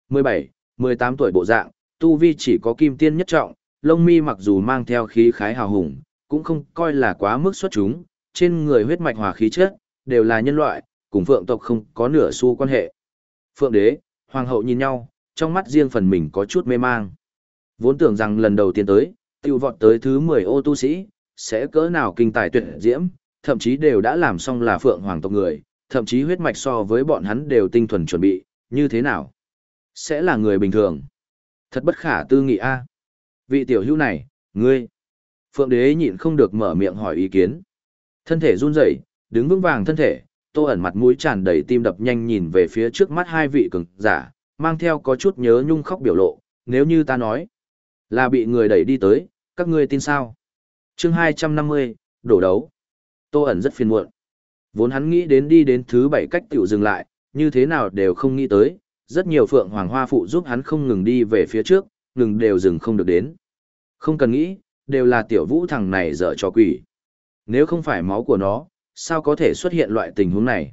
17, 18 tuổi bộ dạng, tu vi chỉ có kim tiên nhất trọng, lông mi mặc dù mang theo khí khái hào hùng, cũng không coi là quá mức xuất chúng, trên người huyết mạch hòa khí chất, đều là nhân loại, cùng phượng tộc không có nửa xu quan hệ. Phượng đế, hoàng hậu nhìn nhau, trong mắt riêng phần mình có chút mê mang. Vốn tưởng rằng lần đầu tiên tới, tiêu vọt tới thứ 10 ô tu sĩ, sẽ cỡ nào kinh tài tuyệt diễm, thậm chí đều đã làm xong là phượng hoàng tộc người, thậm chí huyết mạch so với bọn hắn đều tinh thuần chuẩn bị, như thế nào? Sẽ là người bình thường. Thật bất khả tư nghị a. Vị tiểu hữu này, ngươi. Phượng đế nhịn không được mở miệng hỏi ý kiến. Thân thể run rẩy, đứng vững vàng thân thể, tô ẩn mặt mũi tràn đầy tim đập nhanh nhìn về phía trước mắt hai vị cường giả, mang theo có chút nhớ nhung khóc biểu lộ, nếu như ta nói là bị người đẩy đi tới, các ngươi tin sao? chương 250, đổ đấu. Tô ẩn rất phiền muộn. Vốn hắn nghĩ đến đi đến thứ bảy cách tiểu dừng lại, như thế nào đều không nghĩ tới, rất nhiều phượng hoàng hoa phụ giúp hắn không ngừng đi về phía trước, ngừng đều dừng không được đến. Không cần nghĩ, đều là tiểu vũ thằng này dở cho quỷ. Nếu không phải máu của nó, sao có thể xuất hiện loại tình huống này?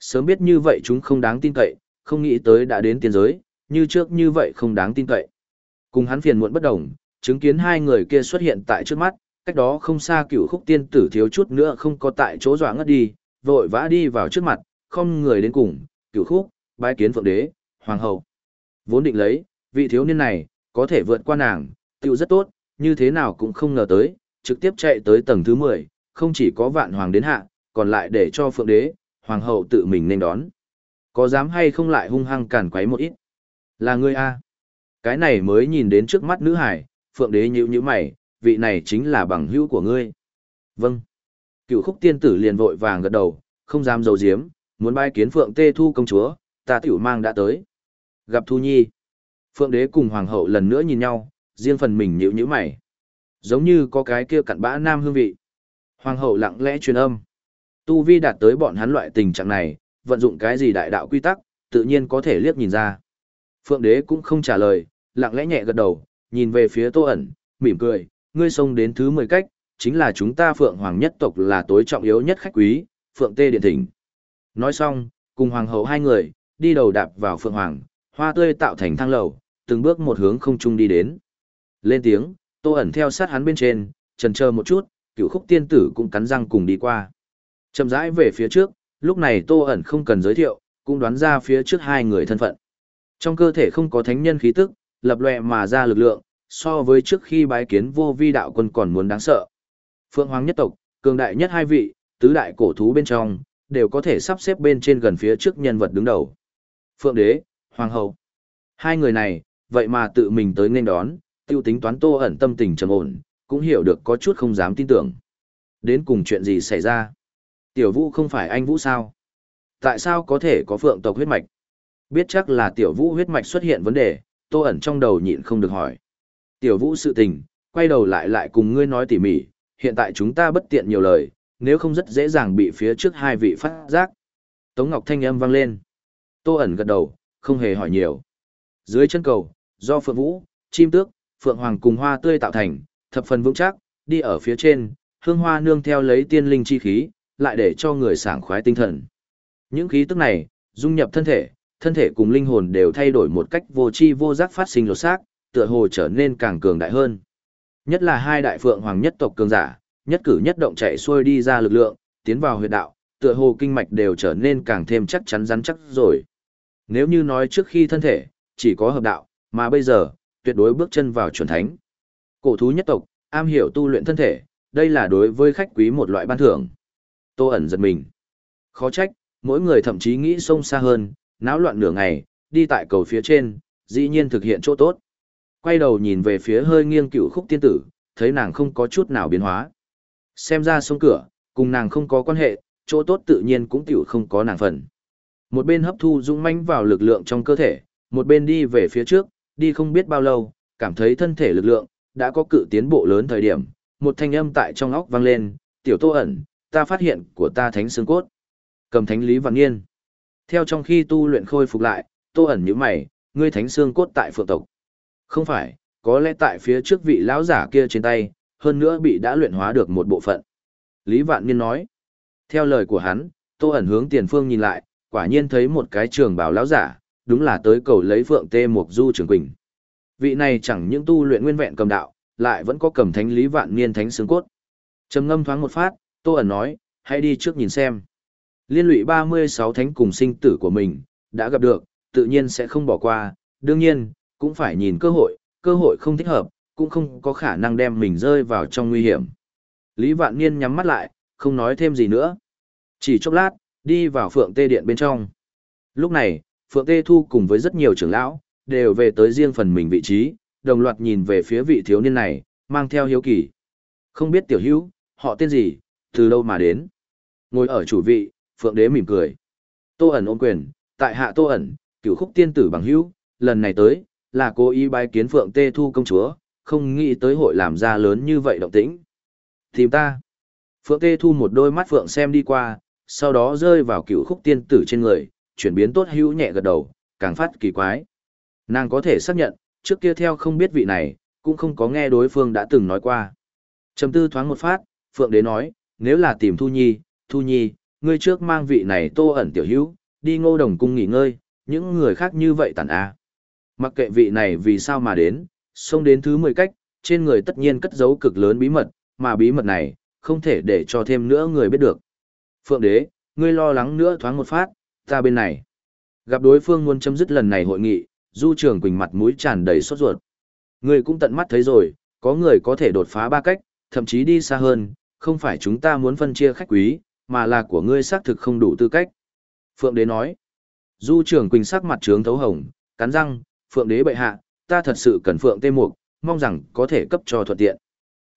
Sớm biết như vậy chúng không đáng tin cậy, không nghĩ tới đã đến tiên giới, như trước như vậy không đáng tin cậy. Cùng hắn phiền muộn bất đồng, chứng kiến hai người kia xuất hiện tại trước mắt, cách đó không xa cửu khúc tiên tử thiếu chút nữa không có tại chỗ dọa ngất đi, vội vã đi vào trước mặt, không người đến cùng, cửu khúc, bái kiến phượng đế, hoàng hậu. Vốn định lấy, vị thiếu niên này, có thể vượt qua nàng, tiêu rất tốt, như thế nào cũng không ngờ tới, trực tiếp chạy tới tầng thứ 10, không chỉ có vạn hoàng đến hạ, còn lại để cho phượng đế, hoàng hậu tự mình nên đón. Có dám hay không lại hung hăng cản quấy một ít? Là ngươi a Cái này mới nhìn đến trước mắt nữ hải, phượng đế nhíu nhíu mày, vị này chính là bằng hữu của ngươi. Vâng. Cựu khúc tiên tử liền vội vàng gật đầu, không dám giấu giếm, muốn bái kiến phượng tê thu công chúa, ta tiểu mang đã tới. Gặp Thu Nhi. Phượng đế cùng hoàng hậu lần nữa nhìn nhau, riêng phần mình nhíu nhíu mày. Giống như có cái kia cặn bã nam hương vị. Hoàng hậu lặng lẽ truyền âm. Tu vi đạt tới bọn hắn loại tình trạng này, vận dụng cái gì đại đạo quy tắc, tự nhiên có thể liếc nhìn ra. Phượng đế cũng không trả lời, lặng lẽ nhẹ gật đầu, nhìn về phía tô ẩn, mỉm cười, ngươi xông đến thứ 10 cách, chính là chúng ta Phượng Hoàng nhất tộc là tối trọng yếu nhất khách quý, Phượng Tê Điện Thỉnh. Nói xong, cùng Hoàng hậu hai người, đi đầu đạp vào phượng hoàng, hoa tươi tạo thành thang lầu, từng bước một hướng không trung đi đến. Lên tiếng, Tô ẩn theo sát hắn bên trên, trần chờ một chút, cựu khúc tiên tử cũng cắn răng cùng đi qua. Chậm rãi về phía trước, lúc này Tô ẩn không cần giới thiệu, cũng đoán ra phía trước hai người thân phận. Trong cơ thể không có thánh nhân khí tức, lập lòe mà ra lực lượng, so với trước khi bái kiến vô vi đạo quân còn muốn đáng sợ. Phượng Hoàng nhất tộc, cường đại nhất hai vị, tứ đại cổ thú bên trong, đều có thể sắp xếp bên trên gần phía trước nhân vật đứng đầu. Phượng Đế, Hoàng Hậu. Hai người này, vậy mà tự mình tới nên đón, tiêu tính toán tô ẩn tâm tình trầm ổn, cũng hiểu được có chút không dám tin tưởng. Đến cùng chuyện gì xảy ra? Tiểu Vũ không phải anh Vũ sao? Tại sao có thể có phượng tộc huyết mạch? Biết chắc là tiểu Vũ huyết mạch xuất hiện vấn đề, tô ẩn trong đầu nhịn không được hỏi. Tiểu Vũ sự tình, quay đầu lại lại cùng ngươi nói tỉ mỉ, hiện tại chúng ta bất tiện nhiều lời, nếu không rất dễ dàng bị phía trước hai vị phát giác. Tống Ngọc thanh âm vang lên. Tô ẩn gật đầu, không hề hỏi nhiều. Dưới chân cầu, do Phượng Vũ, chim tước, Phượng Hoàng cùng hoa tươi tạo thành, thập phần vững chắc, đi ở phía trên, hương hoa nương theo lấy tiên linh chi khí, lại để cho người sảng khoái tinh thần. Những khí tức này, dung nhập thân thể, thân thể cùng linh hồn đều thay đổi một cách vô tri vô giác phát sinh lột xác, tựa hồ trở nên càng cường đại hơn. Nhất là hai đại phượng hoàng nhất tộc cường giả, nhất cử nhất động chạy xuôi đi ra lực lượng, tiến vào huyệt đạo, tựa hồ kinh mạch đều trở nên càng thêm chắc chắn rắn chắc rồi. Nếu như nói trước khi thân thể, chỉ có hợp đạo, mà bây giờ, tuyệt đối bước chân vào chuẩn thánh. Cổ thú nhất tộc, am hiểu tu luyện thân thể, đây là đối với khách quý một loại ban thưởng. Tô ẩn giật mình. Khó trách, mỗi người thậm chí nghĩ sông xa hơn, náo loạn nửa ngày, đi tại cầu phía trên, dĩ nhiên thực hiện chỗ tốt. Quay đầu nhìn về phía hơi nghiêng cựu khúc tiên tử, thấy nàng không có chút nào biến hóa. Xem ra sông cửa, cùng nàng không có quan hệ, chỗ tốt tự nhiên cũng tiểu không có nàng phần. Một bên hấp thu dũng mãnh vào lực lượng trong cơ thể, một bên đi về phía trước, đi không biết bao lâu, cảm thấy thân thể lực lượng, đã có cự tiến bộ lớn thời điểm, một thanh âm tại trong óc vang lên, tiểu tô ẩn, ta phát hiện của ta thánh xương cốt. Cầm thánh lý vạn niên. Theo trong khi tu luyện khôi phục lại, tô ẩn như mày, ngươi thánh xương cốt tại phượng tộc. Không phải, có lẽ tại phía trước vị lão giả kia trên tay, hơn nữa bị đã luyện hóa được một bộ phận. Lý Vạn Niên nói. Theo lời của hắn, Tô ẩn hướng tiền phương nhìn lại, quả nhiên thấy một cái trường bào lão giả, đúng là tới cầu lấy Phượng Tê Mục Du Trường Quỳnh. Vị này chẳng những tu luyện nguyên vẹn cầm đạo, lại vẫn có cầm thánh Lý Vạn Niên thánh xương cốt. Trầm ngâm thoáng một phát, Tô ẩn nói, hãy đi trước nhìn xem. Liên lụy 36 thánh cùng sinh tử của mình, đã gặp được, tự nhiên sẽ không bỏ qua, đương nhiên, cũng phải nhìn cơ hội, cơ hội không thích hợp, cũng không có khả năng đem mình rơi vào trong nguy hiểm. Lý Vạn Niên nhắm mắt lại, không nói thêm gì nữa. Chỉ chốc lát, đi vào Phượng Tê Điện bên trong. Lúc này, Phượng Tê Thu cùng với rất nhiều trưởng lão, đều về tới riêng phần mình vị trí, đồng loạt nhìn về phía vị thiếu niên này, mang theo hiếu kỳ. Không biết tiểu hữu, họ tên gì, từ đâu mà đến. Ngồi ở chủ vị, Phượng Đế mỉm cười. Tô ẩn ôm quyền, tại hạ Tô ẩn, cửu khúc tiên tử bằng hữu, lần này tới, là cố ý bái kiến Phượng Tê Thu công chúa, không nghĩ tới hội làm ra lớn như vậy động tĩnh. Tìm ta. Phượng Tê Thu một đôi mắt Phượng xem đi qua, sau đó rơi vào cửu khúc tiên tử trên người, chuyển biến tốt hữu nhẹ gật đầu, càng phát kỳ quái. Nàng có thể xác nhận, trước kia theo không biết vị này, cũng không có nghe đối phương đã từng nói qua. Trầm tư thoáng một phát, Phượng Đế nói, nếu là tìm Thu Nhi, Thu Nhi, ngươi trước mang vị này tô ẩn tiểu hữu, đi ngô đồng cung nghỉ ngơi, những người khác như vậy tàn a. Mặc kệ vị này vì sao mà đến, xông đến thứ 10 cách, trên người tất nhiên cất giấu cực lớn bí mật, mà bí mật này, không thể để cho thêm nữa người biết được. Phượng đế, ngươi lo lắng nữa thoáng một phát, ta bên này. Gặp đối phương muốn chấm dứt lần này hội nghị, Du Trường Quỳnh mặt mũi tràn đầy sốt ruột. Ngươi cũng tận mắt thấy rồi, có người có thể đột phá ba cách, thậm chí đi xa hơn, không phải chúng ta muốn phân chia khách quý, mà là của ngươi xác thực không đủ tư cách. Phượng đế nói. Du Trường Quỳnh sắc mặt trướng thấu hồng, cắn răng, Phượng đế bệ hạ, ta thật sự cần Phượng Tê Mục, mong rằng có thể cấp cho thuận tiện.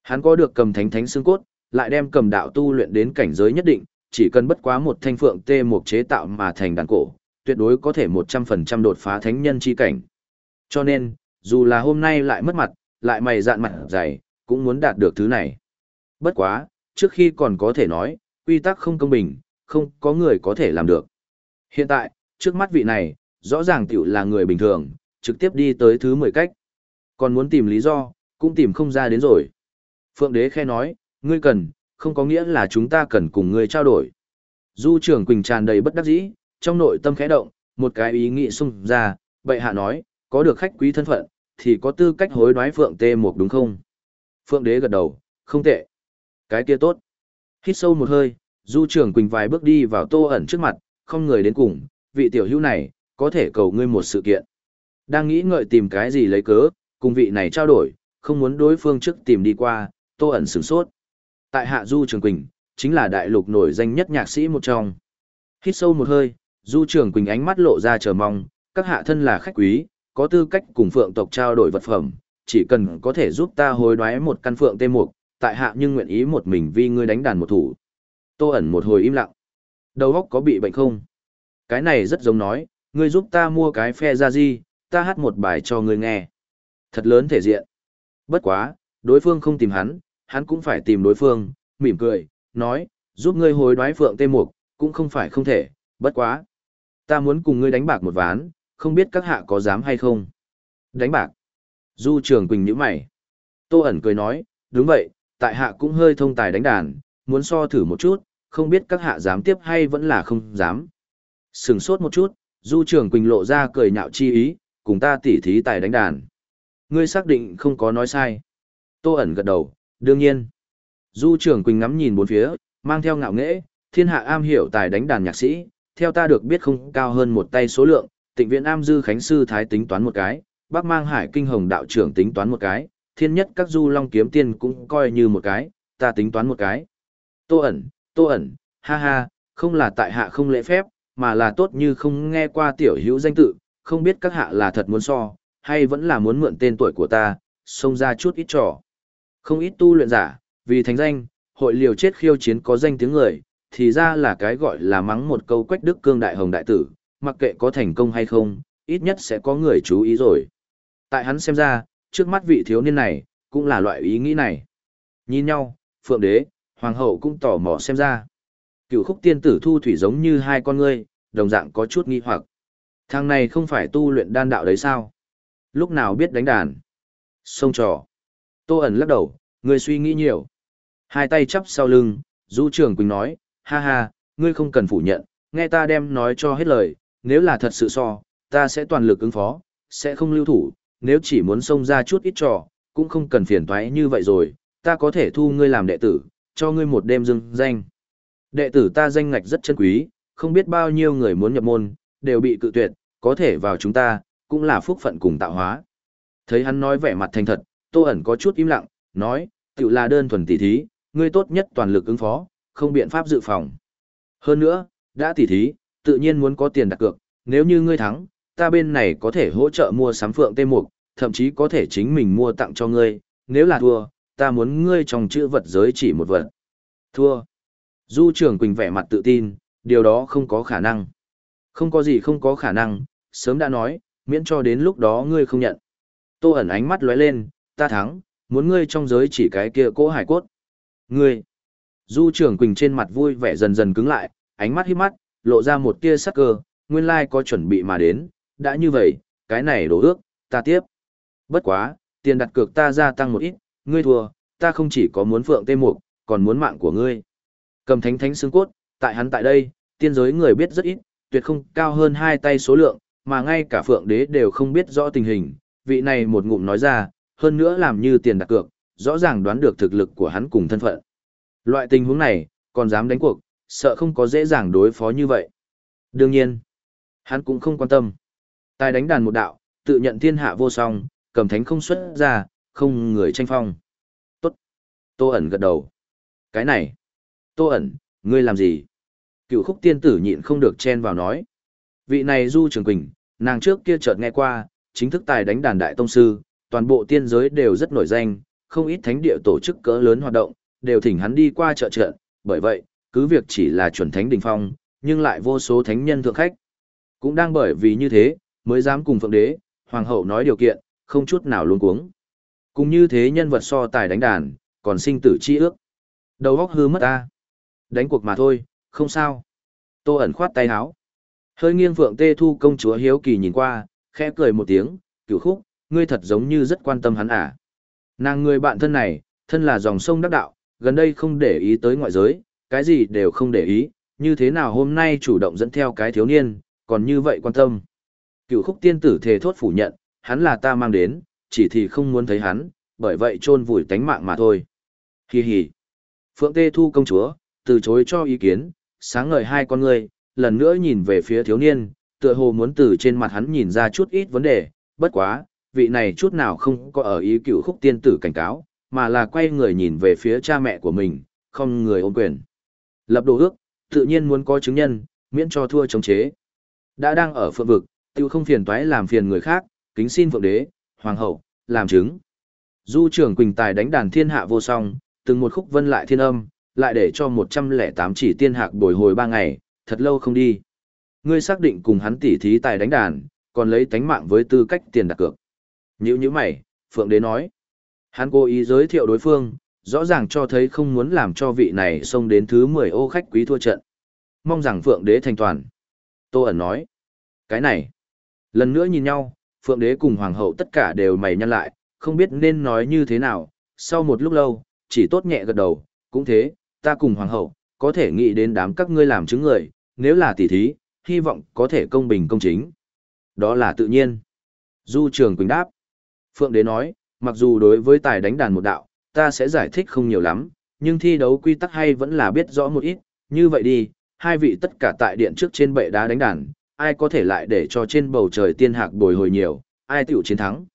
Hắn có được cầm thánh thánh xương cốt, lại đem cầm đạo tu luyện đến cảnh giới nhất định, chỉ cần bất quá một thanh Phượng Tê Mục chế tạo mà thành đàn cổ, tuyệt đối có thể 100% đột phá thánh nhân chi cảnh. Cho nên, dù là hôm nay lại mất mặt, lại mày dạn mặt dày, cũng muốn đạt được thứ này. Bất quá, trước khi còn có thể nói, quy tắc không công bình, không có người có thể làm được. Hiện tại, trước mắt vị này, rõ ràng tiểu là người bình thường, trực tiếp đi tới thứ 10 cách. Còn muốn tìm lý do, cũng tìm không ra đến rồi. Phượng đế khe nói, ngươi cần, không có nghĩa là chúng ta cần cùng ngươi trao đổi. Du trưởng Quỳnh tràn đầy bất đắc dĩ, trong nội tâm khẽ động, Một cái ý nghĩ xung ra, bệ hạ nói, có được khách quý thân phận, thì có tư cách hối đoái Phượng Tê một đúng không? Phượng Đế gật đầu, không tệ. Cái kia tốt. Hít sâu một hơi, Du trưởng Quỳnh vài bước đi vào Tô ẩn trước mặt, không người đến cùng, vị tiểu hữu này, có thể cầu ngươi một sự kiện. Đang nghĩ ngợi tìm cái gì lấy cớ, cùng vị này trao đổi, không muốn đối phương trước tìm đi qua, Tô ẩn sửng sốt. Tại hạ Du Trường Quỳnh, chính là đại lục nổi danh nhất nhạc sĩ một trong. Hít sâu một hơi, Du Trường Quỳnh ánh mắt lộ ra chờ mong, các hạ thân là khách quý, có tư cách cùng phượng tộc trao đổi vật phẩm, chỉ cần có thể giúp ta hối đoái một căn phượng tê mục, tại hạ nhưng nguyện ý một mình vì ngươi đánh đàn một thủ. Tô ẩn một hồi im lặng. Đầu óc có bị bệnh không? Cái này rất giống nói, ngươi giúp ta mua cái phe ra gì, ta hát một bài cho ngươi nghe. Thật lớn thể diện. Bất quá, đối phương không tìm hắn, hắn cũng phải tìm đối phương, mỉm cười, nói, giúp ngươi hối đoái phượng tê mục, cũng không phải không thể, bất quá. Ta muốn cùng ngươi đánh bạc một ván, không biết các hạ có dám hay không. Đánh bạc. Du Trường Quỳnh nhíu mày. Tô ẩn cười nói, đúng vậy, tại hạ cũng hơi thông tài đánh đàn, muốn so thử một chút, không biết các hạ dám tiếp hay vẫn là không dám. Sừng sốt một chút, Du Trường Quỳnh lộ ra cười nhạo chi ý, cùng ta tỉ thí tài đánh đàn. Ngươi xác định không có nói sai. Tô ẩn gật đầu, đương nhiên. Du Trường Quỳnh ngắm nhìn bốn phía, mang theo ngạo nghễ, thiên hạ am hiểu tài đánh đàn nhạc sĩ, theo ta được biết không cao hơn một tay số lượng, tịnh viện am dư khánh sư thái tính toán một cái, bác mang hải kinh hồng đạo trưởng tính toán một cái, thiên nhất các du long kiếm tiên cũng coi như một cái, ta tính toán một cái. Tô ẩn, tô ẩn, ha ha, không là tại hạ không lễ phép, mà là tốt như không nghe qua tiểu hữu danh tự, không biết các hạ là thật muốn so, hay vẫn là muốn mượn tên tuổi của ta, xông ra chút ít trò. Không ít tu luyện giả, vì thánh danh, hội liều chết khiêu chiến có danh tiếng người, thì ra là cái gọi là mắng một câu quách đức cương đại hồng đại tử, mặc kệ có thành công hay không, ít nhất sẽ có người chú ý rồi. Tại hắn xem ra, trước mắt vị thiếu niên này, cũng là loại ý nghĩ này. Nhìn nhau, phượng đế, hoàng hậu cũng tò mò xem ra. Cựu khúc tiên tử thu thủy giống như hai con ngươi, đồng dạng có chút nghi hoặc. Thằng này không phải tu luyện đan đạo đấy sao? Lúc nào biết đánh đàn? Sông trò. Tô ẩn lắc đầu, ngươi suy nghĩ nhiều. Hai tay chắp sau lưng, Du Trường Quỳnh nói, ha ha, ngươi không cần phủ nhận, nghe ta đem nói cho hết lời, nếu là thật sự so, ta sẽ toàn lực ứng phó, sẽ không lưu thủ, nếu chỉ muốn xông ra chút ít trò, cũng không cần phiền toái như vậy rồi, ta có thể thu ngươi làm đệ tử, cho ngươi một đêm dưng danh. Đệ tử ta danh ngạch rất chân quý, không biết bao nhiêu người muốn nhập môn, đều bị cự tuyệt, có thể vào chúng ta, cũng là phúc phận cùng tạo hóa. Thấy hắn nói vẻ mặt thành thật, Tô ẩn có chút im lặng, nói, tự là đơn thuần tỉ thí, ngươi tốt nhất toàn lực ứng phó, không biện pháp dự phòng. Hơn nữa, đã tỉ thí, tự nhiên muốn có tiền đặt cược, nếu như ngươi thắng, ta bên này có thể hỗ trợ mua sắm phượng tê mục, thậm chí có thể chính mình mua tặng cho ngươi, nếu là thua, ta muốn ngươi trong chữ vật giới chỉ một vật. Thua. Du trưởng Quỳnh vẻ mặt tự tin, điều đó không có khả năng. Không có gì không có khả năng, sớm đã nói, miễn cho đến lúc đó ngươi không nhận. Tô ẩn ánh mắt lóe lên, ta thắng, muốn ngươi trong giới chỉ cái kia cỗ hải cốt. Ngươi. Du trưởng Quỳnh trên mặt vui vẻ dần dần cứng lại, ánh mắt híp mắt, lộ ra một tia sắc cơ, nguyên lai có chuẩn bị mà đến, đã như vậy, cái này đổ ước, ta tiếp. Bất quá, tiền đặt cược ta gia tăng một ít, ngươi thua, ta không chỉ có muốn phượng tê mục, còn muốn mạng của ngươi. Cầm thánh thánh xương cốt, tại hắn tại đây, tiên giới người biết rất ít, tuyệt không cao hơn hai tay số lượng, mà ngay cả phượng đế đều không biết rõ tình hình, vị này một ngụm nói ra, hơn nữa làm như tiền đặt cược, rõ ràng đoán được thực lực của hắn cùng thân phận. Loại tình huống này, còn dám đánh cuộc, sợ không có dễ dàng đối phó như vậy. Đương nhiên, hắn cũng không quan tâm. Tài đánh đàn một đạo, tự nhận thiên hạ vô song, cầm thánh không xuất ra, không người tranh phong. Tốt. Tô ẩn gật đầu. Cái này. Tô ẩn, ngươi làm gì? Cựu khúc tiên tử nhịn không được chen vào nói. Vị này Du Trường Quỳnh, nàng trước kia chợt nghe qua, chính thức tài đánh đàn đại tông sư, toàn bộ tiên giới đều rất nổi danh, không ít thánh địa tổ chức cỡ lớn hoạt động, đều thỉnh hắn đi qua trợ trận, bởi vậy, cứ việc chỉ là chuẩn thánh đỉnh phong, nhưng lại vô số thánh nhân thượng khách. Cũng đang bởi vì như thế, mới dám cùng phượng đế, hoàng hậu nói điều kiện, không chút nào luống cuống. Cùng như thế nhân vật so tài đánh đàn, còn sinh tử chi ước. Đầu óc hư mất ta. Đánh cuộc mà thôi, không sao. Tô ẩn khoát tay áo. Hơi nghiêng phượng tê thu công chúa hiếu kỳ nhìn qua, khẽ cười một tiếng, cửu khúc, ngươi thật giống như rất quan tâm hắn à. Nàng người bạn thân này, thân là dòng sông đắc đạo, gần đây không để ý tới ngoại giới, cái gì đều không để ý, như thế nào hôm nay chủ động dẫn theo cái thiếu niên, còn như vậy quan tâm. Cựu khúc tiên tử thề thốt phủ nhận, hắn là ta mang đến, chỉ thì không muốn thấy hắn, bởi vậy chôn vùi tánh mạng mà thôi. Hi hi. Phượng Tê Thu công chúa, từ chối cho ý kiến, sáng ngời hai con người, lần nữa nhìn về phía thiếu niên, tựa hồ muốn từ trên mặt hắn nhìn ra chút ít vấn đề, bất quá, vị này chút nào không có ở ý cựu khúc tiên tử cảnh cáo, mà là quay người nhìn về phía cha mẹ của mình, không người ôm quyền. Lập đồ ước, tự nhiên muốn có chứng nhân, miễn cho thua chống chế. Đã đang ở phượng vực, tiêu không phiền toái làm phiền người khác, kính xin phượng đế, hoàng hậu, làm chứng. Du trưởng Quỳnh Tài đánh đàn thiên hạ vô song, từng một khúc vân lại thiên âm, lại để cho 108 chỉ tiên hạc bồi hồi ba ngày, thật lâu không đi. Ngươi xác định cùng hắn tỉ thí tài đánh đàn, còn lấy tánh mạng với tư cách tiền đặt cược. Nhữ như mày, Phượng Đế nói. Hắn cố ý giới thiệu đối phương, rõ ràng cho thấy không muốn làm cho vị này xông đến thứ 10 ô khách quý thua trận. Mong rằng Phượng Đế thành toàn. Tô ẩn nói. Cái này. Lần nữa nhìn nhau, Phượng Đế cùng Hoàng hậu tất cả đều mày nhăn lại, không biết nên nói như thế nào. Sau một lúc lâu, chỉ tốt nhẹ gật đầu, cũng thế, ta cùng Hoàng hậu, có thể nghĩ đến đám các ngươi làm chứng người, nếu là tỷ thí, hy vọng có thể công bình công chính. Đó là tự nhiên. Du Trường Quỳnh đáp. Phượng Đế nói, mặc dù đối với tài đánh đàn một đạo, ta sẽ giải thích không nhiều lắm, nhưng thi đấu quy tắc hay vẫn là biết rõ một ít, như vậy đi, hai vị tất cả tại điện trước trên bệ đá đánh đàn, ai có thể lại để cho trên bầu trời tiên hạc bồi hồi nhiều, ai tiểu chiến thắng.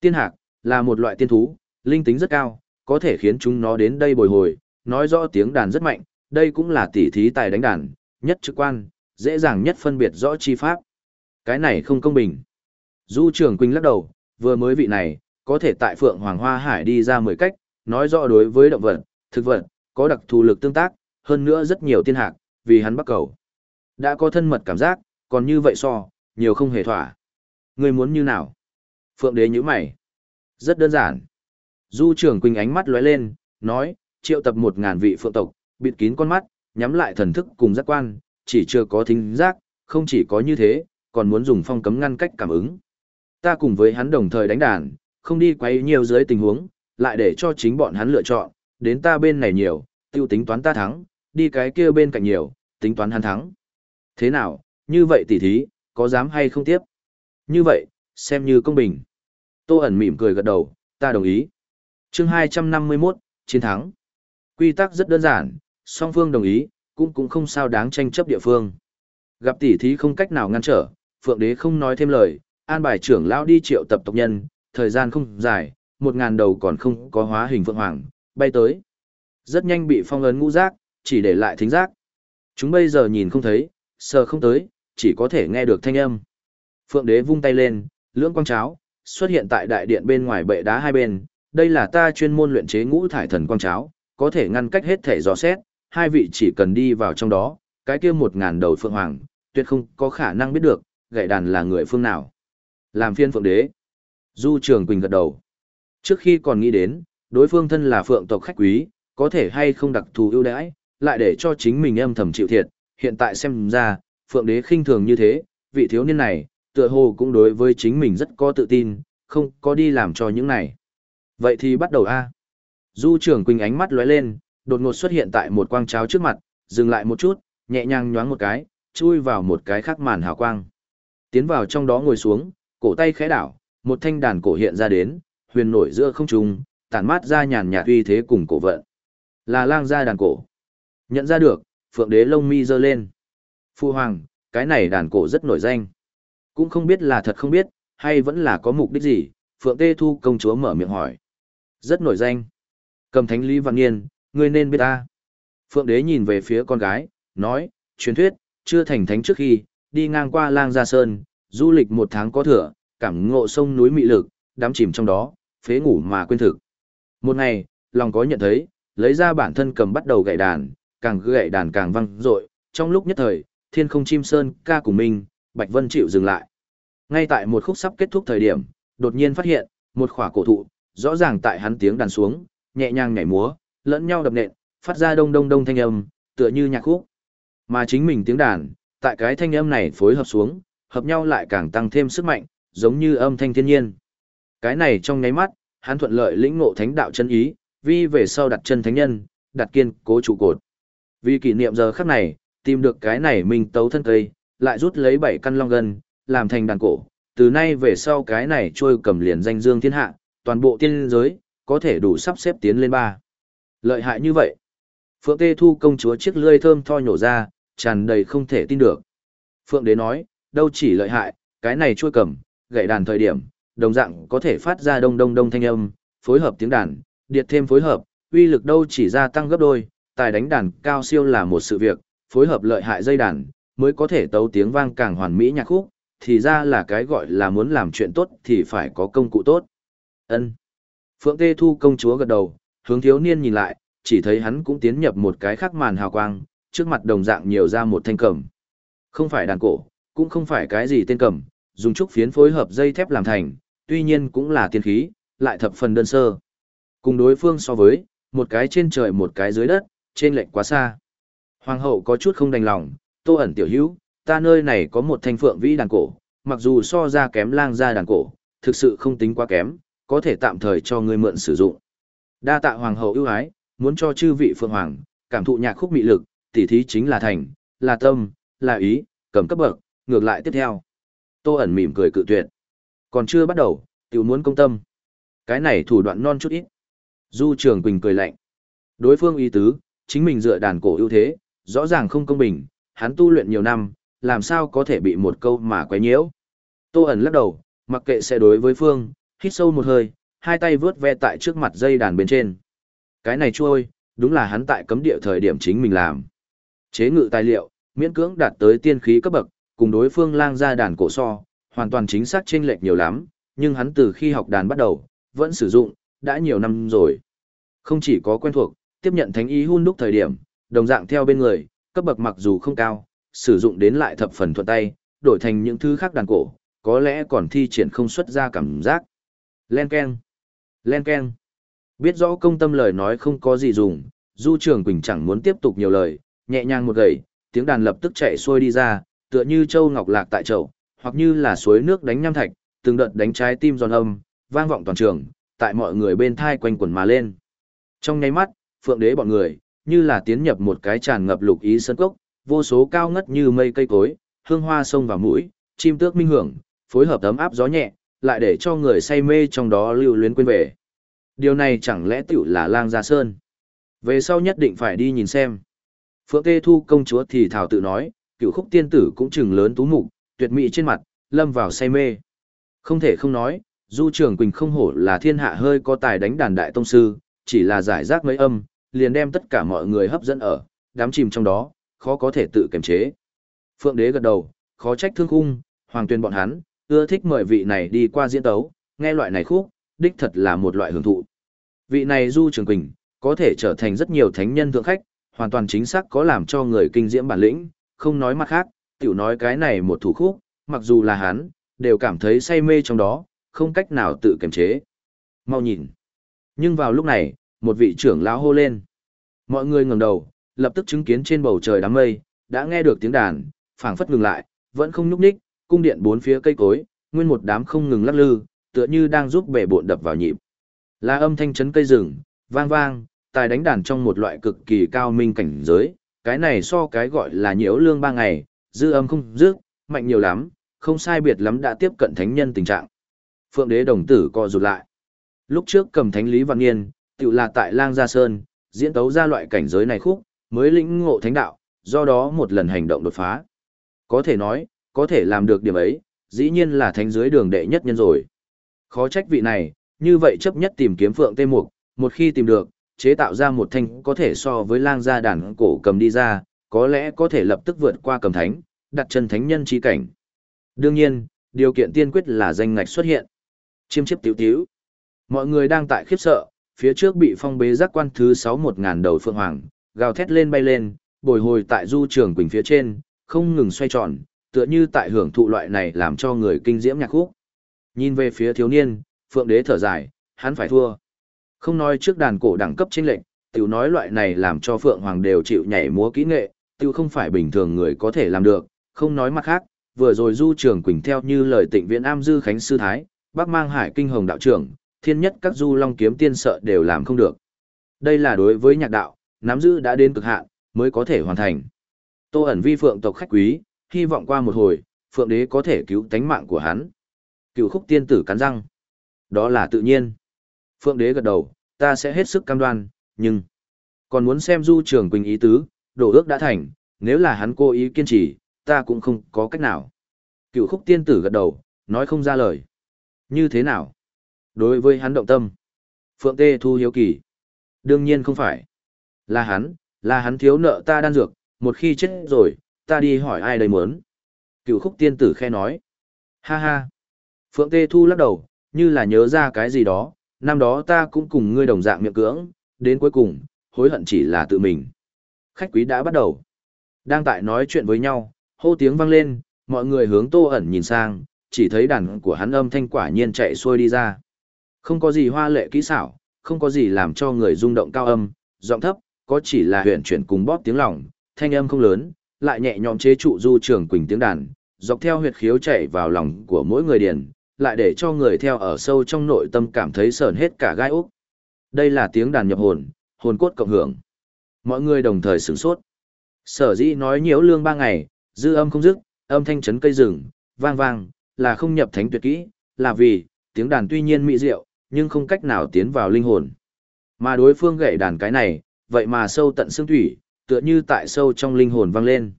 Tiên hạc, là một loại tiên thú, linh tính rất cao, có thể khiến chúng nó đến đây bồi hồi, nói rõ tiếng đàn rất mạnh, đây cũng là tỉ thí tài đánh đàn, nhất trực quan, dễ dàng nhất phân biệt rõ chi pháp. Cái này không công bình. Du trưởng Quỳnh lắc đầu, vừa mới vị này, có thể tại Phượng Hoàng Hoa Hải đi ra 10 cách, nói rõ đối với động vật, thực vật, có đặc thù lực tương tác, hơn nữa rất nhiều tiên hạc, vì hắn bắt cầu. Đã có thân mật cảm giác, còn như vậy so, nhiều không hề thỏa. Người muốn như nào? Phượng đế như mày. Rất đơn giản. Du trưởng Quỳnh ánh mắt lóe lên, nói, triệu tập một ngàn vị phượng tộc, bịt kín con mắt, nhắm lại thần thức cùng giác quan, chỉ chưa có thính giác, không chỉ có như thế, còn muốn dùng phong cấm ngăn cách cảm ứng. Ta cùng với hắn đồng thời đánh đàn, không đi quấy nhiều dưới tình huống, lại để cho chính bọn hắn lựa chọn, đến ta bên này nhiều, tiêu tính toán ta thắng, đi cái kia bên cạnh nhiều, tính toán hắn thắng. Thế nào, như vậy tỉ thí, có dám hay không tiếp? Như vậy, xem như công bình. Tô ẩn mỉm cười gật đầu, ta đồng ý. chương 251, chiến thắng. Quy tắc rất đơn giản, song phương đồng ý, cũng cũng không sao đáng tranh chấp địa phương. Gặp tỉ thí không cách nào ngăn trở, Phượng Đế không nói thêm lời, an bài trưởng lão đi triệu tập tộc nhân, thời gian không dài, một ngàn đầu còn không có hóa hình Phượng Hoàng, bay tới. Rất nhanh bị phong ấn ngũ giác, chỉ để lại thính giác. Chúng bây giờ nhìn không thấy, sờ không tới, chỉ có thể nghe được thanh âm. Phượng Đế vung tay lên, lưỡng quang cháo, xuất hiện tại đại điện bên ngoài bệ đá hai bên. Đây là ta chuyên môn luyện chế ngũ thải thần quang cháo, có thể ngăn cách hết thể dò xét, hai vị chỉ cần đi vào trong đó, cái kia một ngàn đầu phượng hoàng, tuyệt không có khả năng biết được, gậy đàn là người phương nào. Làm phiên phượng đế. Du Trường Quỳnh gật đầu. Trước khi còn nghĩ đến, đối phương thân là phượng tộc khách quý, có thể hay không đặc thù ưu đãi, lại để cho chính mình âm thầm chịu thiệt, hiện tại xem ra, phượng đế khinh thường như thế, vị thiếu niên này, tựa hồ cũng đối với chính mình rất có tự tin, không có đi làm cho những này. Vậy thì bắt đầu a. Du Trường Quỳnh ánh mắt lóe lên, đột ngột xuất hiện tại một quang cháo trước mặt, dừng lại một chút, nhẹ nhàng nhoáng một cái, chui vào một cái khác màn hào quang. Tiến vào trong đó ngồi xuống, cổ tay khẽ đảo, một thanh đàn cổ hiện ra đến, huyền nổi giữa không trung, tản mát ra nhàn nhạt uy thế cùng cổ vận. Là lang gia đàn cổ. Nhận ra được, phượng đế lông mi giơ lên. Phu hoàng, cái này đàn cổ rất nổi danh. Cũng không biết là thật không biết, hay vẫn là có mục đích gì, phượng tê thu công chúa mở miệng hỏi. Rất nổi danh. Cầm thánh lý văn nghiên, ngươi nên biết ta. Phượng đế nhìn về phía con gái, nói, truyền thuyết, chưa thành thánh trước khi, đi ngang qua lang gia sơn, du lịch một tháng có thừa, cảm ngộ sông núi mị lực, đắm chìm trong đó, phế ngủ mà quên thực. Một ngày, lòng có nhận thấy, lấy ra bản thân cầm bắt đầu gậy đàn, càng gậy đàn càng văng rội, trong lúc nhất thời, thiên không chim sơn ca cùng mình, Bạch Vân chịu dừng lại. Ngay tại một khúc sắp kết thúc thời điểm, đột nhiên phát hiện, một khỏa cổ thụ, rõ ràng tại hắn tiếng đàn xuống, nhẹ nhàng nhảy múa, lẫn nhau đập nện, phát ra đông đông đông thanh âm, tựa như nhạc khúc. Mà chính mình tiếng đàn, tại cái thanh âm này phối hợp xuống, hợp nhau lại càng tăng thêm sức mạnh, giống như âm thanh thiên nhiên. Cái này trong nháy mắt, hắn thuận lợi lĩnh ngộ thánh đạo chân ý, vì về sau đặt chân thánh nhân, đặt kiên cố trụ cột. Vì kỷ niệm giờ khắc này, tìm được cái này mình tấu thân cây, lại rút lấy bảy căn long gần, làm thành đàn cổ, từ nay về sau cái này trôi cầm liền danh dương thiên hạ, toàn bộ tiên giới, có thể đủ sắp xếp tiến lên ba. Lợi hại như vậy. Phượng Tê Thu công chúa chiếc lươi thơm tho nhổ ra, tràn đầy không thể tin được. Phượng Đế nói, đâu chỉ lợi hại, cái này chuôi cầm, gậy đàn thời điểm, đồng dạng có thể phát ra đông đông đông thanh âm, phối hợp tiếng đàn, điệt thêm phối hợp, uy lực đâu chỉ gia tăng gấp đôi, tài đánh đàn cao siêu là một sự việc, phối hợp lợi hại dây đàn, mới có thể tấu tiếng vang càng hoàn mỹ nhạc khúc, thì ra là cái gọi là muốn làm chuyện tốt thì phải có công cụ tốt. Ân. Phượng Tê Thu công chúa gật đầu, hướng thiếu niên nhìn lại, chỉ thấy hắn cũng tiến nhập một cái khắc màn hào quang, trước mặt đồng dạng nhiều ra một thanh cầm. Không phải đàn cổ, cũng không phải cái gì tên cầm, dùng trúc phiến phối hợp dây thép làm thành, tuy nhiên cũng là tiên khí, lại thập phần đơn sơ. Cùng đối phương so với, một cái trên trời một cái dưới đất, trên lệnh quá xa. Hoàng hậu có chút không đành lòng, tô ẩn tiểu hữu, ta nơi này có một thanh phượng vĩ đàn cổ, mặc dù so ra kém lang ra đàn cổ, thực sự không tính quá kém, có thể tạm thời cho ngươi mượn sử dụng. Đa tạ hoàng hậu ưu ái, muốn cho chư vị phượng hoàng, cảm thụ nhạc khúc mị lực, tỉ thí chính là thành, là tâm, là ý, cầm cấp bậc, ngược lại tiếp theo. Tô ẩn mỉm cười cự tuyệt. Còn chưa bắt đầu, tiểu muốn công tâm. Cái này thủ đoạn non chút ít. Du Trường Quỳnh cười lạnh. Đối phương ý tứ, chính mình dựa đàn cổ ưu thế, rõ ràng không công bình, hắn tu luyện nhiều năm, làm sao có thể bị một câu mà quấy nhiễu. Tô ẩn lắc đầu, mặc kệ sẽ đối với Phương, hít sâu một hơi, hai tay vướt ve tại trước mặt dây đàn bên trên. Cái này trôi, đúng là hắn tại cấm địa thời điểm chính mình làm. Chế ngự tài liệu, miễn cưỡng đạt tới tiên khí cấp bậc, cùng đối phương lang ra đàn cổ so, hoàn toàn chính xác chênh lệch nhiều lắm, nhưng hắn từ khi học đàn bắt đầu, vẫn sử dụng, đã nhiều năm rồi. Không chỉ có quen thuộc, tiếp nhận thánh ý hun đúc thời điểm, đồng dạng theo bên người, cấp bậc mặc dù không cao, sử dụng đến lại thập phần thuận tay, đổi thành những thứ khác đàn cổ, có lẽ còn thi triển không xuất ra cảm giác. Len Ken. Len Ken. Biết rõ công tâm lời nói không có gì dùng, Du Trường Quỳnh chẳng muốn tiếp tục nhiều lời, nhẹ nhàng một gậy, tiếng đàn lập tức chạy xuôi đi ra, tựa như châu ngọc lạc tại chậu, hoặc như là suối nước đánh nham thạch, từng đợt đánh trái tim giòn âm, vang vọng toàn trường, tại mọi người bên thai quanh quần mà lên. Trong nháy mắt, phượng đế bọn người, như là tiến nhập một cái tràn ngập lục ý sân cốc, vô số cao ngất như mây cây cối, hương hoa sông vào mũi, chim tước minh hưởng, phối hợp ấm áp gió nhẹ, lại để cho người say mê trong đó lưu luyến quên về. Điều này chẳng lẽ tiểu là lang gia sơn. Về sau nhất định phải đi nhìn xem. Phượng Tê Thu công chúa thì thảo tự nói, cựu khúc tiên tử cũng chừng lớn tú mục, tuyệt mỹ trên mặt, lâm vào say mê. Không thể không nói, Du Trường Quỳnh không hổ là thiên hạ hơi có tài đánh đàn đại tông sư, chỉ là giải rác mấy âm, liền đem tất cả mọi người hấp dẫn ở, đám chìm trong đó, khó có thể tự kiềm chế. Phượng đế gật đầu, khó trách thương khung, hoàng tuyên bọn hắn, ưa thích mời vị này đi qua diễn tấu, nghe loại này khúc, đích thật là một loại hưởng thụ. Vị này Du Trường Quỳnh, có thể trở thành rất nhiều thánh nhân thượng khách, hoàn toàn chính xác có làm cho người kinh diễm bản lĩnh, không nói mặt khác, tiểu nói cái này một thủ khúc, mặc dù là hắn, đều cảm thấy say mê trong đó, không cách nào tự kiềm chế. Mau nhìn. Nhưng vào lúc này, một vị trưởng lão hô lên. Mọi người ngẩng đầu, lập tức chứng kiến trên bầu trời đám mây, đã nghe được tiếng đàn, phảng phất ngừng lại, vẫn không nhúc nhích, cung điện bốn phía cây cối, nguyên một đám không ngừng lắc lư, tựa như đang giúp bể bộn đập vào nhịp. Là âm thanh chấn cây rừng, vang vang, tài đánh đàn trong một loại cực kỳ cao minh cảnh giới, cái này so cái gọi là nhiễu lương ba ngày, dư âm không dứt, mạnh nhiều lắm, không sai biệt lắm đã tiếp cận thánh nhân tình trạng. Phượng đế đồng tử co rụt lại. Lúc trước cầm thánh lý văn niên, tự là tại lang gia sơn, diễn tấu ra loại cảnh giới này khúc, mới lĩnh ngộ thánh đạo, do đó một lần hành động đột phá. Có thể nói, có thể làm được điểm ấy, dĩ nhiên là thánh giới đường đệ nhất nhân rồi. Khó trách vị này, như vậy chấp nhất tìm kiếm phượng tê mục, một khi tìm được, chế tạo ra một thanh có thể so với lang gia đàn cổ cầm đi ra, có lẽ có thể lập tức vượt qua cầm thánh, đặt chân thánh nhân chi cảnh. Đương nhiên, điều kiện tiên quyết là danh ngạch xuất hiện. Chiêm chiếp tiểu tiểu. Mọi người đang tại khiếp sợ, phía trước bị phong bế giác quan thứ sáu một ngàn đầu phượng hoàng, gào thét lên bay lên, bồi hồi tại du trường quỳnh phía trên, không ngừng xoay tròn, tựa như tại hưởng thụ loại này làm cho người kinh diễm nhạc khúc. Nhìn về phía thiếu niên, phượng đế thở dài, hắn phải thua. Không nói trước đàn cổ đẳng cấp trên lệnh, tiểu nói loại này làm cho phượng hoàng đều chịu nhảy múa kỹ nghệ, tiêu không phải bình thường người có thể làm được, không nói mặt khác, vừa rồi Du Trường Quỳnh theo như lời tịnh viện am dư khánh sư thái, bắc mang hải kinh hồng đạo trưởng, thiên nhất các du long kiếm tiên sợ đều làm không được. Đây là đối với nhạc đạo, nắm giữ đã đến cực hạn, mới có thể hoàn thành. Tô ẩn vi phượng tộc khách quý, hy vọng qua một hồi, Phượng Đế có thể cứu tánh mạng của hắn. Cựu khúc tiên tử cắn răng. Đó là tự nhiên. Phượng Đế gật đầu, ta sẽ hết sức cam đoan, nhưng... Còn muốn xem du trường quỳnh ý tứ, đổ ước đã thành, nếu là hắn cố ý kiên trì, ta cũng không có cách nào. Cựu khúc tiên tử gật đầu, nói không ra lời. Như thế nào? Đối với hắn động tâm. Phượng Tê Thu hiếu kỳ. Đương nhiên không phải. Là hắn, là hắn thiếu nợ ta đan dược, một khi chết rồi, ta đi hỏi ai đây muốn. Cựu khúc tiên tử khe nói. Ha ha. Phượng Tê Thu lắc đầu, như là nhớ ra cái gì đó, năm đó ta cũng cùng ngươi đồng dạng miệng cưỡng, đến cuối cùng, hối hận chỉ là tự mình. Khách quý đã bắt đầu. Đang tại nói chuyện với nhau, hô tiếng vang lên, mọi người hướng tô ẩn nhìn sang, chỉ thấy đàn của hắn âm thanh quả nhiên chạy xuôi đi ra. Không có gì hoa lệ kỹ xảo, không có gì làm cho người rung động cao âm, giọng thấp, có chỉ là huyền chuyển cùng bóp tiếng lòng, thanh âm không lớn, lại nhẹ nhõm chế trụ du trường quỳnh tiếng đàn, dọc theo huyệt khiếu chạy vào lòng của mỗi người điền, lại để cho người theo ở sâu trong nội tâm cảm thấy sờn hết cả gai úc. Đây là tiếng đàn nhập hồn, hồn cốt cộng hưởng. Mọi người đồng thời sửng sốt. Sở dĩ nói nhiễu lương ba ngày, dư âm không dứt, âm thanh chấn cây rừng, vang vang, là không nhập thánh tuyệt kỹ, là vì, tiếng đàn tuy nhiên mỹ diệu, nhưng không cách nào tiến vào linh hồn. Mà đối phương gậy đàn cái này, vậy mà sâu tận xương thủy, tựa như tại sâu trong linh hồn vang lên.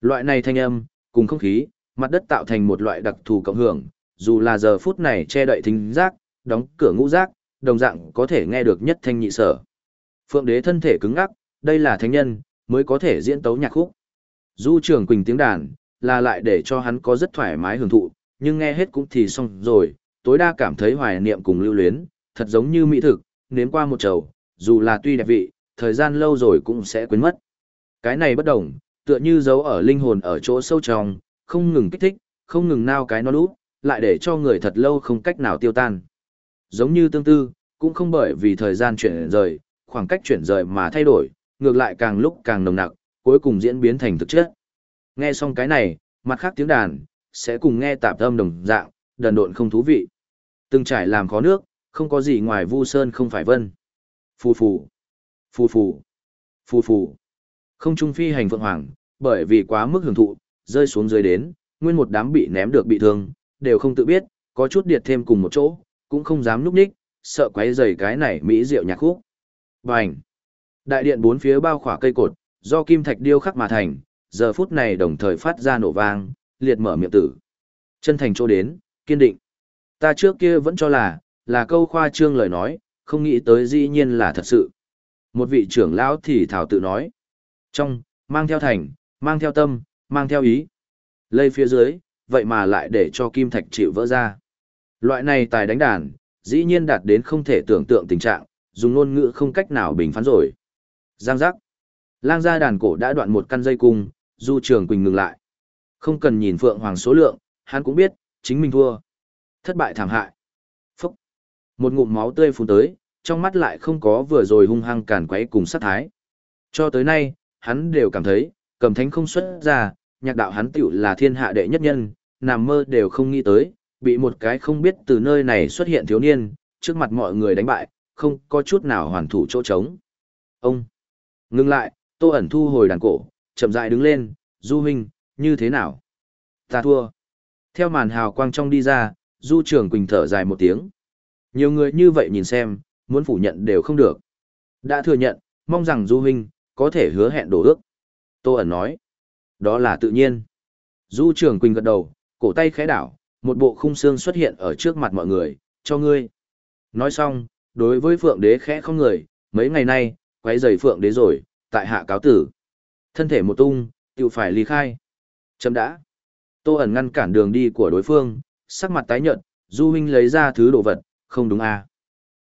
Loại này thanh âm, cùng không khí, mặt đất tạo thành một loại đặc thù cộng hưởng, dù là giờ phút này che đậy thính giác, đóng cửa ngũ giác, đồng dạng có thể nghe được nhất thanh nhị sở. Phượng đế thân thể cứng ngắc, đây là thánh nhân, mới có thể diễn tấu nhạc khúc. Du trường quỳnh tiếng đàn, là lại để cho hắn có rất thoải mái hưởng thụ, nhưng nghe hết cũng thì xong rồi, tối đa cảm thấy hoài niệm cùng lưu luyến, thật giống như mỹ thực, nếm qua một chầu, dù là tuy đẹp vị, thời gian lâu rồi cũng sẽ quên mất. Cái này bất đồng, tựa như giấu ở linh hồn ở chỗ sâu trong, không ngừng kích thích, không ngừng nao cái nó lút lại để cho người thật lâu không cách nào tiêu tan. Giống như tương tư, cũng không bởi vì thời gian chuyển rời, khoảng cách chuyển rời mà thay đổi, ngược lại càng lúc càng nồng nặc, cuối cùng diễn biến thành thực chất. Nghe xong cái này, mặt khác tiếng đàn, sẽ cùng nghe tạp âm đồng dạng, đần độn không thú vị. Từng trải làm khó nước, không có gì ngoài vu sơn không phải vân. Phù phù, phù phù, phù phù. Không trung phi hành phượng hoàng, bởi vì quá mức hưởng thụ, rơi xuống dưới đến, nguyên một đám bị ném được bị thương, đều không tự biết, có chút điệt thêm cùng một chỗ, cũng không dám núp ních, sợ quấy rầy cái này mỹ diệu nhạc khúc. Bành! Đại điện bốn phía bao khỏa cây cột, do kim thạch điêu khắc mà thành, giờ phút này đồng thời phát ra nổ vang, liệt mở miệng tử. Chân thành chỗ đến, kiên định. Ta trước kia vẫn cho là, là câu khoa trương lời nói, không nghĩ tới dĩ nhiên là thật sự. Một vị trưởng lão thì thảo tự nói. Trong, mang theo thành, mang theo tâm, mang theo ý. Lây phía dưới, vậy mà lại để cho kim thạch chịu vỡ ra. Loại này tài đánh đàn, dĩ nhiên đạt đến không thể tưởng tượng tình trạng, dùng ngôn ngữ không cách nào bình phán rồi. Giang giác. Lang gia đàn cổ đã đoạn một căn dây cung, Du Trường Quỳnh ngừng lại. Không cần nhìn Phượng Hoàng số lượng, hắn cũng biết, chính mình thua. Thất bại thảm hại. Phúc. Một ngụm máu tươi phun tới, trong mắt lại không có vừa rồi hung hăng càn quấy cùng sát thái. Cho tới nay, hắn đều cảm thấy, cầm thánh không xuất ra, nhạc đạo hắn tiểu là thiên hạ đệ nhất nhân, nằm mơ đều không nghĩ tới, bị một cái không biết từ nơi này xuất hiện thiếu niên, trước mặt mọi người đánh bại, không có chút nào hoàn thủ chỗ trống. Ông! Ngưng lại, tô ẩn thu hồi đàn cổ, chậm rãi đứng lên, du huynh, như thế nào? Ta thua. Theo màn hào quang trong đi ra, du trường quỳnh thở dài một tiếng. Nhiều người như vậy nhìn xem, muốn phủ nhận đều không được. Đã thừa nhận, mong rằng du huynh, có thể hứa hẹn đổ ước. Tô ẩn nói. Đó là tự nhiên. Du trường quỳnh gật đầu, cổ tay khẽ đảo, một bộ khung xương xuất hiện ở trước mặt mọi người, cho ngươi. Nói xong, đối với phượng đế khẽ không người, mấy ngày nay, quấy giày phượng đế rồi, tại hạ cáo tử. Thân thể một tung, tự phải ly khai. Chấm đã. Tô ẩn ngăn cản đường đi của đối phương, sắc mặt tái nhợt, Du huynh lấy ra thứ đồ vật, không đúng à.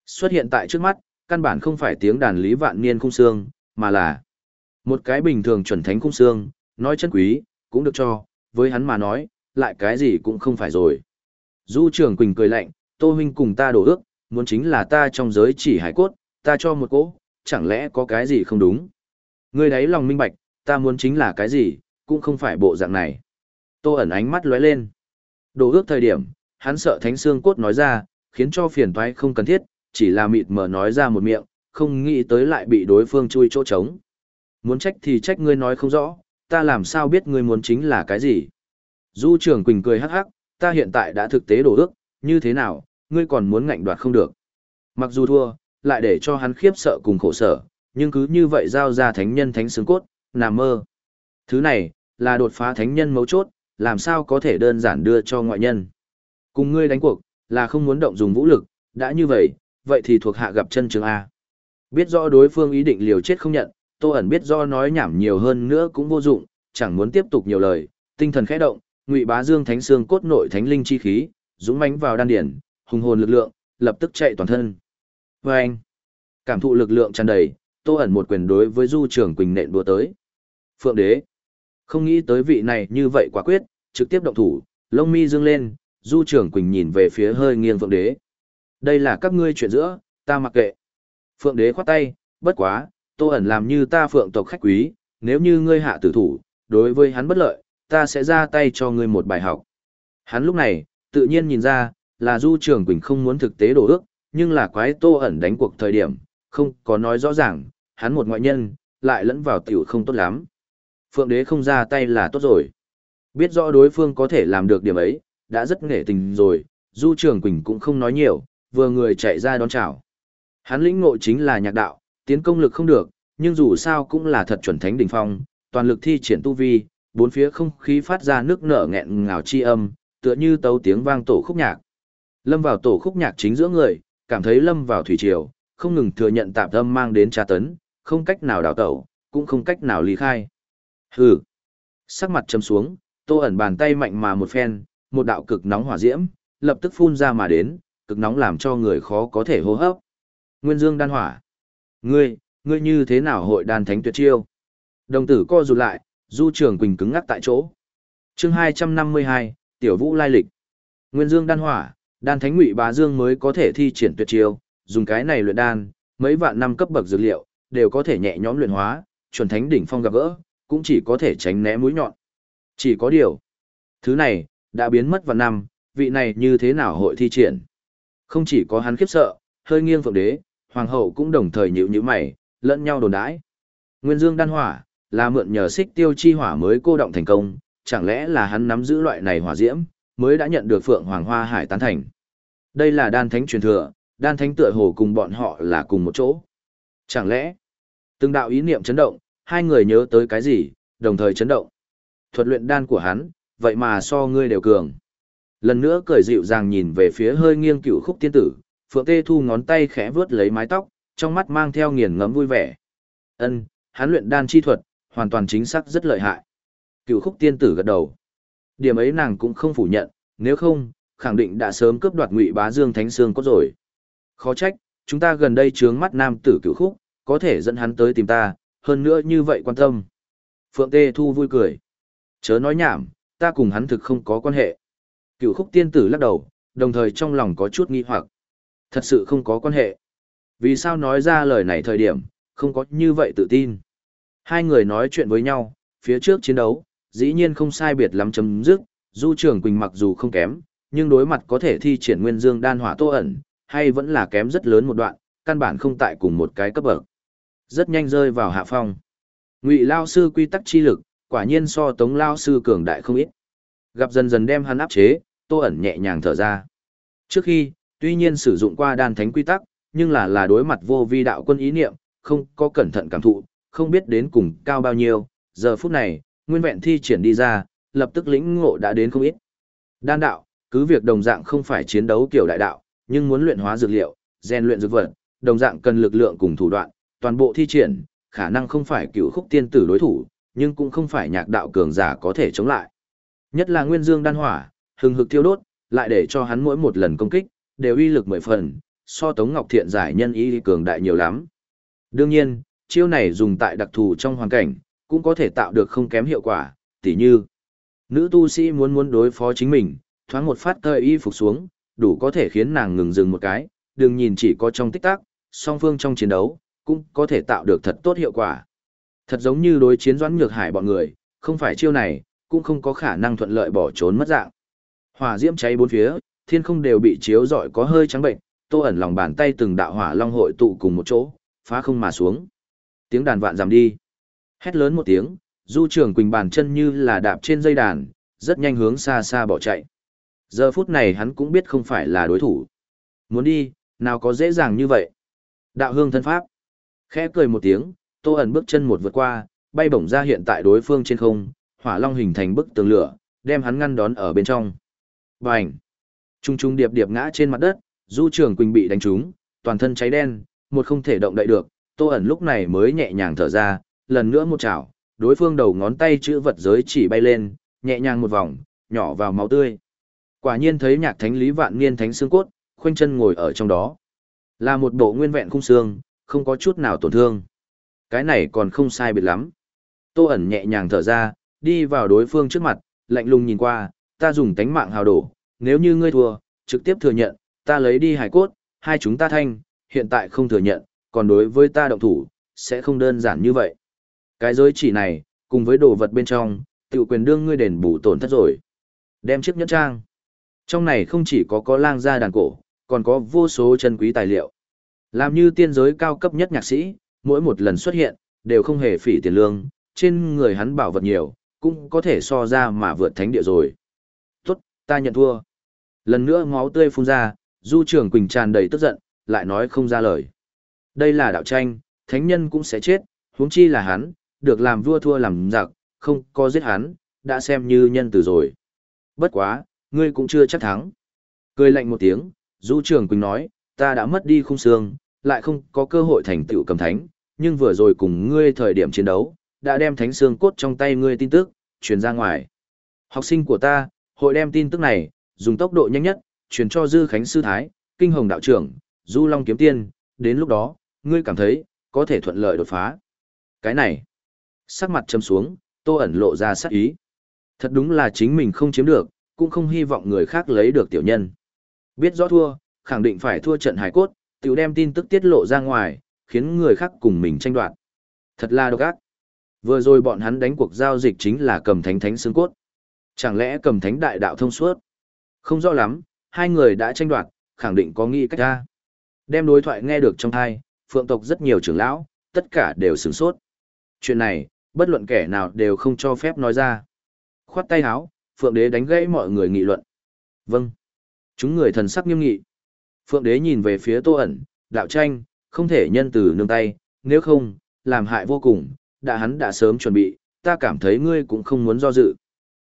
Xuất hiện tại trước mắt, căn bản không phải tiếng đàn lý vạn niên khung xương, mà là một cái bình thường chuẩn thánh khung xương, nói chân quý, cũng được cho, với hắn mà nói, lại cái gì cũng không phải rồi. Du trường Quỳnh cười lạnh, Tô huynh cùng ta đổ ước, muốn chính là ta trong giới chỉ hải cốt, ta cho một cỗ, chẳng lẽ có cái gì không đúng. Ngươi đấy lòng minh bạch, ta muốn chính là cái gì, cũng không phải bộ dạng này. Tô ẩn ánh mắt lóe lên. đổ ước thời điểm, hắn sợ thánh xương cốt nói ra, khiến cho phiền toái không cần thiết, chỉ là mịt mờ nói ra một miệng, không nghĩ tới lại bị đối phương chui chỗ trống. Muốn trách thì trách ngươi nói không rõ, ta làm sao biết ngươi muốn chính là cái gì? Du Trường Quỳnh cười hắc hắc, ta hiện tại đã thực tế đổ ước, như thế nào, ngươi còn muốn ngạnh đoạt không được. Mặc dù thua, lại để cho hắn khiếp sợ cùng khổ sở, nhưng cứ như vậy giao ra thánh nhân thánh xương cốt, nằm mơ. Thứ này, là đột phá thánh nhân mấu chốt, làm sao có thể đơn giản đưa cho ngoại nhân. Cùng ngươi đánh cuộc, là không muốn động dùng vũ lực, đã như vậy, vậy thì thuộc hạ gặp chân trường A. Biết rõ đối phương ý định liều chết không nhận, Tô ẩn biết do nói nhảm nhiều hơn nữa cũng vô dụng, chẳng muốn tiếp tục nhiều lời, tinh thần khẽ động, Ngụy Bá Dương thánh xương cốt nội thánh linh chi khí, dũng mãnh vào đan điển, hùng hồn lực lượng, lập tức chạy toàn thân. Và anh, cảm thụ lực lượng tràn đầy, Tô ẩn một quyền đối với Du Trường Quỳnh nện đùa tới. Phượng Đế, không nghĩ tới vị này như vậy quả quyết, trực tiếp động thủ, lông mi dương lên, Du Trường Quỳnh nhìn về phía hơi nghiêng Phượng Đế. Đây là các ngươi chuyện giữa, ta mặc kệ. Phượng Đế khoát tay, bất quá, Tô ẩn làm như ta Phượng tộc khách quý, nếu như ngươi hạ tử thủ, đối với hắn bất lợi, ta sẽ ra tay cho ngươi một bài học. Hắn lúc này, tự nhiên nhìn ra, là Du Trường Quỳnh không muốn thực tế đổ ước, nhưng là quái Tô ẩn đánh cuộc thời điểm, không có nói rõ ràng, hắn một ngoại nhân, lại lẫn vào tiểu không tốt lắm. Phượng đế không ra tay là tốt rồi. Biết rõ đối phương có thể làm được điểm ấy, đã rất nghệ tình rồi, Du Trường Quỳnh cũng không nói nhiều, vừa người chạy ra đón chào. Hắn lĩnh ngộ chính là nhạc đạo, tiến công lực không được, nhưng dù sao cũng là thật chuẩn thánh đỉnh phong, toàn lực thi triển tu vi, bốn phía không khí phát ra nước nở nghẹn ngào chi âm, tựa như tấu tiếng vang tổ khúc nhạc. Lâm vào tổ khúc nhạc chính giữa người, cảm thấy lâm vào thủy triều, không ngừng thừa nhận tạm âm mang đến tra tấn, không cách nào đào tẩu, cũng không cách nào ly khai. Hừ. Sắc mặt trầm xuống, Tô ẩn bàn tay mạnh mà một phen, một đạo cực nóng hỏa diễm, lập tức phun ra mà đến, cực nóng làm cho người khó có thể hô hấp. Nguyên Dương đan hỏa. Ngươi, ngươi như thế nào hội đan thánh tuyệt chiêu? Đồng tử co rụt lại, Du Trường Quỳnh cứng ngắc tại chỗ. Chương 252, Tiểu Vũ lai lịch. Nguyên Dương đan hỏa, đan thánh ngụy bá dương mới có thể thi triển tuyệt chiêu, dùng cái này luyện đan, mấy vạn năm cấp bậc dược liệu đều có thể nhẹ nhõm luyện hóa, chuẩn thánh đỉnh phong gặp gỡ, cũng chỉ có thể tránh né mũi nhọn. Chỉ có điều, thứ này đã biến mất vào năm, vị này như thế nào hội thi triển? Không chỉ có hắn khiếp sợ, hơi nghiêng phượng đế, hoàng hậu cũng đồng thời nhịu nhữ mày, lẫn nhau đồn đãi. Nguyên Dương đan hỏa, là mượn nhờ xích tiêu chi hỏa mới cô động thành công, chẳng lẽ là hắn nắm giữ loại này hỏa diễm, mới đã nhận được Phượng Hoàng Hoa Hải tán thành. Đây là đan thánh truyền thừa, đan thánh tựa hồ cùng bọn họ là cùng một chỗ. Chẳng lẽ, từng đạo ý niệm chấn động, hai người nhớ tới cái gì, đồng thời chấn động. Thuật luyện đan của hắn, vậy mà so ngươi đều cường. Lần nữa cười dịu dàng nhìn về phía hơi nghiêng cựu khúc tiên tử, Phượng Tê Thu ngón tay khẽ vướt lấy mái tóc, trong mắt mang theo nghiền ngẫm vui vẻ. Ân, hắn luyện đan chi thuật, hoàn toàn chính xác rất lợi hại. Cựu khúc tiên tử gật đầu. Điểm ấy nàng cũng không phủ nhận, nếu không, khẳng định đã sớm cướp đoạt ngụy bá dương thánh xương có rồi. Khó trách, chúng ta gần đây trướng mắt nam tử cựu khúc, có thể dẫn hắn tới tìm ta, hơn nữa như vậy quan tâm. Phượng Tê Thu vui cười. Chớ nói nhảm, ta cùng hắn thực không có quan hệ. Cựu khúc tiên tử lắc đầu, đồng thời trong lòng có chút nghi hoặc. Thật sự không có quan hệ. Vì sao nói ra lời này thời điểm, không có như vậy tự tin. Hai người nói chuyện với nhau, phía trước chiến đấu, dĩ nhiên không sai biệt lắm chấm dứt, Du Trường Quỳnh mặc dù không kém, nhưng đối mặt có thể thi triển nguyên dương đan hỏa tô ẩn, hay vẫn là kém rất lớn một đoạn, căn bản không tại cùng một cái cấp bậc. Rất nhanh rơi vào hạ phong. Ngụy Lao sư quy tắc chi lực, quả nhiên so Tống Lao sư cường đại không ít. Gặp dần dần đem hắn áp chế, Tô ẩn nhẹ nhàng thở ra. Trước khi, tuy nhiên sử dụng qua đan thánh quy tắc, nhưng là là đối mặt vô vi đạo quân ý niệm, không có cẩn thận cảm thụ, không biết đến cùng cao bao nhiêu, giờ phút này, nguyên vẹn thi triển đi ra, lập tức lĩnh ngộ đã đến không ít. Đan đạo, cứ việc đồng dạng không phải chiến đấu kiểu đại đạo, nhưng muốn luyện hóa dược liệu, rèn luyện dược vật, đồng dạng cần lực lượng cùng thủ đoạn, toàn bộ thi triển, khả năng không phải cựu khúc tiên tử đối thủ, nhưng cũng không phải nhạc đạo cường giả có thể chống lại. Nhất là nguyên dương đan hỏa, hừng hực thiêu đốt, lại để cho hắn mỗi một lần công kích, đều uy lực mười phần, so Tống Ngọc Thiện giải nhân ý cường đại nhiều lắm. Đương nhiên, chiêu này dùng tại đặc thù trong hoàn cảnh, cũng có thể tạo được không kém hiệu quả, tỉ như nữ tu sĩ muốn muốn đối phó chính mình, thoáng một phát thời y phục xuống, đủ có thể khiến nàng ngừng dừng một cái, đừng nhìn chỉ có trong tích tắc, song phương trong chiến đấu, cũng có thể tạo được thật tốt hiệu quả. Thật giống như đối chiến doãn nhược hải bọn người, không phải chiêu này, cũng không có khả năng thuận lợi bỏ trốn mất dạng. Hỏa diễm cháy bốn phía, thiên không đều bị chiếu rọi có hơi trắng bệnh, tô ẩn lòng bàn tay từng đạo hỏa long hội tụ cùng một chỗ, phá không mà xuống. Tiếng đàn vạn giảm đi. Hét lớn một tiếng, Du Trường Quỳnh bàn chân như là đạp trên dây đàn, rất nhanh hướng xa xa bỏ chạy. Giờ phút này hắn cũng biết không phải là đối thủ. Muốn đi, nào có dễ dàng như vậy. Đạo hương thân pháp. Khẽ cười một tiếng, Tô ẩn bước chân một vượt qua, bay bổng ra hiện tại đối phương trên không, hỏa long hình thành bức tường lửa, đem hắn ngăn đón ở bên trong. Bành! Trung trung điệp điệp ngã trên mặt đất, Du Trường Quỳnh bị đánh trúng, toàn thân cháy đen, một không thể động đậy được, Tô ẩn lúc này mới nhẹ nhàng thở ra, lần nữa một chảo, đối phương đầu ngón tay chữ vật giới chỉ bay lên, nhẹ nhàng một vòng, nhỏ vào máu tươi. Quả nhiên thấy nhạc thánh lý vạn niên thánh xương cốt, khoanh chân ngồi ở trong đó. Là một bộ nguyên vẹn khung xương, không có chút nào tổn thương. Cái này còn không sai biệt lắm. Tô ẩn nhẹ nhàng thở ra, đi vào đối phương trước mặt, lạnh lùng nhìn qua, ta dùng tánh mạng hào đổ, nếu như ngươi thua, trực tiếp thừa nhận, ta lấy đi hải cốt, hai chúng ta thanh, hiện tại không thừa nhận, còn đối với ta động thủ, sẽ không đơn giản như vậy. Cái giới chỉ này, cùng với đồ vật bên trong, tự quyền đương ngươi đền bù tổn thất rồi. Đem chiếc nhẫn trang. Trong này không chỉ có có lang gia đàn cổ, còn có vô số chân quý tài liệu. Làm như tiên giới cao cấp nhất nhạc sĩ, mỗi một lần xuất hiện, đều không hề phỉ tiền lương, trên người hắn bảo vật nhiều, cũng có thể so ra mà vượt thánh địa rồi. Tốt, ta nhận thua. Lần nữa máu tươi phun ra, Du Trường Quỳnh tràn đầy tức giận, lại nói không ra lời. Đây là đạo tranh, thánh nhân cũng sẽ chết, huống chi là hắn, được làm vua thua làm giặc, không có giết hắn, đã xem như nhân từ rồi. Bất quá, ngươi cũng chưa chắc thắng. Cười lạnh một tiếng, Du Trường Quỳnh nói, ta đã mất đi khung xương, lại không có cơ hội thành tựu cầm thánh, nhưng vừa rồi cùng ngươi thời điểm chiến đấu, đã đem thánh xương cốt trong tay ngươi tin tức, truyền ra ngoài. Học sinh của ta, hội đem tin tức này, dùng tốc độ nhanh nhất, truyền cho Dư Khánh Sư Thái, Kinh Hồng Đạo trưởng, Du Long Kiếm Tiên, đến lúc đó, ngươi cảm thấy, có thể thuận lợi đột phá. Cái này, sắc mặt châm xuống, tô ẩn lộ ra sắc ý. Thật đúng là chính mình không chiếm được, cũng không hy vọng người khác lấy được tiểu nhân. Biết rõ thua, khẳng định phải thua trận hải cốt, tiểu đem tin tức tiết lộ ra ngoài, khiến người khác cùng mình tranh đoạt. Thật là độc ác. Vừa rồi bọn hắn đánh cuộc giao dịch chính là cầm thánh thánh xương cốt. Chẳng lẽ cầm thánh đại đạo thông suốt? Không rõ lắm, hai người đã tranh đoạt, khẳng định có nghi cách ra. Đem đối thoại nghe được trong thai, phượng tộc rất nhiều trưởng lão, tất cả đều sửng sốt. Chuyện này, bất luận kẻ nào đều không cho phép nói ra. Khoát tay háo, phượng đế đánh gãy mọi người nghị luận. Vâng. Chúng người thần sắc nghiêm nghị. Phượng đế nhìn về phía tô ẩn, đạo tranh, không thể nhân từ nương tay, nếu không, làm hại vô cùng, đã hắn đã sớm chuẩn bị, ta cảm thấy ngươi cũng không muốn do dự.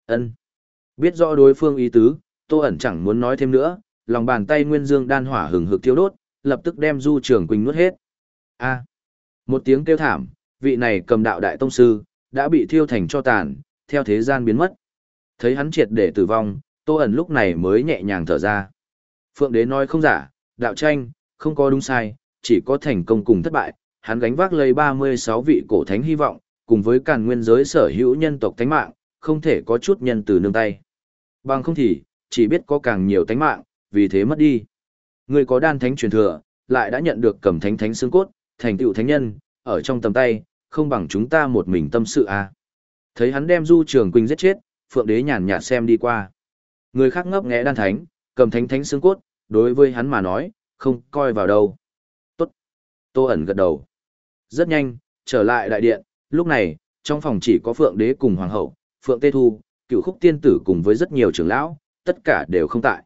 Ân. Biết rõ đối phương ý tứ, Tô ẩn chẳng muốn nói thêm nữa, lòng bàn tay nguyên dương đan hỏa hừng hực thiêu đốt, lập tức đem Du Trường Quỳnh nuốt hết. A. Một tiếng kêu thảm, vị này cầm đạo đại tông sư, đã bị thiêu thành cho tàn, theo thế gian biến mất. Thấy hắn triệt để tử vong, Tô ẩn lúc này mới nhẹ nhàng thở ra. Phượng đế nói không giả, đạo tranh, không có đúng sai, chỉ có thành công cùng thất bại, hắn gánh vác lấy 36 vị cổ thánh hy vọng, cùng với càn nguyên giới sở hữu nhân tộc thánh mạng, không thể có chút nhân từ nương tay. Bằng không thì, chỉ biết có càng nhiều thánh mạng, vì thế mất đi. Người có đan thánh truyền thừa, lại đã nhận được cầm thánh thánh xương cốt, thành tựu thánh nhân, ở trong tầm tay, không bằng chúng ta một mình tâm sự à. Thấy hắn đem Du Trường Quỳnh giết chết, Phượng Đế nhàn nhạt xem đi qua. Người khác ngấp nghé đan thánh, cầm thánh thánh xương cốt, đối với hắn mà nói, không coi vào đâu. Tốt. Tô ẩn gật đầu. Rất nhanh, trở lại đại điện, lúc này, trong phòng chỉ có Phượng Đế cùng Hoàng hậu, Phượng Tê Thu, cựu khúc tiên tử cùng với rất nhiều trưởng lão, tất cả đều không tại.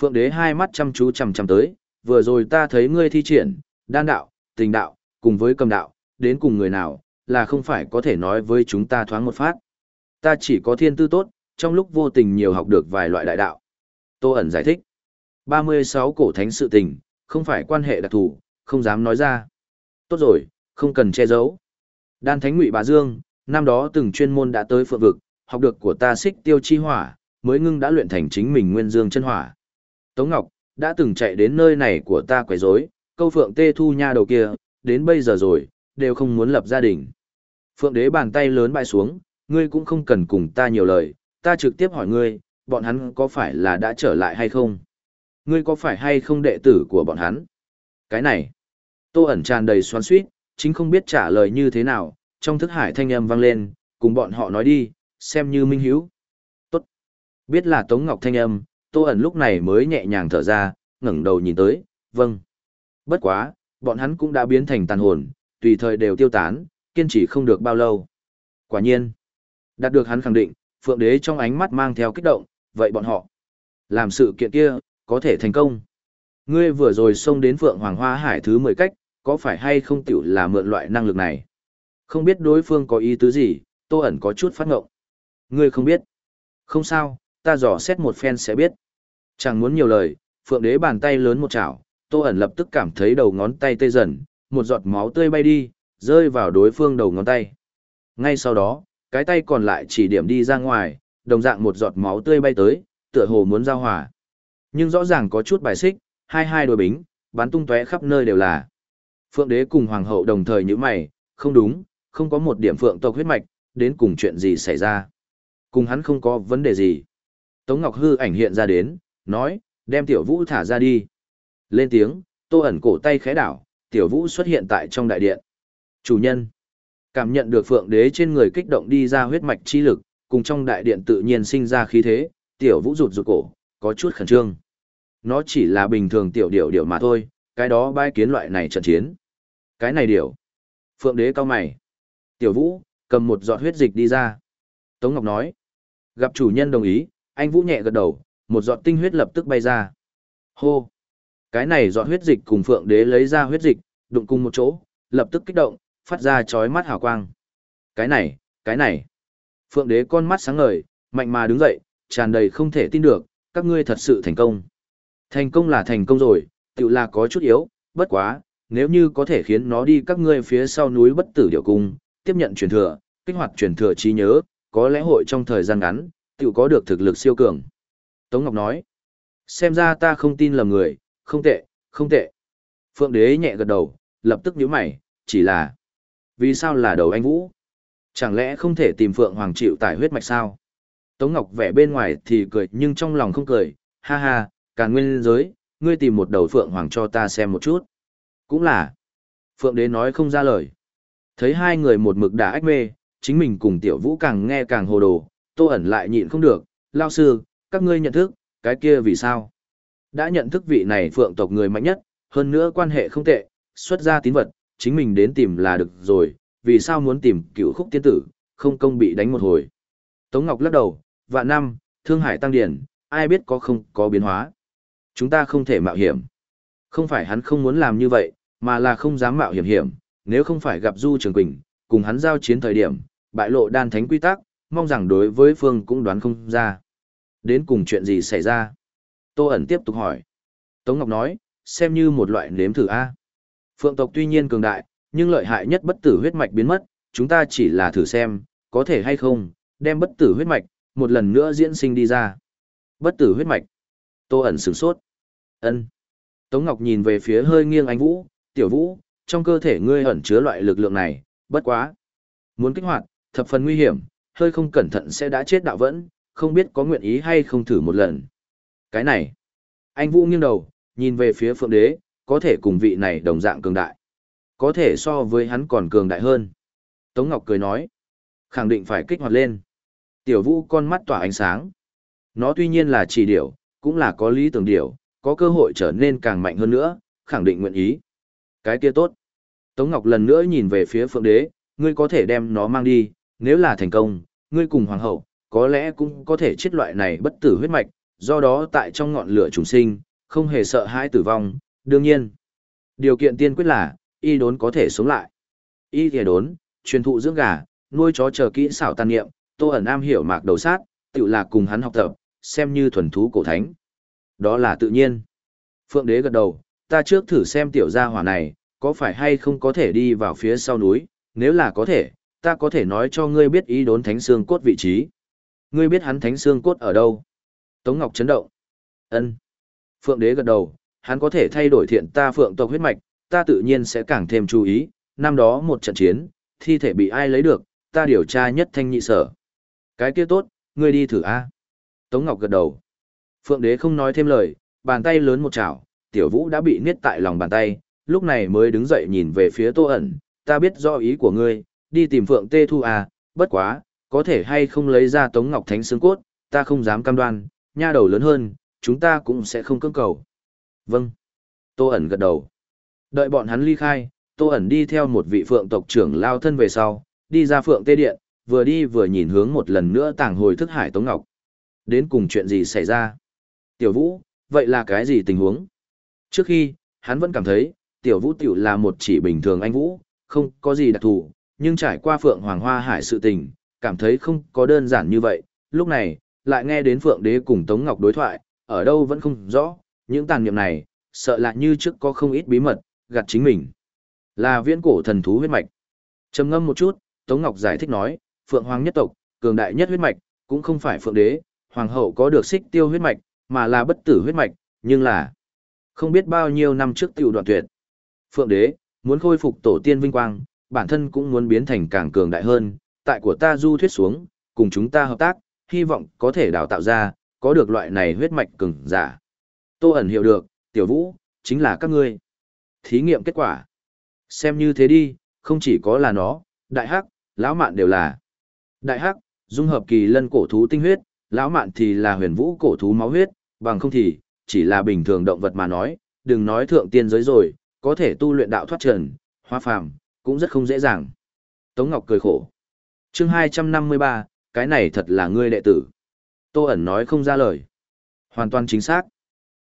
Phượng Đế hai mắt chăm chú chằm chằm tới, vừa rồi ta thấy ngươi thi triển, đan đạo, tình đạo, cùng với cầm đạo, đến cùng người nào, là không phải có thể nói với chúng ta thoáng một phát. Ta chỉ có thiên tư tốt, trong lúc vô tình nhiều học được vài loại đại đạo. Tô ẩn giải thích. 36 cổ thánh sự tình, không phải quan hệ đặc thù, không dám nói ra. Tốt rồi, không cần che giấu. Đan Thánh Ngụy Bà Dương, năm đó từng chuyên môn đã tới phượng vực, học được của ta xích tiêu chi hỏa, mới ngưng đã luyện thành chính mình nguyên dương chân hỏa. Tống Ngọc, đã từng chạy đến nơi này của ta quấy rối, câu phượng tê thu nha đầu kia, đến bây giờ rồi, đều không muốn lập gia đình. Phượng đế bàn tay lớn bại xuống, ngươi cũng không cần cùng ta nhiều lời, ta trực tiếp hỏi ngươi, bọn hắn có phải là đã trở lại hay không? Ngươi có phải hay không đệ tử của bọn hắn? Cái này, tô ẩn tràn đầy xoắn suýt, chính không biết trả lời như thế nào, trong thức hải thanh âm vang lên, cùng bọn họ nói đi, xem như minh hiếu. Biết là Tống Ngọc thanh âm, Tô ẩn lúc này mới nhẹ nhàng thở ra, ngẩng đầu nhìn tới, vâng. Bất quá, bọn hắn cũng đã biến thành tàn hồn, tùy thời đều tiêu tán, kiên trì không được bao lâu. Quả nhiên, Đạt được hắn khẳng định, Phượng Đế trong ánh mắt mang theo kích động, vậy bọn họ làm sự kiện kia có thể thành công. Ngươi vừa rồi xông đến Phượng Hoàng Hoa Hải thứ 10 cách, có phải hay không tiểu là mượn loại năng lực này? Không biết đối phương có ý tứ gì, Tô ẩn có chút phát ngộng. Ngươi không biết. Không sao, ta dò xét một phen sẽ biết. Chẳng muốn nhiều lời, Phượng Đế bàn tay lớn một chảo, Tô ẩn lập tức cảm thấy đầu ngón tay tê dần, một giọt máu tươi bay đi, rơi vào đối phương đầu ngón tay. Ngay sau đó, cái tay còn lại chỉ điểm đi ra ngoài, đồng dạng một giọt máu tươi bay tới, tựa hồ muốn giao hòa. Nhưng rõ ràng có chút bài xích, hai hai đôi bính, bắn tung tóe khắp nơi đều là. Phượng đế cùng hoàng hậu đồng thời như mày, không đúng, không có một điểm phượng tộc huyết mạch, đến cùng chuyện gì xảy ra. Cùng hắn không có vấn đề gì. Tống Ngọc Hư ảnh hiện ra đến, nói, đem tiểu vũ thả ra đi. Lên tiếng, tô ẩn cổ tay khẽ đảo, tiểu vũ xuất hiện tại trong đại điện. Chủ nhân, cảm nhận được phượng đế trên người kích động đi ra huyết mạch chi lực, cùng trong đại điện tự nhiên sinh ra khí thế, tiểu vũ rụt rụt cổ, có chút khẩn trương. Nó chỉ là bình thường tiểu điểu điểu mà thôi, cái đó bai kiến loại này trận chiến. Cái này điểu. Phượng đế cao mày. Tiểu vũ, cầm một giọt huyết dịch đi ra. Tống Ngọc nói. Gặp chủ nhân đồng ý, anh vũ nhẹ gật đầu, một giọt tinh huyết lập tức bay ra. Hô. Cái này giọt huyết dịch cùng phượng đế lấy ra huyết dịch, đụng cùng một chỗ, lập tức kích động, phát ra chói mắt hào quang. Cái này, cái này. Phượng đế con mắt sáng ngời, mạnh mà đứng dậy, tràn đầy không thể tin được, các ngươi thật sự thành công. Thành công là thành công rồi, tự là có chút yếu, bất quá, nếu như có thể khiến nó đi các ngươi phía sau núi bất tử điệu cung, tiếp nhận truyền thừa, kích hoạt truyền thừa trí nhớ, có lẽ hội trong thời gian ngắn, tự có được thực lực siêu cường. Tống Ngọc nói, xem ra ta không tin lầm người, không tệ, không tệ. Phượng đế nhẹ gật đầu, lập tức nhíu mày, chỉ là, vì sao là đầu anh Vũ? Chẳng lẽ không thể tìm Phượng Hoàng chịu tải huyết mạch sao? Tống Ngọc vẻ bên ngoài thì cười nhưng trong lòng không cười, ha ha, càng nguyên giới, ngươi tìm một đầu Phượng Hoàng cho ta xem một chút. Cũng là, Phượng Đế nói không ra lời. Thấy hai người một mực đã ách mê, chính mình cùng Tiểu Vũ càng nghe càng hồ đồ, Tô ẩn lại nhịn không được, lao sư, các ngươi nhận thức, cái kia vì sao? Đã nhận thức vị này Phượng tộc người mạnh nhất, hơn nữa quan hệ không tệ, xuất ra tín vật, chính mình đến tìm là được rồi, vì sao muốn tìm cựu khúc tiên tử, không công bị đánh một hồi. Tống Ngọc lắc đầu, vạn năm, thương hải tăng điển, ai biết có không có biến hóa. Chúng ta không thể mạo hiểm. Không phải hắn không muốn làm như vậy, mà là không dám mạo hiểm hiểm, nếu không phải gặp Du Trường Quỳnh, cùng hắn giao chiến thời điểm, bại lộ đan thánh quy tắc, mong rằng đối với Phương cũng đoán không ra. Đến cùng chuyện gì xảy ra? Tô ẩn tiếp tục hỏi. Tống Ngọc nói, xem như một loại nếm thử A. Phượng tộc tuy nhiên cường đại, nhưng lợi hại nhất bất tử huyết mạch biến mất, chúng ta chỉ là thử xem, có thể hay không, đem bất tử huyết mạch, một lần nữa diễn sinh đi ra. Bất tử huyết mạch. Tô ẩn sửng sốt. ân Tống Ngọc nhìn về phía hơi nghiêng anh Vũ, tiểu Vũ, trong cơ thể ngươi ẩn chứa loại lực lượng này, bất quá. Muốn kích hoạt, thập phần nguy hiểm, hơi không cẩn thận sẽ đã chết đạo vẫn, không biết có nguyện ý hay không thử một lần. Cái này. Anh Vũ nghiêng đầu, nhìn về phía Phượng Đế, có thể cùng vị này đồng dạng cường đại. Có thể so với hắn còn cường đại hơn. Tống Ngọc cười nói. Khẳng định phải kích hoạt lên. Tiểu Vũ con mắt tỏa ánh sáng. Nó tuy nhiên là chỉ điểu, cũng là có lý tưởng điểu, có cơ hội trở nên càng mạnh hơn nữa, khẳng định nguyện ý. Cái kia tốt. Tống Ngọc lần nữa nhìn về phía Phượng Đế, ngươi có thể đem nó mang đi, nếu là thành công, ngươi cùng Hoàng hậu, có lẽ cũng có thể chết loại này bất tử huyết mạch, do đó tại trong ngọn lửa trùng sinh, không hề sợ hãi tử vong, đương nhiên. Điều kiện tiên quyết là, y đốn có thể sống lại. Y thìa đốn, truyền thụ dưỡng gà, nuôi chó chờ kỹ xảo tàn nghiệm, tô ẩn am hiểu mạc đầu sát, tự là cùng hắn học tập, xem như thuần thú cổ thánh. Đó là tự nhiên. Phượng đế gật đầu, ta trước thử xem tiểu gia hỏa này, có phải hay không có thể đi vào phía sau núi, nếu là có thể, ta có thể nói cho ngươi biết ý đốn thánh xương cốt vị trí. Ngươi biết hắn thánh xương cốt ở đâu? Tống Ngọc chấn động. Ân. Phượng đế gật đầu, hắn có thể thay đổi thiện ta phượng tộc huyết mạch, ta tự nhiên sẽ càng thêm chú ý, năm đó một trận chiến, thi thể bị ai lấy được, ta điều tra nhất thanh nhị sở. Cái kia tốt, ngươi đi thử a. Tống Ngọc gật đầu. Phượng đế không nói thêm lời, bàn tay lớn một chảo, tiểu vũ đã bị niết tại lòng bàn tay, lúc này mới đứng dậy nhìn về phía tô ẩn, ta biết do ý của ngươi, đi tìm Phượng Tê Thu à, bất quá, có thể hay không lấy ra Tống Ngọc Thánh xương cốt, ta không dám cam đoan, nha đầu lớn hơn, chúng ta cũng sẽ không cưỡng cầu. Vâng. Tô ẩn gật đầu. Đợi bọn hắn ly khai, Tô ẩn đi theo một vị phượng tộc trưởng lao thân về sau, đi ra phượng tê điện, vừa đi vừa nhìn hướng một lần nữa tàng hồi thức hải Tống Ngọc. Đến cùng chuyện gì xảy ra? Tiểu Vũ, vậy là cái gì tình huống? Trước khi, hắn vẫn cảm thấy, Tiểu Vũ tiểu là một chỉ bình thường anh Vũ, không có gì đặc thù, nhưng trải qua Phượng Hoàng Hoa Hải sự tình, cảm thấy không có đơn giản như vậy. Lúc này, lại nghe đến Phượng Đế cùng Tống Ngọc đối thoại, ở đâu vẫn không rõ, những tàn niệm này, sợ lạ như trước có không ít bí mật, gạt chính mình. Là viễn cổ thần thú huyết mạch. trầm ngâm một chút, Tống Ngọc giải thích nói, Phượng Hoàng nhất tộc, cường đại nhất huyết mạch, cũng không phải Phượng Đế, Hoàng hậu có được xích tiêu huyết mạch, mà là bất tử huyết mạch, nhưng là không biết bao nhiêu năm trước tiểu đoạn tuyệt. Phượng Đế, muốn khôi phục tổ tiên vinh quang, bản thân cũng muốn biến thành càng cường đại hơn, tại của ta du thuyết xuống, cùng chúng ta hợp tác, hy vọng có thể đào tạo ra, có được loại này huyết mạch cường giả. Tô ẩn hiểu được, tiểu vũ, chính là các ngươi. Thí nghiệm kết quả. Xem như thế đi, không chỉ có là nó, đại hắc, lão mạn đều là. Đại hắc, dung hợp kỳ lân cổ thú tinh huyết, lão mạn thì là huyền vũ cổ thú máu huyết, bằng không thì, chỉ là bình thường động vật mà nói, đừng nói thượng tiên giới rồi, có thể tu luyện đạo thoát trần, hoa phàm, cũng rất không dễ dàng. Tống Ngọc cười khổ. chương 253, cái này thật là ngươi đệ tử. Tô ẩn nói không ra lời. Hoàn toàn chính xác.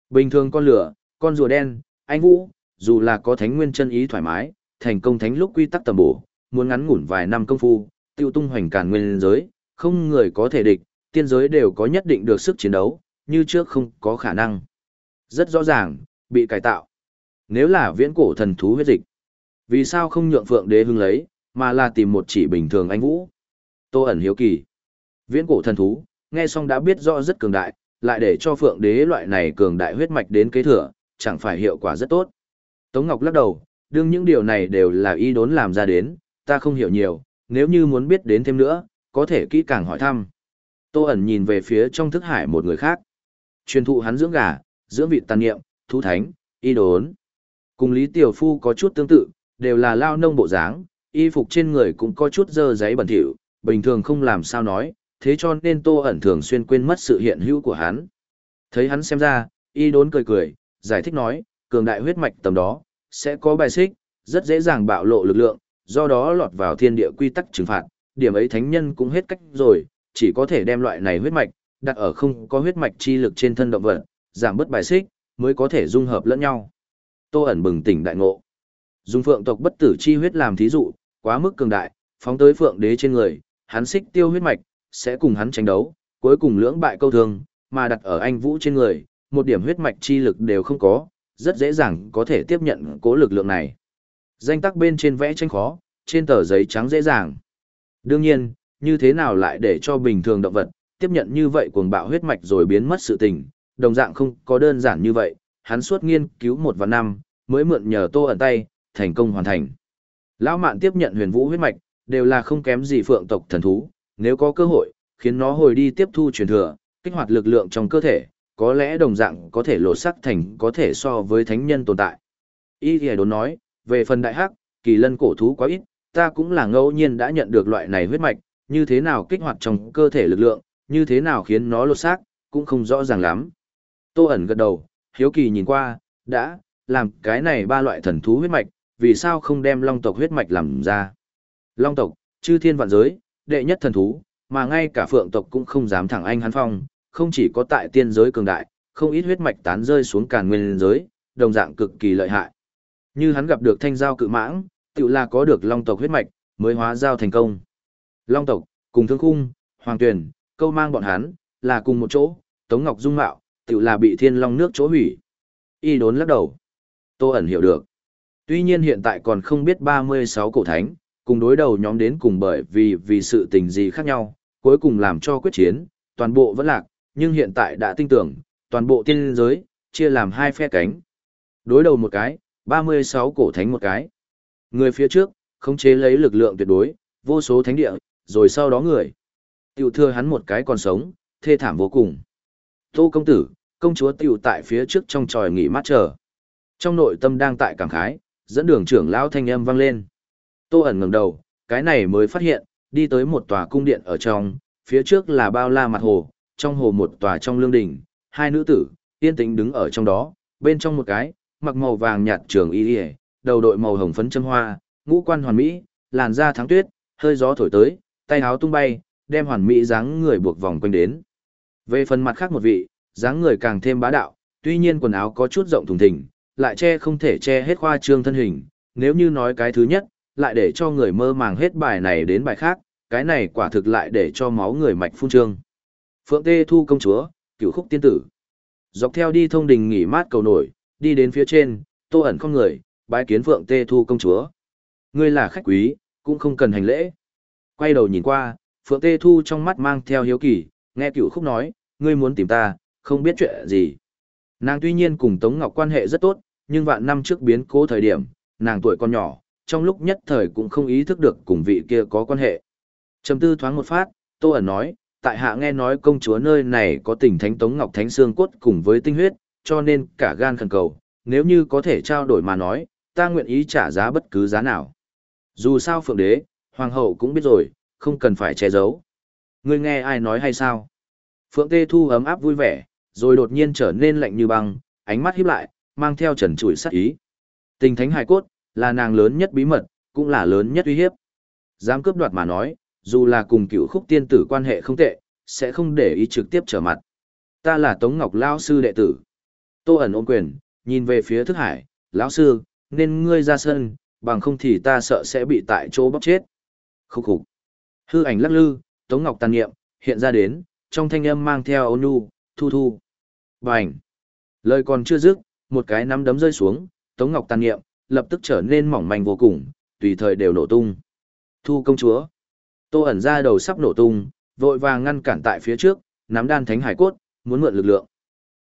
Bình thường con lửa, con rùa đen, anh Vũ, dù là có thánh nguyên chân ý thoải mái, thành công thánh lúc quy tắc tầm bổ, muốn ngắn ngủn vài năm công phu, tiêu tung hoành càn nguyên giới, không người có thể địch, tiên giới đều có nhất định được sức chiến đấu, như trước không có khả năng. Rất rõ ràng, bị cải tạo. Nếu là viễn cổ thần thú huyết dịch, vì sao không nhượng phượng đế hưng lấy, mà là tìm một chỉ bình thường anh vũ? Tô ẩn hiếu kỳ. Viễn cổ thần thú, nghe xong đã biết rõ rất cường đại, lại để cho phượng đế loại này cường đại huyết mạch đến kế thừa, chẳng phải hiệu quả rất tốt. Tống Ngọc lắc đầu, đương những điều này đều là y đốn làm ra đến, ta không hiểu nhiều, nếu như muốn biết đến thêm nữa, có thể kỹ càng hỏi thăm. Tô ẩn nhìn về phía trong thức hải một người khác. Truyền thụ hắn dưỡng gà, dưỡng vị tàn niệm thú thánh, y đốn. Cùng Lý Tiểu Phu có chút tương tự, đều là lao nông bộ dáng, y phục trên người cũng có chút dơ giấy bẩn thỉu, bình thường không làm sao nói, thế cho nên Tô ẩn thường xuyên quên mất sự hiện hữu của hắn. Thấy hắn xem ra, y đốn cười cười, giải thích nói, cường đại huyết mạch tầm đó, sẽ có bài xích, rất dễ dàng bạo lộ lực lượng, do đó lọt vào thiên địa quy tắc trừng phạt, điểm ấy thánh nhân cũng hết cách rồi, chỉ có thể đem loại này huyết mạch, đặt ở không có huyết mạch chi lực trên thân động vật, giảm bớt bài xích, mới có thể dung hợp lẫn nhau. Tô ẩn bừng tỉnh đại ngộ. Dùng phượng tộc bất tử chi huyết làm thí dụ, quá mức cường đại, phóng tới phượng đế trên người, hắn xích tiêu huyết mạch, sẽ cùng hắn tranh đấu, cuối cùng lưỡng bại câu thương, mà đặt ở anh vũ trên người, một điểm huyết mạch chi lực đều không có, rất dễ dàng có thể tiếp nhận cố lực lượng này. Danh tắc bên trên vẽ tranh khó, trên tờ giấy trắng dễ dàng. Đương nhiên, như thế nào lại để cho bình thường động vật, tiếp nhận như vậy cuồng bạo huyết mạch rồi biến mất sự tình, đồng dạng không có đơn giản như vậy, hắn suốt nghiên cứu một và năm, mới mượn nhờ tô ẩn tay, thành công hoàn thành. Lão mạn tiếp nhận huyền vũ huyết mạch, đều là không kém gì phượng tộc thần thú, nếu có cơ hội, khiến nó hồi đi tiếp thu truyền thừa, kích hoạt lực lượng trong cơ thể, có lẽ đồng dạng có thể lột sắc thành có thể so với thánh nhân tồn tại. Y thì đốn nói, về phần đại hắc, kỳ lân cổ thú quá ít, ta cũng là ngẫu nhiên đã nhận được loại này huyết mạch, như thế nào kích hoạt trong cơ thể lực lượng, như thế nào khiến nó lột xác, cũng không rõ ràng lắm. Tô ẩn gật đầu, hiếu kỳ nhìn qua, đã, làm cái này ba loại thần thú huyết mạch, vì sao không đem long tộc huyết mạch làm ra. Long tộc, chư thiên vạn giới, đệ nhất thần thú, mà ngay cả phượng tộc cũng không dám thẳng anh hắn phong, không chỉ có tại tiên giới cường đại, không ít huyết mạch tán rơi xuống càn nguyên giới, đồng dạng cực kỳ lợi hại. Như hắn gặp được thanh giao cự mãng, tự là có được long tộc huyết mạch, mới hóa giao thành công. Long tộc, cùng thương khung, hoàng tuyển, câu mang bọn hắn, là cùng một chỗ, Tống Ngọc Dung Mạo, tự là bị thiên long nước chỗ hủy. Y đốn lắc đầu. Tô ẩn hiểu được. Tuy nhiên hiện tại còn không biết 36 cổ thánh, cùng đối đầu nhóm đến cùng bởi vì vì sự tình gì khác nhau, cuối cùng làm cho quyết chiến, toàn bộ vẫn lạc, nhưng hiện tại đã tin tưởng, toàn bộ tiên giới, chia làm hai phe cánh. Đối đầu một cái, 36 cổ thánh một cái. Người phía trước, khống chế lấy lực lượng tuyệt đối, vô số thánh địa, rồi sau đó người. Tiểu thưa hắn một cái còn sống, thê thảm vô cùng. Tô công tử, công chúa tiểu tại phía trước trong tròi nghỉ mát chờ. Trong nội tâm đang tại cảm khái, dẫn đường trưởng lão thanh âm vang lên. Tô ẩn ngẩng đầu, cái này mới phát hiện, đi tới một tòa cung điện ở trong, phía trước là bao la mặt hồ, trong hồ một tòa trong lương đình, hai nữ tử, yên tĩnh đứng ở trong đó, bên trong một cái, mặc màu vàng nhạt trường y y, đầu đội màu hồng phấn châm hoa, ngũ quan hoàn mỹ, làn da tháng tuyết, hơi gió thổi tới, tay áo tung bay, đem hoàn mỹ dáng người buộc vòng quanh đến. Về phần mặt khác một vị, dáng người càng thêm bá đạo, tuy nhiên quần áo có chút rộng thùng thình, lại che không thể che hết khoa trương thân hình, nếu như nói cái thứ nhất, lại để cho người mơ màng hết bài này đến bài khác, cái này quả thực lại để cho máu người mạch phun trương. Phượng Tê Thu công chúa, cửu khúc tiên tử. Dọc theo đi thông đình nghỉ mát cầu nổi, đi đến phía trên, tô ẩn không người, bái kiến Phượng Tê Thu công chúa. Ngươi là khách quý, cũng không cần hành lễ. Quay đầu nhìn qua, Phượng Tê Thu trong mắt mang theo hiếu kỳ, nghe cửu khúc nói, ngươi muốn tìm ta, không biết chuyện gì. Nàng tuy nhiên cùng Tống Ngọc quan hệ rất tốt, nhưng vạn năm trước biến cố thời điểm, nàng tuổi còn nhỏ, trong lúc nhất thời cũng không ý thức được cùng vị kia có quan hệ. Trầm tư thoáng một phát, Tô ẩn nói, tại hạ nghe nói công chúa nơi này có tình thánh Tống Ngọc Thánh Xương Cốt cùng với tinh huyết, cho nên cả gan khẩn cầu, nếu như có thể trao đổi mà nói, ta nguyện ý trả giá bất cứ giá nào. Dù sao Phượng Đế, Hoàng hậu cũng biết rồi, không cần phải che giấu. Ngươi nghe ai nói hay sao? Phượng Tê Thu ấm áp vui vẻ, rồi đột nhiên trở nên lạnh như băng, ánh mắt híp lại, mang theo trần trụi sát ý. Tình thánh hài cốt, là nàng lớn nhất bí mật, cũng là lớn nhất uy hiếp. Dám cướp đoạt mà nói, dù là cùng cựu khúc tiên tử quan hệ không tệ, sẽ không để ý trực tiếp trở mặt. Ta là Tống Ngọc Lao Sư đệ tử. Tô ẩn ôn quyền, nhìn về phía thức hải, lão sư, nên ngươi ra sân, bằng không thì ta sợ sẽ bị tại chỗ bóc chết. Khúc khục. Hư ảnh lắc lư, Tống Ngọc tàn nghiệm, hiện ra đến, trong thanh âm mang theo ôn nhu, thu thu. Bành. Lời còn chưa dứt, một cái nắm đấm rơi xuống, Tống Ngọc tàn nghiệm, lập tức trở nên mỏng manh vô cùng, tùy thời đều nổ tung. Thu công chúa. Tô ẩn ra đầu sắp nổ tung, vội vàng ngăn cản tại phía trước, nắm đan thánh hải cốt, muốn mượn lực lượng.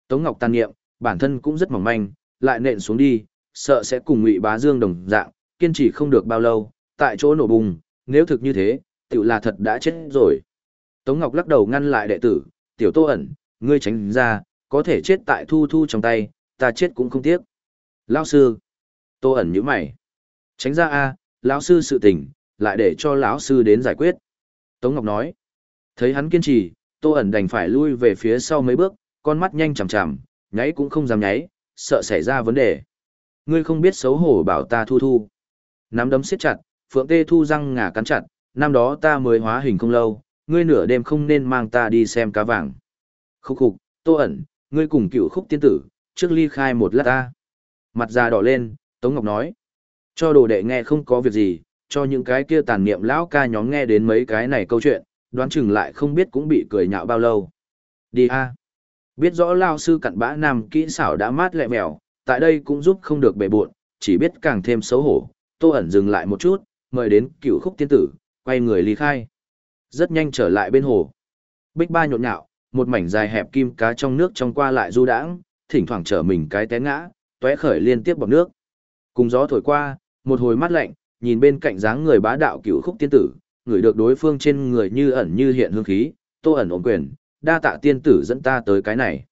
Tống Ngọc tàn nghiệm, bản thân cũng rất mỏng manh, lại nện xuống đi, sợ sẽ cùng Ngụy Bá Dương đồng dạng, kiên trì không được bao lâu, tại chỗ nổ bùng, nếu thực như thế, tiểu là thật đã chết rồi. Tống Ngọc lắc đầu ngăn lại đệ tử, tiểu Tô ẩn, ngươi tránh ra, có thể chết tại thu thu trong tay, ta chết cũng không tiếc. Lão sư, Tô ẩn như mày. Tránh ra a, lão sư sự tình, lại để cho lão sư đến giải quyết. Tống Ngọc nói. Thấy hắn kiên trì, Tô ẩn đành phải lui về phía sau mấy bước, con mắt nhanh chằm chằm, nháy cũng không dám nháy, sợ xảy ra vấn đề. Ngươi không biết xấu hổ bảo ta thu thu. Nắm đấm siết chặt, Phượng Tê thu răng ngả cắn chặt, năm đó ta mới hóa hình không lâu, ngươi nửa đêm không nên mang ta đi xem cá vàng. Khúc khục, Tô ẩn, ngươi cùng cựu khúc tiên tử, trước ly khai một lát ta. Mặt già đỏ lên, Tống Ngọc nói. Cho đồ đệ nghe không có việc gì, cho những cái kia tàn niệm lão ca nhóm nghe đến mấy cái này câu chuyện, đoán chừng lại không biết cũng bị cười nhạo bao lâu. Đi a. Biết rõ lao sư cặn bã nam kỹ xảo đã mát lẹ mèo, tại đây cũng giúp không được bề buộn, chỉ biết càng thêm xấu hổ. Tô ẩn dừng lại một chút, mời đến cựu khúc tiên tử, quay người ly khai. Rất nhanh trở lại bên hồ. Bích ba nhộn nhạo, một mảnh dài hẹp kim cá trong nước trong qua lại du đãng, thỉnh thoảng trở mình cái té ngã, tóe khởi liên tiếp bọt nước. Cùng gió thổi qua, một hồi mát lạnh, nhìn bên cạnh dáng người bá đạo cựu khúc tiên tử, người được đối phương trên người như ẩn như hiện hương khí, tô ẩn ổn quyền, đa tạ tiên tử dẫn ta tới cái này.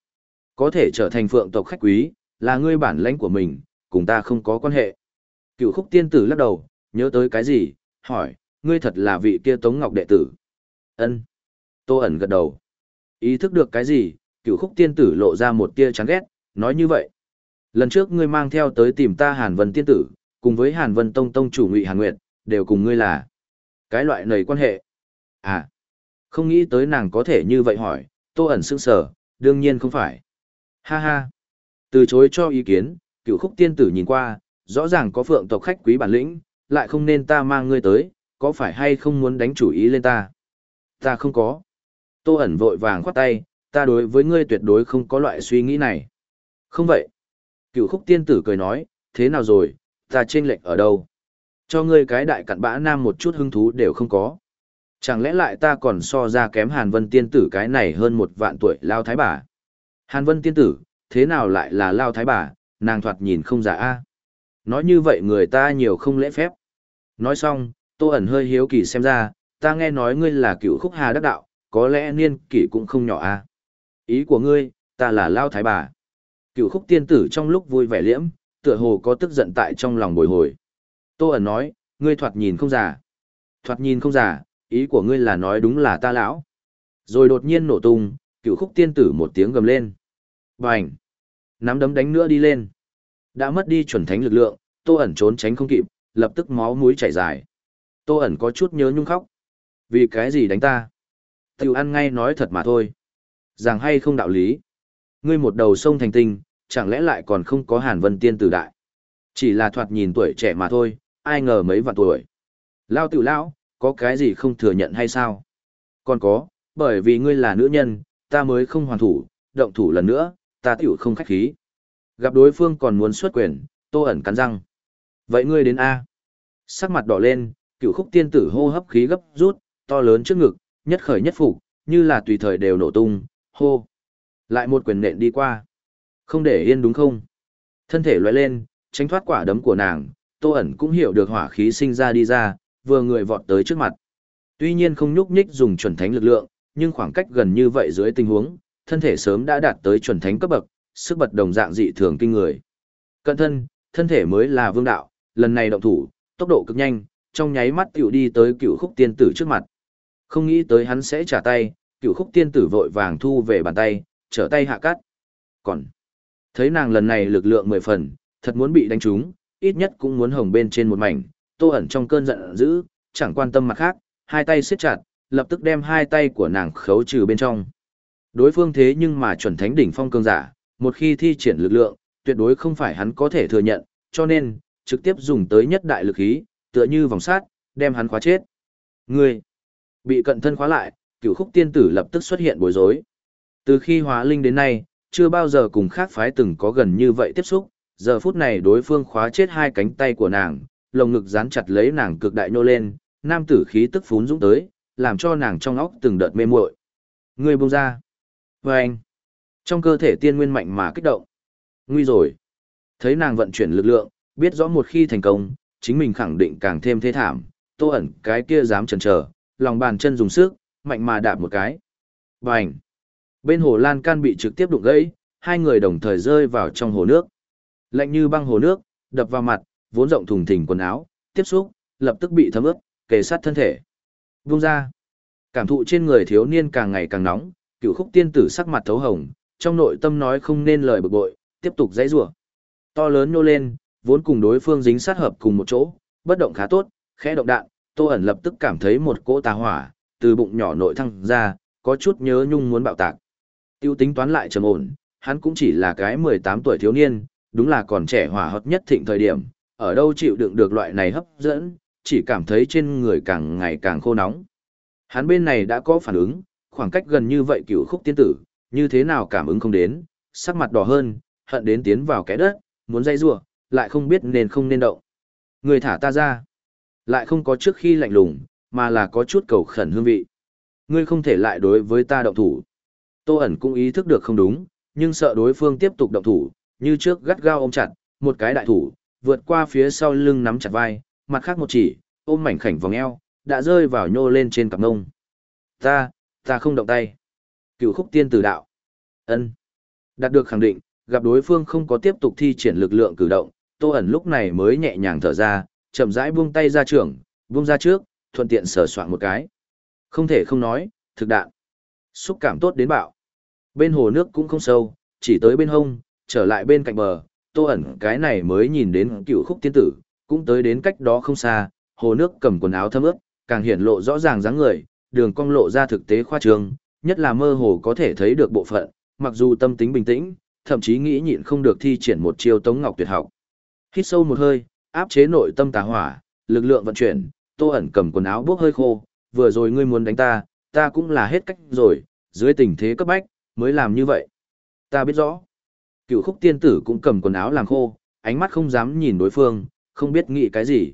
Có thể trở thành phượng tộc khách quý, là ngươi bản lãnh của mình, cùng ta không có quan hệ. Cựu khúc tiên tử lắc đầu, nhớ tới cái gì, hỏi, ngươi thật là vị kia tống ngọc đệ tử. ân Tô ẩn gật đầu. Ý thức được cái gì, cựu khúc tiên tử lộ ra một tia chán ghét, nói như vậy. Lần trước ngươi mang theo tới tìm ta Hàn Vân tiên tử, cùng với Hàn Vân Tông Tông chủ Ngụy Hàn Nguyệt, đều cùng ngươi là cái loại nầy quan hệ. À, không nghĩ tới nàng có thể như vậy hỏi, Tô ẩn sững sờ, đương nhiên không phải. Ha ha. Từ chối cho ý kiến, cựu khúc tiên tử nhìn qua, rõ ràng có phượng tộc khách quý bản lĩnh, lại không nên ta mang ngươi tới, có phải hay không muốn đánh chủ ý lên ta? Ta không có. Tô ẩn vội vàng khoát tay, ta đối với ngươi tuyệt đối không có loại suy nghĩ này. Không vậy. Cựu khúc tiên tử cười nói, thế nào rồi, ta trên lệnh ở đâu? Cho ngươi cái đại cặn bã nam một chút hứng thú đều không có. Chẳng lẽ lại ta còn so ra kém Hàn Vân tiên tử cái này hơn một vạn tuổi lao thái bà? Hàn Vân tiên tử, thế nào lại là lao thái bà, nàng thoạt nhìn không giả a Nói như vậy người ta nhiều không lễ phép. Nói xong, tô ẩn hơi hiếu kỳ xem ra, ta nghe nói ngươi là cựu khúc hà đắc đạo, có lẽ niên kỷ cũng không nhỏ a Ý của ngươi, ta là lao thái bà. Cựu khúc tiên tử trong lúc vui vẻ liễm, tựa hồ có tức giận tại trong lòng bồi hồi. Tô ẩn nói, ngươi thoạt nhìn không giả. Thoạt nhìn không giả, ý của ngươi là nói đúng là ta lão. Rồi đột nhiên nổ tung, cựu khúc tiên tử một tiếng gầm lên. Bành! Nắm đấm đánh nữa đi lên. Đã mất đi chuẩn thánh lực lượng, tô ẩn trốn tránh không kịp, lập tức máu mũi chảy dài. Tô ẩn có chút nhớ nhung khóc. Vì cái gì đánh ta? Tiểu ăn ngay nói thật mà thôi. Rằng hay không đạo lý. Ngươi một đầu sông thành tinh, chẳng lẽ lại còn không có hàn vân tiên tử đại. Chỉ là thoạt nhìn tuổi trẻ mà thôi, ai ngờ mấy vạn tuổi. Lao tiểu lão, có cái gì không thừa nhận hay sao? Còn có, bởi vì ngươi là nữ nhân, ta mới không hoàn thủ, động thủ lần nữa, ta tiểu không khách khí. Gặp đối phương còn muốn xuất quyền, tô ẩn cắn răng. Vậy ngươi đến A. Sắc mặt đỏ lên, cựu khúc tiên tử hô hấp khí gấp rút, to lớn trước ngực, nhất khởi nhất phục, như là tùy thời đều nổ tung, hô. Lại một quyền nện đi qua. Không để yên đúng không? Thân thể loại lên, tránh thoát quả đấm của nàng, tô ẩn cũng hiểu được hỏa khí sinh ra đi ra, vừa người vọt tới trước mặt. Tuy nhiên không nhúc nhích dùng chuẩn thánh lực lượng, nhưng khoảng cách gần như vậy dưới tình huống, thân thể sớm đã đạt tới chuẩn thánh cấp bậc, sức bật đồng dạng dị thường kinh người. Cận thân, thân thể mới là vương đạo, lần này động thủ, tốc độ cực nhanh, trong nháy mắt tiểu đi tới cựu khúc tiên tử trước mặt. Không nghĩ tới hắn sẽ trả tay, cựu khúc tiên tử vội vàng thu về bàn tay, trở tay hạ cắt. Còn, thấy nàng lần này lực lượng mười phần, thật muốn bị đánh trúng, ít nhất cũng muốn hồng bên trên một mảnh, tô ẩn trong cơn giận dữ, chẳng quan tâm mặt khác, hai tay siết chặt, lập tức đem hai tay của nàng khấu trừ bên trong. Đối phương thế nhưng mà chuẩn thánh đỉnh phong cương giả, một khi thi triển lực lượng, tuyệt đối không phải hắn có thể thừa nhận, cho nên, trực tiếp dùng tới nhất đại lực khí, tựa như vòng sát, đem hắn khóa chết. Ngươi, bị cận thân khóa lại, cựu khúc tiên tử lập tức xuất hiện bối rối. Từ khi hóa linh đến nay, chưa bao giờ cùng khác phái từng có gần như vậy tiếp xúc, giờ phút này đối phương khóa chết hai cánh tay của nàng, lồng ngực dán chặt lấy nàng cực đại nô lên, nam tử khí tức phún dũng tới, làm cho nàng trong óc từng đợt mê muội. người buông ra. Và anh, trong cơ thể tiên nguyên mạnh mà kích động. Nguy rồi. Thấy nàng vận chuyển lực lượng, biết rõ một khi thành công, chính mình khẳng định càng thêm thế thảm, tô ẩn cái kia dám chần chờ, lòng bàn chân dùng sức, mạnh mà đạp một cái. Bành! Bên hồ lan can bị trực tiếp đụng gãy, hai người đồng thời rơi vào trong hồ nước. Lạnh như băng hồ nước, đập vào mặt, vốn rộng thùng thình quần áo, tiếp xúc, lập tức bị thấm ướt, kề sát thân thể. Vung ra! Cảm thụ trên người thiếu niên càng ngày càng nóng, cựu khúc tiên tử sắc mặt thấu hồng, trong nội tâm nói không nên lời bực bội, tiếp tục dãy rủa. To lớn nô lên, vốn cùng đối phương dính sát hợp cùng một chỗ, bất động khá tốt, khẽ động đạn, Tô ẩn lập tức cảm thấy một cỗ tà hỏa từ bụng nhỏ nội thăng ra, có chút nhớ nhung muốn bạo tạc. Tiêu tính toán lại trầm ổn, hắn cũng chỉ là cái 18 tuổi thiếu niên, đúng là còn trẻ hỏa hot nhất thịnh thời điểm, ở đâu chịu đựng được loại này hấp dẫn, chỉ cảm thấy trên người càng ngày càng khô nóng. Hắn bên này đã có phản ứng, khoảng cách gần như vậy cửu khúc tiên tử, như thế nào cảm ứng không đến, sắc mặt đỏ hơn, hận đến tiến vào cái đất, muốn dây rủa, lại không biết nên không nên động. Người thả ta ra. Lại không có trước khi lạnh lùng, mà là có chút cầu khẩn hương vị. Ngươi không thể lại đối với ta động thủ. Tô ẩn cũng ý thức được không đúng, nhưng sợ đối phương tiếp tục động thủ, như trước gắt gao ôm chặt, một cái đại thủ, vượt qua phía sau lưng nắm chặt vai, mặt khác một chỉ, ôm mảnh khảnh vòng eo, đã rơi vào nhô lên trên cặp ngông. Ta, ta không động tay. Cựu khúc tiên tử đạo. ân Đạt được khẳng định, gặp đối phương không có tiếp tục thi triển lực lượng cử động, Tô ẩn lúc này mới nhẹ nhàng thở ra, chậm rãi buông tay ra trưởng, buông ra trước, thuận tiện sờ soạn một cái. Không thể không nói, thực đạn. Xúc cảm tốt đến bạo. Bên hồ nước cũng không sâu, chỉ tới bên hông, trở lại bên cạnh bờ, Tô ẩn cái này mới nhìn đến cựu khúc tiên tử, cũng tới đến cách đó không xa, hồ nước cầm quần áo thấm ướt, càng hiển lộ rõ ràng dáng người, đường cong lộ ra thực tế khoa trương, nhất là mơ hồ có thể thấy được bộ phận, mặc dù tâm tính bình tĩnh, thậm chí nghĩ nhịn không được thi triển một chiêu tống ngọc tuyệt học. Hít sâu một hơi, áp chế nội tâm tà hỏa, lực lượng vận chuyển, Tô ẩn cầm quần áo bốc hơi khô, vừa rồi ngươi muốn đánh ta, ta cũng là hết cách rồi, dưới tình thế cấp bách, mới làm như vậy. Ta biết rõ. Cựu khúc tiên tử cũng cầm quần áo làm khô, ánh mắt không dám nhìn đối phương, không biết nghĩ cái gì.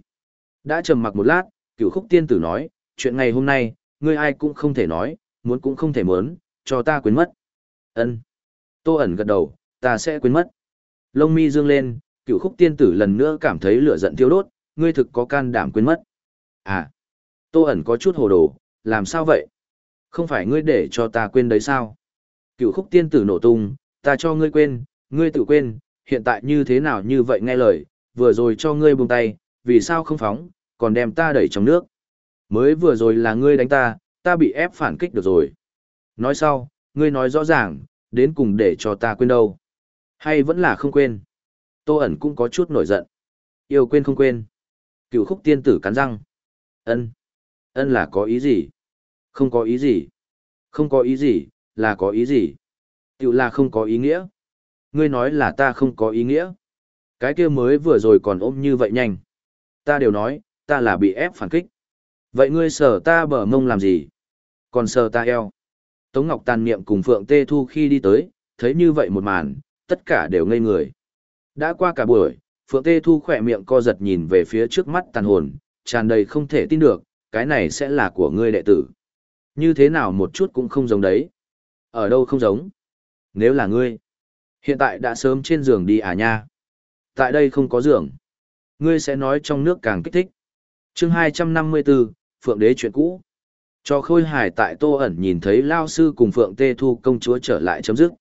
Đã trầm mặc một lát, cựu khúc tiên tử nói, chuyện ngày hôm nay, ngươi ai cũng không thể nói, muốn cũng không thể muốn, cho ta quên mất. Ân. Tô ẩn gật đầu, ta sẽ quên mất. Lông mi dương lên, cựu khúc tiên tử lần nữa cảm thấy lửa giận thiêu đốt, ngươi thực có can đảm quên mất. À. Tô ẩn có chút hồ đồ, làm sao vậy? Không phải ngươi để cho ta quên đấy sao? Cựu khúc tiên tử nổ tung, ta cho ngươi quên, ngươi tự quên, hiện tại như thế nào như vậy nghe lời, vừa rồi cho ngươi buông tay, vì sao không phóng, còn đem ta đẩy trong nước. Mới vừa rồi là ngươi đánh ta, ta bị ép phản kích được rồi. Nói sau, ngươi nói rõ ràng, đến cùng để cho ta quên đâu. Hay vẫn là không quên. Tô ẩn cũng có chút nổi giận. Yêu quên không quên. Cựu khúc tiên tử cắn răng ân ân là có ý gì? Không có ý gì. Không có ý gì, là có ý gì. Tiểu là không có ý nghĩa. Ngươi nói là ta không có ý nghĩa. Cái kia mới vừa rồi còn ôm như vậy nhanh. Ta đều nói, ta là bị ép phản kích. Vậy ngươi sờ ta bờ mông làm gì? Còn sờ ta eo. Tống Ngọc tàn niệm cùng Phượng Tê Thu khi đi tới, thấy như vậy một màn, tất cả đều ngây người. Đã qua cả buổi, Phượng Tê Thu khỏe miệng co giật nhìn về phía trước mắt tàn hồn, tràn đầy không thể tin được, cái này sẽ là của ngươi đệ tử. Như thế nào một chút cũng không giống đấy. Ở đâu không giống? Nếu là ngươi, hiện tại đã sớm trên giường đi à nha. Tại đây không có giường. Ngươi sẽ nói trong nước càng kích thích. chương 254, Phượng Đế chuyện cũ. Cho khôi hài tại Tô ẩn nhìn thấy Lao Sư cùng Phượng Tê Thu công chúa trở lại chấm dứt.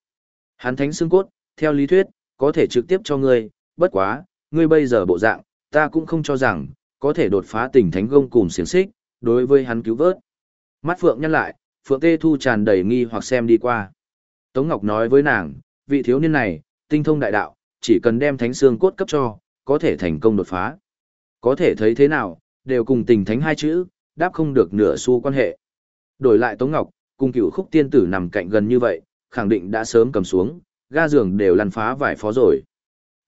Hắn thánh xương cốt, theo lý thuyết, có thể trực tiếp cho ngươi, bất quá, ngươi bây giờ bộ dạng, ta cũng không cho rằng, có thể đột phá tình thánh gông cùng xiềng xích, đối với hắn cứu vớt. Mắt Phượng nhăn lại, Phượng Tê Thu tràn đầy nghi hoặc xem đi qua. Tống Ngọc nói với nàng, vị thiếu niên này, tinh thông đại đạo, chỉ cần đem thánh xương cốt cấp cho, có thể thành công đột phá. Có thể thấy thế nào, đều cùng tình thánh hai chữ, đáp không được nửa xu quan hệ. Đổi lại Tống Ngọc, cùng cựu khúc tiên tử nằm cạnh gần như vậy, khẳng định đã sớm cầm xuống, ga giường đều lăn phá vài phó rồi.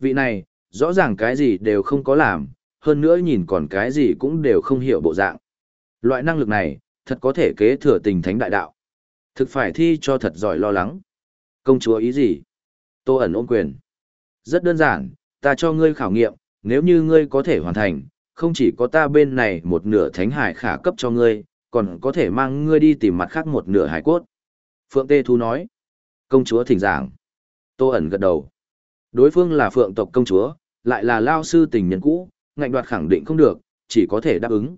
Vị này, rõ ràng cái gì đều không có làm, hơn nữa nhìn còn cái gì cũng đều không hiểu bộ dạng. Loại năng lực này, thật có thể kế thừa tình thánh đại đạo. Thực phải thi cho thật giỏi lo lắng. Công chúa ý gì? Tô ẩn ôm quyền. Rất đơn giản, ta cho ngươi khảo nghiệm, nếu như ngươi có thể hoàn thành, không chỉ có ta bên này một nửa thánh hải khả cấp cho ngươi, còn có thể mang ngươi đi tìm mặt khác một nửa hải cốt. Phượng Tê Thu nói. Công chúa thỉnh giảng. Tô ẩn gật đầu. Đối phương là phượng tộc công chúa, lại là lao sư tình nhân cũ, ngạnh đoạt khẳng định không được, chỉ có thể đáp ứng.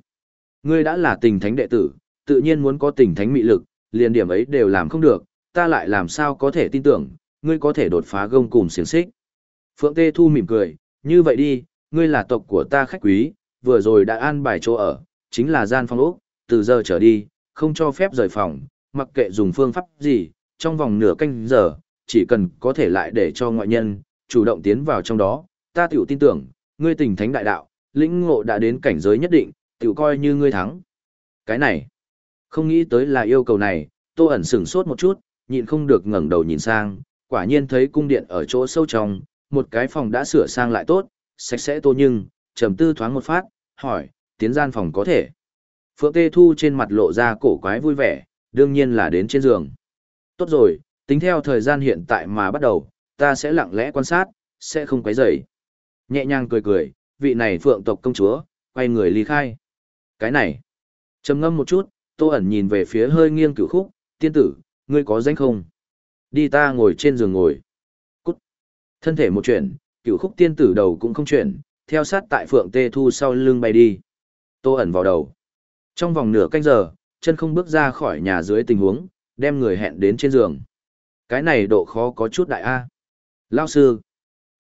Ngươi đã là tình thánh đệ tử, tự nhiên muốn có tình thánh mị lực, liền điểm ấy đều làm không được, ta lại làm sao có thể tin tưởng, ngươi có thể đột phá gông cùng xiềng xích. Phượng Tê Thu mỉm cười, như vậy đi, ngươi là tộc của ta khách quý, vừa rồi đã an bài chỗ ở, chính là gian phòng ốc, từ giờ trở đi, không cho phép rời phòng, mặc kệ dùng phương pháp gì, trong vòng nửa canh giờ, chỉ cần có thể lại để cho ngoại nhân, chủ động tiến vào trong đó, ta tiểu tin tưởng, ngươi tình thánh đại đạo, lĩnh ngộ đã đến cảnh giới nhất định, tiểu coi như ngươi thắng. Cái này, không nghĩ tới là yêu cầu này, tô ẩn sửng sốt một chút, nhịn không được ngẩng đầu nhìn sang, quả nhiên thấy cung điện ở chỗ sâu trong, một cái phòng đã sửa sang lại tốt, sạch sẽ tô nhưng, trầm tư thoáng một phát, hỏi, tiến gian phòng có thể. Phượng Tê Thu trên mặt lộ ra cổ quái vui vẻ, đương nhiên là đến trên giường. Tốt rồi, tính theo thời gian hiện tại mà bắt đầu, ta sẽ lặng lẽ quan sát, sẽ không quấy rầy. Nhẹ nhàng cười cười, vị này phượng tộc công chúa, quay người ly khai. Cái này, trầm ngâm một chút, tô ẩn nhìn về phía hơi nghiêng cửu khúc, tiên tử, ngươi có danh không? Đi ta ngồi trên giường ngồi. Cút. Thân thể một chuyện, cửu khúc tiên tử đầu cũng không chuyển, theo sát tại phượng tê thu sau lưng bay đi. Tô ẩn vào đầu. Trong vòng nửa canh giờ, chân không bước ra khỏi nhà dưới tình huống, đem người hẹn đến trên giường. Cái này độ khó có chút đại A. Lao sư.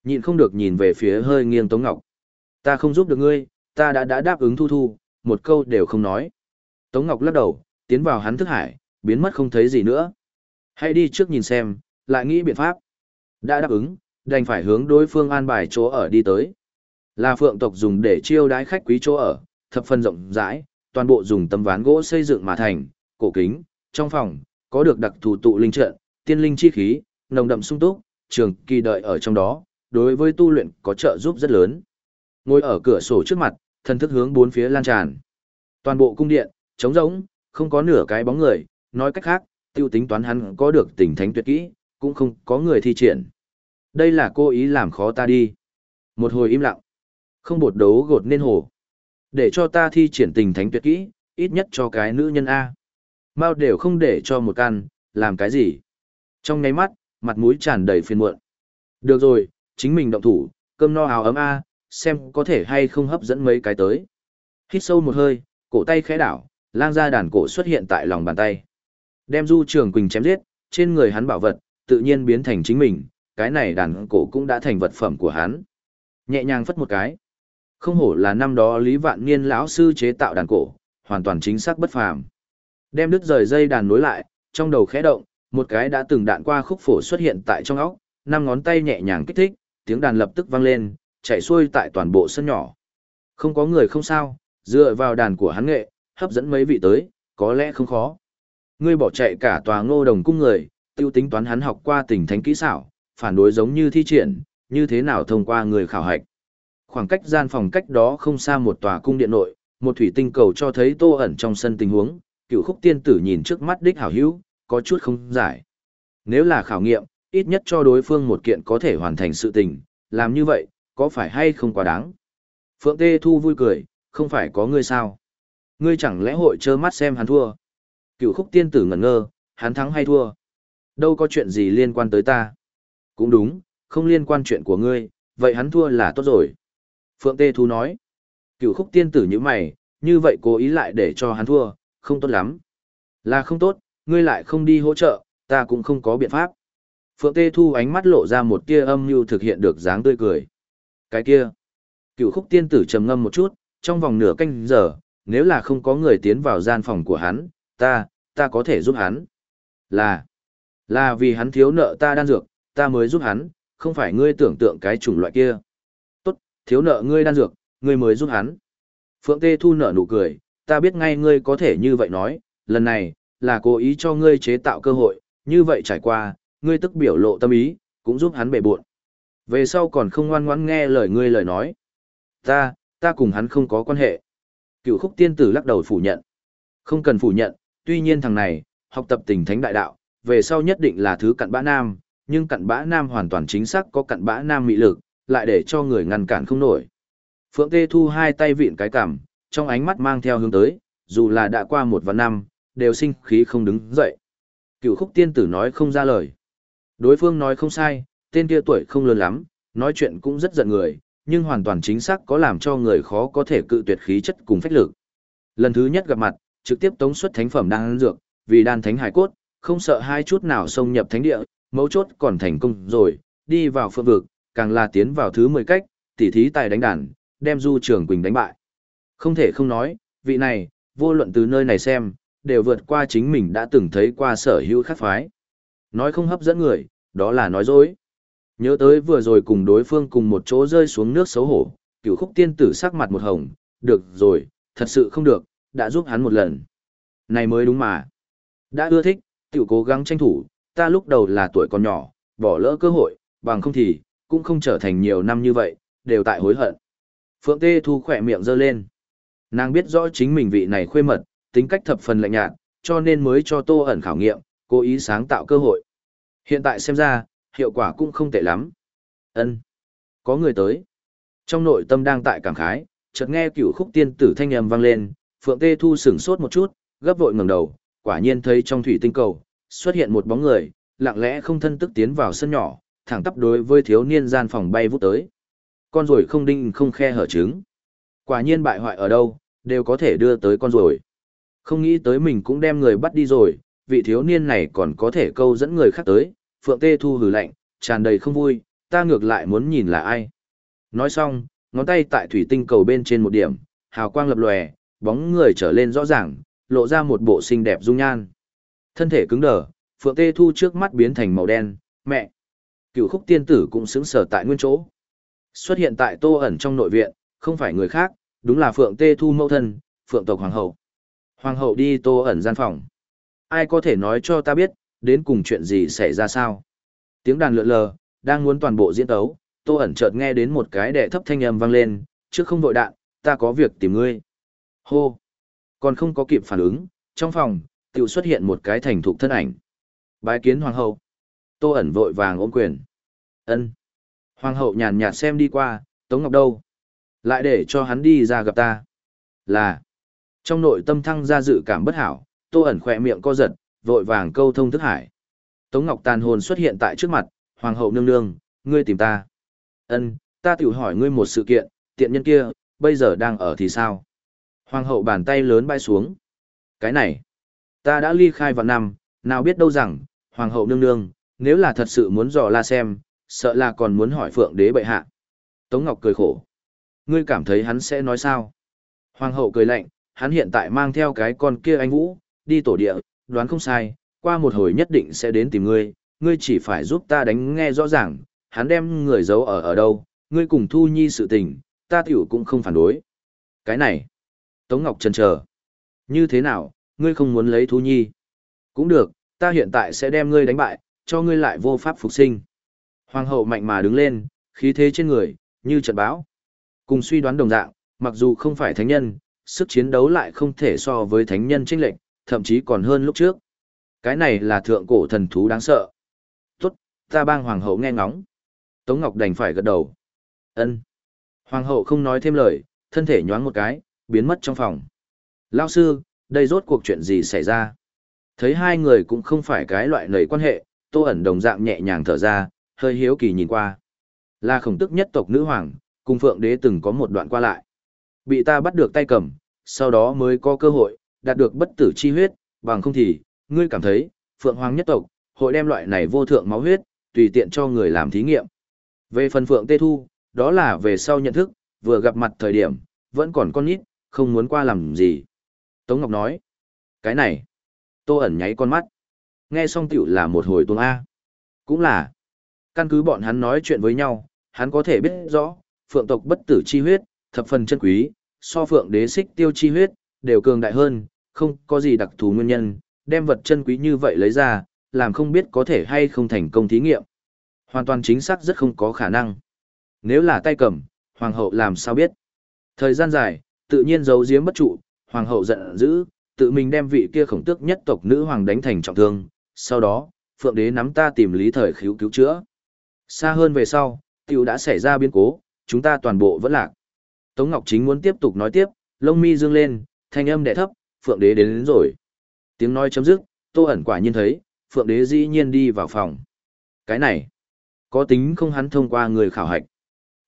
Nhịn không được nhìn về phía hơi nghiêng Tống Ngọc. Ta không giúp được ngươi, ta đã đã đáp ứng thu thu, một câu đều không nói. Tống Ngọc lắc đầu, tiến vào hắn thức hải, biến mất không thấy gì nữa. Hãy đi trước nhìn xem, lại nghĩ biện pháp. Đã đáp ứng, đành phải hướng đối phương an bài chỗ ở đi tới. Là phượng tộc dùng để chiêu đái khách quý chỗ ở, thập phân rộng rãi, toàn bộ dùng tấm ván gỗ xây dựng mà thành, cổ kính, trong phòng, có được đặc thù tụ linh trận, tiên linh chi khí, nồng đậm sung túc, trường kỳ đợi ở trong đó, đối với tu luyện có trợ giúp rất lớn. Ngồi ở cửa sổ trước mặt, thân thức hướng bốn phía lan tràn. Toàn bộ cung điện, trống rỗng, không có nửa cái bóng người, nói cách khác, tiêu tính toán hắn có được tình thánh tuyệt kỹ, cũng không có người thi triển. Đây là cô ý làm khó ta đi. Một hồi im lặng. Không bột đấu gột nên hồ. Để cho ta thi triển tình thánh tuyệt kỹ, ít nhất cho cái nữ nhân A. Mao đều không để cho một căn, làm cái gì. Trong ngáy mắt, mặt mũi tràn đầy phiền muộn. Được rồi, chính mình động thủ, cơm no áo ấm A, xem có thể hay không hấp dẫn mấy cái tới. Hít sâu một hơi, cổ tay khẽ đảo, lang ra đàn cổ xuất hiện tại lòng bàn tay. Đem du trường quỳnh chém giết, trên người hắn bảo vật, tự nhiên biến thành chính mình, cái này đàn cổ cũng đã thành vật phẩm của hắn. Nhẹ nhàng phất một cái. Không hổ là năm đó Lý Vạn Niên lão sư chế tạo đàn cổ, hoàn toàn chính xác bất phàm. Đem đứt rời dây đàn nối lại, trong đầu khẽ động, một cái đã từng đạn qua khúc phổ xuất hiện tại trong óc, năm ngón tay nhẹ nhàng kích thích, tiếng đàn lập tức vang lên, chạy xuôi tại toàn bộ sân nhỏ. Không có người không sao, dựa vào đàn của hắn nghệ, hấp dẫn mấy vị tới, có lẽ không khó. Ngươi bỏ chạy cả tòa ngô đồng cung người, tiêu tính toán hắn học qua tình thánh kỹ xảo, phản đối giống như thi triển, như thế nào thông qua người khảo hạch. Khoảng cách gian phòng cách đó không xa một tòa cung điện nội, một thủy tinh cầu cho thấy tô ẩn trong sân tình huống, cựu khúc tiên tử nhìn trước mắt đích hảo hữu, có chút không giải. Nếu là khảo nghiệm, ít nhất cho đối phương một kiện có thể hoàn thành sự tình, làm như vậy, có phải hay không quá đáng? Phượng Tê Thu vui cười, không phải có ngươi sao? Ngươi chẳng lẽ hội trơ mắt xem hắn thua? Cựu khúc tiên tử ngẩn ngơ, hắn thắng hay thua? Đâu có chuyện gì liên quan tới ta? Cũng đúng, không liên quan chuyện của ngươi, vậy hắn thua là tốt rồi. Phượng Tê Thu nói, cựu khúc tiên tử như mày, như vậy cố ý lại để cho hắn thua, không tốt lắm. Là không tốt, ngươi lại không đi hỗ trợ, ta cũng không có biện pháp. Phượng Tê Thu ánh mắt lộ ra một tia âm mưu thực hiện được dáng tươi cười. Cái kia, cựu khúc tiên tử trầm ngâm một chút, trong vòng nửa canh giờ, nếu là không có người tiến vào gian phòng của hắn, ta, ta có thể giúp hắn. Là, là vì hắn thiếu nợ ta đan dược, ta mới giúp hắn, không phải ngươi tưởng tượng cái chủng loại kia. Tốt, thiếu nợ ngươi đan dược, ngươi mới giúp hắn. Phượng Tê Thu nợ nụ cười, ta biết ngay ngươi có thể như vậy nói, lần này, là cố ý cho ngươi chế tạo cơ hội, như vậy trải qua, ngươi tức biểu lộ tâm ý, cũng giúp hắn bệ buộn. Về sau còn không ngoan ngoãn nghe lời ngươi lời nói. Ta, ta cùng hắn không có quan hệ. Cựu khúc tiên tử lắc đầu phủ nhận. Không cần phủ nhận, tuy nhiên thằng này, học tập tình thánh đại đạo, về sau nhất định là thứ cặn bã nam, nhưng cặn bã nam hoàn toàn chính xác có cặn bã nam mị lực, lại để cho người ngăn cản không nổi. Phượng Tê Thu hai tay vịn cái cằm, trong ánh mắt mang theo hướng tới, dù là đã qua một vạn năm, đều sinh khí không đứng dậy. Cựu khúc tiên tử nói không ra lời. Đối phương nói không sai, tên kia tuổi không lớn lắm, nói chuyện cũng rất giận người, nhưng hoàn toàn chính xác có làm cho người khó có thể cự tuyệt khí chất cùng phách lực. Lần thứ nhất gặp mặt, trực tiếp tống xuất thánh phẩm đang dược, vì đan thánh hải cốt, không sợ hai chút nào xông nhập thánh địa, mấu chốt còn thành công rồi, đi vào phượng vực, càng là tiến vào thứ 10 cách, tỉ thí tài đánh đàn, đem Du Trường Quỳnh đánh bại. Không thể không nói, vị này, vô luận từ nơi này xem, đều vượt qua chính mình đã từng thấy qua sở hữu khác phái. Nói không hấp dẫn người, đó là nói dối. Nhớ tới vừa rồi cùng đối phương cùng một chỗ rơi xuống nước xấu hổ, cửu khúc tiên tử sắc mặt một hồng, được rồi, thật sự không được, đã giúp hắn một lần. Này mới đúng mà. Đã ưa thích, tiểu cố gắng tranh thủ, ta lúc đầu là tuổi còn nhỏ, bỏ lỡ cơ hội, bằng không thì, cũng không trở thành nhiều năm như vậy, đều tại hối hận. Phượng Tê Thu khỏe miệng giơ lên. Nàng biết rõ chính mình vị này khuê mật, tính cách thập phần lạnh nhạt, cho nên mới cho Tô ẩn khảo nghiệm, cố ý sáng tạo cơ hội. Hiện tại xem ra, hiệu quả cũng không tệ lắm. Ân, Có người tới. Trong nội tâm đang tại cảm khái, chợt nghe cửu khúc tiên tử thanh âm vang lên, Phượng Tê Thu sửng sốt một chút, gấp vội ngẩng đầu, quả nhiên thấy trong thủy tinh cầu, xuất hiện một bóng người, lặng lẽ không thân tức tiến vào sân nhỏ, thẳng tắp đối với thiếu niên gian phòng bay vút tới. Con rồi không đinh không khe hở trứng. Quả nhiên bại hoại ở đâu, đều có thể đưa tới con rồi. Không nghĩ tới mình cũng đem người bắt đi rồi, vị thiếu niên này còn có thể câu dẫn người khác tới, Phượng Tê Thu hừ lạnh, tràn đầy không vui, ta ngược lại muốn nhìn là ai. Nói xong, ngón tay tại thủy tinh cầu bên trên một điểm, hào quang lập lòe, bóng người trở lên rõ ràng, lộ ra một bộ xinh đẹp dung nhan. Thân thể cứng đờ, Phượng Tê Thu trước mắt biến thành màu đen, mẹ. Cựu khúc tiên tử cũng xứng sở tại nguyên chỗ. Xuất hiện tại tô ẩn trong nội viện, không phải người khác, đúng là Phượng Tê Thu mẫu thân, Phượng tộc Hoàng hậu. Hoàng hậu đi tô ẩn gian phòng. Ai có thể nói cho ta biết, đến cùng chuyện gì xảy ra sao? Tiếng đàn lượn lờ, đang muốn toàn bộ diễn tấu, tô ẩn chợt nghe đến một cái đệ thấp thanh âm vang lên, trước không vội đạn, ta có việc tìm ngươi. Hô! Còn không có kịp phản ứng, trong phòng, tự xuất hiện một cái thành thục thân ảnh. Bái kiến hoàng hậu. Tô ẩn vội vàng ôm quyền. ân Hoàng hậu nhàn nhạt xem đi qua, Tống Ngọc đâu? Lại để cho hắn đi ra gặp ta. Là. Trong nội tâm thăng ra dự cảm bất hảo, Tô ẩn khỏe miệng co giật, vội vàng câu thông thức hải. Tống Ngọc tàn hồn xuất hiện tại trước mặt, Hoàng hậu nương nương, ngươi tìm ta. Ân, ta tiểu hỏi ngươi một sự kiện, tiện nhân kia, bây giờ đang ở thì sao? Hoàng hậu bàn tay lớn bay xuống. Cái này, ta đã ly khai vào năm, nào biết đâu rằng, Hoàng hậu nương nương, nếu là thật sự muốn dò la xem, sợ là còn muốn hỏi phượng đế bệ hạ. Tống Ngọc cười khổ. Ngươi cảm thấy hắn sẽ nói sao? Hoàng hậu cười lạnh, hắn hiện tại mang theo cái con kia anh Vũ, đi tổ địa, đoán không sai, qua một hồi nhất định sẽ đến tìm ngươi, ngươi chỉ phải giúp ta đánh nghe rõ ràng, hắn đem người giấu ở ở đâu, ngươi cùng Thu Nhi sự tình, ta tiểu cũng không phản đối. Cái này, Tống Ngọc chần chờ. Như thế nào, ngươi không muốn lấy Thu Nhi? Cũng được, ta hiện tại sẽ đem ngươi đánh bại, cho ngươi lại vô pháp phục sinh. Hoàng hậu mạnh mà đứng lên, khí thế trên người, như trận bão. Cùng suy đoán đồng dạng, mặc dù không phải thánh nhân, sức chiến đấu lại không thể so với thánh nhân chênh lệnh, thậm chí còn hơn lúc trước. Cái này là thượng cổ thần thú đáng sợ. Tốt, ta bang hoàng hậu nghe ngóng. Tống Ngọc đành phải gật đầu. Ân. Hoàng hậu không nói thêm lời, thân thể nhoáng một cái, biến mất trong phòng. Lao sư, đây rốt cuộc chuyện gì xảy ra? Thấy hai người cũng không phải cái loại nầy quan hệ, tô ẩn đồng dạng nhẹ nhàng thở ra, hơi hiếu kỳ nhìn qua. Là khổng tức nhất tộc nữ hoàng, cùng phượng đế từng có một đoạn qua lại. Bị ta bắt được tay cầm, sau đó mới có cơ hội, đạt được bất tử chi huyết, bằng không thì, ngươi cảm thấy, phượng hoàng nhất tộc, hội đem loại này vô thượng máu huyết, tùy tiện cho người làm thí nghiệm. Về phần phượng tê thu, đó là về sau nhận thức, vừa gặp mặt thời điểm, vẫn còn con nít, không muốn qua làm gì. Tống Ngọc nói, cái này, tô ẩn nháy con mắt. Nghe xong tiểu là một hồi tuôn A. Cũng là, căn cứ bọn hắn nói chuyện với nhau, hắn có thể biết rõ, phượng tộc bất tử chi huyết, thập phần chân quý, so phượng đế xích tiêu chi huyết, đều cường đại hơn, không có gì đặc thù nguyên nhân, đem vật chân quý như vậy lấy ra, làm không biết có thể hay không thành công thí nghiệm. Hoàn toàn chính xác rất không có khả năng. Nếu là tay cầm, hoàng hậu làm sao biết? Thời gian dài, tự nhiên giấu giếm bất trụ, hoàng hậu giận dữ, tự mình đem vị kia khổng tước nhất tộc nữ hoàng đánh thành trọng thương, sau đó, phượng đế nắm ta tìm lý thời khiếu cứu chữa. Xa hơn về sau, tiểu đã xảy ra biến cố, chúng ta toàn bộ vẫn lạc. Tống Ngọc Chính muốn tiếp tục nói tiếp, lông mi dương lên, thanh âm đẻ thấp, phượng đế đến, đến rồi. Tiếng nói chấm dứt, tô ẩn quả nhiên thấy, phượng đế dĩ nhiên đi vào phòng. Cái này, có tính không hắn thông qua người khảo hạch.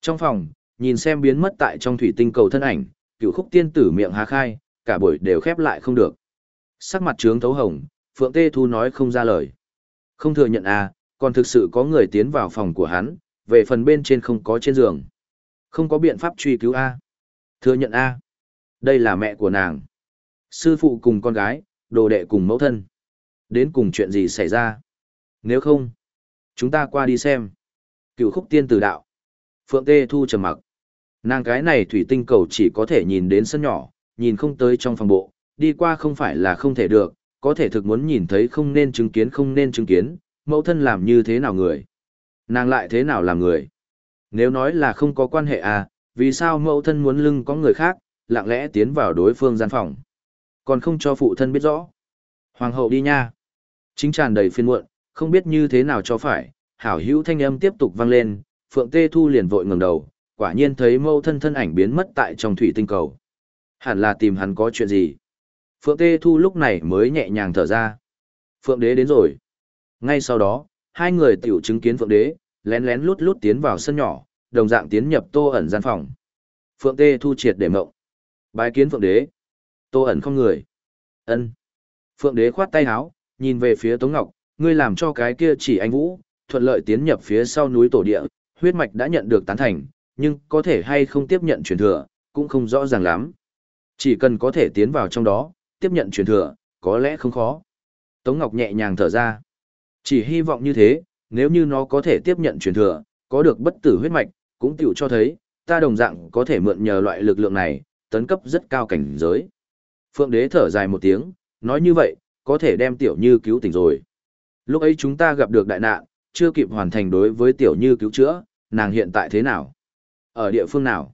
Trong phòng, nhìn xem biến mất tại trong thủy tinh cầu thân ảnh, cựu khúc tiên tử miệng há khai, cả buổi đều khép lại không được. Sắc mặt trướng thấu hồng, Phượng Tê Thu nói không ra lời. Không thừa nhận à, còn thực sự có người tiến vào phòng của hắn, về phần bên trên không có trên giường. Không có biện pháp truy cứu A. Thừa nhận A. Đây là mẹ của nàng. Sư phụ cùng con gái, đồ đệ cùng mẫu thân. Đến cùng chuyện gì xảy ra? Nếu không, chúng ta qua đi xem. Cựu khúc tiên tử đạo. Phượng Tê Thu trầm mặc. Nàng cái này thủy tinh cầu chỉ có thể nhìn đến sân nhỏ, nhìn không tới trong phòng bộ, đi qua không phải là không thể được, có thể thực muốn nhìn thấy không nên chứng kiến không nên chứng kiến, mẫu thân làm như thế nào người. Nàng lại thế nào làm người. Nếu nói là không có quan hệ à, vì sao mẫu thân muốn lưng có người khác, lặng lẽ tiến vào đối phương gian phòng. Còn không cho phụ thân biết rõ. Hoàng hậu đi nha. Chính tràn đầy phiên muộn, không biết như thế nào cho phải, hảo hữu thanh âm tiếp tục vang lên, Phượng Tê Thu liền vội ngẩng đầu, quả nhiên thấy mâu thân thân ảnh biến mất tại trong thủy tinh cầu. Hẳn là tìm hắn có chuyện gì. Phượng Tê Thu lúc này mới nhẹ nhàng thở ra. Phượng Đế đến rồi. Ngay sau đó, hai người tiểu chứng kiến Phượng Đế, lén lén lút lút tiến vào sân nhỏ, đồng dạng tiến nhập Tô ẩn gian phòng. Phượng Tê Thu triệt để mộng. Bái kiến Phượng Đế. Tô ẩn không người. ân Phượng Đế khoát tay áo, nhìn về phía Tống Ngọc, ngươi làm cho cái kia chỉ anh Vũ, thuận lợi tiến nhập phía sau núi tổ địa, huyết mạch đã nhận được tán thành, nhưng có thể hay không tiếp nhận truyền thừa, cũng không rõ ràng lắm. Chỉ cần có thể tiến vào trong đó, tiếp nhận truyền thừa, có lẽ không khó. Tống Ngọc nhẹ nhàng thở ra. Chỉ hy vọng như thế, nếu như nó có thể tiếp nhận truyền thừa, có được bất tử huyết mạch, cũng tiểu cho thấy, ta đồng dạng có thể mượn nhờ loại lực lượng này, tấn cấp rất cao cảnh giới. Phượng đế thở dài một tiếng, nói như vậy, có thể đem tiểu như cứu tỉnh rồi. Lúc ấy chúng ta gặp được đại nạn, chưa kịp hoàn thành đối với tiểu như cứu chữa, nàng hiện tại thế nào? Ở địa phương nào?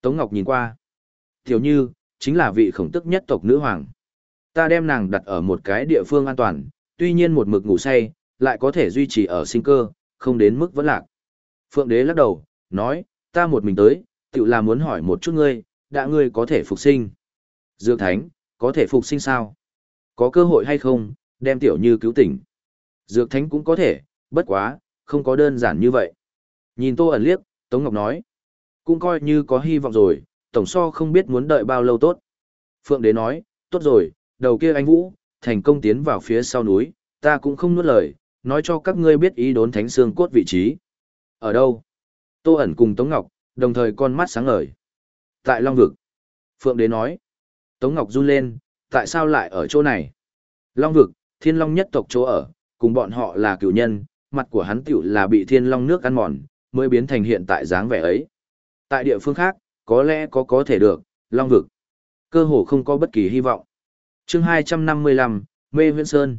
Tống Ngọc nhìn qua. Tiểu như, chính là vị khổng tức nhất tộc nữ hoàng. Ta đem nàng đặt ở một cái địa phương an toàn, tuy nhiên một mực ngủ say, lại có thể duy trì ở sinh cơ, không đến mức vẫn lạc. Phượng đế lắc đầu, nói, ta một mình tới, tự là muốn hỏi một chút ngươi, đã ngươi có thể phục sinh. Dược thánh, có thể phục sinh sao? Có cơ hội hay không, đem tiểu như cứu tỉnh. Dược thánh cũng có thể, bất quá, không có đơn giản như vậy. Nhìn tô ẩn liếc, Tống Ngọc nói, cũng coi như có hy vọng rồi, tổng so không biết muốn đợi bao lâu tốt. Phượng đế nói, tốt rồi, đầu kia anh Vũ, thành công tiến vào phía sau núi, ta cũng không nuốt lời, nói cho các ngươi biết ý đốn thánh xương cốt vị trí. Ở đâu? Tô ẩn cùng Tống Ngọc, đồng thời con mắt sáng ngời. Tại Long Vực. Phượng đế nói. Tống Ngọc run lên, tại sao lại ở chỗ này? Long Vực, thiên long nhất tộc chỗ ở, cùng bọn họ là cựu nhân, mặt của hắn tiểu là bị thiên long nước ăn mòn, mới biến thành hiện tại dáng vẻ ấy. Tại địa phương khác, có lẽ có có thể được, Long Vực. Cơ hồ không có bất kỳ hy vọng. chương 255, Mê Viễn Sơn.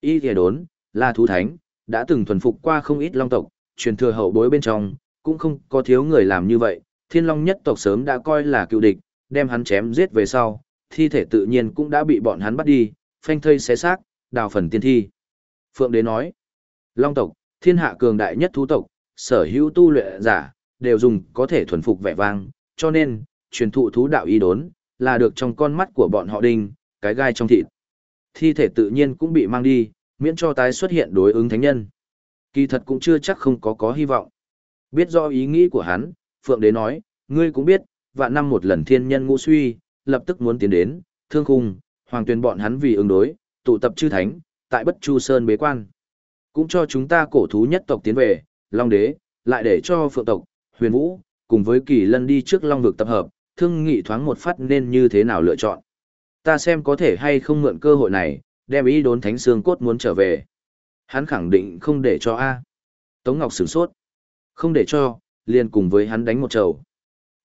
Y thìa đốn, là thú thánh, đã từng thuần phục qua không ít long tộc, truyền thừa hậu bối bên trong, cũng không có thiếu người làm như vậy, thiên long nhất tộc sớm đã coi là cựu địch, đem hắn chém giết về sau, thi thể tự nhiên cũng đã bị bọn hắn bắt đi, phanh thây xé xác, đào phần tiên thi. Phượng đế nói, long tộc, thiên hạ cường đại nhất thú tộc, sở hữu tu luyện giả, đều dùng có thể thuần phục vẻ vang, cho nên, truyền thụ thú đạo y đốn, là được trong con mắt của bọn họ đinh, cái gai trong thịt. Thi thể tự nhiên cũng bị mang đi, miễn cho tái xuất hiện đối ứng thánh nhân. Kỳ thật cũng chưa chắc không có có hy vọng. Biết do ý nghĩ của hắn, Phượng Đế nói, ngươi cũng biết, vạn năm một lần thiên nhân ngũ suy, lập tức muốn tiến đến, thương khung, hoàng tuyên bọn hắn vì ứng đối, tụ tập chư thánh, tại bất chu sơn bế quan. Cũng cho chúng ta cổ thú nhất tộc tiến về, Long Đế, lại để cho Phượng tộc, Huyền Vũ, cùng với Kỳ Lân đi trước Long vực tập hợp, thương nghị thoáng một phát nên như thế nào lựa chọn. Ta xem có thể hay không mượn cơ hội này, đem ý đốn thánh xương cốt muốn trở về. Hắn khẳng định không để cho A. Tống Ngọc sửng sốt. Không để cho, liền cùng với hắn đánh một trầu.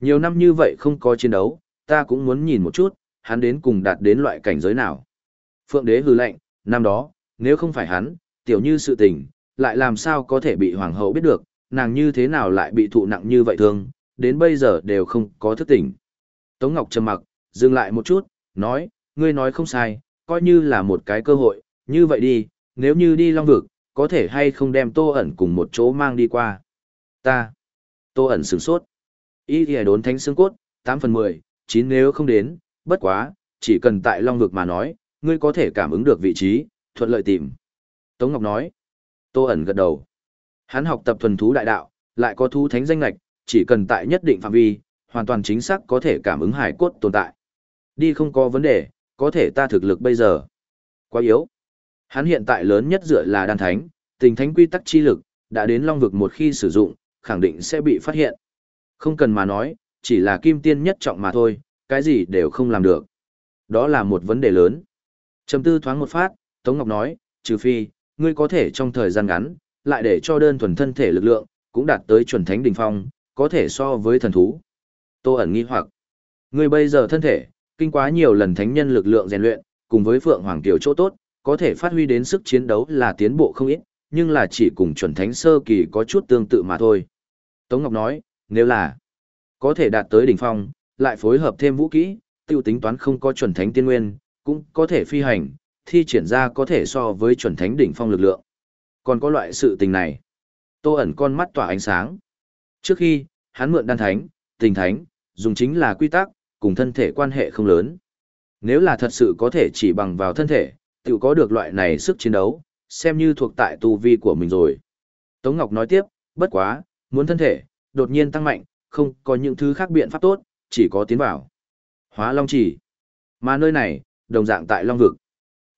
Nhiều năm như vậy không có chiến đấu, ta cũng muốn nhìn một chút, hắn đến cùng đạt đến loại cảnh giới nào. Phượng đế hừ lạnh, năm đó, nếu không phải hắn, tiểu như sự tình, lại làm sao có thể bị hoàng hậu biết được, nàng như thế nào lại bị thụ nặng như vậy thương, đến bây giờ đều không có thức tỉnh. Tống Ngọc trầm mặc, dừng lại một chút, nói, ngươi nói không sai, coi như là một cái cơ hội, như vậy đi, nếu như đi Long Vực, có thể hay không đem Tô ẩn cùng một chỗ mang đi qua. Ta. Tô ẩn sửng sốt. Ý thì đốn thánh xương cốt, 8 phần 10, chín nếu không đến, bất quá, chỉ cần tại Long Vực mà nói, ngươi có thể cảm ứng được vị trí, thuận lợi tìm. Tống Ngọc nói. Tô ẩn gật đầu. Hắn học tập thuần thú đại đạo, lại có thú thánh danh lạch, chỉ cần tại nhất định phạm vi, hoàn toàn chính xác có thể cảm ứng hải cốt tồn tại. Đi không có vấn đề, có thể ta thực lực bây giờ. Quá yếu. Hắn hiện tại lớn nhất dựa là đan thánh, tình thánh quy tắc chi lực, đã đến long vực một khi sử dụng, khẳng định sẽ bị phát hiện. Không cần mà nói, chỉ là kim tiên nhất trọng mà thôi, cái gì đều không làm được. Đó là một vấn đề lớn. Trầm tư thoáng một phát, Tống Ngọc nói, trừ phi, ngươi có thể trong thời gian ngắn, lại để cho đơn thuần thân thể lực lượng, cũng đạt tới chuẩn thánh đỉnh phong, có thể so với thần thú. Tô ẩn nghi hoặc, ngươi bây giờ thân thể, kinh quá nhiều lần thánh nhân lực lượng rèn luyện, cùng với Phượng Hoàng Tiểu chỗ tốt, có thể phát huy đến sức chiến đấu là tiến bộ không ít, nhưng là chỉ cùng chuẩn thánh sơ kỳ có chút tương tự mà thôi. Tống Ngọc nói, nếu là có thể đạt tới đỉnh phong, lại phối hợp thêm vũ kỹ, tiêu tính toán không có chuẩn thánh tiên nguyên, cũng có thể phi hành, thi triển ra có thể so với chuẩn thánh đỉnh phong lực lượng. Còn có loại sự tình này. Tô ẩn con mắt tỏa ánh sáng. Trước khi, hắn mượn đan thánh, tình thánh, dùng chính là quy tắc, cùng thân thể quan hệ không lớn. Nếu là thật sự có thể chỉ bằng vào thân thể, tự có được loại này sức chiến đấu, xem như thuộc tại tu vi của mình rồi. Tống Ngọc nói tiếp, bất quá, muốn thân thể, đột nhiên tăng mạnh, không có những thứ khác biện pháp tốt, chỉ có tiến vào. Hóa Long chỉ. Mà nơi này, đồng dạng tại Long Vực.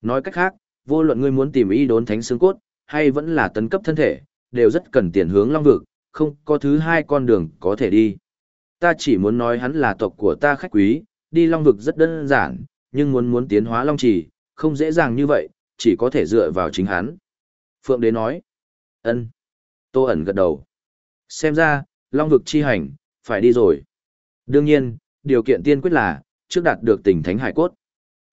Nói cách khác, vô luận ngươi muốn tìm ý đốn thánh xương cốt, hay vẫn là tấn cấp thân thể, đều rất cần tiền hướng Long Vực, không có thứ hai con đường có thể đi. Ta chỉ muốn nói hắn là tộc của ta khách quý, đi Long Vực rất đơn giản, nhưng muốn muốn tiến hóa Long Chỉ, không dễ dàng như vậy, chỉ có thể dựa vào chính hắn. Phượng Đế nói. ân Tô ẩn gật đầu. Xem ra, Long Vực chi hành, phải đi rồi. Đương nhiên, điều kiện tiên quyết là, trước đạt được tình thánh hải cốt.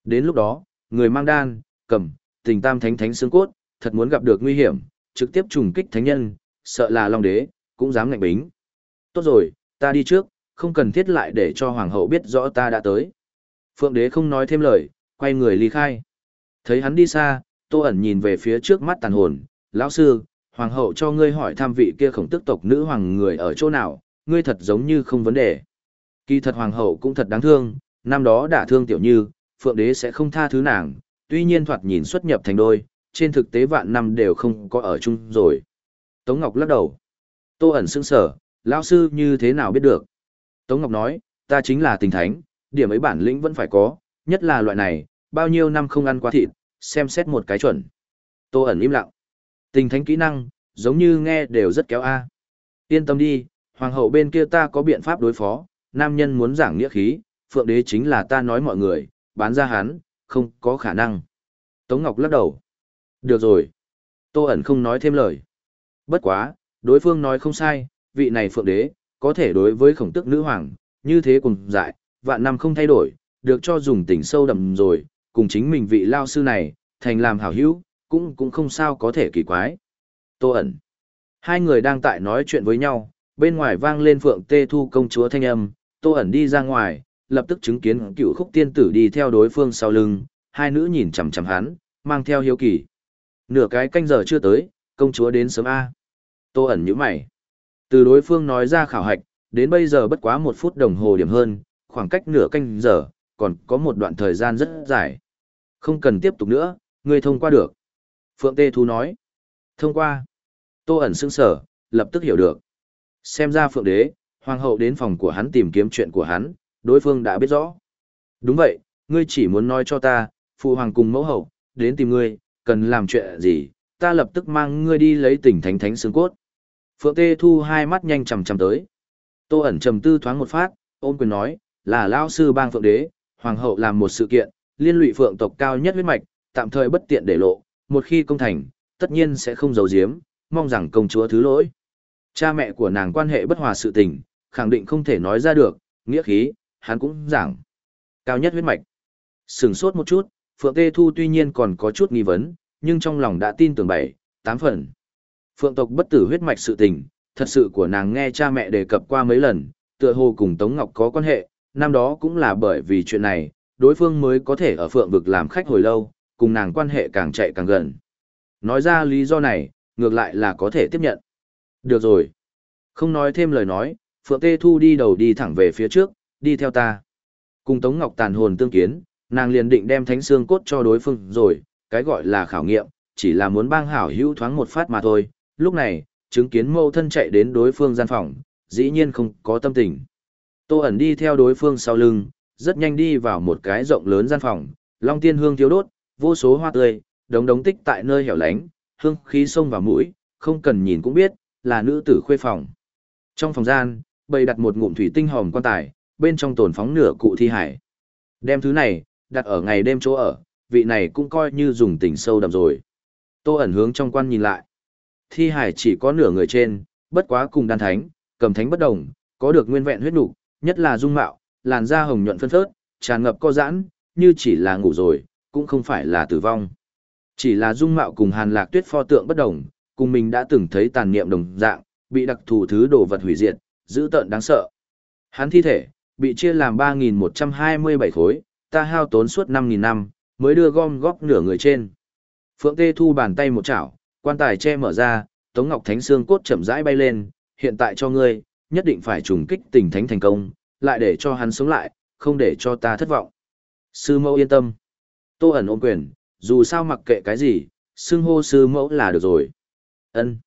Đến lúc đó, người mang đan, cầm, tình tam thánh thánh xương cốt, thật muốn gặp được nguy hiểm, trực tiếp trùng kích thánh nhân, sợ là Long Đế, cũng dám ngạnh bính. Tốt rồi, ta đi trước, không cần thiết lại để cho hoàng hậu biết rõ ta đã tới. Phượng đế không nói thêm lời, quay người ly khai. Thấy hắn đi xa, tô ẩn nhìn về phía trước mắt tàn hồn, lão sư, hoàng hậu cho ngươi hỏi tham vị kia khổng tức tộc nữ hoàng người ở chỗ nào, ngươi thật giống như không vấn đề. Kỳ thật hoàng hậu cũng thật đáng thương, năm đó đã thương tiểu như, phượng đế sẽ không tha thứ nàng, tuy nhiên thoạt nhìn xuất nhập thành đôi, trên thực tế vạn năm đều không có ở chung rồi. Tống Ngọc lắc đầu. Tô ẩn sững sở, lão sư như thế nào biết được? Tống Ngọc nói, ta chính là tình thánh, điểm ấy bản lĩnh vẫn phải có, nhất là loại này, bao nhiêu năm không ăn qua thịt, xem xét một cái chuẩn. Tô ẩn im lặng. Tình thánh kỹ năng, giống như nghe đều rất kéo a. Yên tâm đi, hoàng hậu bên kia ta có biện pháp đối phó, nam nhân muốn giảng nghĩa khí, phượng đế chính là ta nói mọi người, bán ra hắn, không có khả năng. Tống Ngọc lắc đầu. Được rồi. Tô ẩn không nói thêm lời. Bất quá, đối phương nói không sai, vị này phượng đế, có thể đối với khổng tức nữ hoàng, như thế cùng dại, vạn năm không thay đổi, được cho dùng tình sâu đậm rồi, cùng chính mình vị lao sư này, thành làm hảo hữu, cũng cũng không sao có thể kỳ quái. Tô ẩn. Hai người đang tại nói chuyện với nhau, bên ngoài vang lên phượng tê thu công chúa thanh âm, tô ẩn đi ra ngoài, lập tức chứng kiến cựu khúc tiên tử đi theo đối phương sau lưng, hai nữ nhìn chằm chằm hắn, mang theo hiếu kỳ. Nửa cái canh giờ chưa tới, công chúa đến sớm A. Tô ẩn như mày. Từ đối phương nói ra khảo hạch, đến bây giờ bất quá một phút đồng hồ điểm hơn, khoảng cách nửa canh giờ, còn có một đoạn thời gian rất dài. Không cần tiếp tục nữa, ngươi thông qua được. Phượng Tê Thu nói. Thông qua. Tô ẩn sững sở, lập tức hiểu được. Xem ra Phượng Đế, Hoàng hậu đến phòng của hắn tìm kiếm chuyện của hắn, đối phương đã biết rõ. Đúng vậy, ngươi chỉ muốn nói cho ta, phụ hoàng cùng mẫu hậu, đến tìm ngươi, cần làm chuyện gì, ta lập tức mang ngươi đi lấy tỉnh thánh thánh xương cốt. Phượng Tê Thu hai mắt nhanh chầm chầm tới. Tô ẩn trầm tư thoáng một phát, ôn quyền nói, là lao sư bang Phượng Đế, Hoàng hậu làm một sự kiện, liên lụy Phượng tộc cao nhất huyết mạch, tạm thời bất tiện để lộ, một khi công thành, tất nhiên sẽ không giấu giếm, mong rằng công chúa thứ lỗi. Cha mẹ của nàng quan hệ bất hòa sự tình, khẳng định không thể nói ra được, nghĩa khí, hắn cũng giảng. Cao nhất huyết mạch. Sừng sốt một chút, Phượng Tê Thu tuy nhiên còn có chút nghi vấn, nhưng trong lòng đã tin tưởng bảy, tám phần. Phượng tộc bất tử huyết mạch sự tình, thật sự của nàng nghe cha mẹ đề cập qua mấy lần, tựa hồ cùng Tống Ngọc có quan hệ, năm đó cũng là bởi vì chuyện này, đối phương mới có thể ở Phượng vực làm khách hồi lâu, cùng nàng quan hệ càng chạy càng gần. Nói ra lý do này, ngược lại là có thể tiếp nhận. Được rồi. Không nói thêm lời nói, Phượng Tê Thu đi đầu đi thẳng về phía trước, đi theo ta. Cùng Tống Ngọc tàn hồn tương kiến, nàng liền định đem thánh xương cốt cho đối phương rồi, cái gọi là khảo nghiệm, chỉ là muốn bang hảo hữu thoáng một phát mà thôi. Lúc này, chứng kiến mâu thân chạy đến đối phương gian phòng, dĩ nhiên không có tâm tình. Tô ẩn đi theo đối phương sau lưng, rất nhanh đi vào một cái rộng lớn gian phòng, long tiên hương thiếu đốt, vô số hoa tươi, đống đống tích tại nơi hẻo lánh, hương khí sông vào mũi, không cần nhìn cũng biết, là nữ tử khuê phòng. Trong phòng gian, bày đặt một ngụm thủy tinh hòm quan tài, bên trong tồn phóng nửa cụ thi hải. Đem thứ này, đặt ở ngày đêm chỗ ở, vị này cũng coi như dùng tình sâu đậm rồi. Tô ẩn hướng trong quan nhìn lại. Thi hải chỉ có nửa người trên, bất quá cùng đan thánh, cầm thánh bất đồng, có được nguyên vẹn huyết nục, nhất là dung mạo, làn da hồng nhuận phân phớt, tràn ngập co giãn, như chỉ là ngủ rồi, cũng không phải là tử vong. Chỉ là dung mạo cùng Hàn Lạc Tuyết pho tượng bất đồng, cùng mình đã từng thấy tàn niệm đồng dạng, bị đặc thù thứ đồ vật hủy diệt, dữ tợn đáng sợ. Hắn thi thể, bị chia làm 3.127 khối, ta hao tốn suốt 5.000 năm, mới đưa gom góp nửa người trên. Phượng Tê thu bàn tay một chảo, quan tài che mở ra, Tống Ngọc Thánh xương cốt chậm rãi bay lên, hiện tại cho ngươi, nhất định phải trùng kích tình thánh thành công, lại để cho hắn sống lại, không để cho ta thất vọng. Sư mẫu yên tâm. Tô ẩn ôm quyền, dù sao mặc kệ cái gì, xưng hô sư mẫu là được rồi. Ân.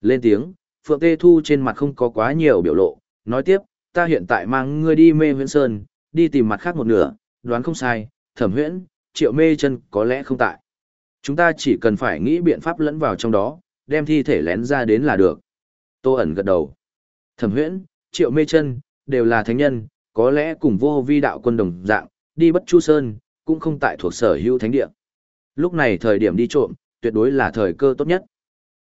Lên tiếng, Phượng Tê Thu trên mặt không có quá nhiều biểu lộ, nói tiếp, ta hiện tại mang ngươi đi mê huyễn sơn, đi tìm mặt khác một nửa, đoán không sai, thẩm huyễn, triệu mê chân có lẽ không tại. Chúng ta chỉ cần phải nghĩ biện pháp lẫn vào trong đó, đem thi thể lén ra đến là được. Tô ẩn gật đầu. Thẩm huyễn, triệu mê chân, đều là thánh nhân, có lẽ cùng vô vi đạo quân đồng dạng, đi bất chu sơn, cũng không tại thuộc sở hữu thánh địa. Lúc này thời điểm đi trộm, tuyệt đối là thời cơ tốt nhất.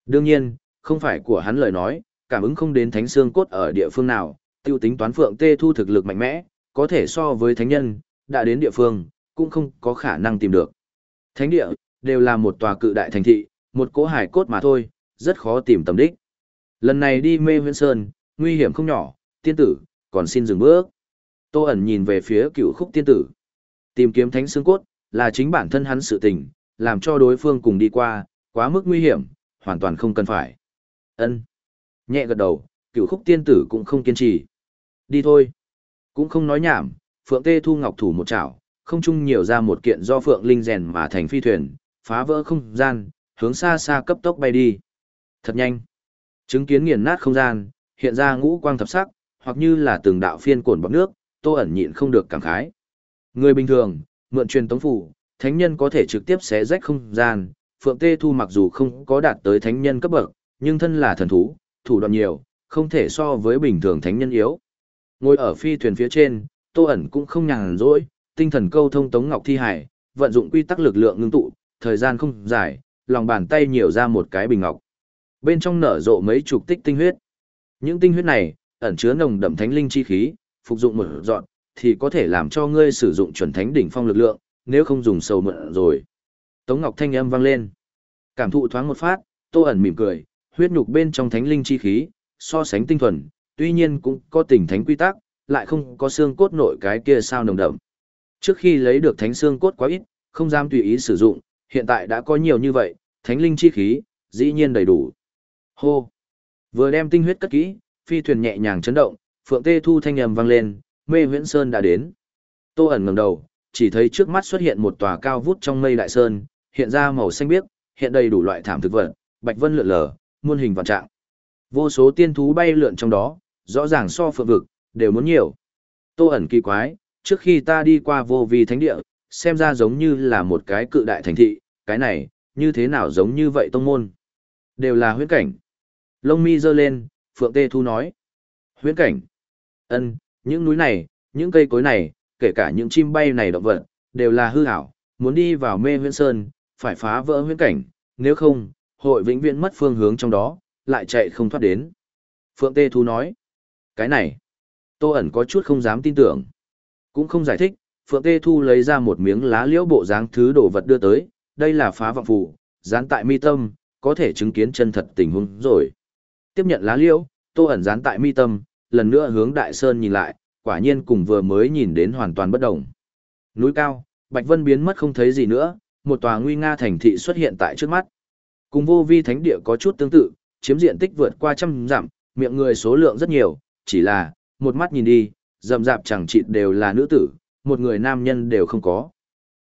Đương nhiên, không phải của hắn lời nói, cảm ứng không đến thánh xương cốt ở địa phương nào, tiêu tính toán phượng tê thu thực lực mạnh mẽ, có thể so với thánh nhân, đã đến địa phương, cũng không có khả năng tìm được. Thánh địa, đều là một tòa cự đại thành thị, một cỗ hải cốt mà thôi, rất khó tìm tầm đích. Lần này đi mê huyễn sơn, nguy hiểm không nhỏ, tiên tử, còn xin dừng bước. Tô ẩn nhìn về phía cựu khúc tiên tử. Tìm kiếm thánh xương cốt, là chính bản thân hắn sự tình, làm cho đối phương cùng đi qua, quá mức nguy hiểm, hoàn toàn không cần phải. Ân. Nhẹ gật đầu, cựu khúc tiên tử cũng không kiên trì. Đi thôi. Cũng không nói nhảm, Phượng Tê Thu Ngọc thủ một chảo, không chung nhiều ra một kiện do Phượng Linh rèn mà thành phi thuyền, phá vỡ không gian, hướng xa xa cấp tốc bay đi. Thật nhanh. Chứng kiến nghiền nát không gian, hiện ra ngũ quang thập sắc, hoặc như là từng đạo phiên cuộn bọt nước, Tô ẩn nhịn không được cảm khái. Người bình thường, mượn truyền tống phủ, thánh nhân có thể trực tiếp xé rách không gian, Phượng Tê Thu mặc dù không có đạt tới thánh nhân cấp bậc, nhưng thân là thần thú, thủ đoạn nhiều, không thể so với bình thường thánh nhân yếu. Ngồi ở phi thuyền phía trên, Tô ẩn cũng không nhàn rỗi, tinh thần câu thông Tống Ngọc Thi Hải, vận dụng quy tắc lực lượng ngưng tụ, thời gian không dài, lòng bàn tay nhiều ra một cái bình ngọc. Bên trong nở rộ mấy chục tích tinh huyết. Những tinh huyết này, ẩn chứa nồng đậm thánh linh chi khí, phục dụng một dọn, thì có thể làm cho ngươi sử dụng chuẩn thánh đỉnh phong lực lượng, nếu không dùng sâu mượn rồi. Tống Ngọc thanh âm vang lên. Cảm thụ thoáng một phát, Tô ẩn mỉm cười, huyết nhục bên trong thánh linh chi khí, so sánh tinh thuần, tuy nhiên cũng có tình thánh quy tắc, lại không có xương cốt nội cái kia sao nồng đậm. Trước khi lấy được thánh xương cốt quá ít, không dám tùy ý sử dụng, hiện tại đã có nhiều như vậy, thánh linh chi khí, dĩ nhiên đầy đủ. Hô! Vừa đem tinh huyết cất kỹ, phi thuyền nhẹ nhàng chấn động, phượng tê thu thanh âm vang lên, mê huyễn sơn đã đến. Tô ẩn ngẩng đầu, chỉ thấy trước mắt xuất hiện một tòa cao vút trong mây đại sơn, hiện ra màu xanh biếc, hiện đầy đủ loại thảm thực vật, bạch vân lượn lờ, muôn hình vạn trạng. Vô số tiên thú bay lượn trong đó, rõ ràng so phượng vực, đều muốn nhiều. Tô ẩn kỳ quái, trước khi ta đi qua vô vi thánh địa, xem ra giống như là một cái cự đại thành thị, cái này, như thế nào giống như vậy tông môn. Đều là huyễn cảnh. Lông mi giơ lên, Phượng Tê Thu nói. Huyễn cảnh. ân những núi này, những cây cối này, kể cả những chim bay này động vật, đều là hư ảo, muốn đi vào mê huyễn sơn, phải phá vỡ huyễn cảnh, nếu không, hội vĩnh viễn mất phương hướng trong đó, lại chạy không thoát đến. Phượng Tê Thu nói. Cái này, Tô ẩn có chút không dám tin tưởng. Cũng không giải thích, Phượng Tê Thu lấy ra một miếng lá liễu bộ dáng thứ đồ vật đưa tới, đây là phá vọng phù, dán tại mi tâm, có thể chứng kiến chân thật tình huống rồi. Tiếp nhận lá liễu, Tô ẩn dán tại mi tâm, lần nữa hướng Đại Sơn nhìn lại, quả nhiên cùng vừa mới nhìn đến hoàn toàn bất động. Núi cao, Bạch Vân biến mất không thấy gì nữa, một tòa nguy nga thành thị xuất hiện tại trước mắt. Cùng vô vi thánh địa có chút tương tự, chiếm diện tích vượt qua trăm dặm, miệng người số lượng rất nhiều, chỉ là, một mắt nhìn đi, rậm rạp chẳng chịt đều là nữ tử, một người nam nhân đều không có.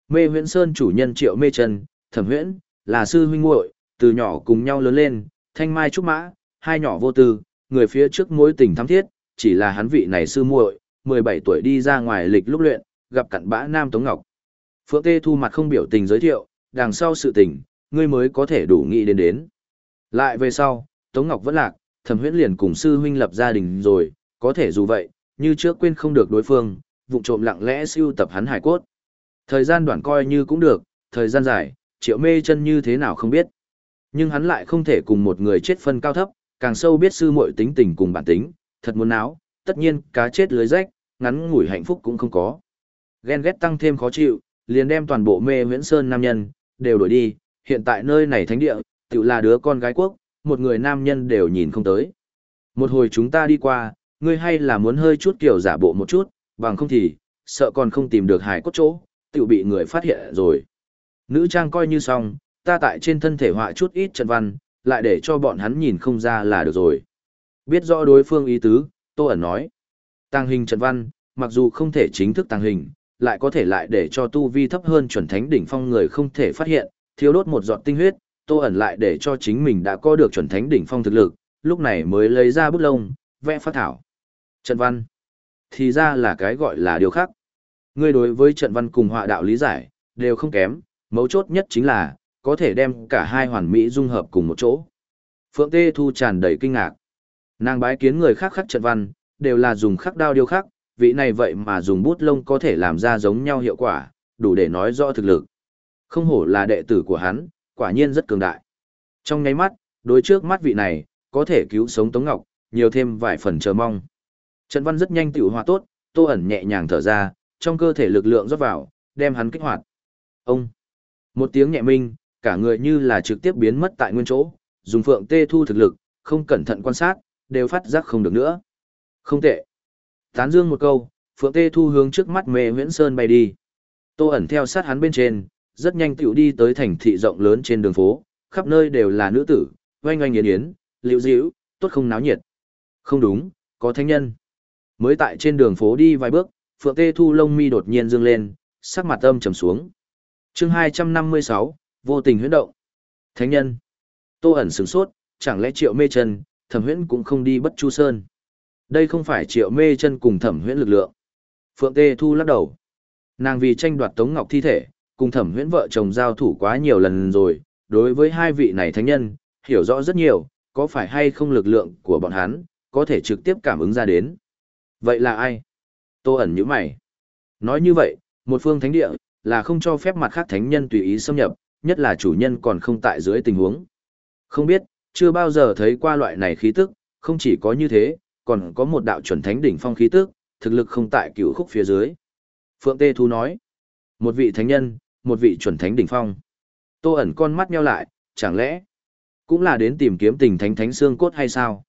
Mê huyễn sơn chủ nhân triệu mê Trần, thẩm huyễn, là sư huynh muội từ nhỏ cùng nhau lớn lên, thanh mai trúc mã, hai nhỏ vô tư, người phía trước mối tình thắm thiết, chỉ là hắn vị này sư muội, 17 tuổi đi ra ngoài lịch lúc luyện, gặp cặn bã nam Tống Ngọc. Phượng Tê thu mặt không biểu tình giới thiệu, đằng sau sự tình, ngươi mới có thể đủ nghĩ đến đến. Lại về sau, Tống Ngọc vẫn lạc, thẩm huyễn liền cùng sư huynh lập gia đình rồi, có thể dù vậy, như trước quên không được đối phương, vụng trộm lặng lẽ siêu tập hắn hải cốt. Thời gian đoạn coi như cũng được, thời gian dài, triệu mê chân như thế nào không biết. Nhưng hắn lại không thể cùng một người chết phân cao thấp, càng sâu biết sư muội tính tình cùng bản tính, thật muốn áo, tất nhiên cá chết lưới rách, ngắn ngủi hạnh phúc cũng không có. Ghen ghét tăng thêm khó chịu, liền đem toàn bộ mê Nguyễn Sơn nam nhân, đều đổi đi, hiện tại nơi này thánh địa, tự là đứa con gái quốc, một người nam nhân đều nhìn không tới. Một hồi chúng ta đi qua, ngươi hay là muốn hơi chút kiểu giả bộ một chút, bằng không thì, sợ còn không tìm được hải cốt chỗ, tự bị người phát hiện rồi. Nữ trang coi như xong, ta tại trên thân thể họa chút ít trận văn, lại để cho bọn hắn nhìn không ra là được rồi. Biết rõ đối phương ý tứ, Tô ẩn nói. Tàng hình trận văn, mặc dù không thể chính thức tàng hình, lại có thể lại để cho tu vi thấp hơn chuẩn thánh đỉnh phong người không thể phát hiện, thiếu đốt một giọt tinh huyết, Tô ẩn lại để cho chính mình đã có được chuẩn thánh đỉnh phong thực lực, lúc này mới lấy ra bút lông, vẽ phát thảo. Trận văn. Thì ra là cái gọi là điều khác. Ngươi đối với trận văn cùng họa đạo lý giải, đều không kém, mấu chốt nhất chính là, có thể đem cả hai hoàn mỹ dung hợp cùng một chỗ. Phượng Tê Thu tràn đầy kinh ngạc. Nàng bái kiến người khác khắc trận văn, đều là dùng khắc đao điêu khắc, vị này vậy mà dùng bút lông có thể làm ra giống nhau hiệu quả, đủ để nói rõ thực lực. Không hổ là đệ tử của hắn, quả nhiên rất cường đại. Trong nháy mắt, đối trước mắt vị này, có thể cứu sống Tống Ngọc, nhiều thêm vài phần chờ mong. Trần văn rất nhanh tiểu hòa tốt, Tô ẩn nhẹ nhàng thở ra, trong cơ thể lực lượng rót vào, đem hắn kích hoạt. Ông! Một tiếng nhẹ minh, cả người như là trực tiếp biến mất tại nguyên chỗ, dùng phượng tê thu thực lực, không cẩn thận quan sát, đều phát giác không được nữa. Không tệ. Tán dương một câu, phượng tê thu hướng trước mắt mê nguyễn sơn bay đi. Tô ẩn theo sát hắn bên trên, rất nhanh tiểu đi tới thành thị rộng lớn trên đường phố, khắp nơi đều là nữ tử, oanh oanh yến yến, liễu dĩu, tốt không náo nhiệt. Không đúng, có thánh nhân. Mới tại trên đường phố đi vài bước, Phượng Tê Thu lông mi đột nhiên dương lên, sắc mặt âm trầm xuống. Chương 256, vô tình huyễn động. Thánh nhân. Tô ẩn sửng sốt, chẳng lẽ Triệu Mê Chân, Thẩm Huyễn cũng không đi Bất Chu Sơn. Đây không phải Triệu Mê Chân cùng Thẩm Huyễn lực lượng. Phượng Tê Thu lắc đầu. Nàng vì tranh đoạt Tống Ngọc thi thể, cùng Thẩm Huyễn vợ chồng giao thủ quá nhiều lần rồi, đối với hai vị này thánh nhân, hiểu rõ rất nhiều, có phải hay không lực lượng của bọn hắn, có thể trực tiếp cảm ứng ra đến. Vậy là ai? Tô ẩn như mày. Nói như vậy, một phương thánh địa, là không cho phép mặt khác thánh nhân tùy ý xâm nhập, nhất là chủ nhân còn không tại dưới tình huống. Không biết, chưa bao giờ thấy qua loại này khí tức, không chỉ có như thế, còn có một đạo chuẩn thánh đỉnh phong khí tức, thực lực không tại cửu khúc phía dưới. Phượng Tê Thu nói, một vị thánh nhân, một vị chuẩn thánh đỉnh phong. Tô ẩn con mắt nheo lại, chẳng lẽ cũng là đến tìm kiếm tình thánh thánh xương cốt hay sao?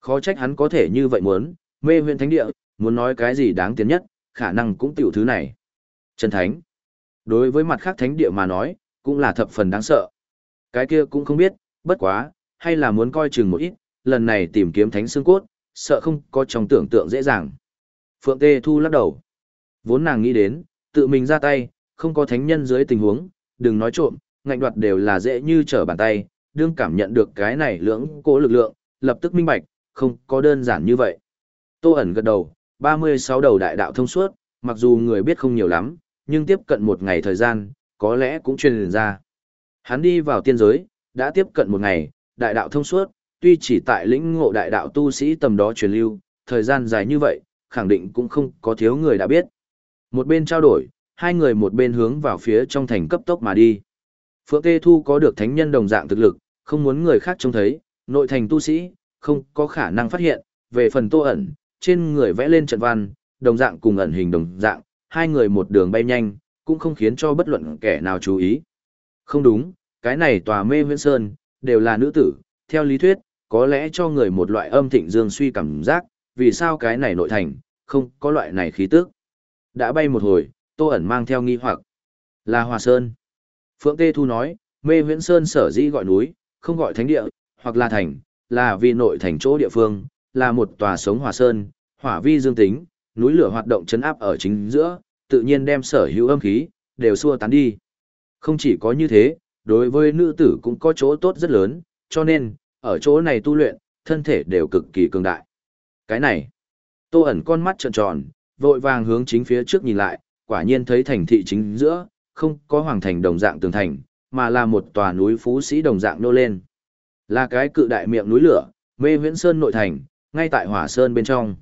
Khó trách hắn có thể như vậy muốn, mê huyện thánh địa, muốn nói cái gì đáng tiến nhất, khả năng cũng tiểu thứ này. Chân thánh. Đối với mặt khác thánh địa mà nói, cũng là thập phần đáng sợ. Cái kia cũng không biết, bất quá, hay là muốn coi chừng một ít, lần này tìm kiếm thánh xương cốt, sợ không có trong tưởng tượng dễ dàng. Phượng Tê Thu lắc đầu. Vốn nàng nghĩ đến, tự mình ra tay, không có thánh nhân dưới tình huống, đừng nói trộm, ngạnh đoạt đều là dễ như trở bàn tay, đương cảm nhận được cái này lưỡng cố lực lượng, lập tức minh bạch, không có đơn giản như vậy. Tô ẩn gật đầu, 36 đầu đại đạo thông suốt, mặc dù người biết không nhiều lắm, nhưng tiếp cận một ngày thời gian, có lẽ cũng truyền ra. Hắn đi vào tiên giới, đã tiếp cận một ngày, đại đạo thông suốt, tuy chỉ tại lĩnh ngộ đại đạo tu sĩ tầm đó truyền lưu, thời gian dài như vậy, khẳng định cũng không có thiếu người đã biết. Một bên trao đổi, hai người một bên hướng vào phía trong thành cấp tốc mà đi. Phượng Tê Thu có được thánh nhân đồng dạng thực lực, không muốn người khác trông thấy, nội thành tu sĩ, không có khả năng phát hiện, về phần tô ẩn, trên người vẽ lên trận văn, đồng dạng cùng ẩn hình đồng dạng, hai người một đường bay nhanh, cũng không khiến cho bất luận kẻ nào chú ý. Không đúng, cái này tòa mê huyễn sơn, đều là nữ tử, theo lý thuyết, có lẽ cho người một loại âm thịnh dương suy cảm giác, vì sao cái này nội thành, không có loại này khí tức. Đã bay một hồi, tô ẩn mang theo nghi hoặc, là hòa sơn. Phượng Tê Thu nói, mê huyễn sơn sở dĩ gọi núi, không gọi thánh địa, hoặc là thành, là vì nội thành chỗ địa phương, là một tòa sống hòa sơn, hỏa vi dương tính, núi lửa hoạt động chấn áp ở chính giữa, tự nhiên đem sở hữu âm khí, đều xua tán đi. Không chỉ có như thế, đối với nữ tử cũng có chỗ tốt rất lớn, cho nên, ở chỗ này tu luyện, thân thể đều cực kỳ cường đại. Cái này, tô ẩn con mắt trợn tròn, vội vàng hướng chính phía trước nhìn lại, quả nhiên thấy thành thị chính giữa, không có hoàng thành đồng dạng tường thành, mà là một tòa núi phú sĩ đồng dạng nô lên. Là cái cự đại miệng núi lửa, mê huyễn sơn nội thành, ngay tại hỏa sơn bên trong.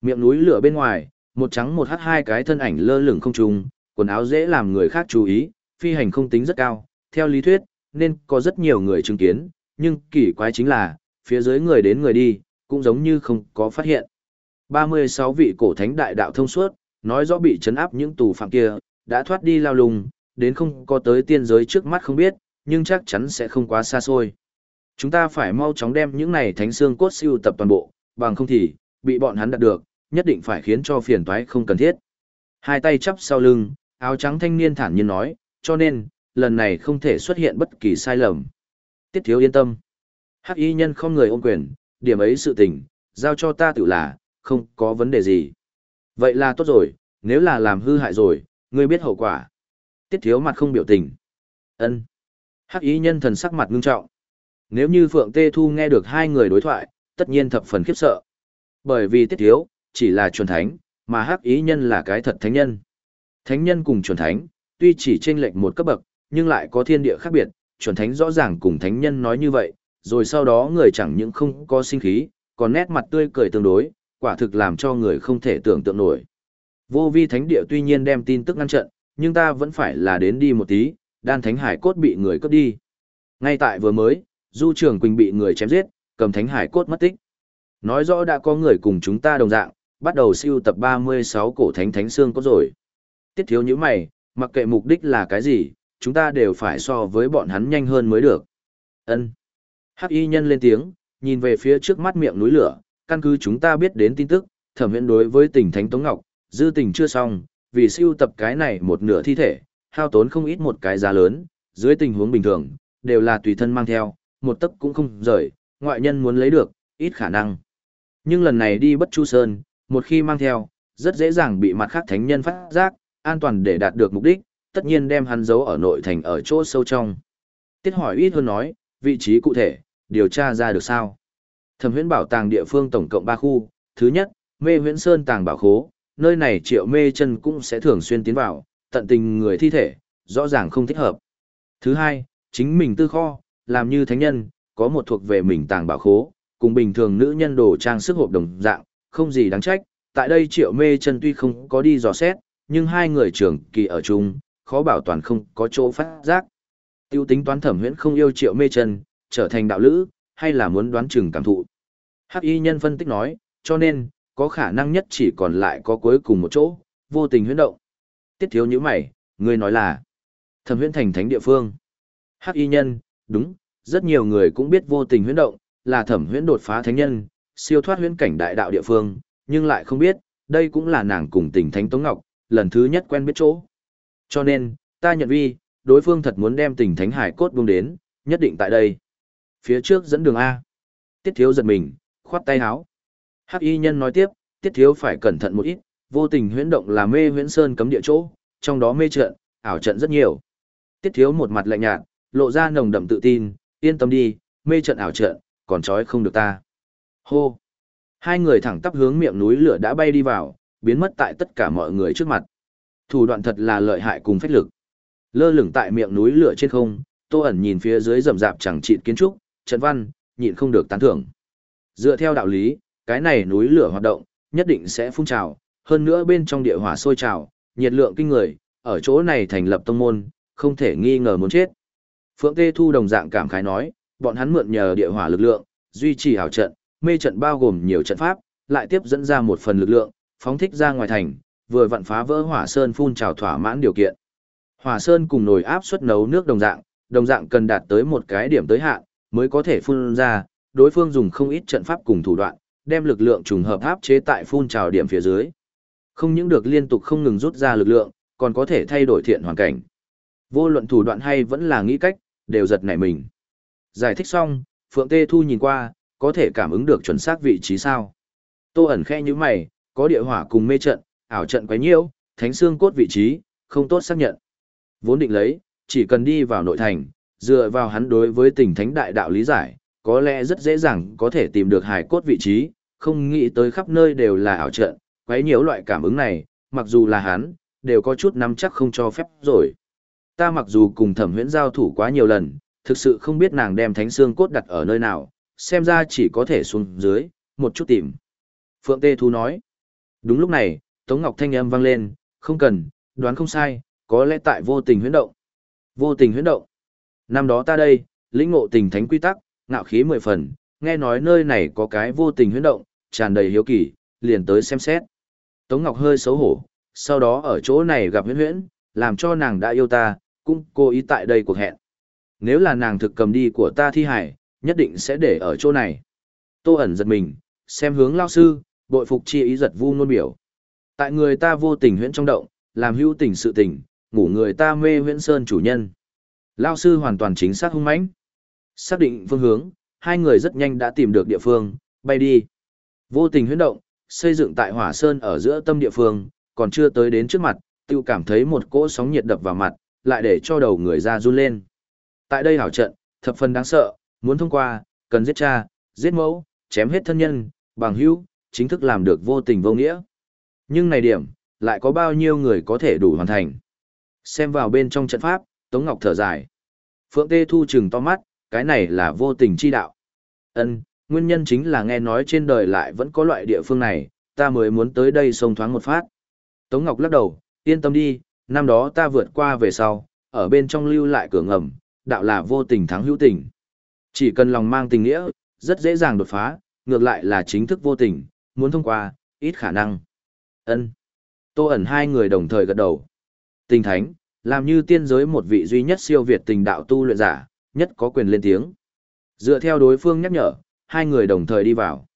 Miệng núi lửa bên ngoài, một trắng một hắt hai cái thân ảnh lơ lửng không trung, quần áo dễ làm người khác chú ý, phi hành không tính rất cao, theo lý thuyết, nên có rất nhiều người chứng kiến, nhưng kỳ quái chính là, phía dưới người đến người đi, cũng giống như không có phát hiện. 36 vị cổ thánh đại đạo thông suốt, nói rõ bị chấn áp những tù phạm kia, đã thoát đi lao lùng, đến không có tới tiên giới trước mắt không biết, nhưng chắc chắn sẽ không quá xa xôi. Chúng ta phải mau chóng đem những này thánh xương cốt siêu tập toàn bộ, bằng không thì, bị bọn hắn đạt được, nhất định phải khiến cho phiền toái không cần thiết. Hai tay chắp sau lưng, áo trắng thanh niên thản nhiên nói, cho nên, lần này không thể xuất hiện bất kỳ sai lầm. Tiết thiếu yên tâm. Hắc y nhân không người ôm quyền, điểm ấy sự tình, giao cho ta tự là, không có vấn đề gì. Vậy là tốt rồi, nếu là làm hư hại rồi, ngươi biết hậu quả. Tiết thiếu mặt không biểu tình. ân Hắc y nhân thần sắc mặt ngưng trọng. Nếu như Phượng Tê Thu nghe được hai người đối thoại, tất nhiên thập phần khiếp sợ. Bởi vì tiết thiếu, chỉ là chuẩn thánh, mà hắc ý nhân là cái thật thánh nhân. Thánh nhân cùng chuẩn thánh, tuy chỉ chênh lệch một cấp bậc, nhưng lại có thiên địa khác biệt, chuẩn thánh rõ ràng cùng thánh nhân nói như vậy, rồi sau đó người chẳng những không có sinh khí, còn nét mặt tươi cười tương đối, quả thực làm cho người không thể tưởng tượng nổi. Vô vi thánh địa tuy nhiên đem tin tức ngăn trận, nhưng ta vẫn phải là đến đi một tí, đan thánh hải cốt bị người cướp đi. Ngay tại vừa mới, Du Trường Quỳnh bị người chém giết, cầm thánh hải cốt mất tích. Nói rõ đã có người cùng chúng ta đồng dạng, bắt đầu siêu tập 36 cổ thánh thánh xương cốt rồi. Tiết thiếu như mày, mặc kệ mục đích là cái gì, chúng ta đều phải so với bọn hắn nhanh hơn mới được. Ân. Hắc y nhân lên tiếng, nhìn về phía trước mắt miệng núi lửa, căn cứ chúng ta biết đến tin tức, thẩm viện đối với tỉnh Thánh Tống Ngọc, dư tình chưa xong, vì siêu tập cái này một nửa thi thể, hao tốn không ít một cái giá lớn, dưới tình huống bình thường, đều là tùy thân mang theo, một tấc cũng không rời, ngoại nhân muốn lấy được, ít khả năng. Nhưng lần này đi bất chu sơn, một khi mang theo, rất dễ dàng bị mặt khác thánh nhân phát giác, an toàn để đạt được mục đích, tất nhiên đem hắn giấu ở nội thành ở chỗ sâu trong. Tiết hỏi ít hơn nói, vị trí cụ thể, điều tra ra được sao? Thẩm huyễn bảo tàng địa phương tổng cộng 3 khu, thứ nhất, mê huyễn sơn tàng bảo khố, nơi này triệu mê chân cũng sẽ thường xuyên tiến vào, tận tình người thi thể, rõ ràng không thích hợp. Thứ hai, chính mình tư kho, làm như thánh nhân, có một thuộc về mình tàng bảo khố, cùng bình thường nữ nhân đồ trang sức hộp đồng dạng, không gì đáng trách. Tại đây triệu mê chân tuy không có đi dò xét, nhưng hai người trưởng kỳ ở chung, khó bảo toàn không có chỗ phát giác. Tiêu tính toán thẩm huyễn không yêu triệu mê chân, trở thành đạo lữ, hay là muốn đoán chừng cảm thụ. Hắc y nhân phân tích nói, cho nên, có khả năng nhất chỉ còn lại có cuối cùng một chỗ, vô tình huyễn động. Tiết thiếu như mày, người nói là, thẩm huyễn thành thánh địa phương. Hắc y nhân, đúng, rất nhiều người cũng biết vô tình huyễn động, là thẩm huyễn đột phá thánh nhân, siêu thoát huyễn cảnh đại đạo địa phương, nhưng lại không biết, đây cũng là nàng cùng tình thánh Tống Ngọc, lần thứ nhất quen biết chỗ. Cho nên, ta nhận vi, đối phương thật muốn đem tình thánh hải cốt buông đến, nhất định tại đây. Phía trước dẫn đường A. Tiết thiếu giật mình, khoát tay áo. Hắc y nhân nói tiếp, tiết thiếu phải cẩn thận một ít, vô tình huyễn động là mê huyễn sơn cấm địa chỗ, trong đó mê trận, ảo trận rất nhiều. Tiết thiếu một mặt lạnh nhạt, lộ ra nồng đậm tự tin, yên tâm đi, mê trận ảo trận, còn trói không được ta. Hô! Hai người thẳng tắp hướng miệng núi lửa đã bay đi vào, biến mất tại tất cả mọi người trước mặt. Thủ đoạn thật là lợi hại cùng phách lực. Lơ lửng tại miệng núi lửa trên không, Tô ẩn nhìn phía dưới rậm rạp chẳng trị kiến trúc, trận văn, nhịn không được tán thưởng. Dựa theo đạo lý, cái này núi lửa hoạt động, nhất định sẽ phun trào, hơn nữa bên trong địa hỏa sôi trào, nhiệt lượng kinh người, ở chỗ này thành lập tông môn, không thể nghi ngờ muốn chết. Phượng Tê Thu đồng dạng cảm khái nói, bọn hắn mượn nhờ địa hỏa lực lượng, duy trì hảo trận, mê trận bao gồm nhiều trận pháp, lại tiếp dẫn ra một phần lực lượng, phóng thích ra ngoài thành, vừa vặn phá vỡ hỏa sơn phun trào thỏa mãn điều kiện. Hỏa sơn cùng nồi áp suất nấu nước đồng dạng, đồng dạng cần đạt tới một cái điểm tới hạn, mới có thể phun ra, đối phương dùng không ít trận pháp cùng thủ đoạn, đem lực lượng trùng hợp áp chế tại phun trào điểm phía dưới. Không những được liên tục không ngừng rút ra lực lượng, còn có thể thay đổi thiện hoàn cảnh. Vô luận thủ đoạn hay vẫn là nghĩ cách, đều giật nảy mình. Giải thích xong, Phượng Tê Thu nhìn qua, có thể cảm ứng được chuẩn xác vị trí sao. Tô ẩn khe như mày, có địa hỏa cùng mê trận, ảo trận quấy nhiễu, thánh xương cốt vị trí, không tốt xác nhận. Vốn định lấy, chỉ cần đi vào nội thành, dựa vào hắn đối với tình thánh đại đạo lý giải, có lẽ rất dễ dàng có thể tìm được hài cốt vị trí, không nghĩ tới khắp nơi đều là ảo trận, quấy nhiễu loại cảm ứng này, mặc dù là hắn, đều có chút nắm chắc không cho phép rồi. Ta mặc dù cùng thẩm huyễn giao thủ quá nhiều lần, thực sự không biết nàng đem thánh xương cốt đặt ở nơi nào, xem ra chỉ có thể xuống dưới, một chút tìm. Phượng Tê Thu nói. Đúng lúc này, Tống Ngọc Thanh âm vang lên, không cần, đoán không sai, có lẽ tại vô tình huyễn động. Vô tình huyễn động. Năm đó ta đây, lĩnh ngộ tình thánh quy tắc, ngạo khí mười phần, nghe nói nơi này có cái vô tình huyễn động, tràn đầy hiếu kỳ, liền tới xem xét. Tống Ngọc hơi xấu hổ, sau đó ở chỗ này gặp huyễn huyễn, làm cho nàng đã yêu ta, cũng cố ý tại đây cuộc hẹn. Nếu là nàng thực cầm đi của ta thi hải, nhất định sẽ để ở chỗ này. Tô ẩn giật mình, xem hướng lao sư, bội phục chi ý giật vu ngôn biểu. Tại người ta vô tình huyễn trong động, làm hữu tình sự tình, ngủ người ta mê huyễn sơn chủ nhân. Lao sư hoàn toàn chính xác hung mãnh. Xác định phương hướng, hai người rất nhanh đã tìm được địa phương, bay đi. Vô tình huyễn động, xây dựng tại hỏa sơn ở giữa tâm địa phương, còn chưa tới đến trước mặt, tiêu cảm thấy một cỗ sóng nhiệt đập vào mặt, lại để cho đầu người ra run lên. Tại đây hảo trận, thập phần đáng sợ, muốn thông qua, cần giết cha, giết mẫu, chém hết thân nhân, bằng hữu, chính thức làm được vô tình vô nghĩa. Nhưng này điểm, lại có bao nhiêu người có thể đủ hoàn thành. Xem vào bên trong trận pháp, Tống Ngọc thở dài. Phượng Tê Thu chừng to mắt, cái này là vô tình chi đạo. Ân, nguyên nhân chính là nghe nói trên đời lại vẫn có loại địa phương này, ta mới muốn tới đây sông thoáng một phát. Tống Ngọc lắc đầu, yên tâm đi, năm đó ta vượt qua về sau, ở bên trong lưu lại cửa ngầm, đạo là vô tình thắng hữu tình. Chỉ cần lòng mang tình nghĩa, rất dễ dàng đột phá, ngược lại là chính thức vô tình, muốn thông qua, ít khả năng. Ân. Tô ẩn hai người đồng thời gật đầu. Tình thánh, làm như tiên giới một vị duy nhất siêu việt tình đạo tu luyện giả, nhất có quyền lên tiếng. Dựa theo đối phương nhắc nhở, hai người đồng thời đi vào.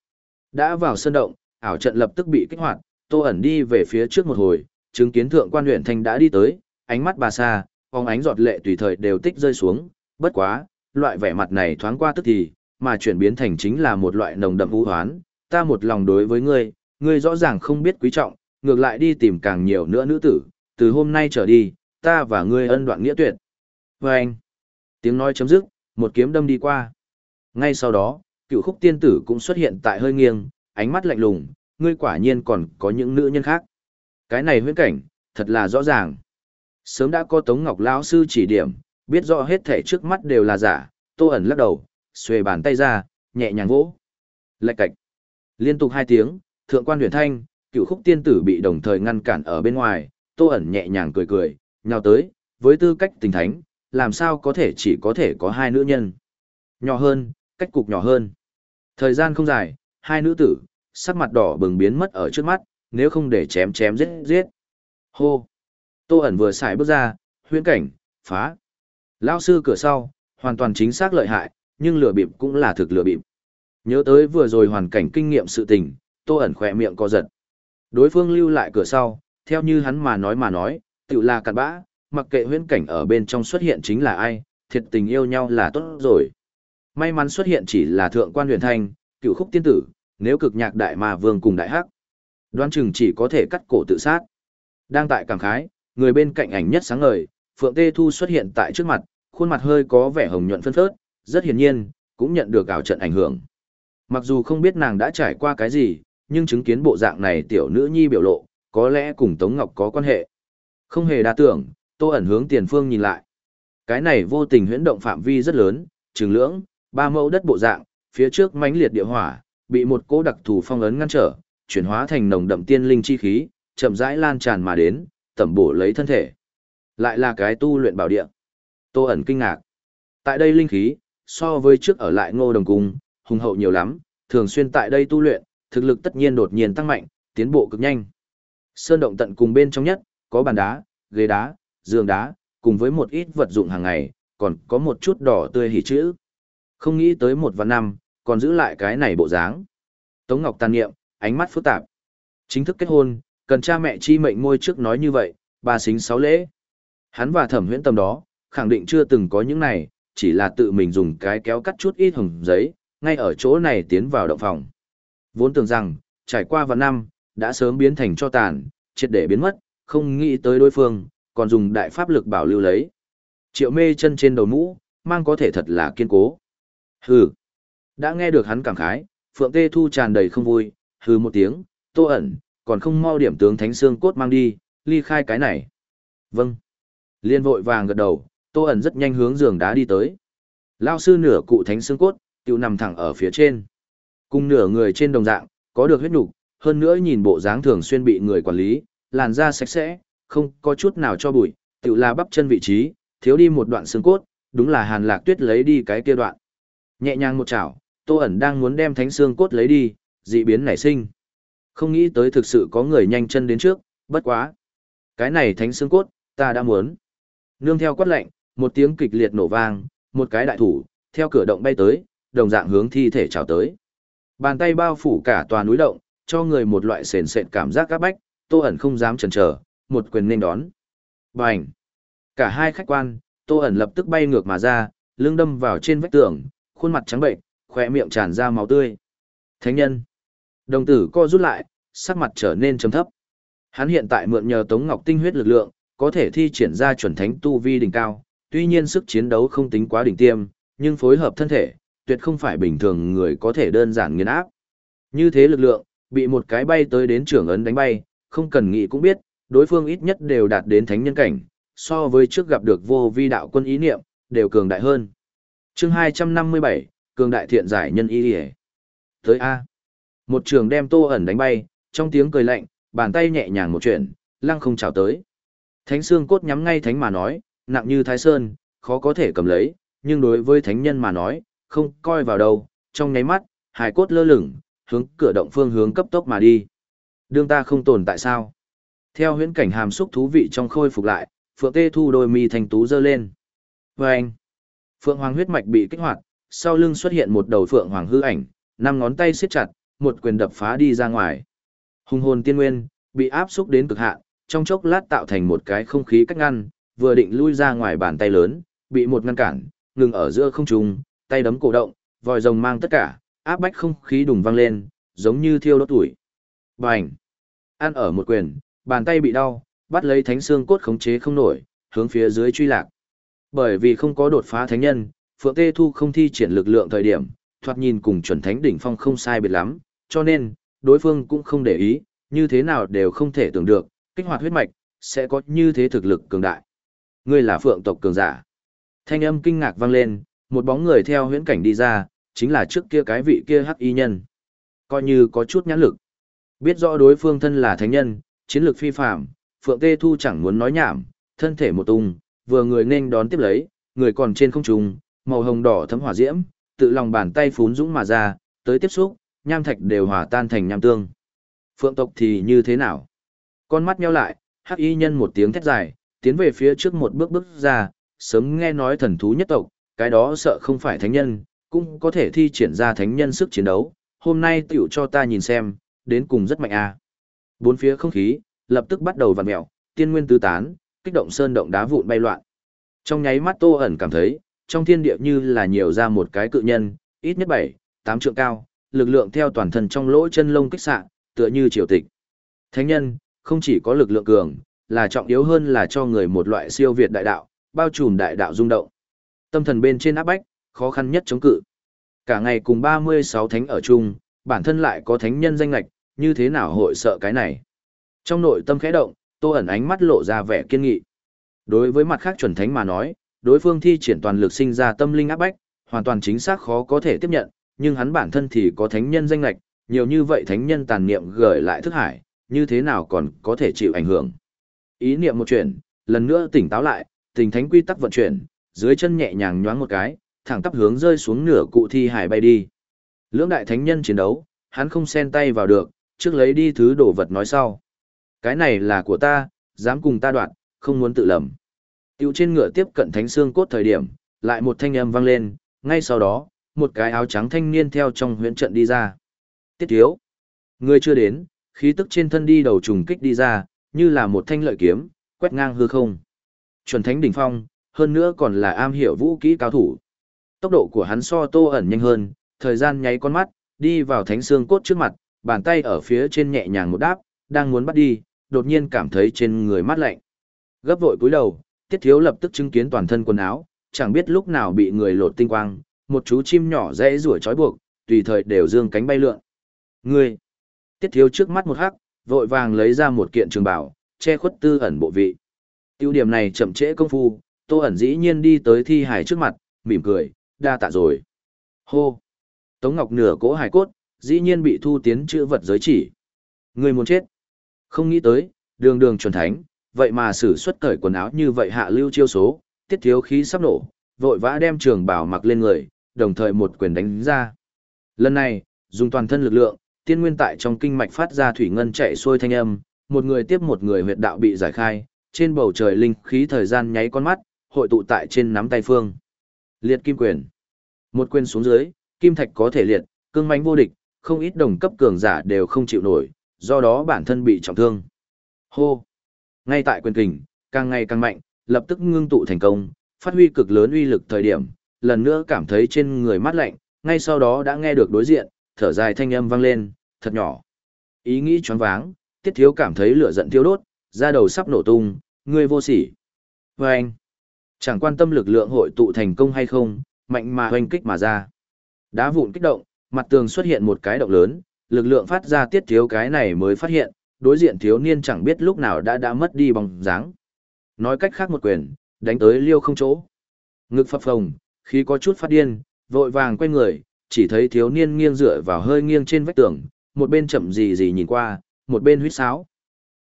Đã vào sân động, ảo trận lập tức bị kích hoạt, Tô ẩn đi về phía trước một hồi, chứng kiến thượng quan huyện thanh đã đi tới, ánh mắt bà xa, phóng ánh giọt lệ tùy thời đều tích rơi xuống, bất quá, loại vẻ mặt này thoáng qua tức thì, mà chuyển biến thành chính là một loại nồng đậm vũ hoán, ta một lòng đối với ngươi, ngươi rõ ràng không biết quý trọng, ngược lại đi tìm càng nhiều nữa nữ tử, từ hôm nay trở đi, ta và ngươi ân đoạn nghĩa tuyệt. Và anh, tiếng nói chấm dứt, một kiếm đâm đi qua. Ngay sau đó, cựu khúc tiên tử cũng xuất hiện tại hơi nghiêng, ánh mắt lạnh lùng, ngươi quả nhiên còn có những nữ nhân khác. Cái này huyễn cảnh, thật là rõ ràng. Sớm đã có Tống Ngọc lão sư chỉ điểm, biết rõ hết thể trước mắt đều là giả, Tô ẩn lắc đầu, xuề bàn tay ra, nhẹ nhàng vỗ. Lạch cạch. Liên tục hai tiếng, thượng quan huyền thanh, cựu khúc tiên tử bị đồng thời ngăn cản ở bên ngoài, Tô ẩn nhẹ nhàng cười cười, nhào tới, với tư cách tình thánh, làm sao có thể chỉ có thể có hai nữ nhân. Nhỏ hơn, cách cục nhỏ hơn. Thời gian không dài, hai nữ tử, sắc mặt đỏ bừng biến mất ở trước mắt, nếu không để chém chém giết giết. Hô! Tô ẩn vừa xài bước ra, huyễn cảnh, phá. Lao sư cửa sau, Hoàn toàn chính xác lợi hại, nhưng lừa bịp cũng là thực lừa bịp. Nhớ tới vừa rồi hoàn cảnh kinh nghiệm sự tình, Tô ẩn khỏe miệng co giật. Đối phương lưu lại cửa sau, theo như hắn mà nói mà nói, tự là cặn bã, mặc kệ huyễn cảnh ở bên trong xuất hiện chính là ai, thiệt tình yêu nhau là tốt rồi. May mắn xuất hiện chỉ là thượng quan huyền thanh, cựu khúc tiên tử, nếu cực nhạc đại mà vương cùng đại hắc. Đoán chừng chỉ có thể cắt cổ tự sát. Đang tại cảm khái, người bên cạnh ảnh nhất sáng ngời, Phượng Tê Thu xuất hiện tại trước mặt, khuôn mặt hơi có vẻ hồng nhuận phân phớt, rất hiển nhiên, cũng nhận được ảo trận ảnh hưởng. Mặc dù không biết nàng đã trải qua cái gì, nhưng chứng kiến bộ dạng này tiểu nữ nhi biểu lộ, có lẽ cùng Tống Ngọc có quan hệ. Không hề đa tưởng, Tô ẩn hướng tiền phương nhìn lại. Cái này vô tình huyễn động phạm vi rất lớn, trường lưỡng, ba mẫu đất bộ dạng, phía trước mãnh liệt địa hỏa, bị một cỗ đặc thù phong ấn ngăn trở, chuyển hóa thành nồng đậm tiên linh chi khí, chậm rãi lan tràn mà đến, tẩm bổ lấy thân thể. Lại là cái tu luyện bảo địa. Tô ẩn kinh ngạc. Tại đây linh khí, so với trước ở lại ngô đồng cung, hùng hậu nhiều lắm, thường xuyên tại đây tu luyện, thực lực tất nhiên đột nhiên tăng mạnh, tiến bộ cực nhanh. Sơn động tận cùng bên trong nhất, có bàn đá, ghế đá, giường đá, cùng với một ít vật dụng hàng ngày, còn có một chút đỏ tươi hỉ chữ. Không nghĩ tới một vạn năm, còn giữ lại cái này bộ dáng. Tống Ngọc tàn niệm, ánh mắt phức tạp. Chính thức kết hôn, cần cha mẹ chi mệnh ngôi trước nói như vậy, bà xính sáu lễ. Hắn và thẩm huyễn tâm đó, khẳng định chưa từng có những này, chỉ là tự mình dùng cái kéo cắt chút ít hồng giấy, ngay ở chỗ này tiến vào động phòng. Vốn tưởng rằng, trải qua vạn năm, đã sớm biến thành cho tàn, triệt để biến mất, không nghĩ tới đối phương, còn dùng đại pháp lực bảo lưu lấy. Triệu mê chân trên đầu mũ, mang có thể thật là kiên cố. Hừ. Đã nghe được hắn cảm khái, Phượng Tê Thu tràn đầy không vui, hừ một tiếng, tô ẩn, còn không mau điểm tướng thánh xương cốt mang đi, ly khai cái này. Vâng. Liên vội vàng gật đầu, tô ẩn rất nhanh hướng giường đá đi tới. Lao sư nửa cụ thánh xương cốt, tiêu nằm thẳng ở phía trên. Cùng nửa người trên đồng dạng, có được huyết nhục, hơn nữa nhìn bộ dáng thường xuyên bị người quản lý, làn da sạch sẽ, không có chút nào cho bụi, tự là bắp chân vị trí, thiếu đi một đoạn xương cốt, đúng là hàn lạc tuyết lấy đi cái kia đoạn. Nhẹ nhàng một chảo, tô ẩn đang muốn đem thánh xương cốt lấy đi, dị biến nảy sinh. Không nghĩ tới thực sự có người nhanh chân đến trước, bất quá. Cái này thánh xương cốt, ta đã muốn. Nương theo quát lệnh, một tiếng kịch liệt nổ vang, một cái đại thủ, theo cửa động bay tới, đồng dạng hướng thi thể trào tới. Bàn tay bao phủ cả tòa núi động, cho người một loại sền sệt cảm giác các bách, tô ẩn không dám chần chờ, một quyền nên đón. Bành! Cả hai khách quan, tô ẩn lập tức bay ngược mà ra, lưng đâm vào trên vách tường, khuôn mặt trắng bệnh, khỏe miệng tràn ra máu tươi. Thánh nhân! Đồng tử co rút lại, sắc mặt trở nên trầm thấp. Hắn hiện tại mượn nhờ Tống Ngọc tinh huyết lực lượng, có thể thi triển ra chuẩn thánh tu vi đỉnh cao, tuy nhiên sức chiến đấu không tính quá đỉnh tiêm, nhưng phối hợp thân thể, tuyệt không phải bình thường người có thể đơn giản nghiền áp. Như thế lực lượng, bị một cái bay tới đến trưởng ấn đánh bay, không cần nghĩ cũng biết, đối phương ít nhất đều đạt đến thánh nhân cảnh, so với trước gặp được vô vi đạo quân ý niệm, đều cường đại hơn. chương 257, cường đại thiện giải nhân ý địa. Tới A. Một trường đem tô ẩn đánh bay, trong tiếng cười lạnh, bàn tay nhẹ nhàng một chuyện, lăng không chào tới. Thánh xương cốt nhắm ngay thánh mà nói, nặng như thái sơn, khó có thể cầm lấy, nhưng đối với thánh nhân mà nói, không coi vào đâu, trong nháy mắt, hài cốt lơ lửng, hướng cửa động phương hướng cấp tốc mà đi. Đương ta không tồn tại sao? Theo huyễn cảnh hàm xúc thú vị trong khôi phục lại, Phượng Tê Thu đôi mi thành tú dơ lên. Và anh, Phượng Hoàng huyết mạch bị kích hoạt, sau lưng xuất hiện một đầu Phượng Hoàng hư ảnh, năm ngón tay siết chặt, một quyền đập phá đi ra ngoài. Hùng hồn tiên nguyên, bị áp xúc đến cực hạn, trong chốc lát tạo thành một cái không khí cách ngăn, vừa định lui ra ngoài bàn tay lớn, bị một ngăn cản, ngừng ở giữa không trung, tay đấm cổ động, vòi rồng mang tất cả, áp bách không khí đùng vang lên, giống như thiêu đốt tuổi. Bành! Ăn ở một quyền, bàn tay bị đau, bắt lấy thánh xương cốt khống chế không nổi, hướng phía dưới truy lạc. Bởi vì không có đột phá thánh nhân, Phượng Tê Thu không thi triển lực lượng thời điểm, thoạt nhìn cùng chuẩn thánh đỉnh phong không sai biệt lắm, cho nên, đối phương cũng không để ý, như thế nào đều không thể tưởng được, kích hoạt huyết mạch, sẽ có như thế thực lực cường đại. Ngươi là Phượng tộc cường giả. Thanh âm kinh ngạc vang lên, một bóng người theo huyễn cảnh đi ra, chính là trước kia cái vị kia hắc y nhân. Coi như có chút nhãn lực. Biết rõ đối phương thân là thánh nhân, chiến lược phi phạm, Phượng Tê Thu chẳng muốn nói nhảm, thân thể một tung, vừa người nên đón tiếp lấy, người còn trên không trung, màu hồng đỏ thấm hỏa diễm, tự lòng bàn tay phún dũng mà ra, tới tiếp xúc, nham thạch đều hòa tan thành nham tương. Phượng tộc thì như thế nào? Con mắt nheo lại, hắc y nhân một tiếng thét dài, tiến về phía trước một bước bước ra, sớm nghe nói thần thú nhất tộc, cái đó sợ không phải thánh nhân, cũng có thể thi triển ra thánh nhân sức chiến đấu, hôm nay tiểu cho ta nhìn xem, đến cùng rất mạnh a. Bốn phía không khí, lập tức bắt đầu vặn mèo, tiên nguyên tứ tán, kích động sơn động đá vụn bay loạn. Trong nháy mắt Tô ẩn cảm thấy, trong thiên địa như là nhiều ra một cái cự nhân, ít nhất 7, 8 trượng cao, lực lượng theo toàn thân trong lỗ chân lông kích xạ, tựa như triều tịch. Thánh nhân, không chỉ có lực lượng cường, là trọng yếu hơn là cho người một loại siêu việt đại đạo, bao trùm đại đạo rung động. Tâm thần bên trên áp bách, khó khăn nhất chống cự. Cả ngày cùng 36 thánh ở chung, bản thân lại có thánh nhân danh lạch, như thế nào hội sợ cái này. Trong nội tâm khẽ động, tô ẩn ánh mắt lộ ra vẻ kiên nghị. Đối với mặt khác chuẩn thánh mà nói, đối phương thi triển toàn lực sinh ra tâm linh áp bách, hoàn toàn chính xác khó có thể tiếp nhận, nhưng hắn bản thân thì có thánh nhân danh lạch, nhiều như vậy thánh nhân tàn niệm gửi lại thức hải, như thế nào còn có thể chịu ảnh hưởng. Ý niệm một chuyện, lần nữa tỉnh táo lại, tình thánh quy tắc vận chuyển, dưới chân nhẹ nhàng nhoáng một cái, thẳng tắp hướng rơi xuống nửa cụ thi hải bay đi. Lưỡng đại thánh nhân chiến đấu, hắn không xen tay vào được, trước lấy đi thứ đồ vật nói sau. Cái này là của ta, dám cùng ta đoạn, không muốn tự lầm. Tiêu trên ngựa tiếp cận thánh xương cốt thời điểm, lại một thanh âm vang lên, ngay sau đó, một cái áo trắng thanh niên theo trong huyễn trận đi ra. Tiết thiếu. Người chưa đến, khí tức trên thân đi đầu trùng kích đi ra, như là một thanh lợi kiếm, quét ngang hư không. Chuẩn thánh đỉnh phong, hơn nữa còn là am hiểu vũ kỹ cao thủ. Tốc độ của hắn so tô ẩn nhanh hơn, thời gian nháy con mắt, đi vào thánh xương cốt trước mặt, bàn tay ở phía trên nhẹ nhàng một đáp, đang muốn bắt đi, đột nhiên cảm thấy trên người mát lạnh. Gấp vội cúi đầu, tiết thiếu lập tức chứng kiến toàn thân quần áo, chẳng biết lúc nào bị người lột tinh quang, một chú chim nhỏ dễ rủa trói buộc, tùy thời đều dương cánh bay lượn. người Tiết thiếu trước mắt một hắc, vội vàng lấy ra một kiện trường bảo, che khuất tư ẩn bộ vị. Tiêu điểm này chậm trễ công phu, tô ẩn dĩ nhiên đi tới thi hải trước mặt, mỉm cười, đa tạ rồi. Hô! Tống Ngọc nửa cỗ hải cốt, dĩ nhiên bị thu tiến chữ vật giới chỉ. Người muốn chết. Không nghĩ tới, đường đường chuẩn thánh, vậy mà sử xuất cởi quần áo như vậy hạ lưu chiêu số, tiết thiếu khí sắp nổ, vội vã đem trường bảo mặc lên người, đồng thời một quyền đánh ra. Lần này, dùng toàn thân lực lượng, tiên nguyên tại trong kinh mạch phát ra thủy ngân chạy xuôi thanh âm, một người tiếp một người huyệt đạo bị giải khai, trên bầu trời linh khí thời gian nháy con mắt, hội tụ tại trên nắm tay phương. Liệt kim quyền. Một quyền xuống dưới, kim thạch có thể liệt, cương mãnh vô địch, không ít đồng cấp cường giả đều không chịu nổi, do đó bản thân bị trọng thương. Hô. Ngay tại quyền kình, càng ngày càng mạnh, lập tức ngưng tụ thành công, phát huy cực lớn uy lực thời điểm, lần nữa cảm thấy trên người mát lạnh, ngay sau đó đã nghe được đối diện, thở dài thanh âm vang lên, thật nhỏ. Ý nghĩ choáng váng, tiết thiếu cảm thấy lửa giận thiêu đốt, da đầu sắp nổ tung, người vô sỉ. Và anh, chẳng quan tâm lực lượng hội tụ thành công hay không, mạnh mà hoành kích mà ra. Đá vụn kích động, mặt tường xuất hiện một cái động lớn, lực lượng phát ra tiết thiếu cái này mới phát hiện, đối diện thiếu niên chẳng biết lúc nào đã đã mất đi bóng dáng. Nói cách khác một quyền, đánh tới liêu không chỗ. Ngực phập phồng, khi có chút phát điên, vội vàng quay người, chỉ thấy thiếu niên nghiêng dựa vào hơi nghiêng trên vách tường, một bên chậm gì gì nhìn qua, một bên huýt sáo.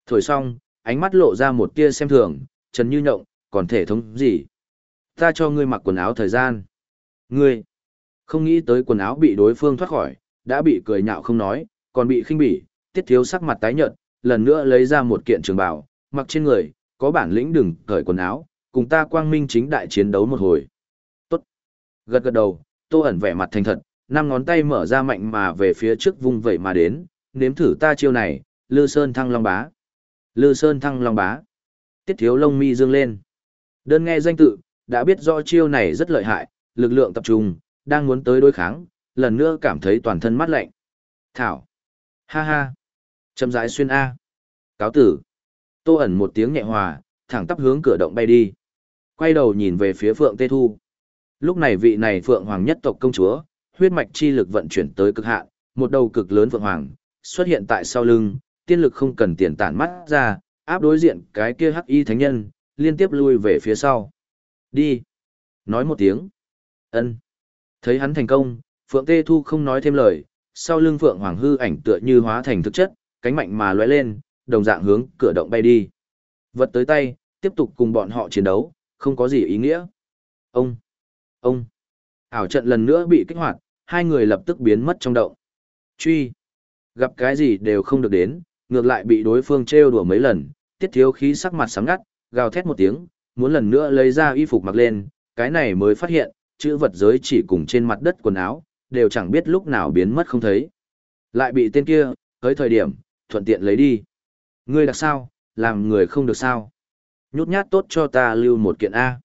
Thổi xong, ánh mắt lộ ra một tia xem thường, trần như nhộng, còn thể thống gì. Ta cho ngươi mặc quần áo thời gian. Ngươi, không nghĩ tới quần áo bị đối phương thoát khỏi, đã bị cười nhạo không nói, còn bị khinh bỉ, tiết thiếu sắc mặt tái nhợt, lần nữa lấy ra một kiện trường bào, mặc trên người, có bản lĩnh đừng cởi quần áo, cùng ta quang minh chính đại chiến đấu một hồi. Tốt. Gật gật đầu, tô ẩn vẻ mặt thành thật, năm ngón tay mở ra mạnh mà về phía trước vung vẩy mà đến, nếm thử ta chiêu này, lư sơn thăng long bá. Lư sơn thăng long bá. Tiết thiếu lông mi dương lên. Đơn nghe danh tự, đã biết rõ chiêu này rất lợi hại, lực lượng tập trung, đang muốn tới đối kháng, lần nữa cảm thấy toàn thân mát lạnh. Thảo. Ha ha. Châm rãi xuyên A. Cáo tử. Tô ẩn một tiếng nhẹ hòa, thẳng tắp hướng cửa động bay đi. Quay đầu nhìn về phía Phượng Tê Thu. Lúc này vị này Phượng Hoàng nhất tộc công chúa, huyết mạch chi lực vận chuyển tới cực hạn, một đầu cực lớn Phượng Hoàng, xuất hiện tại sau lưng, tiên lực không cần tiền tản mắt ra, áp đối diện cái kia hắc y thánh nhân, liên tiếp lui về phía sau. Đi. Nói một tiếng. ân Thấy hắn thành công, Phượng Tê Thu không nói thêm lời, sau lưng Phượng Hoàng hư ảnh tựa như hóa thành thực chất, cánh mạnh mà lóe lên, đồng dạng hướng cửa động bay đi. Vật tới tay, tiếp tục cùng bọn họ chiến đấu, không có gì ý nghĩa. Ông, ông, ảo trận lần nữa bị kích hoạt, hai người lập tức biến mất trong động. Truy, gặp cái gì đều không được đến, ngược lại bị đối phương trêu đùa mấy lần, tiết thiếu khí sắc mặt sám ngắt, gào thét một tiếng, muốn lần nữa lấy ra y phục mặc lên, cái này mới phát hiện, chữ vật giới chỉ cùng trên mặt đất quần áo, đều chẳng biết lúc nào biến mất không thấy. Lại bị tên kia, tới thời điểm, thuận tiện lấy đi. Ngươi đặc sao, làm người không được sao. Nhút nhát tốt cho ta lưu một kiện A.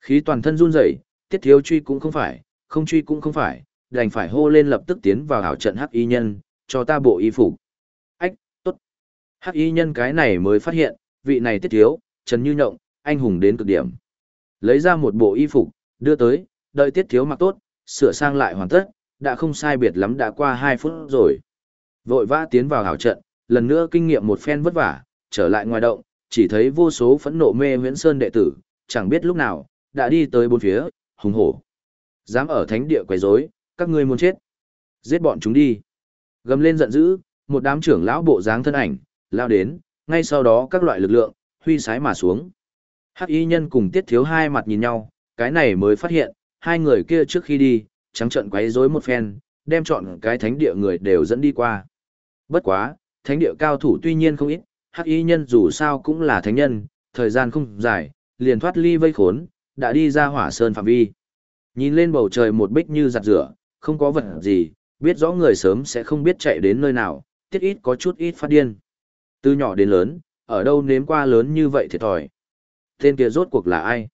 Khí toàn thân run rẩy, tiết thiếu truy cũng không phải, không truy cũng không phải, đành phải hô lên lập tức tiến vào hảo trận hắc y nhân, cho ta bộ y phục. Ách, tốt. Hắc y nhân cái này mới phát hiện, vị này tiết thiếu, trần như nhộng, anh hùng đến cực điểm. Lấy ra một bộ y phục, đưa tới, đợi tiết thiếu mặc tốt, sửa sang lại hoàn tất, đã không sai biệt lắm đã qua 2 phút rồi. Vội vã tiến vào hảo trận, lần nữa kinh nghiệm một phen vất vả, trở lại ngoài động, chỉ thấy vô số phẫn nộ mê Nguyễn Sơn đệ tử, chẳng biết lúc nào, đã đi tới bốn phía, hùng hổ. Dám ở thánh địa quấy rối, các ngươi muốn chết. Giết bọn chúng đi. Gầm lên giận dữ, một đám trưởng lão bộ dáng thân ảnh, lao đến, ngay sau đó các loại lực lượng, huy sái mà xuống. Hắc y nhân cùng tiết thiếu hai mặt nhìn nhau, cái này mới phát hiện, hai người kia trước khi đi, trắng trận quấy rối một phen, đem chọn cái thánh địa người đều dẫn đi qua. Bất quá, thánh địa cao thủ tuy nhiên không ít, hắc y nhân dù sao cũng là thánh nhân, thời gian không dài, liền thoát ly vây khốn, đã đi ra hỏa sơn phạm vi. Nhìn lên bầu trời một bích như giặt rửa, không có vật gì, biết rõ người sớm sẽ không biết chạy đến nơi nào, tiết ít có chút ít phát điên. Từ nhỏ đến lớn, ở đâu nếm qua lớn như vậy thiệt thòi. Tên kia rốt cuộc là ai?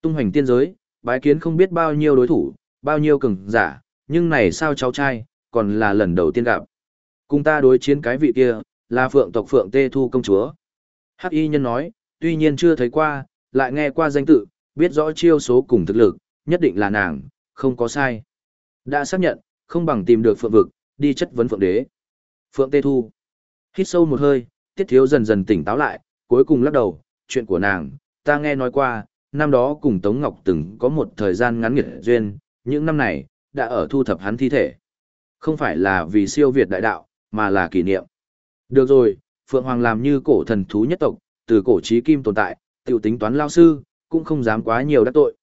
Tung hoành tiên giới, bái kiến không biết bao nhiêu đối thủ, bao nhiêu cường giả, nhưng này sao cháu trai, còn là lần đầu tiên gặp. Cùng ta đối chiến cái vị kia, là phượng tộc phượng tê thu công chúa. Hắc y nhân nói, tuy nhiên chưa thấy qua, lại nghe qua danh tự, biết rõ chiêu số cùng thực lực, nhất định là nàng, không có sai. Đã xác nhận, không bằng tìm được phượng vực, đi chất vấn phượng đế. Phượng tê thu. Hít sâu một hơi, tiết thiếu dần dần tỉnh táo lại, cuối cùng lắc đầu, chuyện của nàng, ta nghe nói qua, năm đó cùng Tống Ngọc từng có một thời gian ngắn nghiệt duyên, những năm này, đã ở thu thập hắn thi thể. Không phải là vì siêu việt đại đạo, mà là kỷ niệm. Được rồi, Phượng Hoàng làm như cổ thần thú nhất tộc, từ cổ trí kim tồn tại, tiểu tính toán lao sư, cũng không dám quá nhiều đắc tội.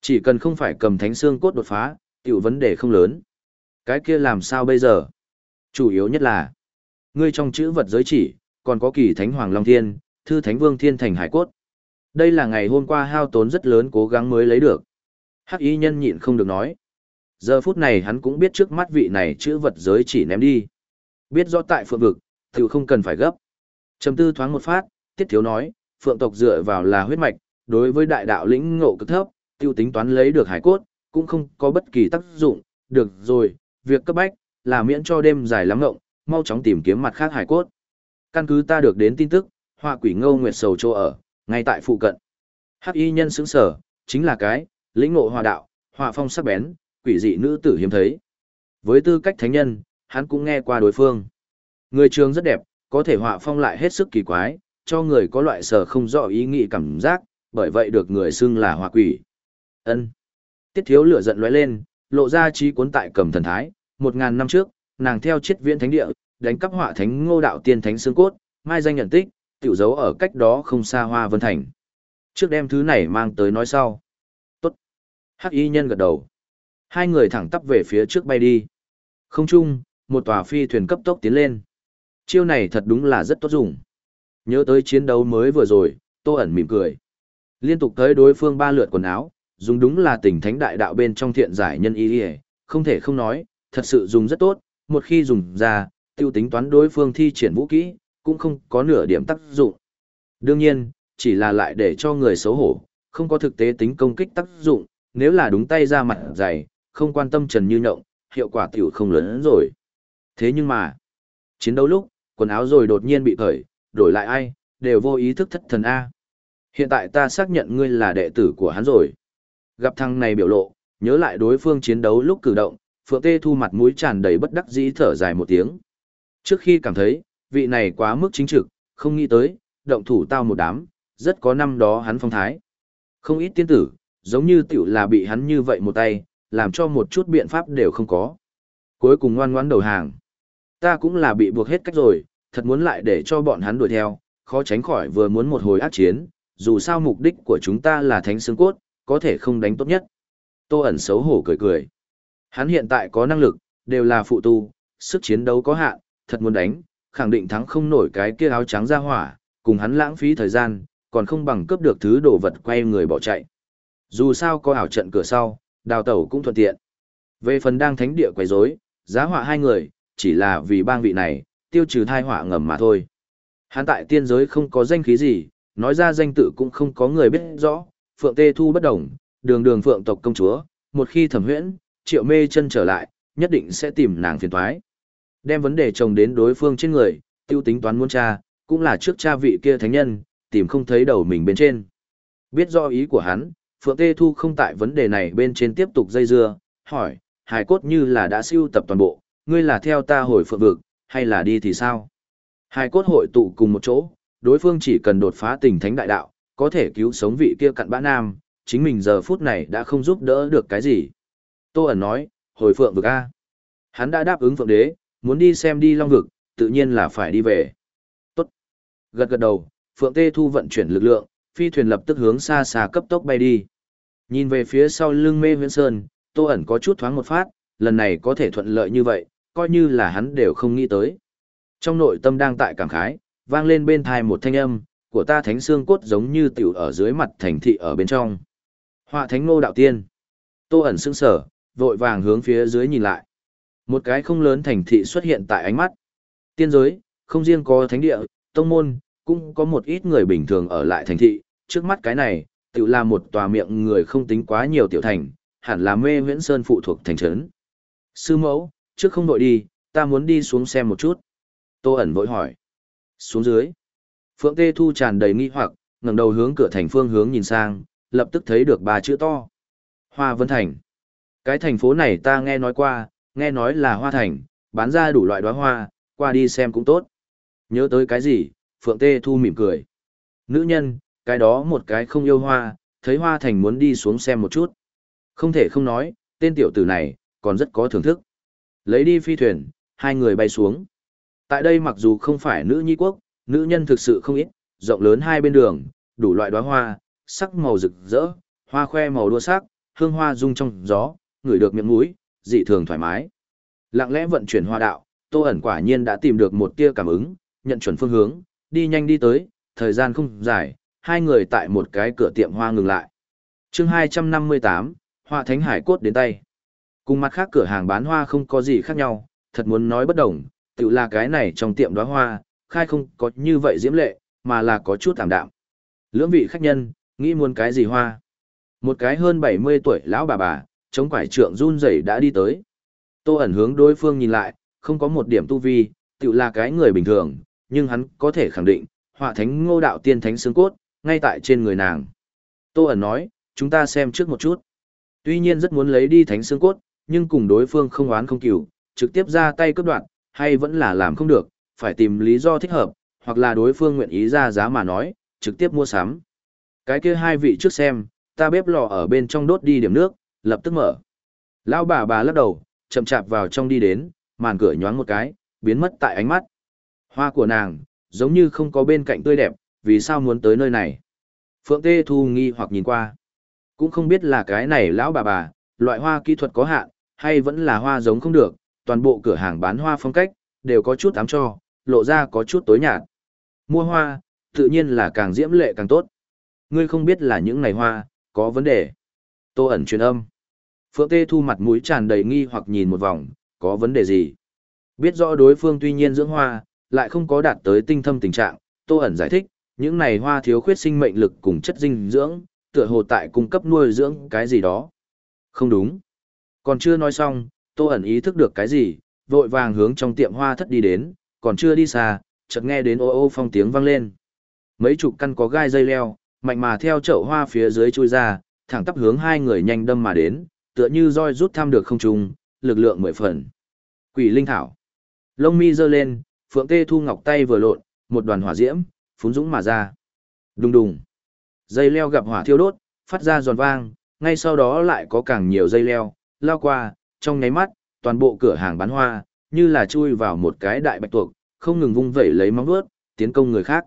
Chỉ cần không phải cầm thánh xương cốt đột phá, tiểu vấn đề không lớn. Cái kia làm sao bây giờ? Chủ yếu nhất là, ngươi trong chữ vật giới chỉ, còn có kỳ thánh hoàng long thiên, thư thánh vương thiên thành hải cốt. Đây là ngày hôm qua hao tốn rất lớn cố gắng mới lấy được. Hắc y nhân nhịn không được nói. Giờ phút này hắn cũng biết trước mắt vị này chữ vật giới chỉ ném đi. Biết rõ tại phượng vực, tự không cần phải gấp. Trầm tư thoáng một phát, tiết thiếu nói, phượng tộc dựa vào là huyết mạch, đối với đại đạo lĩnh ngộ cực thấp, tiêu tính toán lấy được hải cốt, cũng không có bất kỳ tác dụng. Được rồi, việc cấp bách, là miễn cho đêm dài lắm ngộng, mau chóng tìm kiếm mặt khác hải cốt. Căn cứ ta được đến tin tức, họa quỷ ngâu nguyệt sầu chỗ ở, ngay tại phụ cận. Hắc y nhân sững sở, chính là cái, lĩnh ngộ hòa đạo, họa phong sắc bén, quỷ dị nữ tử hiếm thấy. Với tư cách thánh nhân, hắn cũng nghe qua đối phương. Người trường rất đẹp, có thể họa phong lại hết sức kỳ quái, cho người có loại sở không rõ ý nghĩ cảm giác, bởi vậy được người xưng là họa quỷ. Ân. Tiết thiếu lửa giận lóe lên, lộ ra trí cuốn tại cầm thần thái, một ngàn năm trước, nàng theo chiết viễn thánh địa, đánh cắp họa thánh ngô đạo tiên thánh xương cốt, mai danh nhận tích, tiểu dấu ở cách đó không xa hoa vân thành. Trước đem thứ này mang tới nói sau. Tốt. Hắc y nhân gật đầu. Hai người thẳng tắp về phía trước bay đi. Không chung, một tòa phi thuyền cấp tốc tiến lên. Chiêu này thật đúng là rất tốt dùng. Nhớ tới chiến đấu mới vừa rồi, Tô ẩn mỉm cười. Liên tục tới đối phương ba lượt quần áo, dùng đúng là tình thánh đại đạo bên trong thiện giải nhân y không thể không nói, thật sự dùng rất tốt, một khi dùng ra, tiêu tính toán đối phương thi triển vũ kỹ, cũng không có nửa điểm tác dụng. Đương nhiên, chỉ là lại để cho người xấu hổ, không có thực tế tính công kích tác dụng, nếu là đúng tay ra mặt dày, không quan tâm trần như nhộng, hiệu quả tiểu không lớn hơn rồi. Thế nhưng mà, chiến đấu lúc, quần áo rồi đột nhiên bị cởi, đổi lại ai, đều vô ý thức thất thần A. Hiện tại ta xác nhận ngươi là đệ tử của hắn rồi. Gặp thằng này biểu lộ, nhớ lại đối phương chiến đấu lúc cử động, Phượng Tê Thu mặt mũi tràn đầy bất đắc dĩ thở dài một tiếng. Trước khi cảm thấy, vị này quá mức chính trực, không nghĩ tới, động thủ tao một đám, rất có năm đó hắn phong thái. Không ít tiên tử, giống như tiểu là bị hắn như vậy một tay, làm cho một chút biện pháp đều không có. Cuối cùng ngoan ngoãn đầu hàng. Ta cũng là bị buộc hết cách rồi, thật muốn lại để cho bọn hắn đuổi theo, khó tránh khỏi vừa muốn một hồi ác chiến, dù sao mục đích của chúng ta là thánh xương cốt, có thể không đánh tốt nhất. Tô ẩn xấu hổ cười cười. Hắn hiện tại có năng lực, đều là phụ tu, sức chiến đấu có hạn, thật muốn đánh, khẳng định thắng không nổi cái kia áo trắng ra hỏa, cùng hắn lãng phí thời gian, còn không bằng cướp được thứ đồ vật quay người bỏ chạy. Dù sao có ảo trận cửa sau, Đào tẩu cũng thuận tiện. Về phần đang thánh địa quấy rối, giá họa hai người, chỉ là vì bang vị này, tiêu trừ thai họa ngầm mà thôi. Hắn tại tiên giới không có danh khí gì, nói ra danh tự cũng không có người biết rõ, Phượng Tê Thu bất đồng, đường đường Phượng tộc công chúa, một khi thẩm huyễn, triệu mê chân trở lại, nhất định sẽ tìm nàng phiền toái. Đem vấn đề chồng đến đối phương trên người, tiêu tính toán muốn cha, cũng là trước cha vị kia thánh nhân, tìm không thấy đầu mình bên trên. Biết do ý của hắn, Phượng Tê Thu không tại vấn đề này bên trên tiếp tục dây dưa, hỏi, hài cốt như là đã siêu tập toàn bộ, ngươi là theo ta hồi phượng vực, hay là đi thì sao? Hài cốt hội tụ cùng một chỗ, đối phương chỉ cần đột phá tình thánh đại đạo, có thể cứu sống vị kia cặn bã nam, chính mình giờ phút này đã không giúp đỡ được cái gì. Tô ẩn nói, hồi phượng vực A. Hắn đã đáp ứng phượng đế, muốn đi xem đi long vực, tự nhiên là phải đi về. Tốt. Gật gật đầu, phượng tê thu vận chuyển lực lượng, phi thuyền lập tức hướng xa xa cấp tốc bay đi. Nhìn về phía sau lưng mê huyễn sơn, tô ẩn có chút thoáng một phát, lần này có thể thuận lợi như vậy, coi như là hắn đều không nghĩ tới. Trong nội tâm đang tại cảm khái, vang lên bên thai một thanh âm, của ta thánh xương cốt giống như tiểu ở dưới mặt thành thị ở bên trong. Họa thánh ngô đạo tiên. Tô ẩn sững sở, vội vàng hướng phía dưới nhìn lại. Một cái không lớn thành thị xuất hiện tại ánh mắt. Tiên giới, không riêng có thánh địa, tông môn, cũng có một ít người bình thường ở lại thành thị. Trước mắt cái này, tự là một tòa miệng người không tính quá nhiều tiểu thành, hẳn là mê huyễn sơn phụ thuộc thành trấn. Sư mẫu, trước không đội đi, ta muốn đi xuống xem một chút. Tô ẩn vội hỏi. Xuống dưới. Phượng Tê Thu tràn đầy nghi hoặc, ngẩng đầu hướng cửa thành phương hướng nhìn sang, lập tức thấy được ba chữ to. Hoa Vân Thành. Cái thành phố này ta nghe nói qua, nghe nói là hoa thành, bán ra đủ loại đóa hoa, qua đi xem cũng tốt. Nhớ tới cái gì, Phượng Tê Thu mỉm cười. Nữ nhân, cái đó một cái không yêu hoa, thấy hoa thành muốn đi xuống xem một chút. Không thể không nói, tên tiểu tử này, còn rất có thưởng thức. Lấy đi phi thuyền, hai người bay xuống. Tại đây mặc dù không phải nữ nhi quốc, nữ nhân thực sự không ít, rộng lớn hai bên đường, đủ loại đóa hoa, sắc màu rực rỡ, hoa khoe màu đua sắc, hương hoa rung trong gió, ngửi được miệng mũi, dị thường thoải mái. Lặng lẽ vận chuyển hoa đạo, Tô ẩn quả nhiên đã tìm được một tia cảm ứng, nhận chuẩn phương hướng, đi nhanh đi tới, thời gian không dài, hai người tại một cái cửa tiệm hoa ngừng lại. Chương 258, Hoa Thánh Hải cốt đến tay. Cùng mặt khác cửa hàng bán hoa không có gì khác nhau, thật muốn nói bất đồng, tự là cái này trong tiệm đóa hoa, khai không có như vậy diễm lệ, mà là có chút tạm đạm. Lưỡng vị khách nhân, nghĩ muốn cái gì hoa? Một cái hơn 70 tuổi lão bà bà, chống quải trượng run rẩy đã đi tới. Tô ẩn hướng đối phương nhìn lại, không có một điểm tu vi, tự là cái người bình thường, nhưng hắn có thể khẳng định, họa thánh ngô đạo tiên thánh xương cốt, ngay tại trên người nàng. Tô ẩn nói, chúng ta xem trước một chút. Tuy nhiên rất muốn lấy đi thánh xương cốt, nhưng cùng đối phương không oán không cửu, trực tiếp ra tay cướp đoạt, hay vẫn là làm không được, phải tìm lý do thích hợp, hoặc là đối phương nguyện ý ra giá mà nói, trực tiếp mua sắm. Cái kia hai vị trước xem, ta bếp lò ở bên trong đốt đi điểm nước, lập tức mở. Lão bà bà lắc đầu, chậm chạp vào trong đi đến, màn cửa nhoáng một cái, biến mất tại ánh mắt. Hoa của nàng, giống như không có bên cạnh tươi đẹp, vì sao muốn tới nơi này. Phượng Tê Thu nghi hoặc nhìn qua. Cũng không biết là cái này lão bà bà, loại hoa kỹ thuật có hạn, hay vẫn là hoa giống không được, toàn bộ cửa hàng bán hoa phong cách, đều có chút ám cho, lộ ra có chút tối nhạt. Mua hoa, tự nhiên là càng diễm lệ càng tốt. Ngươi không biết là những này hoa, có vấn đề. Tô ẩn truyền âm. Phượng Tê Thu mặt mũi tràn đầy nghi hoặc nhìn một vòng, có vấn đề gì? Biết rõ đối phương tuy nhiên dưỡng hoa, lại không có đạt tới tinh thâm tình trạng, Tô ẩn giải thích, những này hoa thiếu khuyết sinh mệnh lực cùng chất dinh dưỡng, tựa hồ tại cung cấp nuôi dưỡng cái gì đó. Không đúng. Còn chưa nói xong, Tô ẩn ý thức được cái gì, vội vàng hướng trong tiệm hoa thất đi đến, còn chưa đi xa, chợt nghe đến ô ô phong tiếng vang lên. Mấy chục căn có gai dây leo, mạnh mà theo chậu hoa phía dưới chui ra, thẳng tắp hướng hai người nhanh đâm mà đến, tựa như roi rút tham được không trung, lực lượng mười phần. Quỷ linh thảo. Lông mi giơ lên, Phượng Tê Thu Ngọc tay vừa lộn, một đoàn hỏa diễm, phún dũng mà ra. Đùng đùng. Dây leo gặp hỏa thiêu đốt, phát ra giòn vang, ngay sau đó lại có càng nhiều dây leo, lao qua, trong nháy mắt, toàn bộ cửa hàng bán hoa, như là chui vào một cái đại bạch tuộc, không ngừng vung vẩy lấy móng vuốt, tiến công người khác.